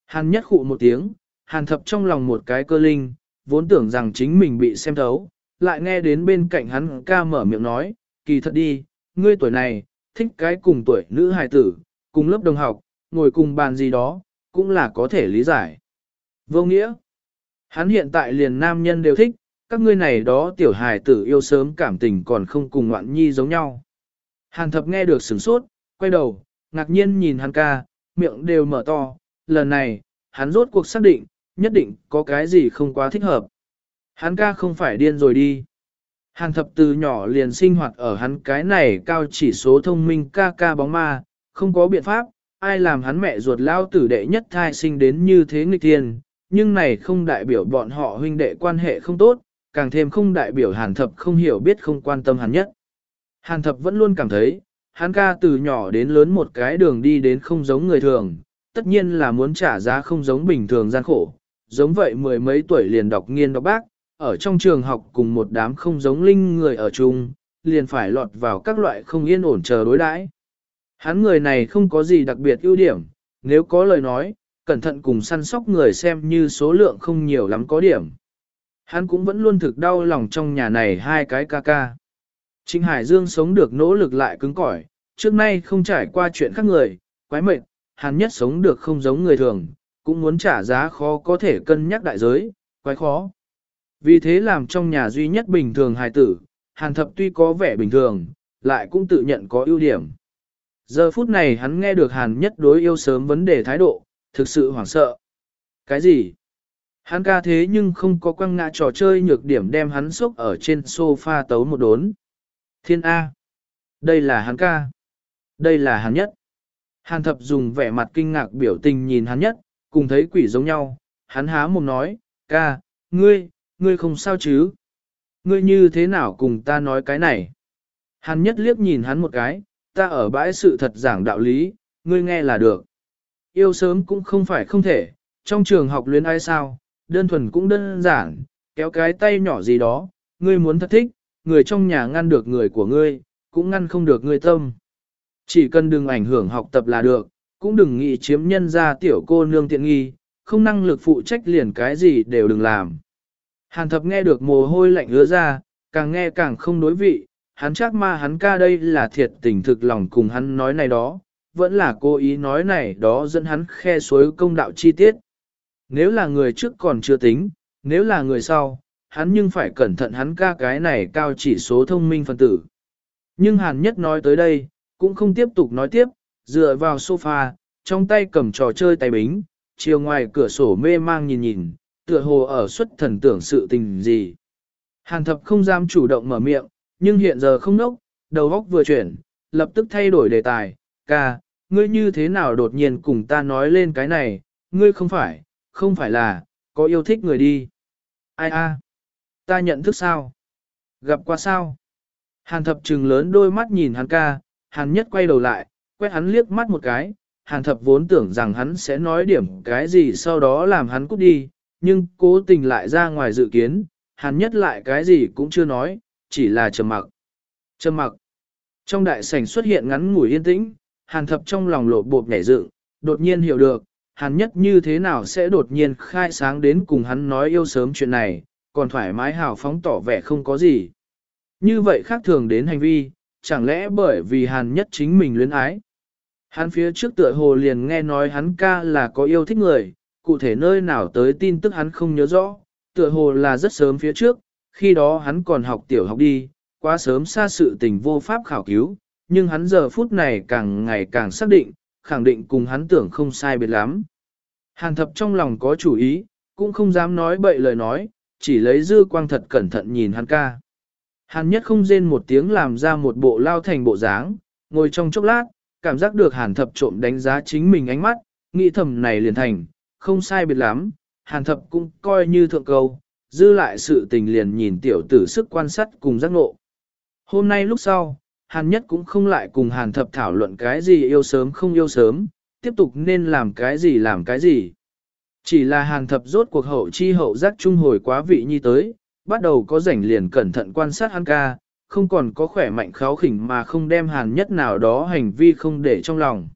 Hàn nhất khụ một tiếng, hàn thập trong lòng một cái cơ linh, vốn tưởng rằng chính mình bị xem thấu, lại nghe đến bên cạnh hắn ca mở miệng nói, kỳ thật đi, ngươi tuổi này, thích cái cùng tuổi nữ hài tử, cùng lớp đồng học, ngồi cùng bàn gì đó, cũng là có thể lý giải. Vô nghĩa, hắn hiện tại liền nam nhân đều thích, các ngươi này đó tiểu hài tử yêu sớm cảm tình còn không cùng ngoạn nhi giống nhau. Hàn thập nghe được sửng sốt, quay đầu, ngạc nhiên nhìn hắn ca, miệng đều mở to, lần này, hắn rốt cuộc xác định, nhất định có cái gì không quá thích hợp. Hắn ca không phải điên rồi đi. Hàn thập từ nhỏ liền sinh hoạt ở hắn cái này cao chỉ số thông minh ca ca bóng ma, không có biện pháp, ai làm hắn mẹ ruột lao tử đệ nhất thai sinh đến như thế nghịch thiên, nhưng này không đại biểu bọn họ huynh đệ quan hệ không tốt, càng thêm không đại biểu hàn thập không hiểu biết không quan tâm hắn nhất. Hàn thập vẫn luôn cảm thấy, hắn ca từ nhỏ đến lớn một cái đường đi đến không giống người thường, tất nhiên là muốn trả giá không giống bình thường gian khổ, giống vậy mười mấy tuổi liền đọc nghiên đọc bác, ở trong trường học cùng một đám không giống linh người ở chung, liền phải lọt vào các loại không yên ổn chờ đối đãi. Hắn người này không có gì đặc biệt ưu điểm, nếu có lời nói, cẩn thận cùng săn sóc người xem như số lượng không nhiều lắm có điểm. Hắn cũng vẫn luôn thực đau lòng trong nhà này hai cái ca ca. Trịnh Hải Dương sống được nỗ lực lại cứng cỏi, trước nay không trải qua chuyện khác người, quái mệt, hắn nhất sống được không giống người thường, cũng muốn trả giá khó có thể cân nhắc đại giới, quái khó. Vì thế làm trong nhà duy nhất bình thường hài tử, hàn thập tuy có vẻ bình thường, lại cũng tự nhận có ưu điểm. Giờ phút này hắn nghe được hàn nhất đối yêu sớm vấn đề thái độ, thực sự hoảng sợ. Cái gì? Hắn ca thế nhưng không có quăng ngã trò chơi nhược điểm đem hắn xúc ở trên sofa tấu một đốn. Thiên A. Đây là hắn ca. Đây là hắn nhất. Hàn thập dùng vẻ mặt kinh ngạc biểu tình nhìn hắn nhất, cùng thấy quỷ giống nhau. Hắn há mồm nói, ca, ngươi, ngươi không sao chứ? Ngươi như thế nào cùng ta nói cái này? Hắn nhất liếc nhìn hắn một cái, ta ở bãi sự thật giảng đạo lý, ngươi nghe là được. Yêu sớm cũng không phải không thể, trong trường học luyến ai sao, đơn thuần cũng đơn giản, kéo cái tay nhỏ gì đó, ngươi muốn thật thích, người trong nhà ngăn được người của ngươi, cũng ngăn không được ngươi tâm. Chỉ cần đừng ảnh hưởng học tập là được, cũng đừng nghĩ chiếm nhân ra tiểu cô nương tiện nghi, không năng lực phụ trách liền cái gì đều đừng làm. Hàn thập nghe được mồ hôi lạnh ứa ra, càng nghe càng không đối vị, hắn chắc ma hắn ca đây là thiệt tình thực lòng cùng hắn nói này đó, vẫn là cố ý nói này đó dẫn hắn khe suối công đạo chi tiết. Nếu là người trước còn chưa tính, nếu là người sau, hắn nhưng phải cẩn thận hắn ca cái này cao chỉ số thông minh phân tử. Nhưng hàn nhất nói tới đây, cũng không tiếp tục nói tiếp, dựa vào sofa, trong tay cầm trò chơi tay bính, chiều ngoài cửa sổ mê mang nhìn nhìn, tựa hồ ở xuất thần tưởng sự tình gì. Hàn thập không dám chủ động mở miệng, nhưng hiện giờ không nốc, đầu óc vừa chuyển, lập tức thay đổi đề tài, ca, ngươi như thế nào đột nhiên cùng ta nói lên cái này, ngươi không phải, không phải là, có yêu thích người đi. Ai a? Ta nhận thức sao? Gặp qua sao? Hàn thập trừng lớn đôi mắt nhìn hắn ca, hàn nhất quay đầu lại, quét hắn liếc mắt một cái, hàn thập vốn tưởng rằng hắn sẽ nói điểm cái gì sau đó làm hắn cút đi, nhưng cố tình lại ra ngoài dự kiến, hàn nhất lại cái gì cũng chưa nói, chỉ là trầm mặc. Trầm mặc. Trong đại sảnh xuất hiện ngắn ngủi yên tĩnh, hàn thập trong lòng lộ bộp nhảy dựng, đột nhiên hiểu được, hàn nhất như thế nào sẽ đột nhiên khai sáng đến cùng hắn nói yêu sớm chuyện này, còn thoải mái hào phóng tỏ vẻ không có gì. Như vậy khác thường đến hành vi, chẳng lẽ bởi vì hàn nhất chính mình luyến ái. Hắn phía trước tựa hồ liền nghe nói hắn ca là có yêu thích người, cụ thể nơi nào tới tin tức hắn không nhớ rõ, tựa hồ là rất sớm phía trước, khi đó hắn còn học tiểu học đi, quá sớm xa sự tình vô pháp khảo cứu, nhưng hắn giờ phút này càng ngày càng xác định, khẳng định cùng hắn tưởng không sai biệt lắm. Hàn thập trong lòng có chủ ý, cũng không dám nói bậy lời nói, chỉ lấy dư quang thật cẩn thận nhìn hắn ca. Hàn nhất không rên một tiếng làm ra một bộ lao thành bộ dáng, ngồi trong chốc lát, cảm giác được hàn thập trộm đánh giá chính mình ánh mắt, nghĩ thầm này liền thành, không sai biệt lắm, hàn thập cũng coi như thượng câu, dư lại sự tình liền nhìn tiểu tử sức quan sát cùng giác ngộ. Hôm nay lúc sau, hàn nhất cũng không lại cùng hàn thập thảo luận cái gì yêu sớm không yêu sớm, tiếp tục nên làm cái gì làm cái gì. Chỉ là hàn thập rốt cuộc hậu chi hậu giác trung hồi quá vị nhi tới, bắt đầu có rảnh liền cẩn thận quan sát hắn ca, không còn có khỏe mạnh kháo khỉnh mà không đem hàn nhất nào đó hành vi không để trong lòng.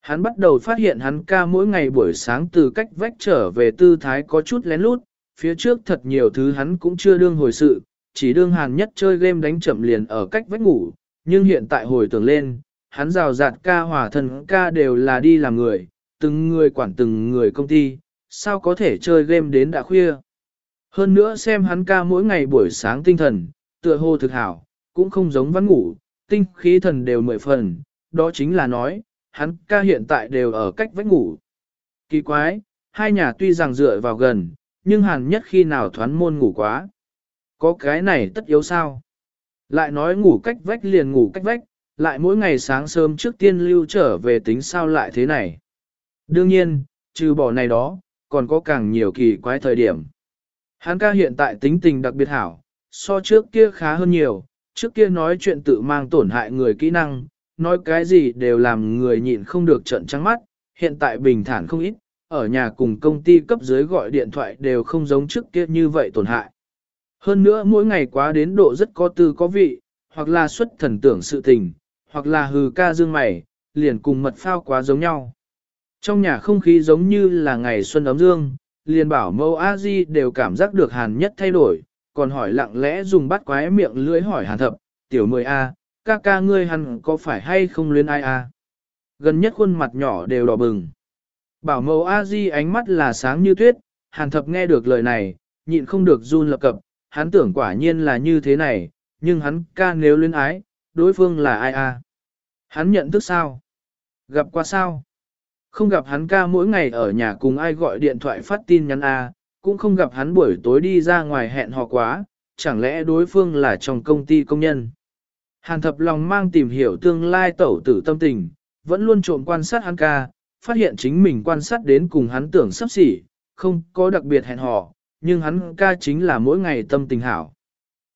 Hắn bắt đầu phát hiện hắn ca mỗi ngày buổi sáng từ cách vách trở về tư thái có chút lén lút, phía trước thật nhiều thứ hắn cũng chưa đương hồi sự, chỉ đương hàn nhất chơi game đánh chậm liền ở cách vách ngủ, nhưng hiện tại hồi tưởng lên, hắn rào rạt ca hòa thần ca đều là đi làm người, từng người quản từng người công ty, sao có thể chơi game đến đã khuya. Hơn nữa xem hắn ca mỗi ngày buổi sáng tinh thần, tựa hồ thực hảo, cũng không giống văn ngủ, tinh khí thần đều mười phần, đó chính là nói, hắn ca hiện tại đều ở cách vách ngủ. Kỳ quái, hai nhà tuy rằng dựa vào gần, nhưng hàn nhất khi nào thoán môn ngủ quá. Có cái này tất yếu sao? Lại nói ngủ cách vách liền ngủ cách vách, lại mỗi ngày sáng sớm trước tiên lưu trở về tính sao lại thế này. Đương nhiên, trừ bỏ này đó, còn có càng nhiều kỳ quái thời điểm. Hắn ca hiện tại tính tình đặc biệt hảo, so trước kia khá hơn nhiều, trước kia nói chuyện tự mang tổn hại người kỹ năng, nói cái gì đều làm người nhịn không được trận trắng mắt, hiện tại bình thản không ít, ở nhà cùng công ty cấp dưới gọi điện thoại đều không giống trước kia như vậy tổn hại. Hơn nữa mỗi ngày quá đến độ rất có tư có vị, hoặc là xuất thần tưởng sự tình, hoặc là hừ ca dương mày, liền cùng mật phao quá giống nhau. Trong nhà không khí giống như là ngày xuân ấm dương, liền bảo mâu a di đều cảm giác được hàn nhất thay đổi, còn hỏi lặng lẽ dùng bắt quái miệng lưỡi hỏi hàn thập, tiểu mười a ca ca ngươi hẳn có phải hay không luyến ai a Gần nhất khuôn mặt nhỏ đều đỏ bừng. Bảo Mâu a di ánh mắt là sáng như tuyết, hàn thập nghe được lời này, nhịn không được run lập cập, hắn tưởng quả nhiên là như thế này, nhưng hắn ca nếu luyến ái, đối phương là ai a Hắn nhận thức sao? Gặp qua sao? Không gặp hắn ca mỗi ngày ở nhà cùng ai gọi điện thoại phát tin nhắn A, cũng không gặp hắn buổi tối đi ra ngoài hẹn hò quá, chẳng lẽ đối phương là trong công ty công nhân. Hàn thập lòng mang tìm hiểu tương lai tẩu tử tâm tình, vẫn luôn trộm quan sát hắn ca, phát hiện chính mình quan sát đến cùng hắn tưởng sắp xỉ, không có đặc biệt hẹn hò, nhưng hắn ca chính là mỗi ngày tâm tình hảo.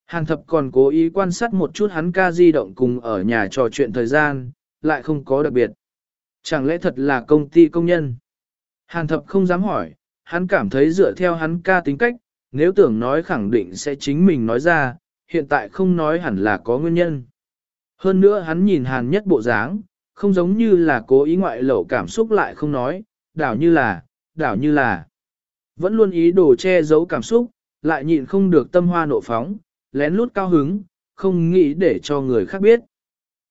Hàn thập còn cố ý quan sát một chút hắn ca di động cùng ở nhà trò chuyện thời gian, lại không có đặc biệt. Chẳng lẽ thật là công ty công nhân? Hàn thập không dám hỏi, hắn cảm thấy dựa theo hắn ca tính cách, nếu tưởng nói khẳng định sẽ chính mình nói ra, hiện tại không nói hẳn là có nguyên nhân. Hơn nữa hắn nhìn hàn nhất bộ dáng, không giống như là cố ý ngoại lẩu cảm xúc lại không nói, đảo như là, đảo như là. Vẫn luôn ý đồ che giấu cảm xúc, lại nhịn không được tâm hoa nộ phóng, lén lút cao hứng, không nghĩ để cho người khác biết.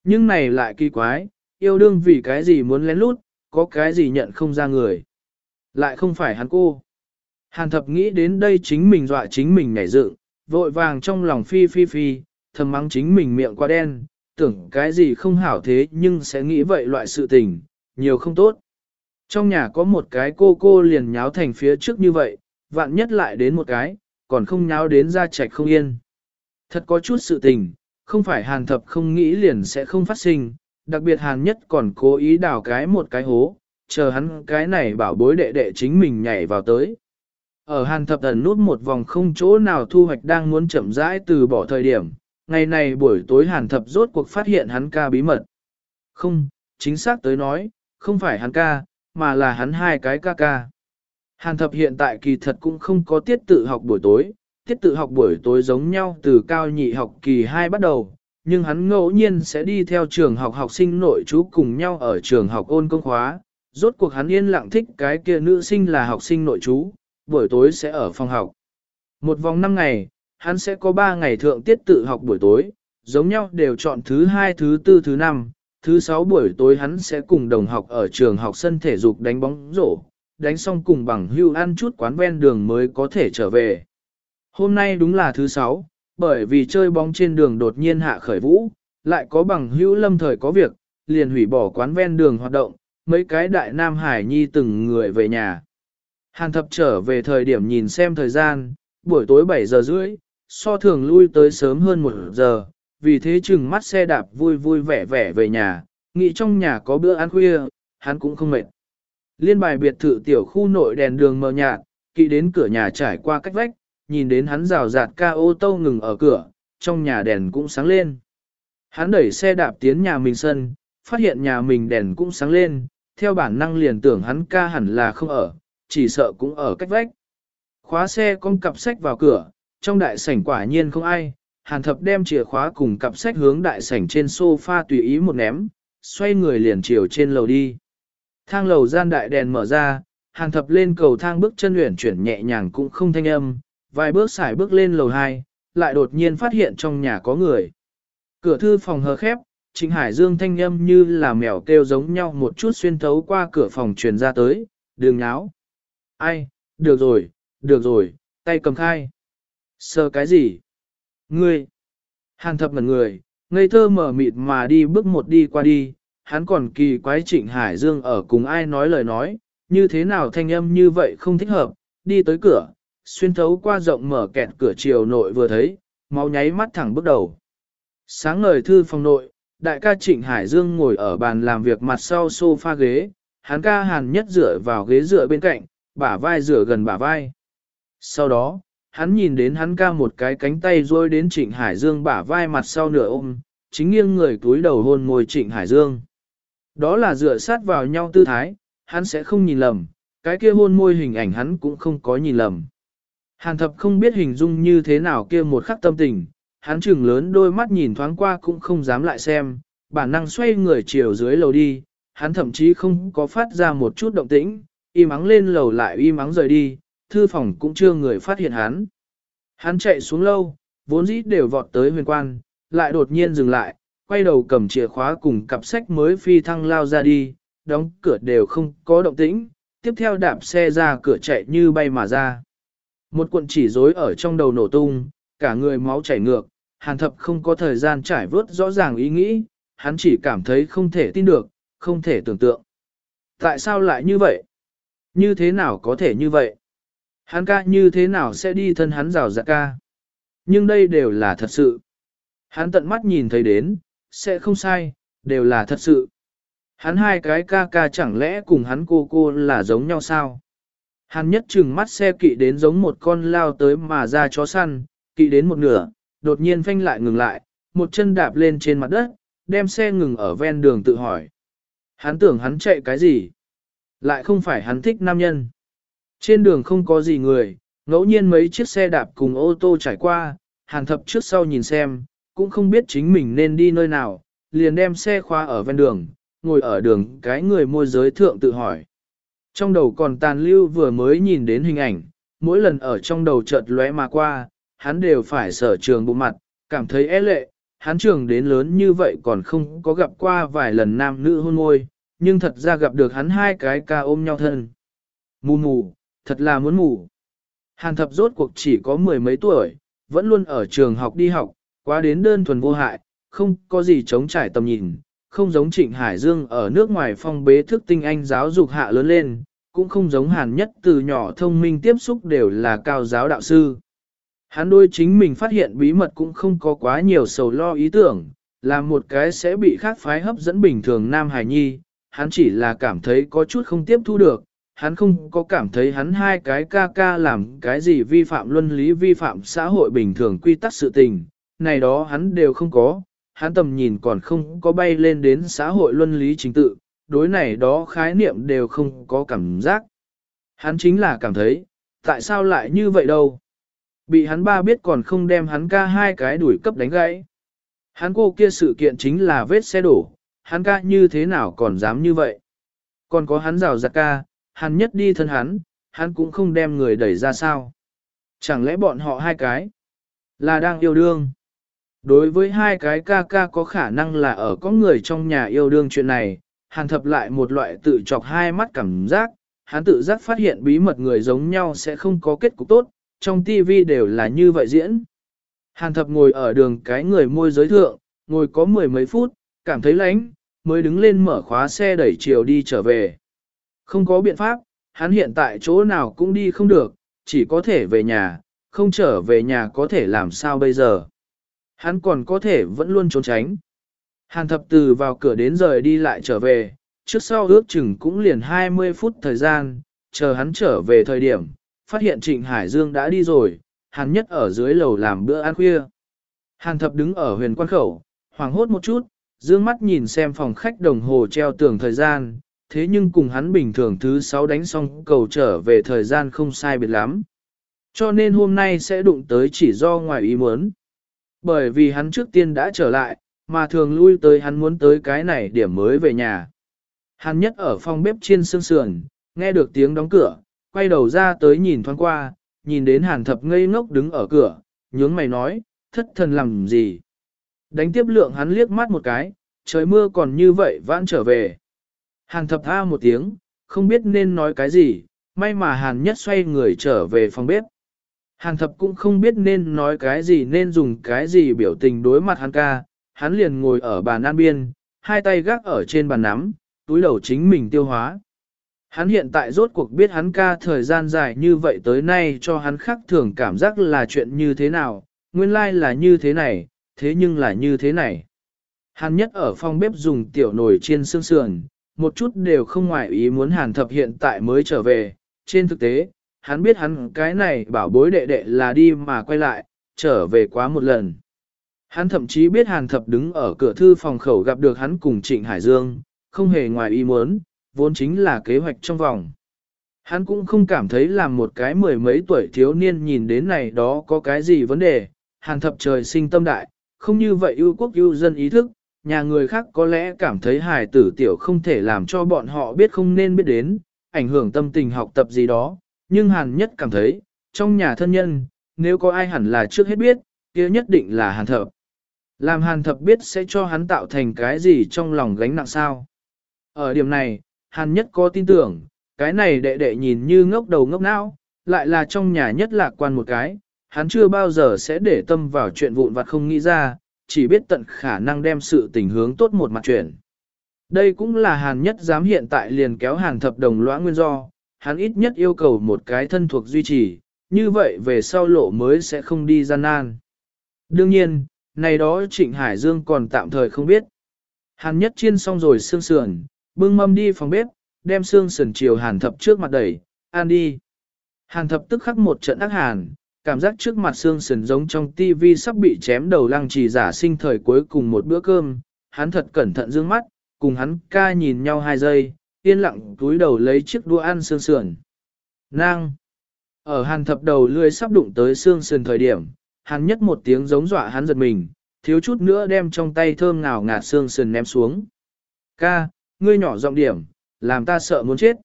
Nhưng này lại kỳ quái, yêu đương vì cái gì muốn lén lút, có cái gì nhận không ra người. Lại không phải hắn cô. Hàn thập nghĩ đến đây chính mình dọa chính mình nhảy dựng, vội vàng trong lòng phi phi phi, thầm mắng chính mình miệng quá đen, tưởng cái gì không hảo thế nhưng sẽ nghĩ vậy loại sự tình, nhiều không tốt. Trong nhà có một cái cô cô liền nháo thành phía trước như vậy, vạn nhất lại đến một cái, còn không nháo đến ra chạch không yên. Thật có chút sự tình, không phải hàn thập không nghĩ liền sẽ không phát sinh, đặc biệt hàn nhất còn cố ý đào cái một cái hố, chờ hắn cái này bảo bối đệ đệ chính mình nhảy vào tới. Ở hàn thập ẩn nút một vòng không chỗ nào thu hoạch đang muốn chậm rãi từ bỏ thời điểm, ngày này buổi tối hàn thập rốt cuộc phát hiện hắn ca bí mật. Không, chính xác tới nói, không phải hắn ca, mà là hắn hai cái ca ca. Hàn thập hiện tại kỳ thật cũng không có tiết tự học buổi tối, tiết tự học buổi tối giống nhau từ cao nhị học kỳ 2 bắt đầu, nhưng hắn ngẫu nhiên sẽ đi theo trường học học sinh nội trú cùng nhau ở trường học ôn công khóa. Rốt cuộc hắn yên lặng thích cái kia nữ sinh là học sinh nội trú, buổi tối sẽ ở phòng học. Một vòng 5 ngày, hắn sẽ có 3 ngày thượng tiết tự học buổi tối, giống nhau đều chọn thứ 2, thứ 4, thứ 5, thứ 6 buổi tối hắn sẽ cùng đồng học ở trường học sân thể dục đánh bóng rổ, đánh xong cùng bằng hưu ăn chút quán ven đường mới có thể trở về. Hôm nay đúng là thứ 6, bởi vì chơi bóng trên đường đột nhiên hạ khởi vũ, lại có bằng hữu lâm thời có việc, liền hủy bỏ quán ven đường hoạt động, mấy cái đại nam hải nhi từng người về nhà. Hàn thập trở về thời điểm nhìn xem thời gian, buổi tối 7 giờ rưỡi, so thường lui tới sớm hơn 1 giờ, vì thế chừng mắt xe đạp vui vui vẻ vẻ về nhà, nghĩ trong nhà có bữa ăn khuya, hắn cũng không mệt. Liên bài biệt thự tiểu khu nội đèn đường mờ nhạt, kỵ đến cửa nhà trải qua cách vách, nhìn đến hắn rào rạt ca ô tô ngừng ở cửa, trong nhà đèn cũng sáng lên. Hắn đẩy xe đạp tiến nhà mình sân, phát hiện nhà mình đèn cũng sáng lên, theo bản năng liền tưởng hắn ca hẳn là không ở, chỉ sợ cũng ở cách vách. Khóa xe con cặp sách vào cửa, trong đại sảnh quả nhiên không ai, hàn thập đem chìa khóa cùng cặp sách hướng đại sảnh trên sofa tùy ý một ném, xoay người liền chiều trên lầu đi. Thang lầu gian đại đèn mở ra, hàn thập lên cầu thang bước chân luyện chuyển nhẹ nhàng cũng không thanh âm, vài bước xài bước lên lầu 2, lại đột nhiên phát hiện trong nhà có người. Cửa thư phòng hờ khép, Trịnh Hải Dương thanh âm như là mèo kêu giống nhau một chút xuyên thấu qua cửa phòng truyền ra tới, đường nháo. Ai, được rồi, được rồi, tay cầm khai. Sờ cái gì? Ngươi. Hàn thập ngần người, ngây thơ mở mịt mà đi bước một đi qua đi, hắn còn kỳ quái Trịnh Hải Dương ở cùng ai nói lời nói, như thế nào thanh âm như vậy không thích hợp, đi tới cửa, xuyên thấu qua rộng mở kẹt cửa chiều nội vừa thấy, máu nháy mắt thẳng bước đầu. Sáng ngời thư phòng nội, đại ca Trịnh Hải Dương ngồi ở bàn làm việc mặt sau sofa ghế, hắn ca hàn nhất dựa vào ghế dựa bên cạnh, bả vai dựa gần bả vai. Sau đó, hắn nhìn đến hắn ca một cái cánh tay rôi đến Trịnh Hải Dương bả vai mặt sau nửa ôm, chính nghiêng người túi đầu hôn môi Trịnh Hải Dương. Đó là dựa sát vào nhau tư thái, hắn sẽ không nhìn lầm, cái kia hôn môi hình ảnh hắn cũng không có nhìn lầm. Hàn thập không biết hình dung như thế nào kia một khắc tâm tình, hắn chừng lớn đôi mắt nhìn thoáng qua cũng không dám lại xem, bản năng xoay người chiều dưới lầu đi, hắn thậm chí không có phát ra một chút động tĩnh, im ắng lên lầu lại im ắng rời đi, thư phòng cũng chưa người phát hiện hắn. Hắn chạy xuống lâu, vốn dĩ đều vọt tới huyền quan, lại đột nhiên dừng lại, quay đầu cầm chìa khóa cùng cặp sách mới phi thăng lao ra đi, đóng cửa đều không có động tĩnh, tiếp theo đạp xe ra cửa chạy như bay mà ra. Một cuộn chỉ rối ở trong đầu nổ tung, cả người máu chảy ngược, hàn thập không có thời gian trải vớt rõ ràng ý nghĩ, hắn chỉ cảm thấy không thể tin được, không thể tưởng tượng. Tại sao lại như vậy? Như thế nào có thể như vậy? Hắn ca như thế nào sẽ đi thân hắn rào dạ ca? Nhưng đây đều là thật sự. Hắn tận mắt nhìn thấy đến, sẽ không sai, đều là thật sự. Hắn hai cái ca ca chẳng lẽ cùng hắn cô cô là giống nhau sao? Hắn nhất chừng mắt xe kỵ đến giống một con lao tới mà ra chó săn, kỵ đến một nửa, đột nhiên phanh lại ngừng lại, một chân đạp lên trên mặt đất, đem xe ngừng ở ven đường tự hỏi. Hắn tưởng hắn chạy cái gì? Lại không phải hắn thích nam nhân. Trên đường không có gì người, ngẫu nhiên mấy chiếc xe đạp cùng ô tô trải qua, hàn thập trước sau nhìn xem, cũng không biết chính mình nên đi nơi nào, liền đem xe khóa ở ven đường, ngồi ở đường cái người môi giới thượng tự hỏi. Trong đầu còn tàn lưu vừa mới nhìn đến hình ảnh, mỗi lần ở trong đầu chợt lóe mà qua, hắn đều phải sở trường bụng mặt, cảm thấy é e lệ, hắn trường đến lớn như vậy còn không có gặp qua vài lần nam nữ hôn môi, nhưng thật ra gặp được hắn hai cái ca ôm nhau thân. Mù mù, thật là muốn mù. Hàn thập rốt cuộc chỉ có mười mấy tuổi, vẫn luôn ở trường học đi học, quá đến đơn thuần vô hại, không có gì chống trải tầm nhìn, không giống Trịnh Hải Dương ở nước ngoài phong bế thức tinh anh giáo dục hạ lớn lên, cũng không giống Hàn nhất từ nhỏ thông minh tiếp xúc đều là cao giáo đạo sư. Hắn đôi chính mình phát hiện bí mật cũng không có quá nhiều sầu lo ý tưởng, là một cái sẽ bị khác phái hấp dẫn bình thường Nam Hải Nhi, hắn chỉ là cảm thấy có chút không tiếp thu được, hắn không có cảm thấy hắn hai cái ca ca làm cái gì vi phạm luân lý vi phạm xã hội bình thường quy tắc sự tình, này đó hắn đều không có, hắn tầm nhìn còn không có bay lên đến xã hội luân lý chính tự, đối này đó khái niệm đều không có cảm giác. Hắn chính là cảm thấy, tại sao lại như vậy đâu? Bị hắn ba biết còn không đem hắn ca hai cái đuổi cấp đánh gãy. Hắn cô kia sự kiện chính là vết xe đổ, hắn ca như thế nào còn dám như vậy? Còn có hắn rào giặc ca, hắn nhất đi thân hắn, hắn cũng không đem người đẩy ra sao? Chẳng lẽ bọn họ hai cái là đang yêu đương? Đối với hai cái ca ca có khả năng là ở có người trong nhà yêu đương chuyện này, hàn thập lại một loại tự chọc hai mắt cảm giác, hắn tự giác phát hiện bí mật người giống nhau sẽ không có kết cục tốt, trong tivi đều là như vậy diễn. Hàn thập ngồi ở đường cái người môi giới thượng, ngồi có mười mấy phút, cảm thấy lánh, mới đứng lên mở khóa xe đẩy chiều đi trở về. Không có biện pháp, hắn hiện tại chỗ nào cũng đi không được, chỉ có thể về nhà, không trở về nhà có thể làm sao bây giờ. Hắn còn có thể vẫn luôn trốn tránh. Hàn thập từ vào cửa đến rời đi lại trở về, trước sau ước chừng cũng liền 20 phút thời gian, chờ hắn trở về thời điểm, phát hiện Trịnh Hải Dương đã đi rồi, Hàn nhất ở dưới lầu làm bữa ăn khuya. Hàn thập đứng ở huyền quan khẩu, hoảng hốt một chút, dương mắt nhìn xem phòng khách đồng hồ treo tường thời gian, thế nhưng cùng hắn bình thường thứ sáu đánh xong cầu trở về thời gian không sai biệt lắm. Cho nên hôm nay sẽ đụng tới chỉ do ngoài ý muốn. Bởi vì hắn trước tiên đã trở lại, mà thường lui tới hắn muốn tới cái này điểm mới về nhà. Hắn nhất ở phòng bếp chiên sương sườn, nghe được tiếng đóng cửa, quay đầu ra tới nhìn thoáng qua, nhìn đến hàn thập ngây ngốc đứng ở cửa, nhướng mày nói, thất thần làm gì. Đánh tiếp lượng hắn liếc mắt một cái, trời mưa còn như vậy vãn trở về. Hàn thập tha một tiếng, không biết nên nói cái gì, may mà hàn nhất xoay người trở về phòng bếp. Hàn thập cũng không biết nên nói cái gì nên dùng cái gì biểu tình đối mặt hắn ca, hắn liền ngồi ở bàn ăn biên, hai tay gác ở trên bàn nắm, túi đầu chính mình tiêu hóa. Hắn hiện tại rốt cuộc biết hắn ca thời gian dài như vậy tới nay cho hắn khác thường cảm giác là chuyện như thế nào, nguyên lai là như thế này, thế nhưng là như thế này. Hắn nhất ở phòng bếp dùng tiểu nồi chiên xương sườn, một chút đều không ngoại ý muốn hàn thập hiện tại mới trở về, trên thực tế, hắn biết hắn cái này bảo bối đệ đệ là đi mà quay lại, trở về quá một lần. Hắn thậm chí biết hàn thập đứng ở cửa thư phòng khẩu gặp được hắn cùng Trịnh Hải Dương, không hề ngoài ý muốn, vốn chính là kế hoạch trong vòng. Hắn cũng không cảm thấy là một cái mười mấy tuổi thiếu niên nhìn đến này đó có cái gì vấn đề, hàn thập trời sinh tâm đại, không như vậy ưu quốc ưu dân ý thức, nhà người khác có lẽ cảm thấy hài tử tiểu không thể làm cho bọn họ biết không nên biết đến, ảnh hưởng tâm tình học tập gì đó, nhưng hàn nhất cảm thấy, trong nhà thân nhân, nếu có ai hẳn là trước hết biết, kia nhất định là hàn thập. Làm hàn thập biết sẽ cho hắn tạo thành cái gì trong lòng gánh nặng sao. Ở điểm này, hàn nhất có tin tưởng, cái này đệ đệ nhìn như ngốc đầu ngốc não, lại là trong nhà nhất lạc quan một cái, hắn chưa bao giờ sẽ để tâm vào chuyện vụn vặt không nghĩ ra, chỉ biết tận khả năng đem sự tình hướng tốt một mặt chuyển. Đây cũng là hàn nhất dám hiện tại liền kéo hàn thập đồng lõa nguyên do, hắn ít nhất yêu cầu một cái thân thuộc duy trì, như vậy về sau lộ mới sẽ không đi gian nan. Đương nhiên, này đó Trịnh Hải Dương còn tạm thời không biết. Hàn nhất chiên xong rồi xương sườn, bưng mâm đi phòng bếp, đem xương sườn chiều hàn thập trước mặt đẩy, ăn đi. Hàn thập tức khắc một trận ác hàn, cảm giác trước mặt xương sườn giống trong tivi sắp bị chém đầu lăng trì giả sinh thời cuối cùng một bữa cơm, hắn thật cẩn thận dương mắt, cùng hắn ca nhìn nhau hai giây, yên lặng túi đầu lấy chiếc đũa ăn xương sườn. Nang! Ở hàn thập đầu lươi sắp đụng tới xương sườn thời điểm, hàn nhất một tiếng giống dọa hắn giật mình, thiếu chút nữa đem trong tay thơm ngào ngạt xương sườn ném xuống. Ca, ngươi nhỏ giọng điểm, làm ta sợ muốn chết.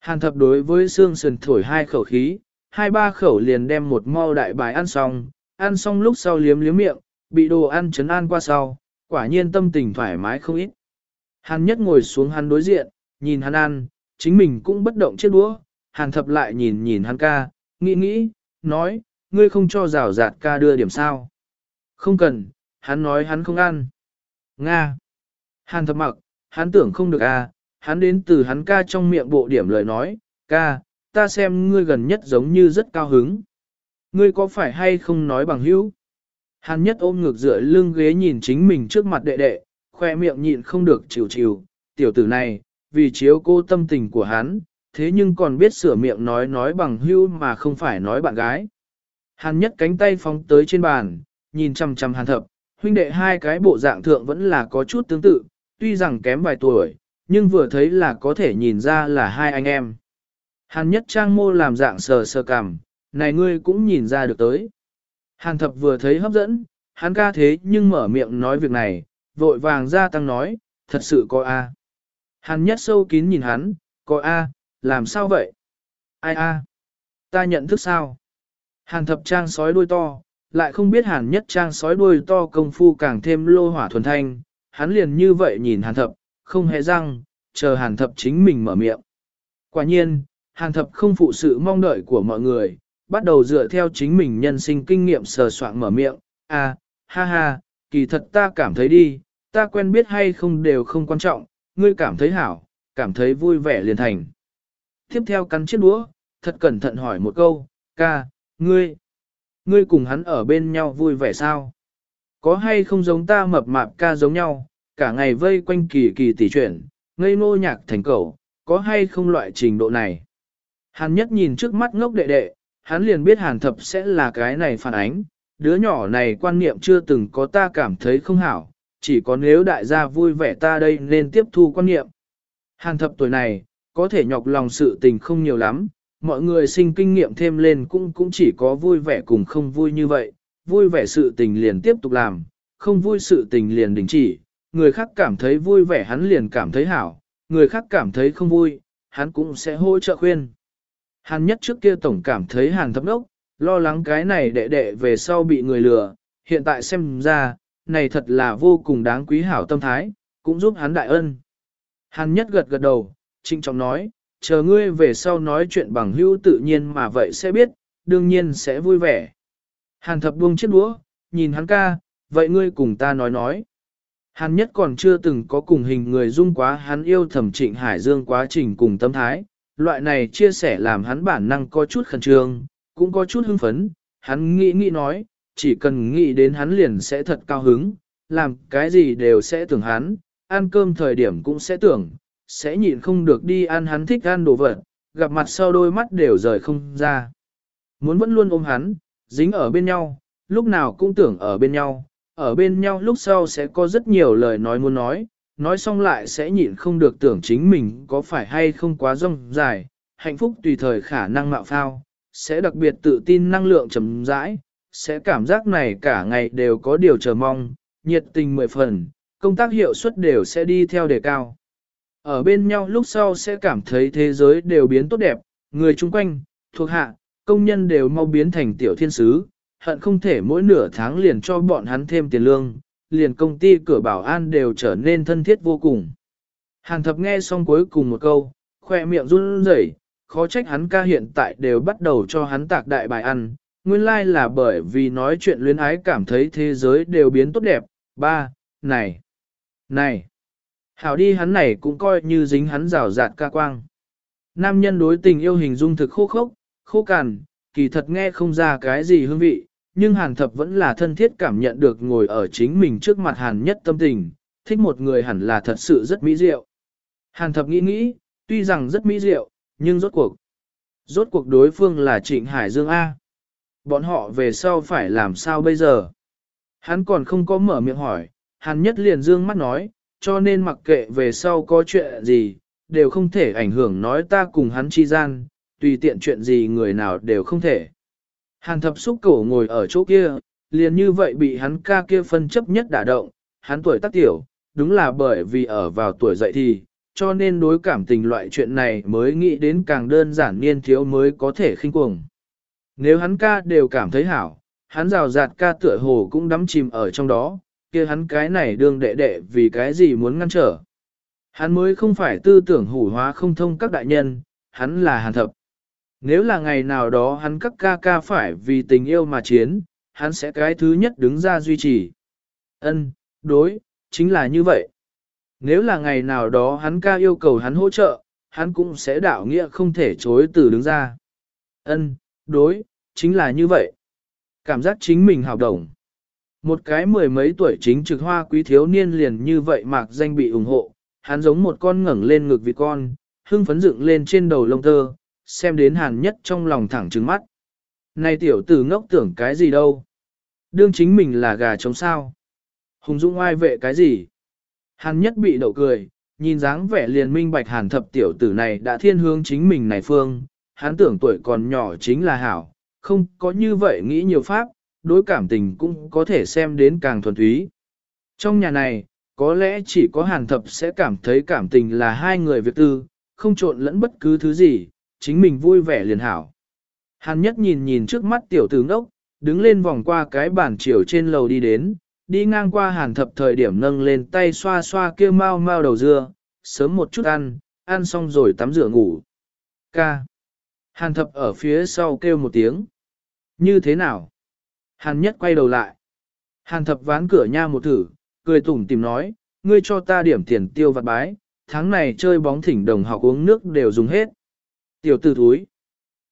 Hàn thập đối với xương sườn thổi hai khẩu khí, hai ba khẩu liền đem một mau đại bài ăn xong, ăn xong lúc sau liếm liếm miệng, bị đồ ăn chấn an qua sau, quả nhiên tâm tình thoải mái không ít. Hàn nhất ngồi xuống hắn đối diện, nhìn hắn ăn, chính mình cũng bất động chiếc đũa, hàn thập lại nhìn nhìn hắn ca, nghĩ nghĩ, nói, ngươi không cho rào rạt ca đưa điểm sao. Không cần, hắn nói hắn không ăn. Nga. Hàn thập mặc, hắn tưởng không được à, hắn đến từ hắn ca trong miệng bộ điểm lời nói, ca, ta xem ngươi gần nhất giống như rất cao hứng. Ngươi có phải hay không nói bằng hữu? Hàn nhất ôm ngược dựa lưng ghế nhìn chính mình trước mặt đệ đệ, khoe miệng nhịn không được chịu chịu, tiểu tử này, vì chiếu cô tâm tình của hắn, thế nhưng còn biết sửa miệng nói nói bằng hưu mà không phải nói bạn gái. Hàn nhất cánh tay phóng tới trên bàn, nhìn chăm chăm hàn thập, huynh đệ hai cái bộ dạng thượng vẫn là có chút tương tự, tuy rằng kém vài tuổi, nhưng vừa thấy là có thể nhìn ra là hai anh em. Hàn nhất trang mô làm dạng sờ sờ cằm, này ngươi cũng nhìn ra được tới. Hàn thập vừa thấy hấp dẫn, hắn ca thế nhưng mở miệng nói việc này, vội vàng ra tăng nói, thật sự có A. Hàn nhất sâu kín nhìn hắn, có A, làm sao vậy? Ai A? Ta nhận thức sao? Hàn thập trang sói đuôi to, lại không biết hàn nhất trang sói đuôi to công phu càng thêm lô hỏa thuần thanh, hắn liền như vậy nhìn hàn thập, không hề răng, chờ hàn thập chính mình mở miệng. Quả nhiên, hàn thập không phụ sự mong đợi của mọi người, bắt đầu dựa theo chính mình nhân sinh kinh nghiệm sờ soạn mở miệng, à, ha ha, kỳ thật ta cảm thấy đi, ta quen biết hay không đều không quan trọng, ngươi cảm thấy hảo, cảm thấy vui vẻ liền thành. Tiếp theo cắn chiếc đũa, thật cẩn thận hỏi một câu, ca, ngươi, ngươi cùng hắn ở bên nhau vui vẻ sao? Có hay không giống ta mập mạp ca giống nhau, cả ngày vây quanh kỳ kỳ tỷ chuyển, ngây nô nhạc thành cầu, có hay không loại trình độ này? Hàn nhất nhìn trước mắt ngốc đệ đệ, hắn liền biết hàn thập sẽ là cái này phản ánh, đứa nhỏ này quan niệm chưa từng có ta cảm thấy không hảo, chỉ có nếu đại gia vui vẻ ta đây nên tiếp thu quan niệm. Hàn thập tuổi này, có thể nhọc lòng sự tình không nhiều lắm, mọi người sinh kinh nghiệm thêm lên cũng cũng chỉ có vui vẻ cùng không vui như vậy, vui vẻ sự tình liền tiếp tục làm, không vui sự tình liền đình chỉ, người khác cảm thấy vui vẻ hắn liền cảm thấy hảo, người khác cảm thấy không vui, hắn cũng sẽ hỗ trợ khuyên. Hàn nhất trước kia tổng cảm thấy hàn thập đốc, lo lắng cái này đệ đệ về sau bị người lừa, hiện tại xem ra, này thật là vô cùng đáng quý hảo tâm thái, cũng giúp hắn đại ân. Hàn nhất gật gật đầu, trinh trọng nói, chờ ngươi về sau nói chuyện bằng hữu tự nhiên mà vậy sẽ biết, đương nhiên sẽ vui vẻ. Hàn thập buông chiếc đũa, nhìn hắn ca, vậy ngươi cùng ta nói nói. Hàn nhất còn chưa từng có cùng hình người dung quá hắn yêu thẩm trịnh Hải Dương quá trình cùng tâm thái, loại này chia sẻ làm hắn bản năng có chút khẩn trương, cũng có chút hưng phấn, hắn nghĩ nghĩ nói, chỉ cần nghĩ đến hắn liền sẽ thật cao hứng, làm cái gì đều sẽ tưởng hắn, ăn cơm thời điểm cũng sẽ tưởng, sẽ nhịn không được đi ăn hắn thích ăn đồ vật, gặp mặt sau đôi mắt đều rời không ra. Muốn vẫn luôn ôm hắn, dính ở bên nhau, lúc nào cũng tưởng ở bên nhau, ở bên nhau lúc sau sẽ có rất nhiều lời nói muốn nói, nói xong lại sẽ nhịn không được tưởng chính mình có phải hay không quá rong dài, hạnh phúc tùy thời khả năng mạo phao, sẽ đặc biệt tự tin năng lượng chấm rãi, sẽ cảm giác này cả ngày đều có điều chờ mong, nhiệt tình mười phần, công tác hiệu suất đều sẽ đi theo đề cao. Ở bên nhau lúc sau sẽ cảm thấy thế giới đều biến tốt đẹp, người chung quanh, thuộc hạ, công nhân đều mau biến thành tiểu thiên sứ, hận không thể mỗi nửa tháng liền cho bọn hắn thêm tiền lương, liền công ty cửa bảo an đều trở nên thân thiết vô cùng. Hàn thập nghe xong cuối cùng một câu, khoe miệng run rẩy, khó trách hắn ca hiện tại đều bắt đầu cho hắn tạc đại bài ăn, nguyên lai like là bởi vì nói chuyện luyến ái cảm thấy thế giới đều biến tốt đẹp, ba, này, này, hảo đi hắn này cũng coi như dính hắn rào rạt ca quang. Nam nhân đối tình yêu hình dung thực khô khốc, khô cằn, kỳ thật nghe không ra cái gì hương vị, nhưng hàn thập vẫn là thân thiết cảm nhận được ngồi ở chính mình trước mặt hàn nhất tâm tình, thích một người hẳn là thật sự rất mỹ diệu. Hàn thập nghĩ nghĩ, tuy rằng rất mỹ diệu, nhưng rốt cuộc, rốt cuộc đối phương là Trịnh Hải Dương A. Bọn họ về sau phải làm sao bây giờ? Hắn còn không có mở miệng hỏi, hắn nhất liền dương mắt nói, cho nên mặc kệ về sau có chuyện gì, đều không thể ảnh hưởng nói ta cùng hắn chi gian, tùy tiện chuyện gì người nào đều không thể. Hàn thập xúc cổ ngồi ở chỗ kia, liền như vậy bị hắn ca kia phân chấp nhất đả động, hắn tuổi tác tiểu, đúng là bởi vì ở vào tuổi dậy thì, cho nên đối cảm tình loại chuyện này mới nghĩ đến càng đơn giản niên thiếu mới có thể khinh cuồng. Nếu hắn ca đều cảm thấy hảo, hắn rào rạt ca tựa hồ cũng đắm chìm ở trong đó, kia hắn cái này đương đệ đệ vì cái gì muốn ngăn trở. Hắn mới không phải tư tưởng hủ hóa không thông các đại nhân, hắn là hàn thập. Nếu là ngày nào đó hắn các ca ca phải vì tình yêu mà chiến, hắn sẽ cái thứ nhất đứng ra duy trì. Ân, đối, chính là như vậy. Nếu là ngày nào đó hắn ca yêu cầu hắn hỗ trợ, hắn cũng sẽ đạo nghĩa không thể chối từ đứng ra. Ân, đối, chính là như vậy. Cảm giác chính mình hào đồng. Một cái mười mấy tuổi chính trực hoa quý thiếu niên liền như vậy mạc danh bị ủng hộ, hắn giống một con ngẩng lên ngực vì con, hưng phấn dựng lên trên đầu lông tơ, xem đến hàn nhất trong lòng thẳng trừng mắt. Này tiểu tử ngốc tưởng cái gì đâu? Đương chính mình là gà trống sao? Hùng Dũng ai vệ cái gì? Hàn nhất bị đậu cười, nhìn dáng vẻ liền minh bạch hàn thập tiểu tử này đã thiên hướng chính mình này phương, hắn tưởng tuổi còn nhỏ chính là hảo, không có như vậy nghĩ nhiều pháp, đối cảm tình cũng có thể xem đến càng thuần túy. Trong nhà này, có lẽ chỉ có hàn thập sẽ cảm thấy cảm tình là hai người việc tư, không trộn lẫn bất cứ thứ gì, chính mình vui vẻ liền hảo. Hàn nhất nhìn nhìn trước mắt tiểu tướng ngốc, đứng lên vòng qua cái bàn chiều trên lầu đi đến, đi ngang qua hàn thập thời điểm nâng lên tay xoa xoa kia mau mau đầu dưa, sớm một chút ăn, ăn xong rồi tắm rửa ngủ. Ca. Hàn thập ở phía sau kêu một tiếng. Như thế nào? Hàn nhất quay đầu lại. Hàn thập ván cửa nha một thử, cười tủm tìm nói, ngươi cho ta điểm tiền tiêu vặt bái, tháng này chơi bóng thỉnh đồng học uống nước đều dùng hết. Tiểu tử thúi.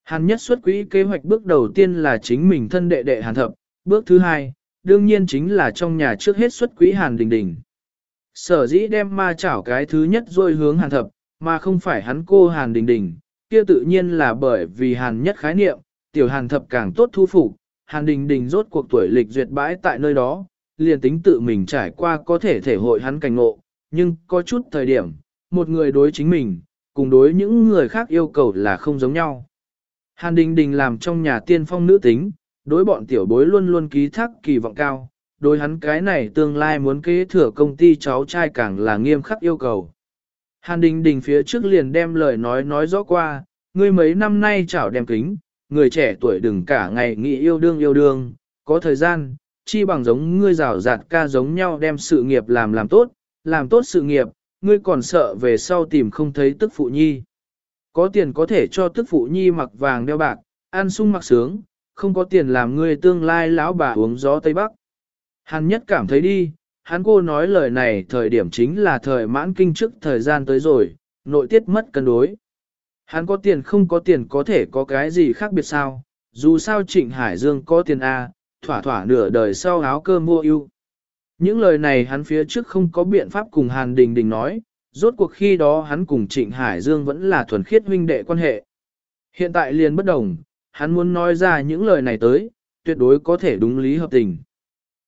Hàn nhất xuất quỹ kế hoạch bước đầu tiên là chính mình thân đệ đệ hàn thập, bước thứ hai, đương nhiên chính là trong nhà trước hết xuất quỹ hàn đình đình. Sở dĩ đem ma chảo cái thứ nhất rồi hướng hàn thập, mà không phải hắn cô hàn đình đình, kia tự nhiên là bởi vì hàn nhất khái niệm, tiểu hàn thập càng tốt thu phục, hàn đình đình rốt cuộc tuổi lịch duyệt bãi tại nơi đó, liền tính tự mình trải qua có thể thể hội hắn cảnh ngộ, nhưng có chút thời điểm, một người đối chính mình, cùng đối những người khác yêu cầu là không giống nhau. Hàn đình đình làm trong nhà tiên phong nữ tính, đối bọn tiểu bối luôn luôn ký thác kỳ vọng cao, đối hắn cái này tương lai muốn kế thừa công ty cháu trai càng là nghiêm khắc yêu cầu. Hàn đình đình phía trước liền đem lời nói nói rõ qua, ngươi mấy năm nay chảo đem kính, người trẻ tuổi đừng cả ngày nghĩ yêu đương yêu đương, có thời gian, chi bằng giống ngươi rào rạt ca giống nhau đem sự nghiệp làm làm tốt, làm tốt sự nghiệp, ngươi còn sợ về sau tìm không thấy tức phụ nhi. Có tiền có thể cho tức phụ nhi mặc vàng đeo bạc, ăn sung mặc sướng, không có tiền làm ngươi tương lai lão bà uống gió Tây Bắc. Hắn nhất cảm thấy đi, hắn cô nói lời này thời điểm chính là thời mãn kinh trước thời gian tới rồi, nội tiết mất cân đối. Hắn có tiền không có tiền có thể có cái gì khác biệt sao, dù sao Trịnh Hải Dương có tiền A, thỏa thỏa nửa đời sau áo cơm mua yêu. Những lời này hắn phía trước không có biện pháp cùng Hàn Đình Đình nói, rốt cuộc khi đó hắn cùng Trịnh Hải Dương vẫn là thuần khiết huynh đệ quan hệ. Hiện tại liền bất đồng, hắn muốn nói ra những lời này tới, tuyệt đối có thể đúng lý hợp tình.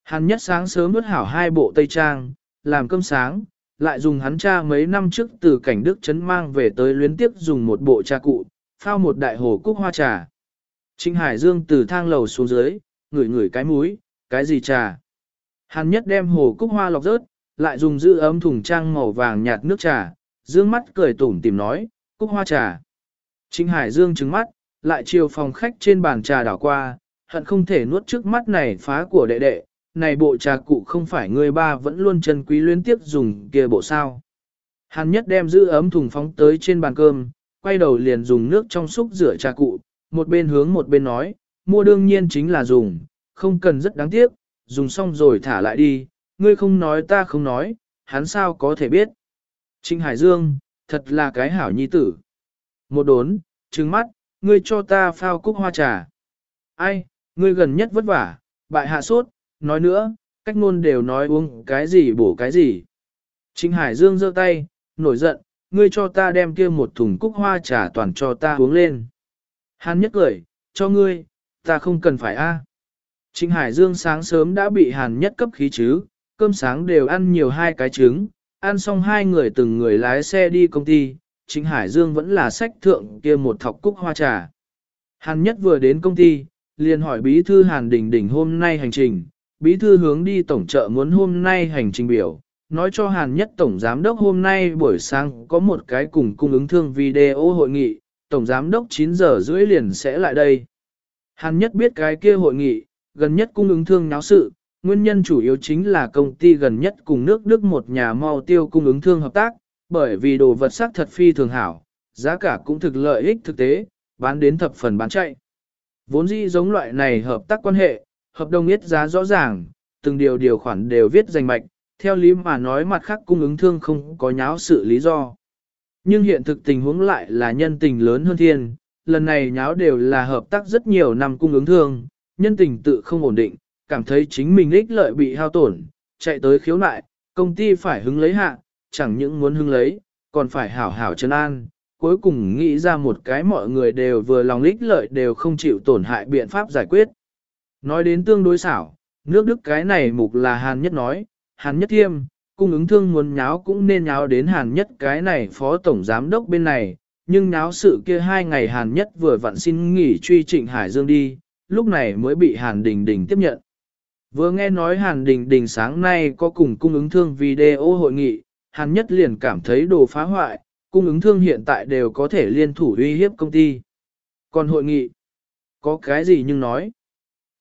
Hắn nhất sáng sớm vứt hảo hai bộ tây trang, làm cơm sáng, lại dùng hắn cha mấy năm trước từ cảnh đức chấn mang về tới luyến tiếp dùng một bộ trà cụ, phao một đại hồ cúc hoa trà. Trinh Hải Dương từ thang lầu xuống dưới, ngửi ngửi cái mũi, cái gì trà. Hắn nhất đem hồ cúc hoa lọc rớt, lại dùng giữ ấm thùng trang màu vàng nhạt nước trà, dương mắt cười tủm tìm nói, cúc hoa trà. Trinh Hải Dương trừng mắt, lại chiều phòng khách trên bàn trà đảo qua, hận không thể nuốt trước mắt này phá của đệ đệ, này bộ trà cụ không phải người ba vẫn luôn chân quý liên tiếp dùng kia bộ sao. Hàn nhất đem giữ ấm thùng phóng tới trên bàn cơm, quay đầu liền dùng nước trong xúc rửa trà cụ, một bên hướng một bên nói, mua đương nhiên chính là dùng, không cần rất đáng tiếc, dùng xong rồi thả lại đi, ngươi không nói ta không nói, hắn sao có thể biết. Trinh Hải Dương, thật là cái hảo nhi tử. Một đốn, trừng mắt, ngươi cho ta phao cúc hoa trà. Ai, ngươi gần nhất vất vả, bại hạ sốt, nói nữa, cách ngôn đều nói uống cái gì bổ cái gì. Trịnh Hải Dương giơ tay, nổi giận, ngươi cho ta đem kia một thùng cúc hoa trà toàn cho ta uống lên. Hắn nhất cười, cho ngươi, ta không cần phải a. Trịnh Hải Dương sáng sớm đã bị Hàn nhất cấp khí chứ, cơm sáng đều ăn nhiều hai cái trứng, ăn xong hai người từng người lái xe đi công ty, Trịnh Hải Dương vẫn là sách thượng kia một thọc cúc hoa trà. Hàn nhất vừa đến công ty, liền hỏi bí thư Hàn Đình Đình hôm nay hành trình, bí thư hướng đi tổng trợ muốn hôm nay hành trình biểu, nói cho Hàn nhất tổng giám đốc hôm nay buổi sáng có một cái cùng cung ứng thương video hội nghị, tổng giám đốc 9 giờ rưỡi liền sẽ lại đây. Hàn nhất biết cái kia hội nghị, gần nhất cung ứng thương náo sự, nguyên nhân chủ yếu chính là công ty gần nhất cùng nước Đức một nhà mau tiêu cung ứng thương hợp tác, bởi vì đồ vật sắc thật phi thường hảo, giá cả cũng thực lợi ích thực tế, bán đến thập phần bán chạy. Vốn dĩ giống loại này hợp tác quan hệ, hợp đồng biết giá rõ ràng, từng điều điều khoản đều viết danh mạch, theo lý mà nói mặt khác cung ứng thương không có nháo sự lý do. Nhưng hiện thực tình huống lại là nhân tình lớn hơn thiên, lần này nháo đều là hợp tác rất nhiều năm cung ứng thương, nhân tình tự không ổn định, cảm thấy chính mình ích lợi bị hao tổn, chạy tới khiếu nại, công ty phải hứng lấy hạ, chẳng những muốn hứng lấy, còn phải hảo hảo chân an, cuối cùng nghĩ ra một cái mọi người đều vừa lòng ích lợi đều không chịu tổn hại biện pháp giải quyết. Nói đến tương đối xảo, nước Đức cái này mục là Hàn Nhất nói, Hàn Nhất thiêm, cung ứng thương muốn nháo cũng nên nháo đến Hàn Nhất cái này phó tổng giám đốc bên này, nhưng nháo sự kia hai ngày Hàn Nhất vừa vặn xin nghỉ truy trịnh Hải Dương đi, lúc này mới bị Hàn Đình Đình tiếp nhận. Vừa nghe nói Hàn Đình Đình sáng nay có cùng cung ứng thương video hội nghị, Hàn Nhất liền cảm thấy đồ phá hoại, cung ứng thương hiện tại đều có thể liên thủ uy hiếp công ty. Còn hội nghị, có cái gì nhưng nói.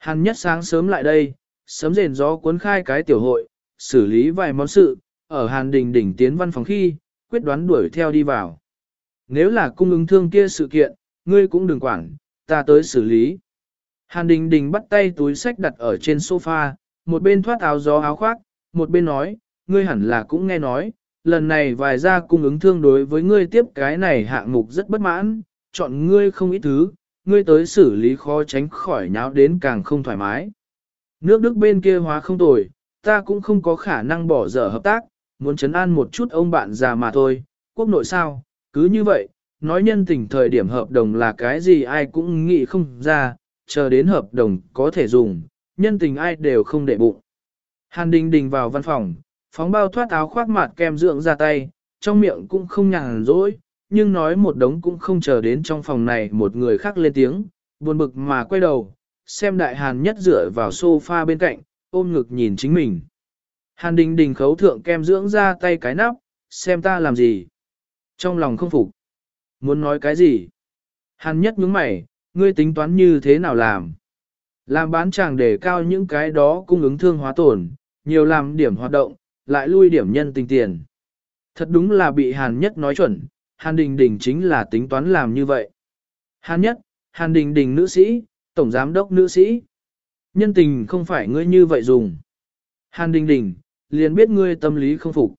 Hàn Nhất sáng sớm lại đây, sớm rền gió cuốn khai cái tiểu hội, xử lý vài món sự, ở Hàn Đình Đình tiến văn phòng khi, quyết đoán đuổi theo đi vào. Nếu là cung ứng thương kia sự kiện, ngươi cũng đừng quản, ta tới xử lý. Hàn Đình Đình bắt tay túi sách đặt ở trên sofa, một bên thoát áo gió áo khoác, một bên nói, ngươi hẳn là cũng nghe nói, lần này vài gia cung ứng thương đối với ngươi tiếp cái này hạng mục rất bất mãn, chọn ngươi không ít thứ, ngươi tới xử lý khó tránh khỏi nháo đến càng không thoải mái. Nước Đức bên kia hóa không tồi, ta cũng không có khả năng bỏ dở hợp tác, muốn chấn an một chút ông bạn già mà thôi, quốc nội sao, cứ như vậy, nói nhân tình thời điểm hợp đồng là cái gì ai cũng nghĩ không ra, chờ đến hợp đồng có thể dùng, nhân tình ai đều không để bụng. Hàn Đình Đình vào văn phòng, phóng bao thoát áo khoác mặt kem dưỡng ra tay, trong miệng cũng không nhàn rỗi, nhưng nói một đống cũng không chờ đến trong phòng này một người khác lên tiếng, buồn bực mà quay đầu, xem đại hàn nhất dựa vào sofa bên cạnh, ôm ngực nhìn chính mình. Hàn Đình Đình khấu thượng kem dưỡng ra tay cái nắp, xem ta làm gì. Trong lòng không phục. Muốn nói cái gì? Hàn nhất nhướng mày, ngươi tính toán như thế nào làm? Làm bán chàng để cao những cái đó cung ứng thương hóa tổn, nhiều làm điểm hoạt động, lại lui điểm nhân tình tiền. Thật đúng là bị Hàn Nhất nói chuẩn, Hàn Đình Đình chính là tính toán làm như vậy. Hàn Nhất, Hàn Đình Đình nữ sĩ, tổng giám đốc nữ sĩ. Nhân tình không phải ngươi như vậy dùng. Hàn Đình Đình, liền biết ngươi tâm lý không phục.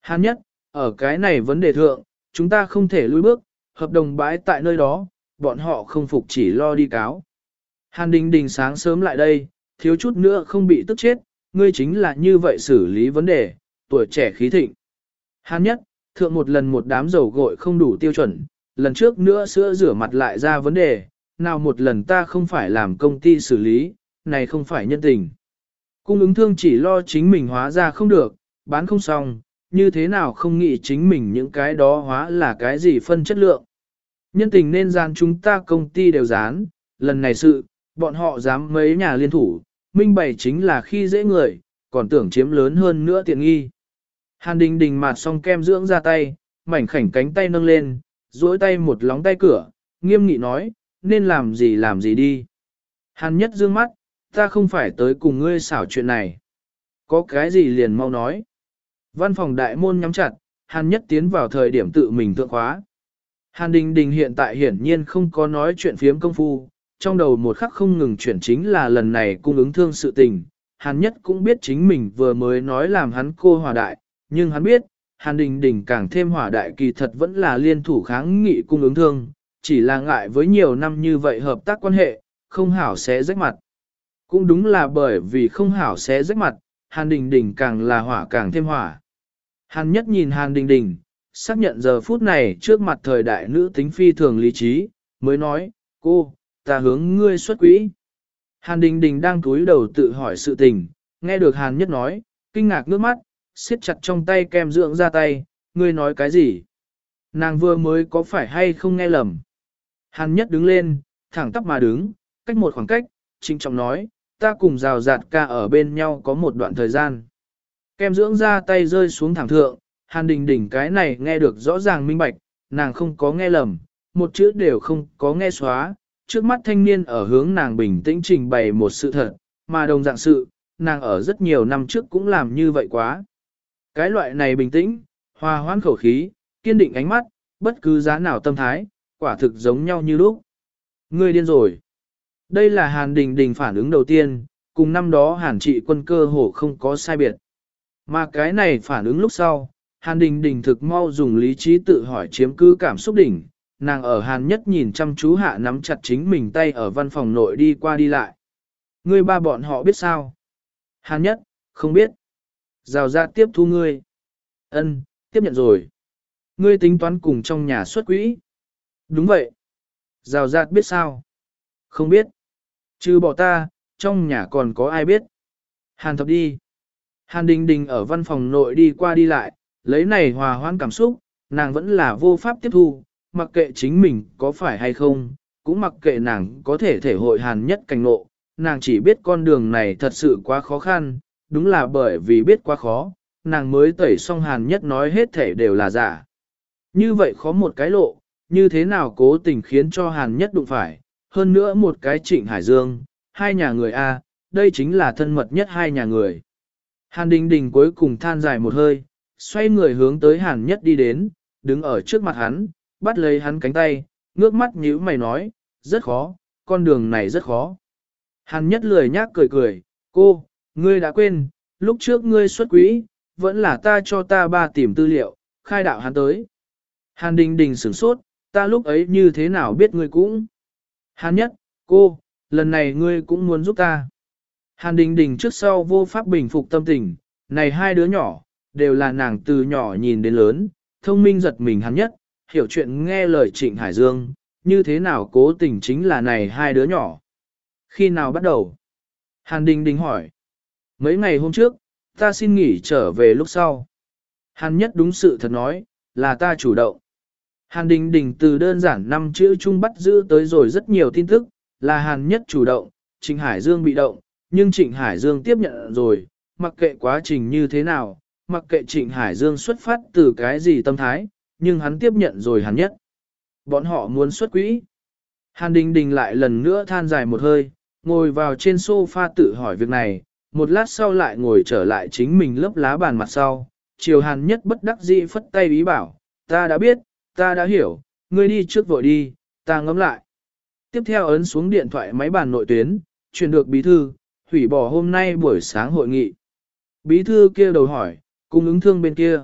Hàn Nhất, ở cái này vấn đề thượng, chúng ta không thể lùi bước, hợp đồng bãi tại nơi đó, bọn họ không phục chỉ lo đi cáo. Hàn Đình Đình sáng sớm lại đây, thiếu chút nữa không bị tức chết, ngươi chính là như vậy xử lý vấn đề, tuổi trẻ khí thịnh. Hàn nhất, thượng một lần một đám dầu gội không đủ tiêu chuẩn, lần trước nữa sữa rửa mặt lại ra vấn đề, nào một lần ta không phải làm công ty xử lý, này không phải nhân tình. Cung ứng thương chỉ lo chính mình hóa ra không được, bán không xong, như thế nào không nghĩ chính mình những cái đó hóa là cái gì phân chất lượng. Nhân tình nên gian chúng ta công ty đều dán, lần này sự, bọn họ dám mấy nhà liên thủ, minh bày chính là khi dễ người, còn tưởng chiếm lớn hơn nữa tiện nghi. Hàn đình đình mặt xong kem dưỡng ra tay, mảnh khảnh cánh tay nâng lên, duỗi tay một lóng tay cửa, nghiêm nghị nói, nên làm gì làm gì đi. Hàn nhất dương mắt, ta không phải tới cùng ngươi xảo chuyện này. Có cái gì liền mau nói. Văn phòng đại môn nhắm chặt, Hàn nhất tiến vào thời điểm tự mình thượng khóa. Hàn đình đình hiện tại hiển nhiên không có nói chuyện phiếm công phu, trong đầu một khắc không ngừng chuyển chính là lần này cung ứng thương sự tình. Hàn nhất cũng biết chính mình vừa mới nói làm hắn cô hòa đại, nhưng hắn biết, Hàn Đình Đình càng thêm hỏa đại kỳ thật vẫn là liên thủ kháng nghị cung ứng thương, chỉ là ngại với nhiều năm như vậy hợp tác quan hệ, không hảo sẽ rách mặt. Cũng đúng là bởi vì không hảo sẽ rách mặt, Hàn Đình Đình càng là hỏa càng thêm hỏa. Hàn nhất nhìn Hàn Đình Đình, xác nhận giờ phút này trước mặt thời đại nữ tính phi thường lý trí, mới nói, cô, ta hướng ngươi xuất quỹ. Hàn Đình Đình đang cúi đầu tự hỏi sự tình, nghe được Hàn nhất nói, kinh ngạc nước mắt, siết chặt trong tay kem dưỡng ra tay, ngươi nói cái gì? Nàng vừa mới có phải hay không nghe lầm? Hàn nhất đứng lên, thẳng tắp mà đứng, cách một khoảng cách, trinh trọng nói, ta cùng rào rạt ca ở bên nhau có một đoạn thời gian. Kem dưỡng ra tay rơi xuống thẳng thượng, hàn đình đỉnh cái này nghe được rõ ràng minh bạch, nàng không có nghe lầm, một chữ đều không có nghe xóa, trước mắt thanh niên ở hướng nàng bình tĩnh trình bày một sự thật, mà đồng dạng sự, nàng ở rất nhiều năm trước cũng làm như vậy quá. Cái loại này bình tĩnh, hòa hoãn khẩu khí, kiên định ánh mắt, bất cứ giá nào tâm thái, quả thực giống nhau như lúc. Ngươi điên rồi. Đây là Hàn Đình Đình phản ứng đầu tiên, cùng năm đó Hàn trị quân cơ hồ không có sai biệt. Mà cái này phản ứng lúc sau, Hàn Đình Đình thực mau dùng lý trí tự hỏi chiếm cứ cảm xúc đỉnh, nàng ở Hàn nhất nhìn chăm chú hạ nắm chặt chính mình tay ở văn phòng nội đi qua đi lại. Ngươi ba bọn họ biết sao? Hàn nhất, không biết. Rào ra tiếp thu ngươi. Ân, tiếp nhận rồi. Ngươi tính toán cùng trong nhà xuất quỹ. Đúng vậy. Rào rạt biết sao? Không biết. Chứ bỏ ta, trong nhà còn có ai biết. Hàn thập đi. Hàn đình đình ở văn phòng nội đi qua đi lại, lấy này hòa hoãn cảm xúc, nàng vẫn là vô pháp tiếp thu, mặc kệ chính mình có phải hay không, cũng mặc kệ nàng có thể thể hội hàn nhất cảnh ngộ. nàng chỉ biết con đường này thật sự quá khó khăn, đúng là bởi vì biết quá khó, nàng mới tẩy xong hàn nhất nói hết thể đều là giả. Như vậy khó một cái lộ, như thế nào cố tình khiến cho hàn nhất đụng phải, hơn nữa một cái trịnh hải dương, hai nhà người A, đây chính là thân mật nhất hai nhà người. Hàn đình đình cuối cùng than dài một hơi, xoay người hướng tới hàn nhất đi đến, đứng ở trước mặt hắn, bắt lấy hắn cánh tay, ngước mắt nhíu mày nói, rất khó, con đường này rất khó. Hàn nhất lười nhác cười cười, cô, Ngươi đã quên, lúc trước ngươi xuất quỹ, vẫn là ta cho ta ba tìm tư liệu, khai đạo hắn tới. Hàn Đình Đình sửng sốt, ta lúc ấy như thế nào biết ngươi cũng. Hàn nhất, cô, lần này ngươi cũng muốn giúp ta. Hàn Đình Đình trước sau vô pháp bình phục tâm tình, này hai đứa nhỏ, đều là nàng từ nhỏ nhìn đến lớn, thông minh giật mình Hàn nhất, hiểu chuyện nghe lời Trịnh Hải Dương, như thế nào cố tình chính là này hai đứa nhỏ. Khi nào bắt đầu? Hàn Đình Đình hỏi. Mấy ngày hôm trước, ta xin nghỉ trở về lúc sau. Hàn nhất đúng sự thật nói, là ta chủ động. Hàn đình đình từ đơn giản năm chữ chung bắt giữ tới rồi rất nhiều tin tức, là Hàn nhất chủ động, Trịnh Hải Dương bị động, nhưng Trịnh Hải Dương tiếp nhận rồi, mặc kệ quá trình như thế nào, mặc kệ Trịnh Hải Dương xuất phát từ cái gì tâm thái, nhưng hắn tiếp nhận rồi Hàn nhất. Bọn họ muốn xuất quỹ. Hàn Đình Đình lại lần nữa than dài một hơi, ngồi vào trên sofa tự hỏi việc này, một lát sau lại ngồi trở lại chính mình lớp lá bàn mặt sau. Triều Hàn nhất bất đắc dĩ phất tay ý bảo, ta đã biết, ta đã hiểu, ngươi đi trước vội đi, ta ngẫm lại. Tiếp theo ấn xuống điện thoại máy bàn nội tuyến, truyền được bí thư, hủy bỏ hôm nay buổi sáng hội nghị. Bí thư kia đầu hỏi, cung ứng thương bên kia.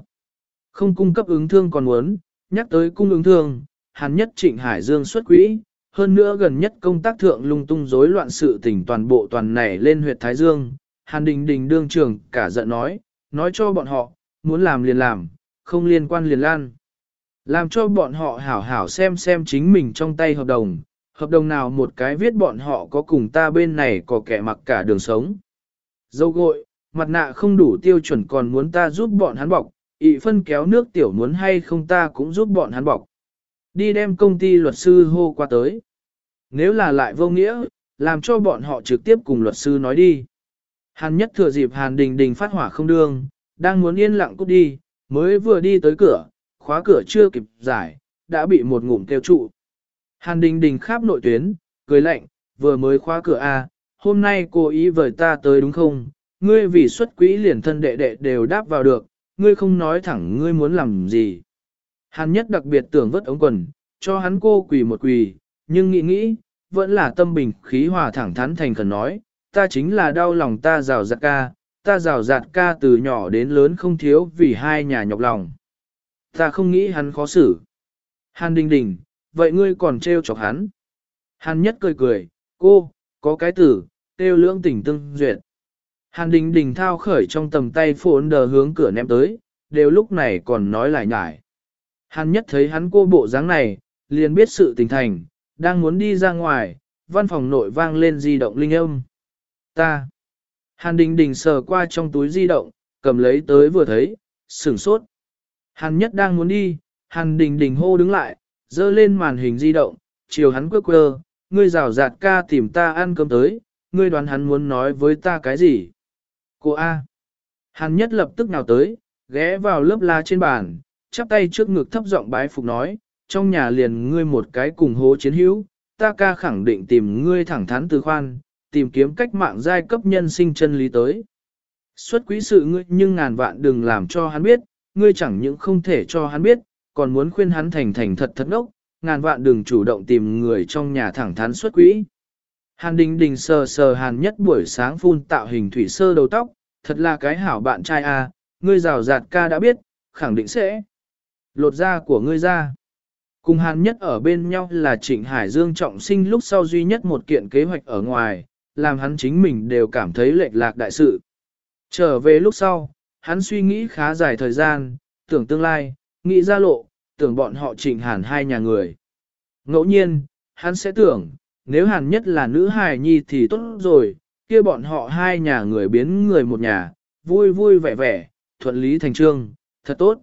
Không cung cấp ứng thương còn muốn, nhắc tới cung ứng thương, Hàn nhất trịnh Hải Dương xuất quỹ, hơn nữa gần nhất công tác thượng lung tung rối loạn sự tình toàn bộ toàn này lên huyệt Thái Dương. Hàn Đình Đình đương trường cả giận nói, nói cho bọn họ, muốn làm liền làm, không liên quan liền lan. Làm cho bọn họ hảo hảo xem xem chính mình trong tay hợp đồng, hợp đồng nào một cái viết bọn họ có cùng ta bên này có kẻ mặc cả đường sống. Dâu gội, mặt nạ không đủ tiêu chuẩn còn muốn ta giúp bọn hắn bọc, ị phân kéo nước tiểu muốn hay không ta cũng giúp bọn hắn bọc. Đi đem công ty luật sư hô qua tới. Nếu là lại vô nghĩa, làm cho bọn họ trực tiếp cùng luật sư nói đi. Hàn nhất thừa dịp Hàn Đình Đình phát hỏa không đương, đang muốn yên lặng cút đi, mới vừa đi tới cửa, khóa cửa chưa kịp giải, đã bị một ngụm kêu trụ. Hàn Đình Đình khắp nội tuyến, cười lạnh, vừa mới khóa cửa A, hôm nay cô ý vời ta tới đúng không? Ngươi vì xuất quỹ liền thân đệ đệ đều đáp vào được, ngươi không nói thẳng ngươi muốn làm gì. Hàn nhất đặc biệt tưởng vất ống quần, cho hắn cô quỳ một quỳ, nhưng nghĩ nghĩ, vẫn là tâm bình khí hòa thẳng thắn thành khẩn nói, ta chính là đau lòng ta rào rạt ca, ta rào rạt ca từ nhỏ đến lớn không thiếu vì hai nhà nhọc lòng. Ta không nghĩ hắn khó xử. Hàn đình đình, vậy ngươi còn trêu chọc hắn. Hàn nhất cười cười, cô, có cái tử, tiêu lưỡng tình tương duyệt. Hàn đình đình thao khởi trong tầm tay phồn đờ hướng cửa ném tới, đều lúc này còn nói lại nhải. Hàn nhất thấy hắn cô bộ dáng này, liền biết sự tình thành, đang muốn đi ra ngoài, văn phòng nội vang lên di động linh âm. Ta. Hàn đình đình sờ qua trong túi di động, cầm lấy tới vừa thấy, sửng sốt. Hàn nhất đang muốn đi, hàn đình đình hô đứng lại, dơ lên màn hình di động, chiều hắn quơ quơ, ngươi rào rạt ca tìm ta ăn cơm tới, ngươi đoán hắn muốn nói với ta cái gì? Cô A. Hàn nhất lập tức nào tới, ghé vào lớp la trên bàn, chắp tay trước ngực thấp giọng bái phục nói, trong nhà liền ngươi một cái cùng hố chiến hữu, ta ca khẳng định tìm ngươi thẳng thắn từ khoan, tìm kiếm cách mạng giai cấp nhân sinh chân lý tới. Xuất quý sự ngươi nhưng ngàn vạn đừng làm cho hắn biết, ngươi chẳng những không thể cho hắn biết, còn muốn khuyên hắn thành thành thật thật ốc, ngàn vạn đừng chủ động tìm người trong nhà thẳng thắn xuất quỹ. Hàn Đình Đình sờ sờ Hàn nhất buổi sáng phun tạo hình thủy sơ đầu tóc, thật là cái hảo bạn trai à, ngươi rào rạt ca đã biết, khẳng định sẽ lột da của ngươi ra. Cùng Hàn nhất ở bên nhau là Trịnh Hải Dương trọng sinh lúc sau duy nhất một kiện kế hoạch ở ngoài, làm hắn chính mình đều cảm thấy lệch lạc đại sự. Trở về lúc sau, hắn suy nghĩ khá dài thời gian, tưởng tương lai, nghĩ ra lộ, tưởng bọn họ trịnh hàn hai nhà người. Ngẫu nhiên, hắn sẽ tưởng, nếu hàn nhất là nữ hài nhi thì tốt rồi, kia bọn họ hai nhà người biến người một nhà, vui vui vẻ vẻ, thuận lý thành trương, thật tốt.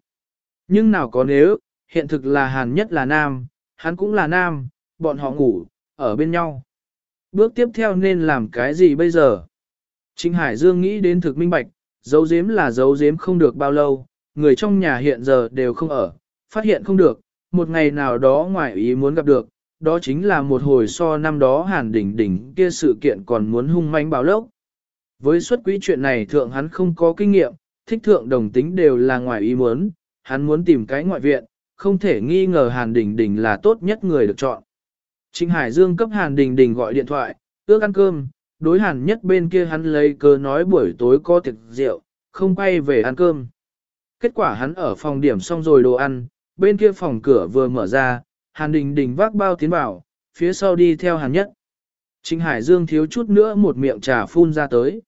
Nhưng nào có nếu, hiện thực là hàn nhất là nam, hắn cũng là nam, bọn họ ngủ, ở bên nhau. Bước tiếp theo nên làm cái gì bây giờ? Trịnh Hải Dương nghĩ đến thực minh bạch, dấu giếm là dấu giếm không được bao lâu, người trong nhà hiện giờ đều không ở, phát hiện không được, một ngày nào đó ngoài ý muốn gặp được, đó chính là một hồi so năm đó hàn đỉnh đỉnh kia sự kiện còn muốn hung manh báo lốc. Với xuất quỹ chuyện này thượng hắn không có kinh nghiệm, thích thượng đồng tính đều là ngoài ý muốn, hắn muốn tìm cái ngoại viện, không thể nghi ngờ hàn đỉnh đỉnh là tốt nhất người được chọn. Trịnh Hải Dương cấp hàn Đình Đình gọi điện thoại, ước ăn cơm, đối hàn nhất bên kia hắn lấy cơ nói buổi tối có tiệc rượu, không quay về ăn cơm. Kết quả hắn ở phòng điểm xong rồi đồ ăn, bên kia phòng cửa vừa mở ra, Hàn Đình Đình vác bao tiến vào, phía sau đi theo Hàn Nhất. Trịnh Hải Dương thiếu chút nữa một miệng trà phun ra tới.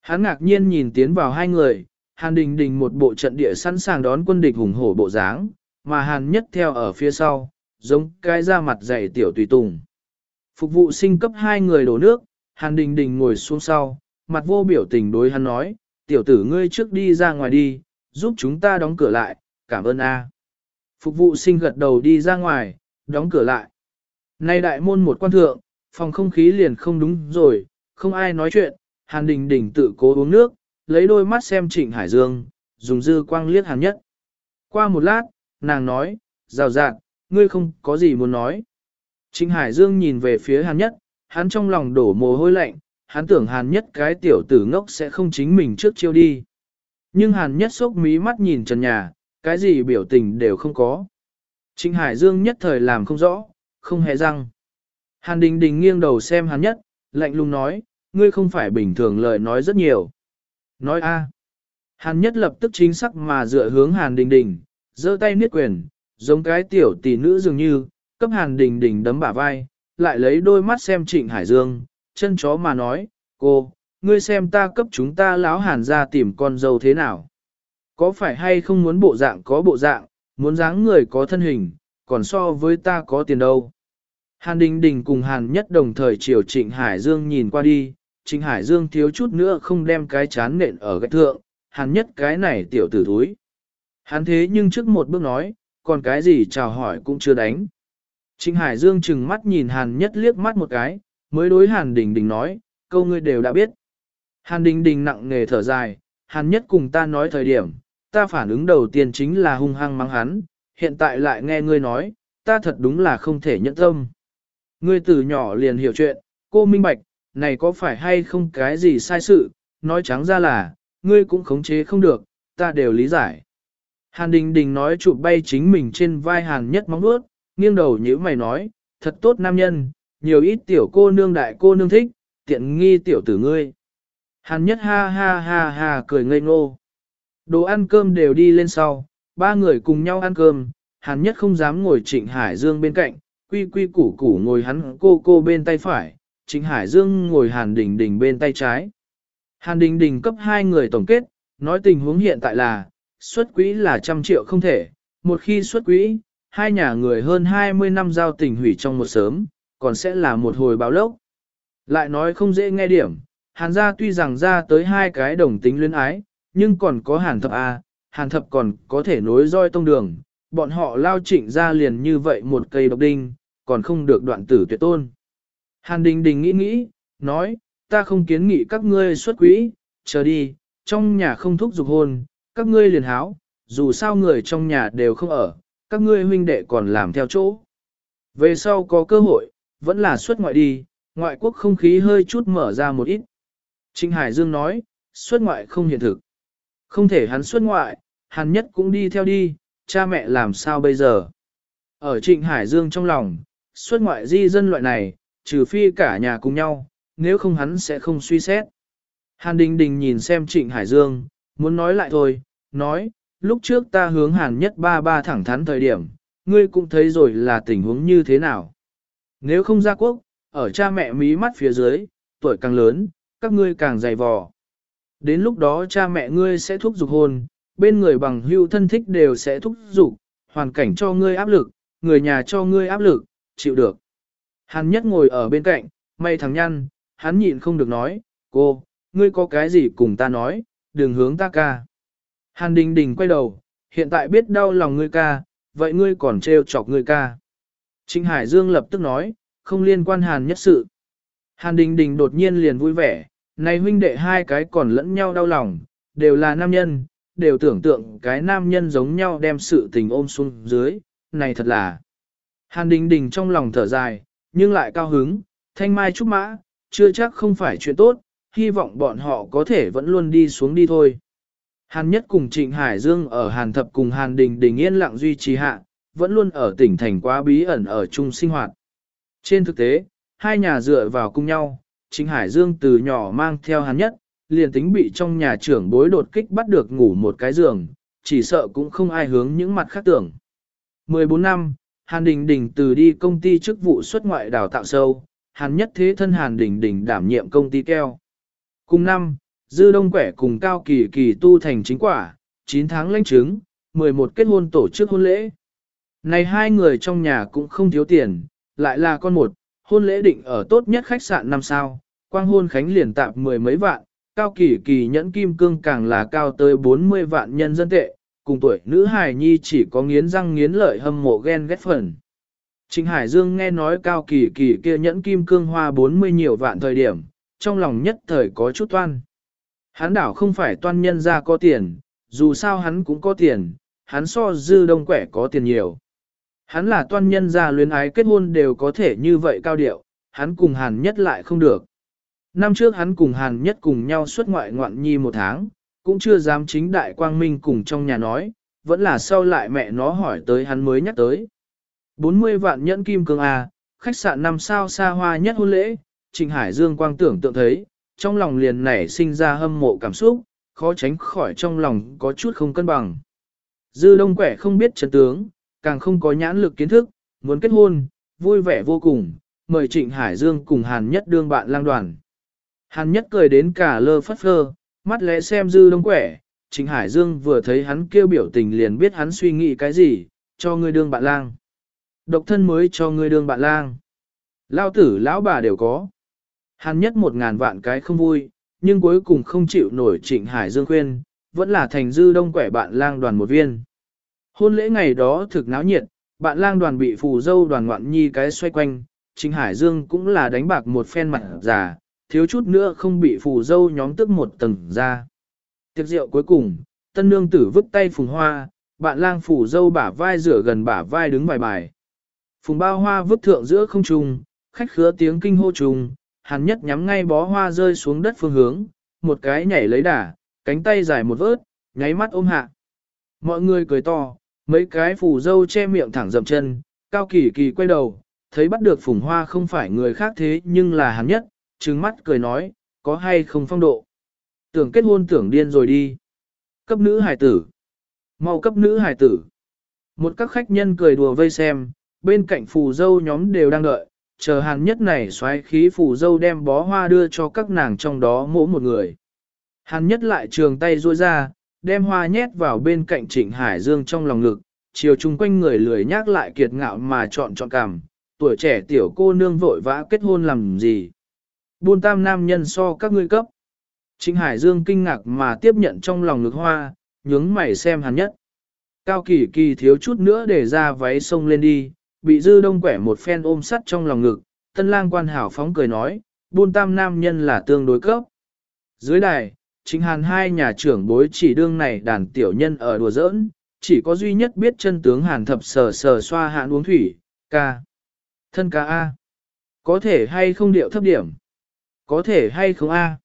Hắn ngạc nhiên nhìn tiến vào hai người, Hàn Đình Đình một bộ trận địa sẵn sàng đón quân địch hùng hổ bộ dáng, mà Hàn Nhất theo ở phía sau, giống cái da mặt dày tiểu tùy tùng. Phục vụ sinh cấp hai người đổ nước, Hàn Đình Đình ngồi xuống sau, mặt vô biểu tình đối hắn nói, tiểu tử ngươi trước đi ra ngoài đi, giúp chúng ta đóng cửa lại, cảm ơn a. Phục vụ sinh gật đầu đi ra ngoài, đóng cửa lại. Nay đại môn một quan thượng, phòng không khí liền không đúng rồi, không ai nói chuyện, Hàn Đình Đình tự cố uống nước, lấy đôi mắt xem Trịnh Hải Dương, dùng dư quang liếc Hàn Nhất. Qua một lát, nàng nói, rào rạt, ngươi không có gì muốn nói. Trịnh Hải Dương nhìn về phía Hàn Nhất, hắn trong lòng đổ mồ hôi lạnh, hắn tưởng Hàn Nhất cái tiểu tử ngốc sẽ không chính mình trước chiêu đi. Nhưng Hàn Nhất sốc mí mắt nhìn trần nhà, cái gì biểu tình đều không có. Trịnh Hải Dương nhất thời làm không rõ, không hề răng. Hàn Đình Đình nghiêng đầu xem Hàn Nhất, lạnh lùng nói, ngươi không phải bình thường lời nói rất nhiều. Nói a. Hàn Nhất lập tức chính xác mà dựa hướng Hàn Đình Đình, giơ tay niết quyền, giống cái tiểu tỷ nữ dường như, cấp Hàn Đình Đình đấm bả vai, lại lấy đôi mắt xem Trịnh Hải Dương, chân chó mà nói, cô, ngươi xem ta cấp chúng ta láo Hàn ra tìm con dâu thế nào. Có phải hay không muốn bộ dạng có bộ dạng, muốn dáng người có thân hình, còn so với ta có tiền đâu. Hàn Đình Đình cùng Hàn Nhất đồng thời chiều Trịnh Hải Dương nhìn qua đi, Trịnh Hải Dương thiếu chút nữa không đem cái chán nện ở gạch thượng, Hàn Nhất cái này tiểu tử thúi. Hắn thế nhưng trước một bước nói, còn cái gì chào hỏi cũng chưa đánh. Trịnh Hải Dương chừng mắt nhìn Hàn Nhất liếc mắt một cái, mới đối Hàn Đình Đình nói, câu ngươi đều đã biết. Hàn Đình Đình nặng nề thở dài, Hàn Nhất cùng ta nói thời điểm, ta phản ứng đầu tiên chính là hung hăng mắng hắn, hiện tại lại nghe ngươi nói, ta thật đúng là không thể nhẫn tâm. Ngươi từ nhỏ liền hiểu chuyện, cô minh bạch, này có phải hay không cái gì sai sự, nói trắng ra là, ngươi cũng khống chế không được, ta đều lý giải. Hàn Đình Đình nói chụp bay chính mình trên vai Hàn Nhất móng nuốt, nghiêng đầu như mày nói, thật tốt nam nhân, nhiều ít tiểu cô nương đại cô nương thích, tiện nghi tiểu tử ngươi. Hàn Nhất ha ha ha ha cười ngây ngô. Đồ ăn cơm đều đi lên sau, ba người cùng nhau ăn cơm, Hàn Nhất không dám ngồi Trịnh Hải Dương bên cạnh, quy quy củ củ ngồi hắn cô cô bên tay phải, Trịnh Hải Dương ngồi Hàn Đình Đình bên tay trái. Hàn Đình Đình cấp hai người tổng kết, nói tình huống hiện tại là, xuất quỹ là trăm triệu không thể, một khi xuất quỹ, hai nhà người hơn 20 năm giao tình hủy trong một sớm, còn sẽ là một hồi báo lốc. Lại nói không dễ nghe điểm, Hàn gia tuy rằng ra tới hai cái đồng tính luyến ái, nhưng còn có Hàn thập A, Hàn thập còn có thể nối roi tông đường, bọn họ lao trịnh ra liền như vậy một cây độc đinh, còn không được đoạn tử tuyệt tôn. Hàn Đình Đình nghĩ nghĩ, nói, ta không kiến nghị các ngươi xuất quỹ, chờ đi, trong nhà không thúc dục hôn, các ngươi liền háo, dù sao người trong nhà đều không ở, các ngươi huynh đệ còn làm theo chỗ. Về sau có cơ hội, vẫn là xuất ngoại đi, ngoại quốc không khí hơi chút mở ra một ít. Trịnh Hải Dương nói, xuất ngoại không hiện thực. Không thể hắn xuất ngoại, hắn nhất cũng đi theo đi, cha mẹ làm sao bây giờ. Ở Trịnh Hải Dương trong lòng, xuất ngoại di dân loại này, trừ phi cả nhà cùng nhau, nếu không hắn sẽ không suy xét. Hàn Đình Đình nhìn xem Trịnh Hải Dương, muốn nói lại thôi, nói, lúc trước ta hướng Hàn nhất ba ba thẳng thắn thời điểm, ngươi cũng thấy rồi là tình huống như thế nào. Nếu không ra quốc, ở cha mẹ mí mắt phía dưới, tuổi càng lớn, các ngươi càng dày vò. Đến lúc đó cha mẹ ngươi sẽ thúc giục hôn, bên người bằng hưu thân thích đều sẽ thúc giục, hoàn cảnh cho ngươi áp lực, người nhà cho ngươi áp lực, chịu được. Hàn nhất ngồi ở bên cạnh, may thằng nhăn, hắn nhịn không được nói, cô, ngươi có cái gì cùng ta nói, đừng hướng ta ca. Hàn đình đình quay đầu, hiện tại biết đau lòng ngươi ca, vậy ngươi còn trêu chọc ngươi ca. Trịnh Hải Dương lập tức nói, không liên quan hàn nhất sự. Hàn đình đình đột nhiên liền vui vẻ, này huynh đệ hai cái còn lẫn nhau đau lòng, đều là nam nhân, đều tưởng tượng cái nam nhân giống nhau đem sự tình ôm xuống dưới, này thật là. Hàn đình đình trong lòng thở dài, nhưng lại cao hứng, thanh mai trúc mã, chưa chắc không phải chuyện tốt, hy vọng bọn họ có thể vẫn luôn đi xuống đi thôi. Hàn Nhất cùng Trịnh Hải Dương ở Hàn Thập cùng Hàn Đình Đình yên lặng duy trì hạ, vẫn luôn ở tỉnh thành quá bí ẩn ở chung sinh hoạt. Trên thực tế, hai nhà dựa vào cùng nhau, Trịnh Hải Dương từ nhỏ mang theo Hàn Nhất, liền tính bị trong nhà trưởng bối đột kích bắt được ngủ một cái giường, chỉ sợ cũng không ai hướng những mặt khác tưởng. 14 năm, Hàn Đình Đình từ đi công ty chức vụ xuất ngoại đào tạo sâu, Hàn Nhất thế thân Hàn Đình Đình đảm nhiệm công ty keo. Cùng năm, Dư Đông Quẻ cùng Cao Kỳ Kỳ tu thành chính quả, 9 tháng lãnh chứng, 11 kết hôn tổ chức hôn lễ. Này hai người trong nhà cũng không thiếu tiền, lại là con một, hôn lễ định ở tốt nhất khách sạn năm sao, quang hôn khánh liền tạp mười mấy vạn, Cao Kỳ Kỳ nhẫn kim cương càng là cao tới 40 vạn nhân dân tệ, cùng tuổi nữ hài nhi chỉ có nghiến răng nghiến lợi hâm mộ ghen ghét phần. Trịnh Hải Dương nghe nói Cao Kỳ Kỳ kia nhẫn kim cương hoa 40 nhiều vạn thời điểm, trong lòng nhất thời có chút toan. Hắn đảo không phải toan nhân ra có tiền, dù sao hắn cũng có tiền, hắn so dư đông quẻ có tiền nhiều. Hắn là toan nhân gia luyến ái kết hôn đều có thể như vậy cao điệu, hắn cùng Hàn Nhất lại không được. Năm trước hắn cùng Hàn Nhất cùng nhau xuất ngoại ngoạn nhi một tháng, cũng chưa dám chính đại quang minh cùng trong nhà nói, vẫn là sau lại mẹ nó hỏi tới hắn mới nhắc tới. 40 vạn nhẫn kim cương A, khách sạn năm sao xa hoa nhất hôn lễ, Trịnh Hải Dương quang tưởng tượng thấy, trong lòng liền nảy sinh ra hâm mộ cảm xúc, khó tránh khỏi trong lòng có chút không cân bằng. Dư đông quẻ không biết chân tướng, càng không có nhãn lực kiến thức, muốn kết hôn, vui vẻ vô cùng, mời Trịnh Hải Dương cùng Hàn Nhất đương bạn lang đoàn. Hàn Nhất cười đến cả lơ phất phơ, mắt lẽ xem dư đông quẻ, Trịnh Hải Dương vừa thấy hắn kêu biểu tình liền biết hắn suy nghĩ cái gì, cho ngươi đương bạn lang. Độc thân mới cho ngươi đương bạn lang. Lao tử lão bà đều có. Hàn Nhất một ngàn vạn cái không vui, nhưng cuối cùng không chịu nổi Trịnh Hải Dương khuyên, vẫn là thành dư đông quẻ bạn lang đoàn một viên. Hôn lễ ngày đó thực náo nhiệt, bạn lang đoàn bị phù dâu đoàn ngoạn nhi cái xoay quanh, Trịnh Hải Dương cũng là đánh bạc một phen mặt già, thiếu chút nữa không bị phù dâu nhóm tức một tầng ra. Tiệc rượu cuối cùng, tân nương tử vứt tay phùng hoa, bạn lang phù dâu bả vai rửa gần bả vai đứng bài bài. Phùng bao hoa vứt thượng giữa không trung, khách khứa tiếng kinh hô trùng, hắn nhất nhắm ngay bó hoa rơi xuống đất phương hướng, một cái nhảy lấy đà, cánh tay dài một vớt, nháy mắt ôm hạ. Mọi người cười to, mấy cái phù dâu che miệng thẳng dậm chân, cao kỳ kỳ quay đầu, thấy bắt được phùng hoa không phải người khác thế nhưng là hắn nhất, trừng mắt cười nói, có hay không phong độ. Tưởng kết hôn tưởng điên rồi đi. Cấp nữ hải tử. mau cấp nữ hải tử. Một các khách nhân cười đùa vây xem, bên cạnh phù dâu nhóm đều đang đợi, chờ hàn nhất này xoáy khí phủ dâu đem bó hoa đưa cho các nàng trong đó mỗi một người. Hàn nhất lại trường tay ruôi ra, đem hoa nhét vào bên cạnh trịnh Hải Dương trong lòng ngực, chiều chung quanh người lười nhác lại kiệt ngạo mà chọn chọn cảm. tuổi trẻ tiểu cô nương vội vã kết hôn làm gì. Buôn tam nam nhân so các ngươi cấp. Trịnh Hải Dương kinh ngạc mà tiếp nhận trong lòng ngực hoa, nhướng mày xem hàng nhất. Cao kỳ kỳ thiếu chút nữa để ra váy sông lên đi, bị dư đông quẻ một phen ôm sắt trong lòng ngực, tân lang quan hảo phóng cười nói, buôn tam nam nhân là tương đối cấp. Dưới đài, chính hàn hai nhà trưởng bối chỉ đương này đàn tiểu nhân ở đùa giỡn, chỉ có duy nhất biết chân tướng hàn thập sờ sờ xoa hạn uống thủy, ca. Thân ca A. Có thể hay không điệu thấp điểm? Có thể hay không A?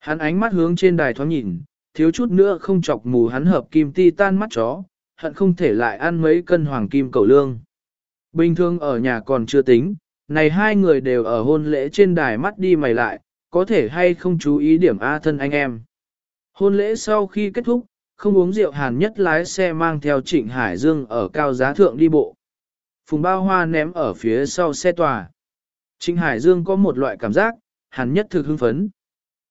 Hắn ánh mắt hướng trên đài thoáng nhìn, thiếu chút nữa không chọc mù hắn hợp kim ti tan mắt chó, hận không thể lại ăn mấy cân hoàng kim cầu lương. Bình thường ở nhà còn chưa tính, này hai người đều ở hôn lễ trên đài mắt đi mày lại, có thể hay không chú ý điểm A thân anh em. Hôn lễ sau khi kết thúc, không uống rượu hàn nhất lái xe mang theo trịnh Hải Dương ở cao giá thượng đi bộ. Phùng bao hoa ném ở phía sau xe tòa. Trịnh Hải Dương có một loại cảm giác, hàn nhất thực hưng phấn.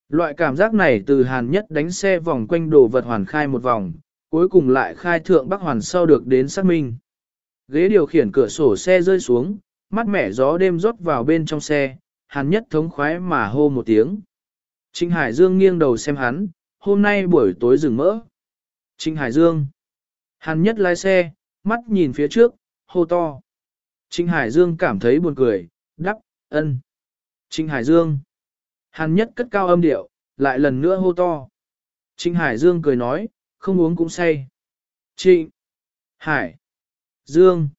Loại cảm giác này từ hàn nhất đánh xe vòng quanh đồ vật hoàn khai một vòng, cuối cùng lại khai thượng bắc hoàn sau được đến xác minh. Ghế điều khiển cửa sổ xe rơi xuống, mắt mẻ gió đêm rót vào bên trong xe, hàn nhất thống khoái mà hô một tiếng. Trịnh Hải Dương nghiêng đầu xem hắn, hôm nay buổi tối rừng mỡ. Trịnh Hải Dương. Hàn nhất lái xe, mắt nhìn phía trước, hô to. Trịnh Hải Dương cảm thấy buồn cười, đắc, ân. Trịnh Hải Dương. Hàn nhất cất cao âm điệu, lại lần nữa hô to. Trịnh Hải Dương cười nói, không uống cũng say. Trịnh. Hải. Dương.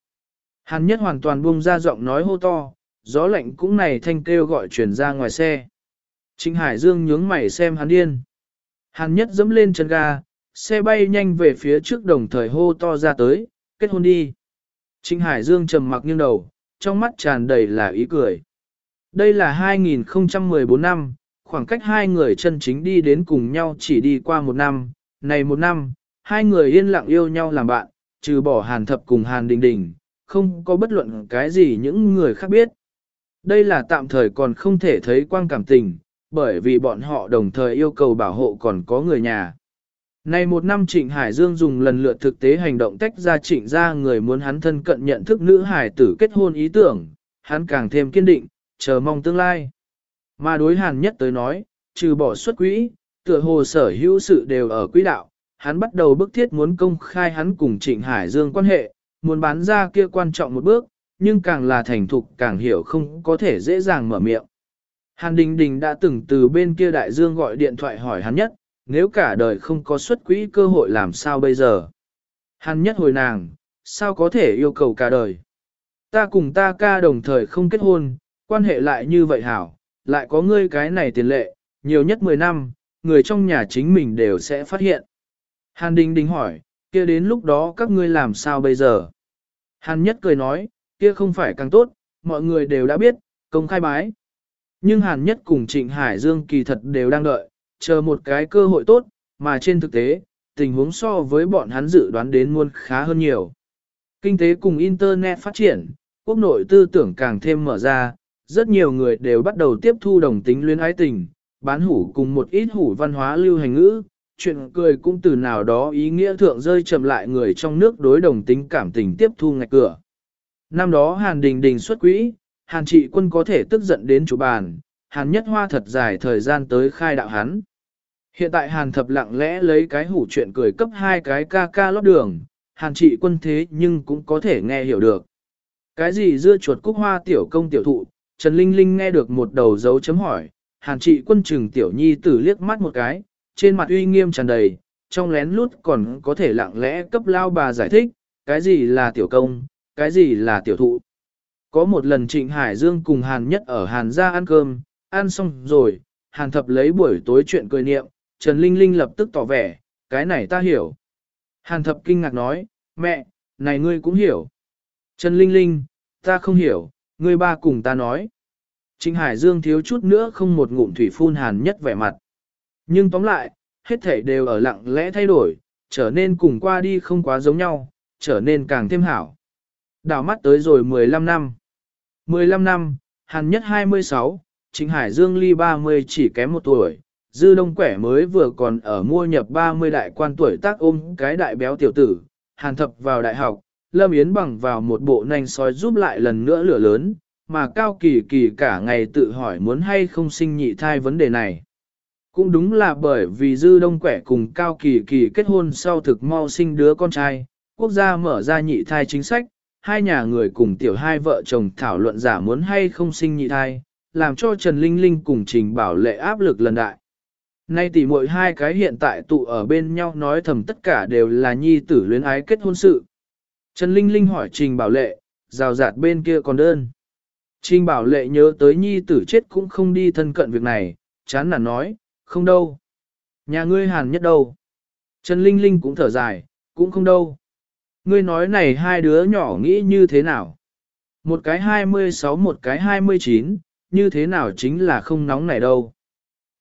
Hàn nhất hoàn toàn buông ra giọng nói hô to, gió lạnh cũng này thanh kêu gọi chuyển ra ngoài xe. Trịnh Hải Dương nhướng mày xem hắn điên. Hàn nhất dẫm lên chân ga, xe bay nhanh về phía trước đồng thời hô to ra tới, kết hôn đi. Trịnh Hải Dương trầm mặc nghiêng đầu, trong mắt tràn đầy là ý cười. Đây là 2014 năm, khoảng cách hai người chân chính đi đến cùng nhau chỉ đi qua một năm, này một năm, hai người yên lặng yêu nhau làm bạn, trừ bỏ Hàn Thập cùng Hàn Đình Đình, không có bất luận cái gì những người khác biết. Đây là tạm thời còn không thể thấy quang cảm tình, bởi vì bọn họ đồng thời yêu cầu bảo hộ còn có người nhà. Này một năm Trịnh Hải Dương dùng lần lượt thực tế hành động tách ra trịnh ra người muốn hắn thân cận nhận thức nữ hải tử kết hôn ý tưởng, hắn càng thêm kiên định, chờ mong tương lai. Mà đối hàn nhất tới nói, trừ bỏ xuất quỹ, tựa hồ sở hữu sự đều ở quỹ đạo, hắn bắt đầu bức thiết muốn công khai hắn cùng Trịnh Hải Dương quan hệ, muốn bán ra kia quan trọng một bước, nhưng càng là thành thục càng hiểu không có thể dễ dàng mở miệng. Hàn Đình Đình đã từng từ bên kia đại dương gọi điện thoại hỏi hắn nhất, nếu cả đời không có xuất quỹ cơ hội làm sao bây giờ. Hàn nhất hồi nàng, sao có thể yêu cầu cả đời. Ta cùng ta ca đồng thời không kết hôn, quan hệ lại như vậy hảo, lại có ngươi cái này tiền lệ, nhiều nhất 10 năm, người trong nhà chính mình đều sẽ phát hiện. Hàn Đình Đình hỏi, kia đến lúc đó các ngươi làm sao bây giờ? Hàn Nhất cười nói, kia không phải càng tốt, mọi người đều đã biết, công khai bái. Nhưng Hàn Nhất cùng Trịnh Hải Dương kỳ thật đều đang đợi, chờ một cái cơ hội tốt, mà trên thực tế, tình huống so với bọn hắn dự đoán đến muôn khá hơn nhiều. Kinh tế cùng Internet phát triển, quốc nội tư tưởng càng thêm mở ra, rất nhiều người đều bắt đầu tiếp thu đồng tính luyến ái tình, bán hủ cùng một ít hủ văn hóa lưu hành ngữ, chuyện cười cũng từ nào đó ý nghĩa thượng rơi chậm lại người trong nước đối đồng tính cảm tình tiếp thu ngạch cửa. Năm đó Hàn Đình Đình xuất quỹ, Hàn trị quân có thể tức giận đến chủ bàn, Hàn nhất hoa thật dài thời gian tới khai đạo hắn. Hiện tại Hàn thập lặng lẽ lấy cái hủ chuyện cười cấp hai cái ca ca lót đường, Hàn trị quân thế nhưng cũng có thể nghe hiểu được. Cái gì dưa chuột cúc hoa tiểu công tiểu thụ, Trần Linh Linh nghe được một đầu dấu chấm hỏi, Hàn trị quân chừng tiểu nhi tử liếc mắt một cái, trên mặt uy nghiêm tràn đầy, trong lén lút còn có thể lặng lẽ cấp lao bà giải thích, cái gì là tiểu công, cái gì là tiểu thụ. Có một lần Trịnh Hải Dương cùng Hàn Nhất ở Hàn gia ăn cơm, ăn xong rồi, Hàn Thập lấy buổi tối chuyện cười niệm, Trần Linh Linh lập tức tỏ vẻ, cái này ta hiểu. Hàn Thập kinh ngạc nói, mẹ, này ngươi cũng hiểu. Trần Linh Linh, ta không hiểu, ngươi ba cùng ta nói. Trịnh Hải Dương thiếu chút nữa không một ngụm thủy phun Hàn Nhất vẻ mặt. Nhưng tóm lại, hết thảy đều ở lặng lẽ thay đổi, trở nên cùng qua đi không quá giống nhau, trở nên càng thêm hảo. Đảo mắt tới rồi 15 năm. 15 năm, Hàn Nhất 26, Trịnh Hải Dương ly 30 chỉ kém một tuổi, Dư Đông Quẻ mới vừa còn ở mua nhập 30 đại quan tuổi tác ôm cái đại béo tiểu tử, Hàn Thập vào đại học, Lâm Yến bằng vào một bộ nành sói giúp lại lần nữa lửa lớn, mà Cao Kỳ Kỳ cả ngày tự hỏi muốn hay không sinh nhị thai vấn đề này. Cũng đúng là bởi vì Dư Đông Quẻ cùng Cao Kỳ Kỳ kết hôn sau thực mau sinh đứa con trai, quốc gia mở ra nhị thai chính sách, hai nhà người cùng tiểu hai vợ chồng thảo luận giả muốn hay không sinh nhị thai, làm cho Trần Linh Linh cùng Trình Bảo Lệ áp lực lần đại. Nay tỷ muội hai cái hiện tại tụ ở bên nhau nói thầm tất cả đều là nhi tử luyến ái kết hôn sự. Trần Linh Linh hỏi Trình Bảo Lệ, rào rạt bên kia còn đơn. Trình Bảo Lệ nhớ tới nhi tử chết cũng không đi thân cận việc này, chán nản nói, không đâu. Nhà ngươi hàn nhất đâu. Trần Linh Linh cũng thở dài, cũng không đâu. Ngươi nói này hai đứa nhỏ nghĩ như thế nào? Một cái 26 một cái 29, như thế nào chính là không nóng này đâu.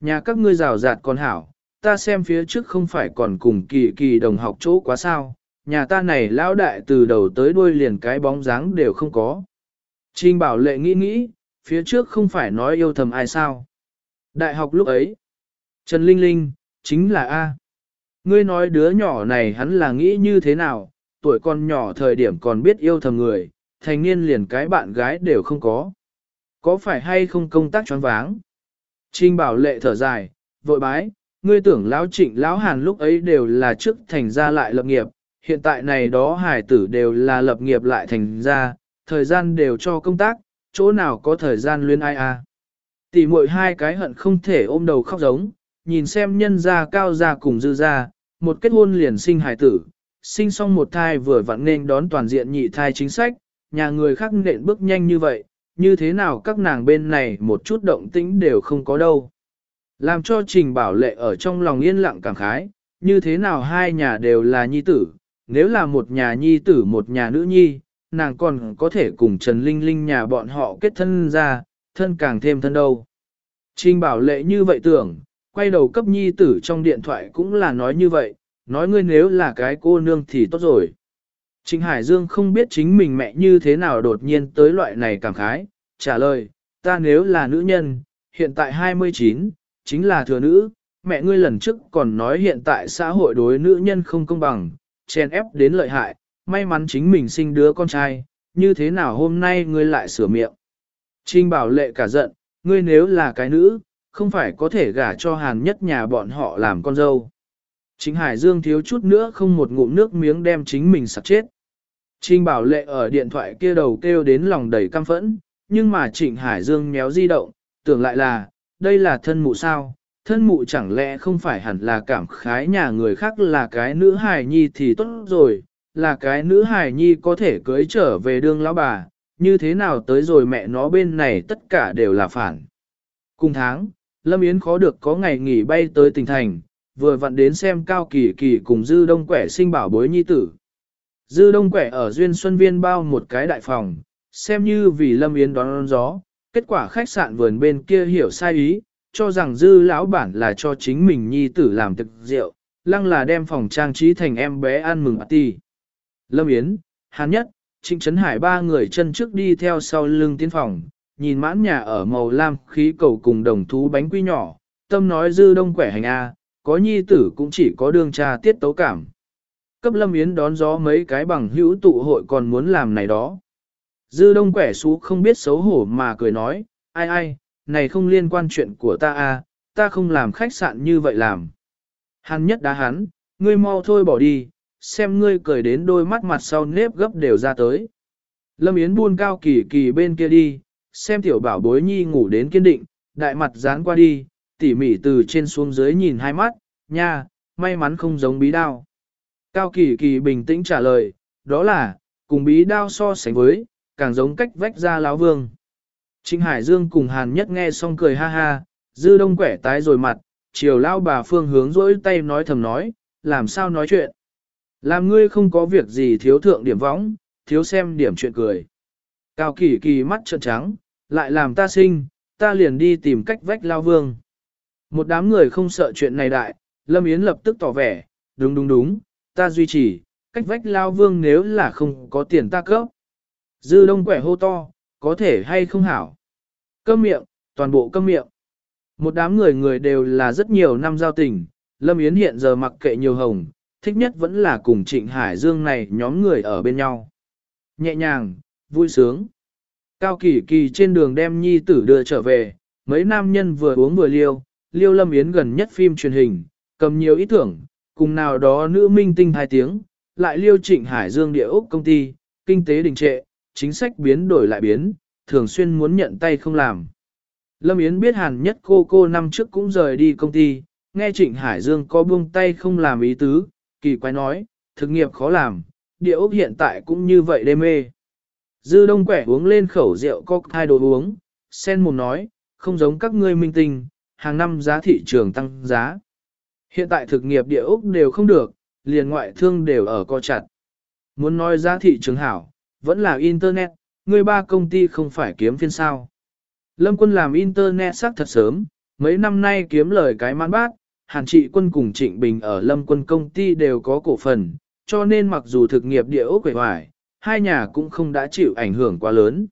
Nhà các ngươi rào rạt còn hảo, ta xem phía trước không phải còn cùng kỳ kỳ đồng học chỗ quá sao, nhà ta này lão đại từ đầu tới đuôi liền cái bóng dáng đều không có. Trình bảo lệ nghĩ nghĩ, phía trước không phải nói yêu thầm ai sao. Đại học lúc ấy, Trần Linh Linh, chính là A. Ngươi nói đứa nhỏ này hắn là nghĩ như thế nào, tuổi con nhỏ thời điểm còn biết yêu thầm người, thành niên liền cái bạn gái đều không có. Có phải hay không công tác choáng váng? Trình bảo lệ thở dài, vội bái, ngươi tưởng lão trịnh lão hàn lúc ấy đều là trước thành ra lại lập nghiệp, hiện tại này đó hải tử đều là lập nghiệp lại thành ra, thời gian đều cho công tác, chỗ nào có thời gian luyên ai à. Tỷ muội hai cái hận không thể ôm đầu khóc giống, nhìn xem nhân gia cao gia cùng dư gia, một kết hôn liền sinh hải tử, sinh xong một thai vừa vặn nên đón toàn diện nhị thai chính sách, nhà người khác nện bước nhanh như vậy, như thế nào các nàng bên này một chút động tĩnh đều không có đâu. Làm cho Trình Bảo Lệ ở trong lòng yên lặng cảm khái, như thế nào hai nhà đều là nhi tử, nếu là một nhà nhi tử một nhà nữ nhi, nàng còn có thể cùng Trần Linh Linh nhà bọn họ kết thân ra, thân càng thêm thân đâu. Trình Bảo Lệ như vậy tưởng, quay đầu cấp nhi tử trong điện thoại cũng là nói như vậy, nói ngươi nếu là cái cô nương thì tốt rồi. Trịnh Hải Dương không biết chính mình mẹ như thế nào đột nhiên tới loại này cảm khái, trả lời, ta nếu là nữ nhân, hiện tại 29, chính là thừa nữ, mẹ ngươi lần trước còn nói hiện tại xã hội đối nữ nhân không công bằng, chen ép đến lợi hại, may mắn chính mình sinh đứa con trai, như thế nào hôm nay ngươi lại sửa miệng. Trinh bảo lệ cả giận, ngươi nếu là cái nữ, không phải có thể gả cho hàn nhất nhà bọn họ làm con dâu. Chính Hải Dương thiếu chút nữa không một ngụm nước miếng đem chính mình sặc chết. Trinh Bảo Lệ ở điện thoại kia đầu kêu đến lòng đầy căm phẫn, nhưng mà Trịnh Hải Dương méo di động, tưởng lại là, đây là thân mụ sao, thân mụ chẳng lẽ không phải hẳn là cảm khái nhà người khác là cái nữ hài nhi thì tốt rồi, là cái nữ hài nhi có thể cưới trở về đương lão bà, như thế nào tới rồi mẹ nó bên này tất cả đều là phản. Cùng tháng, Lâm Yến khó được có ngày nghỉ bay tới tỉnh thành, vừa vặn đến xem Cao Kỳ Kỳ cùng Dư Đông Quẻ sinh bảo bối nhi tử. Dư Đông Quẻ ở Duyên Xuân Viên bao một cái đại phòng, xem như vì Lâm Yến đón, đón gió, kết quả khách sạn vườn bên kia hiểu sai ý, cho rằng Dư lão bản là cho chính mình nhi tử làm thực rượu, lăng là đem phòng trang trí thành em bé ăn mừng ti. Lâm Yến, Hàn Nhất, Trịnh Trấn Hải ba người chân trước đi theo sau lưng tiến phòng, nhìn mãn nhà ở màu lam khí cầu cùng đồng thú bánh quy nhỏ, tâm nói dư đông quẻ hành A, có nhi tử cũng chỉ có đương cha tiết tấu cảm. Cấp Lâm Yến đón gió mấy cái bằng hữu tụ hội còn muốn làm này đó. Dư đông quẻ xú không biết xấu hổ mà cười nói, ai ai, này không liên quan chuyện của ta a, ta không làm khách sạn như vậy làm. Hắn nhất đá hắn, ngươi mau thôi bỏ đi, xem ngươi cười đến đôi mắt mặt sau nếp gấp đều ra tới. Lâm Yến buôn cao kỳ kỳ bên kia đi, xem tiểu bảo bối nhi ngủ đến kiên định, đại mặt dán qua đi, tỉ mỉ từ trên xuống dưới nhìn hai mắt, nha, may mắn không giống bí đao. Cao kỳ kỳ bình tĩnh trả lời, đó là, cùng bí đao so sánh với, càng giống cách vách ra láo vương. Trịnh Hải Dương cùng Hàn Nhất nghe xong cười ha ha, dư đông quẻ tái rồi mặt, chiều lao bà phương hướng rỗi tay nói thầm nói, làm sao nói chuyện. Làm ngươi không có việc gì thiếu thượng điểm võng, thiếu xem điểm chuyện cười. Cao kỳ kỳ mắt trợn trắng, lại làm ta sinh, ta liền đi tìm cách vách lao vương. Một đám người không sợ chuyện này đại, Lâm Yến lập tức tỏ vẻ, đúng đúng đúng, ta duy trì, cách vách lao vương nếu là không có tiền ta cấp. Dư đông quẻ hô to, có thể hay không hảo. Câm miệng, toàn bộ câm miệng. Một đám người người đều là rất nhiều năm giao tình, Lâm Yến hiện giờ mặc kệ nhiều hồng, thích nhất vẫn là cùng Trịnh Hải Dương này nhóm người ở bên nhau. Nhẹ nhàng, vui sướng. Cao Kỳ Kỳ trên đường đem nhi tử đưa trở về, mấy nam nhân vừa uống vừa liêu, liêu Lâm Yến gần nhất phim truyền hình, cầm nhiều ý tưởng, cùng nào đó nữ minh tinh hai tiếng, lại liêu Trịnh Hải Dương địa ốc công ty, kinh tế đình trệ, chính sách biến đổi lại biến, thường xuyên muốn nhận tay không làm. Lâm Yến biết hàn nhất cô cô năm trước cũng rời đi công ty, nghe Trịnh Hải Dương có buông tay không làm ý tứ, kỳ quái nói, thực nghiệp khó làm, địa ốc hiện tại cũng như vậy đê mê. Dư đông quẻ uống lên khẩu rượu có hai đồ uống, sen mồm nói, không giống các ngươi minh tinh, hàng năm giá thị trường tăng giá. Hiện tại thực nghiệp địa ốc đều không được, liền ngoại thương đều ở co chặt. Muốn nói giá thị trường hảo, vẫn là Internet, người ba công ty không phải kiếm phiên sao. Lâm quân làm Internet sắc thật sớm, mấy năm nay kiếm lời cái mãn bát, Hàn Trị Quân cùng Trịnh Bình ở Lâm Quân công ty đều có cổ phần, cho nên mặc dù thực nghiệp địa ốc quệ hoài, hai nhà cũng không đã chịu ảnh hưởng quá lớn.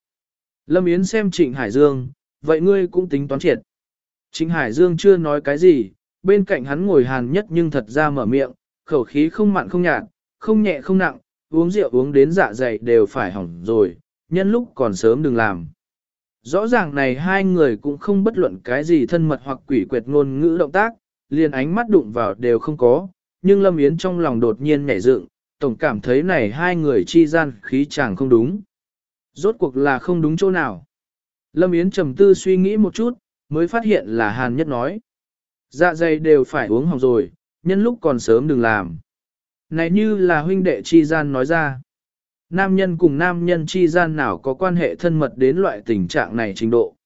Lâm Yến xem Trịnh Hải Dương, vậy ngươi cũng tính toán triệt. Trịnh Hải Dương chưa nói cái gì, bên cạnh hắn ngồi Hàn nhất nhưng thật ra mở miệng, khẩu khí không mặn không nhạt, không nhẹ không nặng, uống rượu uống đến dạ dày đều phải hỏng rồi, nhân lúc còn sớm đừng làm. Rõ ràng này hai người cũng không bất luận cái gì thân mật hoặc quỷ quyệt ngôn ngữ động tác, liền ánh mắt đụng vào đều không có, nhưng Lâm Yến trong lòng đột nhiên nhảy dựng, tổng cảm thấy này hai người chi gian khí chàng không đúng. Rốt cuộc là không đúng chỗ nào. Lâm Yến trầm tư suy nghĩ một chút, mới phát hiện là Hàn Nhất nói. Dạ dày đều phải uống hỏng rồi, nhân lúc còn sớm đừng làm. Này như là huynh đệ chi gian nói ra. Nam nhân cùng nam nhân chi gian nào có quan hệ thân mật đến loại tình trạng này trình độ.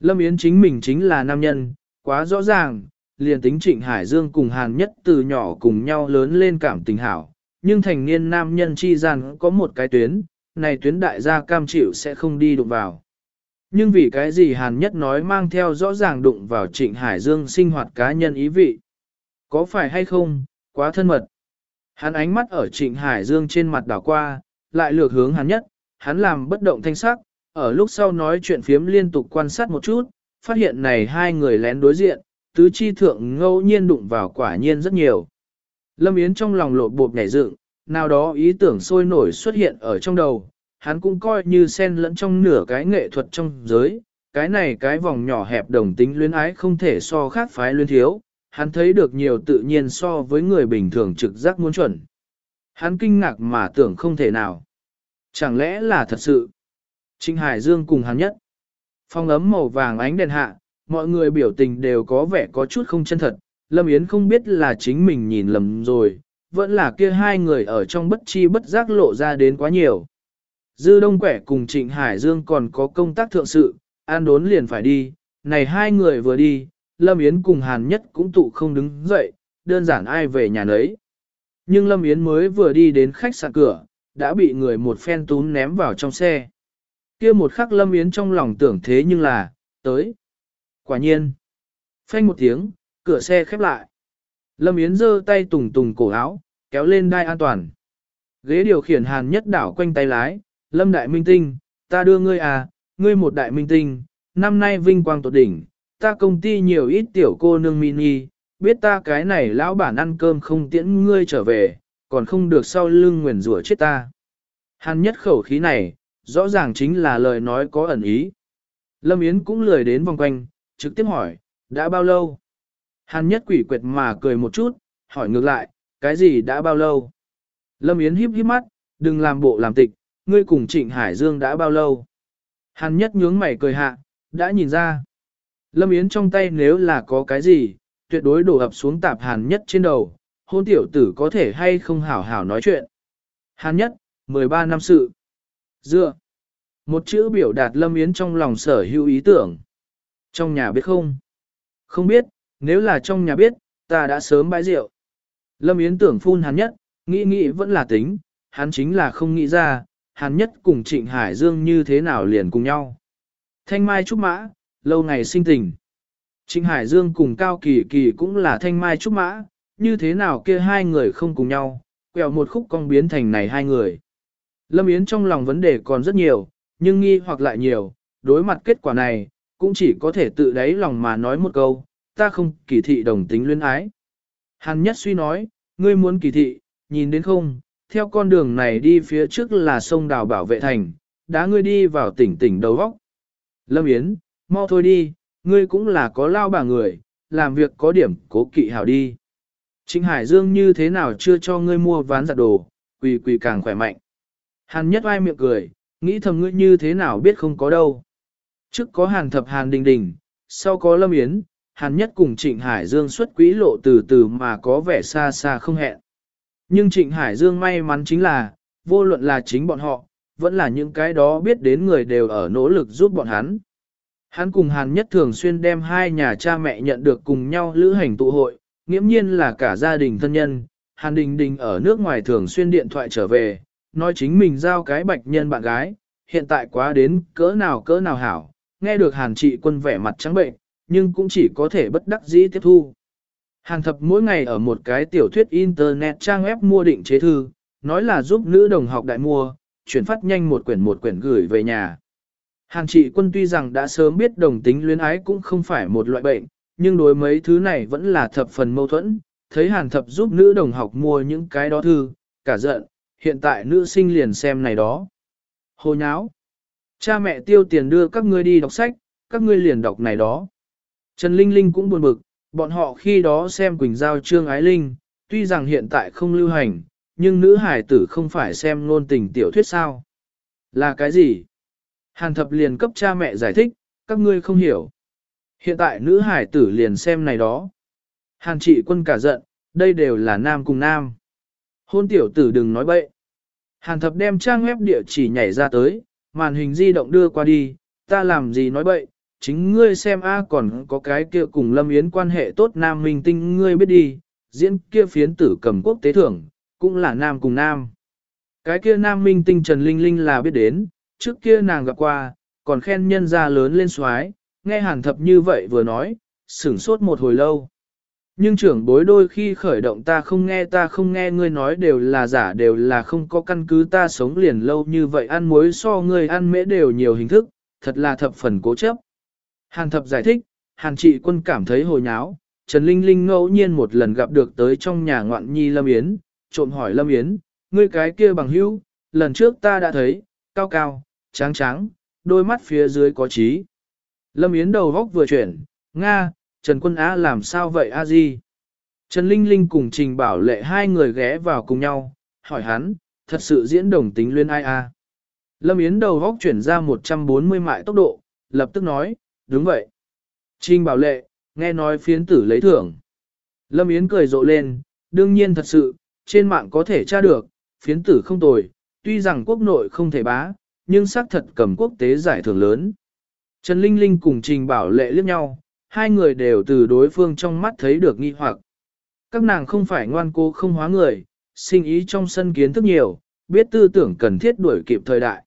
Lâm Yến chính mình chính là nam nhân, quá rõ ràng, liền tính Trịnh Hải Dương cùng Hàn Nhất từ nhỏ cùng nhau lớn lên cảm tình hảo, nhưng thành niên nam nhân chi gian có một cái tuyến, này tuyến đại gia cam chịu sẽ không đi đụng vào. Nhưng vì cái gì Hàn Nhất nói mang theo rõ ràng đụng vào Trịnh Hải Dương sinh hoạt cá nhân ý vị. Có phải hay không, quá thân mật. Hắn ánh mắt ở Trịnh Hải Dương trên mặt đảo qua, lại lược hướng Hàn Nhất, hắn làm bất động thanh sắc, ở lúc sau nói chuyện phiếm liên tục quan sát một chút, phát hiện này hai người lén đối diện, tứ chi thượng ngẫu nhiên đụng vào quả nhiên rất nhiều. Lâm Yến trong lòng lộ bột nhảy dựng, nào đó ý tưởng sôi nổi xuất hiện ở trong đầu, hắn cũng coi như xen lẫn trong nửa cái nghệ thuật trong giới, cái này cái vòng nhỏ hẹp đồng tính luyến ái không thể so khác phái luyến thiếu, hắn thấy được nhiều tự nhiên so với người bình thường trực giác muốn chuẩn. Hắn kinh ngạc mà tưởng không thể nào. Chẳng lẽ là thật sự? Trinh Hải Dương cùng hắn nhất. Phong ấm màu vàng ánh đèn hạ, mọi người biểu tình đều có vẻ có chút không chân thật, Lâm Yến không biết là chính mình nhìn lầm rồi, vẫn là kia hai người ở trong bất chi bất giác lộ ra đến quá nhiều. Dư Đông Quẻ cùng Trịnh Hải Dương còn có công tác thượng sự, an đốn liền phải đi, này hai người vừa đi, Lâm Yến cùng Hàn Nhất cũng tụ không đứng dậy, đơn giản ai về nhà nấy. Nhưng Lâm Yến mới vừa đi đến khách sạn cửa, đã bị người một phen tún ném vào trong xe. kia một khắc Lâm Yến trong lòng tưởng thế nhưng là, tới. Quả nhiên. Phanh một tiếng, cửa xe khép lại. Lâm Yến giơ tay tùng tùng cổ áo, kéo lên đai an toàn. Ghế điều khiển hàn nhất đảo quanh tay lái, Lâm Đại Minh Tinh, ta đưa ngươi à, ngươi một đại minh tinh, năm nay vinh quang tột đỉnh, ta công ty nhiều ít tiểu cô nương mini, biết ta cái này lão bản ăn cơm không tiễn ngươi trở về, còn không được sau lưng nguyền rủa chết ta. Hàn nhất khẩu khí này, rõ ràng chính là lời nói có ẩn ý. Lâm Yến cũng lười đến vòng quanh, trực tiếp hỏi, đã bao lâu? Hàn nhất quỷ quyệt mà cười một chút, hỏi ngược lại, cái gì đã bao lâu? Lâm Yến híp híp mắt, đừng làm bộ làm tịch, ngươi cùng Trịnh Hải Dương đã bao lâu? Hàn nhất nhướng mày cười hạ, đã nhìn ra. Lâm Yến trong tay nếu là có cái gì, tuyệt đối đổ ập xuống tạp hàn nhất trên đầu, hôn tiểu tử có thể hay không hảo hảo nói chuyện. Hàn nhất, 13 năm sự. Dựa. Một chữ biểu đạt Lâm Yến trong lòng sở hữu ý tưởng. Trong nhà biết không? Không biết, nếu là trong nhà biết, ta đã sớm bãi rượu. Lâm Yến tưởng phun hắn nhất, nghĩ nghĩ vẫn là tính, hắn chính là không nghĩ ra, hắn nhất cùng Trịnh Hải Dương như thế nào liền cùng nhau. Thanh Mai Trúc Mã, lâu ngày sinh tình. Trịnh Hải Dương cùng Cao Kỳ Kỳ cũng là Thanh Mai Trúc Mã, như thế nào kia hai người không cùng nhau, quẹo một khúc cong biến thành này hai người. Lâm Yến trong lòng vấn đề còn rất nhiều, nhưng nghi hoặc lại nhiều, đối mặt kết quả này, cũng chỉ có thể tự đáy lòng mà nói một câu, ta không kỳ thị đồng tính luyến ái. Hàn nhất suy nói, ngươi muốn kỳ thị, nhìn đến không, theo con đường này đi phía trước là sông đào bảo vệ thành, đã ngươi đi vào tỉnh tỉnh đầu góc. Lâm Yến, mau thôi đi, ngươi cũng là có lao bà người, làm việc có điểm cố kỵ hảo đi. Trịnh Hải Dương như thế nào chưa cho ngươi mua ván giặt đồ, quỳ quỳ càng khỏe mạnh. Hàn nhất ai miệng cười, nghĩ thầm ngươi như thế nào biết không có đâu. Trước có hàn thập hàn đình đình, sau có lâm yến, hàn nhất cùng trịnh Hải Dương xuất quỹ lộ từ từ mà có vẻ xa xa không hẹn. Nhưng trịnh Hải Dương may mắn chính là, vô luận là chính bọn họ, vẫn là những cái đó biết đến người đều ở nỗ lực giúp bọn hắn. Hắn cùng hàn nhất thường xuyên đem hai nhà cha mẹ nhận được cùng nhau lữ hành tụ hội, nghiễm nhiên là cả gia đình thân nhân, hàn đình đình ở nước ngoài thường xuyên điện thoại trở về, nói chính mình giao cái bạch nhân bạn gái, hiện tại quá đến cỡ nào cỡ nào hảo, nghe được hàn trị quân vẻ mặt trắng bệnh, nhưng cũng chỉ có thể bất đắc dĩ tiếp thu. Hàng thập mỗi ngày ở một cái tiểu thuyết internet trang web mua định chế thư, nói là giúp nữ đồng học đại mua, chuyển phát nhanh một quyển một quyển gửi về nhà. Hàng trị quân tuy rằng đã sớm biết đồng tính luyến ái cũng không phải một loại bệnh, nhưng đối mấy thứ này vẫn là thập phần mâu thuẫn, thấy hàng thập giúp nữ đồng học mua những cái đó thư, cả giận, hiện tại nữ sinh liền xem này đó. Hồ nháo. Cha mẹ tiêu tiền đưa các ngươi đi đọc sách, các ngươi liền đọc này đó. Trần Linh Linh cũng buồn bực, bọn họ khi đó xem Quỳnh Giao Trương Ái Linh, tuy rằng hiện tại không lưu hành, nhưng nữ hải tử không phải xem ngôn tình tiểu thuyết sao. Là cái gì? Hàn thập liền cấp cha mẹ giải thích, các ngươi không hiểu. Hiện tại nữ hải tử liền xem này đó. Hàn trị quân cả giận, đây đều là nam cùng nam. Hôn tiểu tử đừng nói bậy. Hàn thập đem trang web địa chỉ nhảy ra tới, màn hình di động đưa qua đi, ta làm gì nói bậy, chính ngươi xem a còn có cái kia cùng Lâm Yến quan hệ tốt nam minh tinh ngươi biết đi, diễn kia phiến tử cầm quốc tế thưởng, cũng là nam cùng nam. Cái kia nam minh tinh Trần Linh Linh là biết đến, trước kia nàng gặp qua, còn khen nhân ra lớn lên xoái, nghe hàn thập như vậy vừa nói, sửng sốt một hồi lâu. Nhưng trưởng bối đôi khi khởi động ta không nghe ta không nghe ngươi nói đều là giả đều là không có căn cứ ta sống liền lâu như vậy ăn muối so ngươi ăn mễ đều nhiều hình thức, thật là thập phần cố chấp. Hàn thập giải thích, hàn trị quân cảm thấy hồi nháo, Trần Linh Linh ngẫu nhiên một lần gặp được tới trong nhà ngoạn nhi Lâm Yến, trộm hỏi Lâm Yến, ngươi cái kia bằng hữu, lần trước ta đã thấy, cao cao, trắng trắng, đôi mắt phía dưới có trí. Lâm Yến đầu góc vừa chuyển, Nga, Trần Quân Á làm sao vậy a di? Trần Linh Linh cùng Trình Bảo Lệ hai người ghé vào cùng nhau, hỏi hắn, thật sự diễn đồng tính luyên ai a? Lâm Yến đầu góc chuyển ra 140 mại tốc độ, lập tức nói, đúng vậy. Trình Bảo Lệ, nghe nói phiến tử lấy thưởng. Lâm Yến cười rộ lên, đương nhiên thật sự, trên mạng có thể tra được, phiến tử không tồi, tuy rằng quốc nội không thể bá, nhưng xác thật cầm quốc tế giải thưởng lớn. Trần Linh Linh cùng Trình Bảo Lệ liếc nhau, hai người đều từ đối phương trong mắt thấy được nghi hoặc. Các nàng không phải ngoan cố không hóa người, sinh ý trong sân kiến thức nhiều, biết tư tưởng cần thiết đuổi kịp thời đại.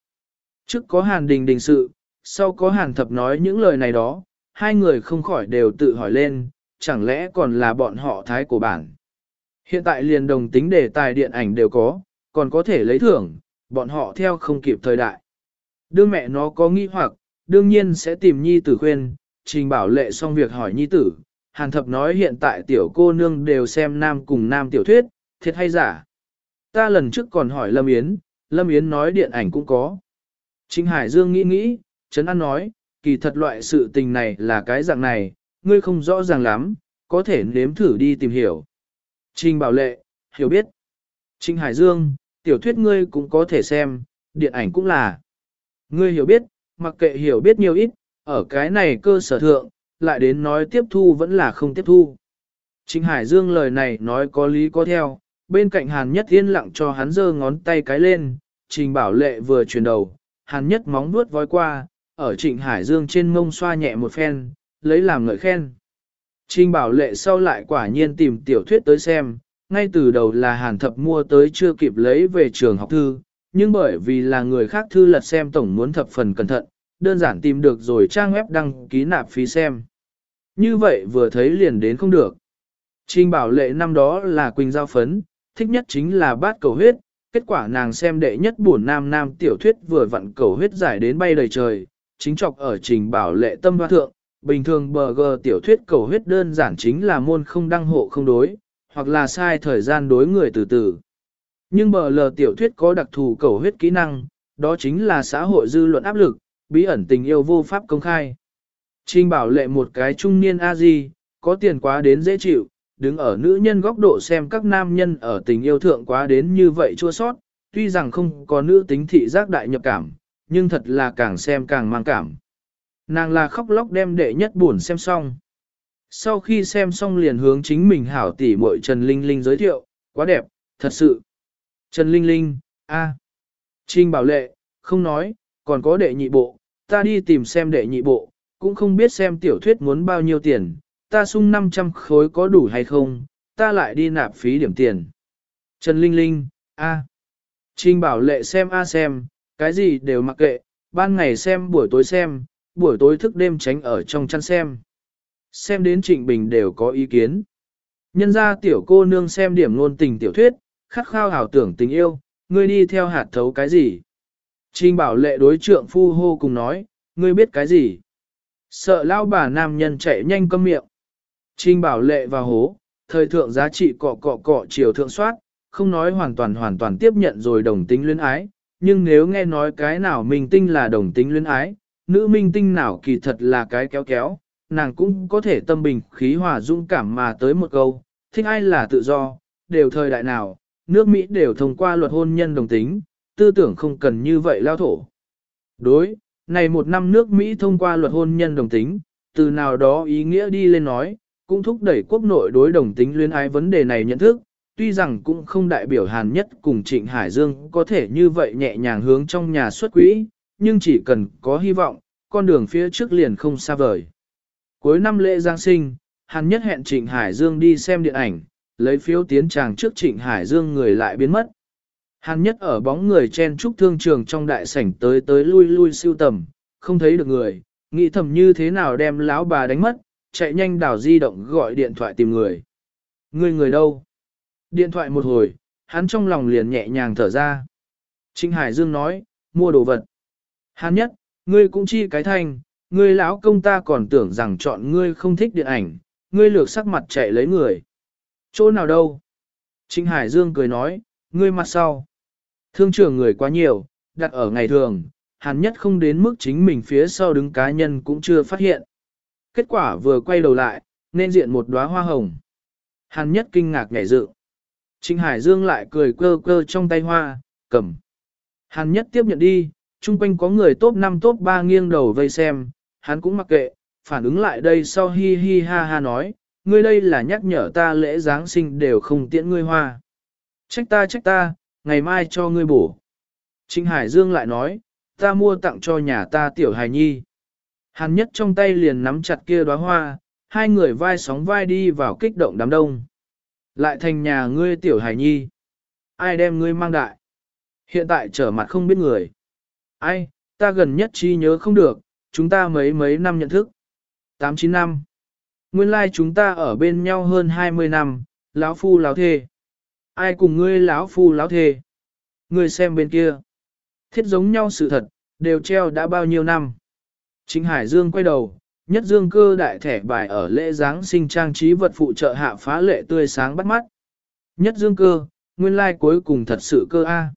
Trước có hàn đình đình sự, sau có hàn thập nói những lời này đó, hai người không khỏi đều tự hỏi lên, chẳng lẽ còn là bọn họ thái của bản. Hiện tại liền đồng tính đề tài điện ảnh đều có, còn có thể lấy thưởng, bọn họ theo không kịp thời đại. Đương mẹ nó có nghi hoặc, đương nhiên sẽ tìm nhi tử khuyên, trình bảo lệ xong việc hỏi nhi tử. Hàn thập nói hiện tại tiểu cô nương đều xem nam cùng nam tiểu thuyết, thiệt hay giả. Ta lần trước còn hỏi Lâm Yến, Lâm Yến nói điện ảnh cũng có. Trình Hải Dương nghĩ nghĩ, Trấn An nói, kỳ thật loại sự tình này là cái dạng này, ngươi không rõ ràng lắm, có thể nếm thử đi tìm hiểu. Trình Bảo Lệ, hiểu biết. Trình Hải Dương, tiểu thuyết ngươi cũng có thể xem, điện ảnh cũng là. Ngươi hiểu biết, mặc kệ hiểu biết nhiều ít, ở cái này cơ sở thượng, lại đến nói tiếp thu vẫn là không tiếp thu. Trình Hải Dương lời này nói có lý có theo, bên cạnh Hàn Nhất yên lặng cho hắn giơ ngón tay cái lên, Trình Bảo Lệ vừa chuyển đầu, Hàn Nhất móng nuốt vói qua, ở Trịnh Hải Dương trên mông xoa nhẹ một phen, lấy làm ngợi khen. Trình Bảo Lệ sau lại quả nhiên tìm tiểu thuyết tới xem, ngay từ đầu là Hàn Thập mua tới chưa kịp lấy về trường học thư, nhưng bởi vì là người khác thư lật xem tổng muốn thập phần cẩn thận, đơn giản tìm được rồi trang web đăng ký nạp phí xem. Như vậy vừa thấy liền đến không được. Trình bảo lệ năm đó là Quỳnh Giao Phấn, thích nhất chính là bát cầu huyết, kết quả nàng xem đệ nhất buồn nam nam tiểu thuyết vừa vặn cầu huyết giải đến bay đầy trời, chính trọc ở trình bảo lệ tâm hoa thượng, bình thường bờ gờ tiểu thuyết cầu huyết đơn giản chính là môn không đăng hộ không đối, hoặc là sai thời gian đối người từ từ. Nhưng bờ lờ tiểu thuyết có đặc thù cầu huyết kỹ năng, đó chính là xã hội dư luận áp lực, bí ẩn tình yêu vô pháp công khai. Trình bảo lệ một cái trung niên a di có tiền quá đến dễ chịu, đứng ở nữ nhân góc độ xem các nam nhân ở tình yêu thượng quá đến như vậy chua sót, tuy rằng không có nữ tính thị giác đại nhập cảm, nhưng thật là càng xem càng mang cảm. Nàng là khóc lóc đem đệ nhất buồn xem xong. Sau khi xem xong liền hướng chính mình hảo tỷ muội Trần Linh Linh giới thiệu, quá đẹp, thật sự. Trần Linh Linh, a, Trinh Bảo Lệ, không nói, còn có đệ nhị bộ, ta đi tìm xem đệ nhị bộ, cũng không biết xem tiểu thuyết muốn bao nhiêu tiền, ta sung 500 khối có đủ hay không, ta lại đi nạp phí điểm tiền. Trần Linh Linh, a, Trinh Bảo Lệ xem a xem, cái gì đều mặc kệ, ban ngày xem buổi tối xem, buổi tối thức đêm tránh ở trong chăn xem. Xem đến Trịnh Bình đều có ý kiến. Nhân ra tiểu cô nương xem điểm ngôn tình tiểu thuyết, khát khao hào tưởng tình yêu, ngươi đi theo hạt thấu cái gì? Trình bảo lệ đối trượng phu hô cùng nói, ngươi biết cái gì? Sợ lao bà nam nhân chạy nhanh câm miệng. Trình bảo lệ và hố, thời thượng giá trị cọ cọ cọ chiều thượng soát, không nói hoàn toàn hoàn toàn tiếp nhận rồi đồng tính luyến ái, nhưng nếu nghe nói cái nào minh tinh là đồng tính luyến ái, nữ minh tinh nào kỳ thật là cái kéo kéo, nàng cũng có thể tâm bình khí hòa dũng cảm mà tới một câu, thích ai là tự do, đều thời đại nào, nước Mỹ đều thông qua luật hôn nhân đồng tính, tư tưởng không cần như vậy lao thổ. Đối, này một năm nước Mỹ thông qua luật hôn nhân đồng tính, từ nào đó ý nghĩa đi lên nói, cũng thúc đẩy quốc nội đối đồng tính luyến ái vấn đề này nhận thức, tuy rằng cũng không đại biểu hàn nhất cùng Trịnh Hải Dương có thể như vậy nhẹ nhàng hướng trong nhà xuất quỹ, nhưng chỉ cần có hy vọng, con đường phía trước liền không xa vời. Cuối năm lễ Giáng sinh, hàn nhất hẹn Trịnh Hải Dương đi xem điện ảnh, lấy phiếu tiến tràng trước Trịnh Hải Dương người lại biến mất. Hàn nhất ở bóng người chen trúc thương trường trong đại sảnh tới tới lui lui siêu tầm, không thấy được người, nghĩ thầm như thế nào đem lão bà đánh mất, chạy nhanh đảo di động gọi điện thoại tìm người. Người người đâu? Điện thoại một hồi, hắn trong lòng liền nhẹ nhàng thở ra. Trịnh Hải Dương nói, mua đồ vật. Hàn nhất, ngươi cũng chi cái thanh, ngươi lão công ta còn tưởng rằng chọn ngươi không thích điện ảnh, ngươi lược sắc mặt chạy lấy người. Chỗ nào đâu? Trịnh Hải Dương cười nói, ngươi mặt sau. Thương trường người quá nhiều, đặt ở ngày thường, hàn nhất không đến mức chính mình phía sau đứng cá nhân cũng chưa phát hiện. Kết quả vừa quay đầu lại, nên diện một đóa hoa hồng. Hàn nhất kinh ngạc nhảy dựng. Trịnh Hải Dương lại cười cơ cơ trong tay hoa, cầm. Hàn nhất tiếp nhận đi, chung quanh có người top 5 top 3 nghiêng đầu vây xem, hắn cũng mặc kệ, phản ứng lại đây sau hi hi ha ha nói, ngươi đây là nhắc nhở ta lễ Giáng sinh đều không tiễn ngươi hoa. Trách ta trách ta, ngày mai cho ngươi bổ. Trịnh Hải Dương lại nói, ta mua tặng cho nhà ta tiểu hài nhi. Hàn nhất trong tay liền nắm chặt kia đóa hoa, hai người vai sóng vai đi vào kích động đám đông. Lại thành nhà ngươi tiểu hài nhi. Ai đem ngươi mang đại? Hiện tại trở mặt không biết người. Ai, ta gần nhất chi nhớ không được, chúng ta mấy mấy năm nhận thức. 8-9 năm. Nguyên lai like chúng ta ở bên nhau hơn 20 năm, lão phu lão thê. Ai cùng ngươi lão phu lão thê? Ngươi xem bên kia. Thiết giống nhau sự thật, đều treo đã bao nhiêu năm. Chính Hải Dương quay đầu, nhất dương cơ đại thẻ bài ở lễ giáng sinh trang trí vật phụ trợ hạ phá lệ tươi sáng bắt mắt. Nhất dương cơ, nguyên lai like cuối cùng thật sự cơ A.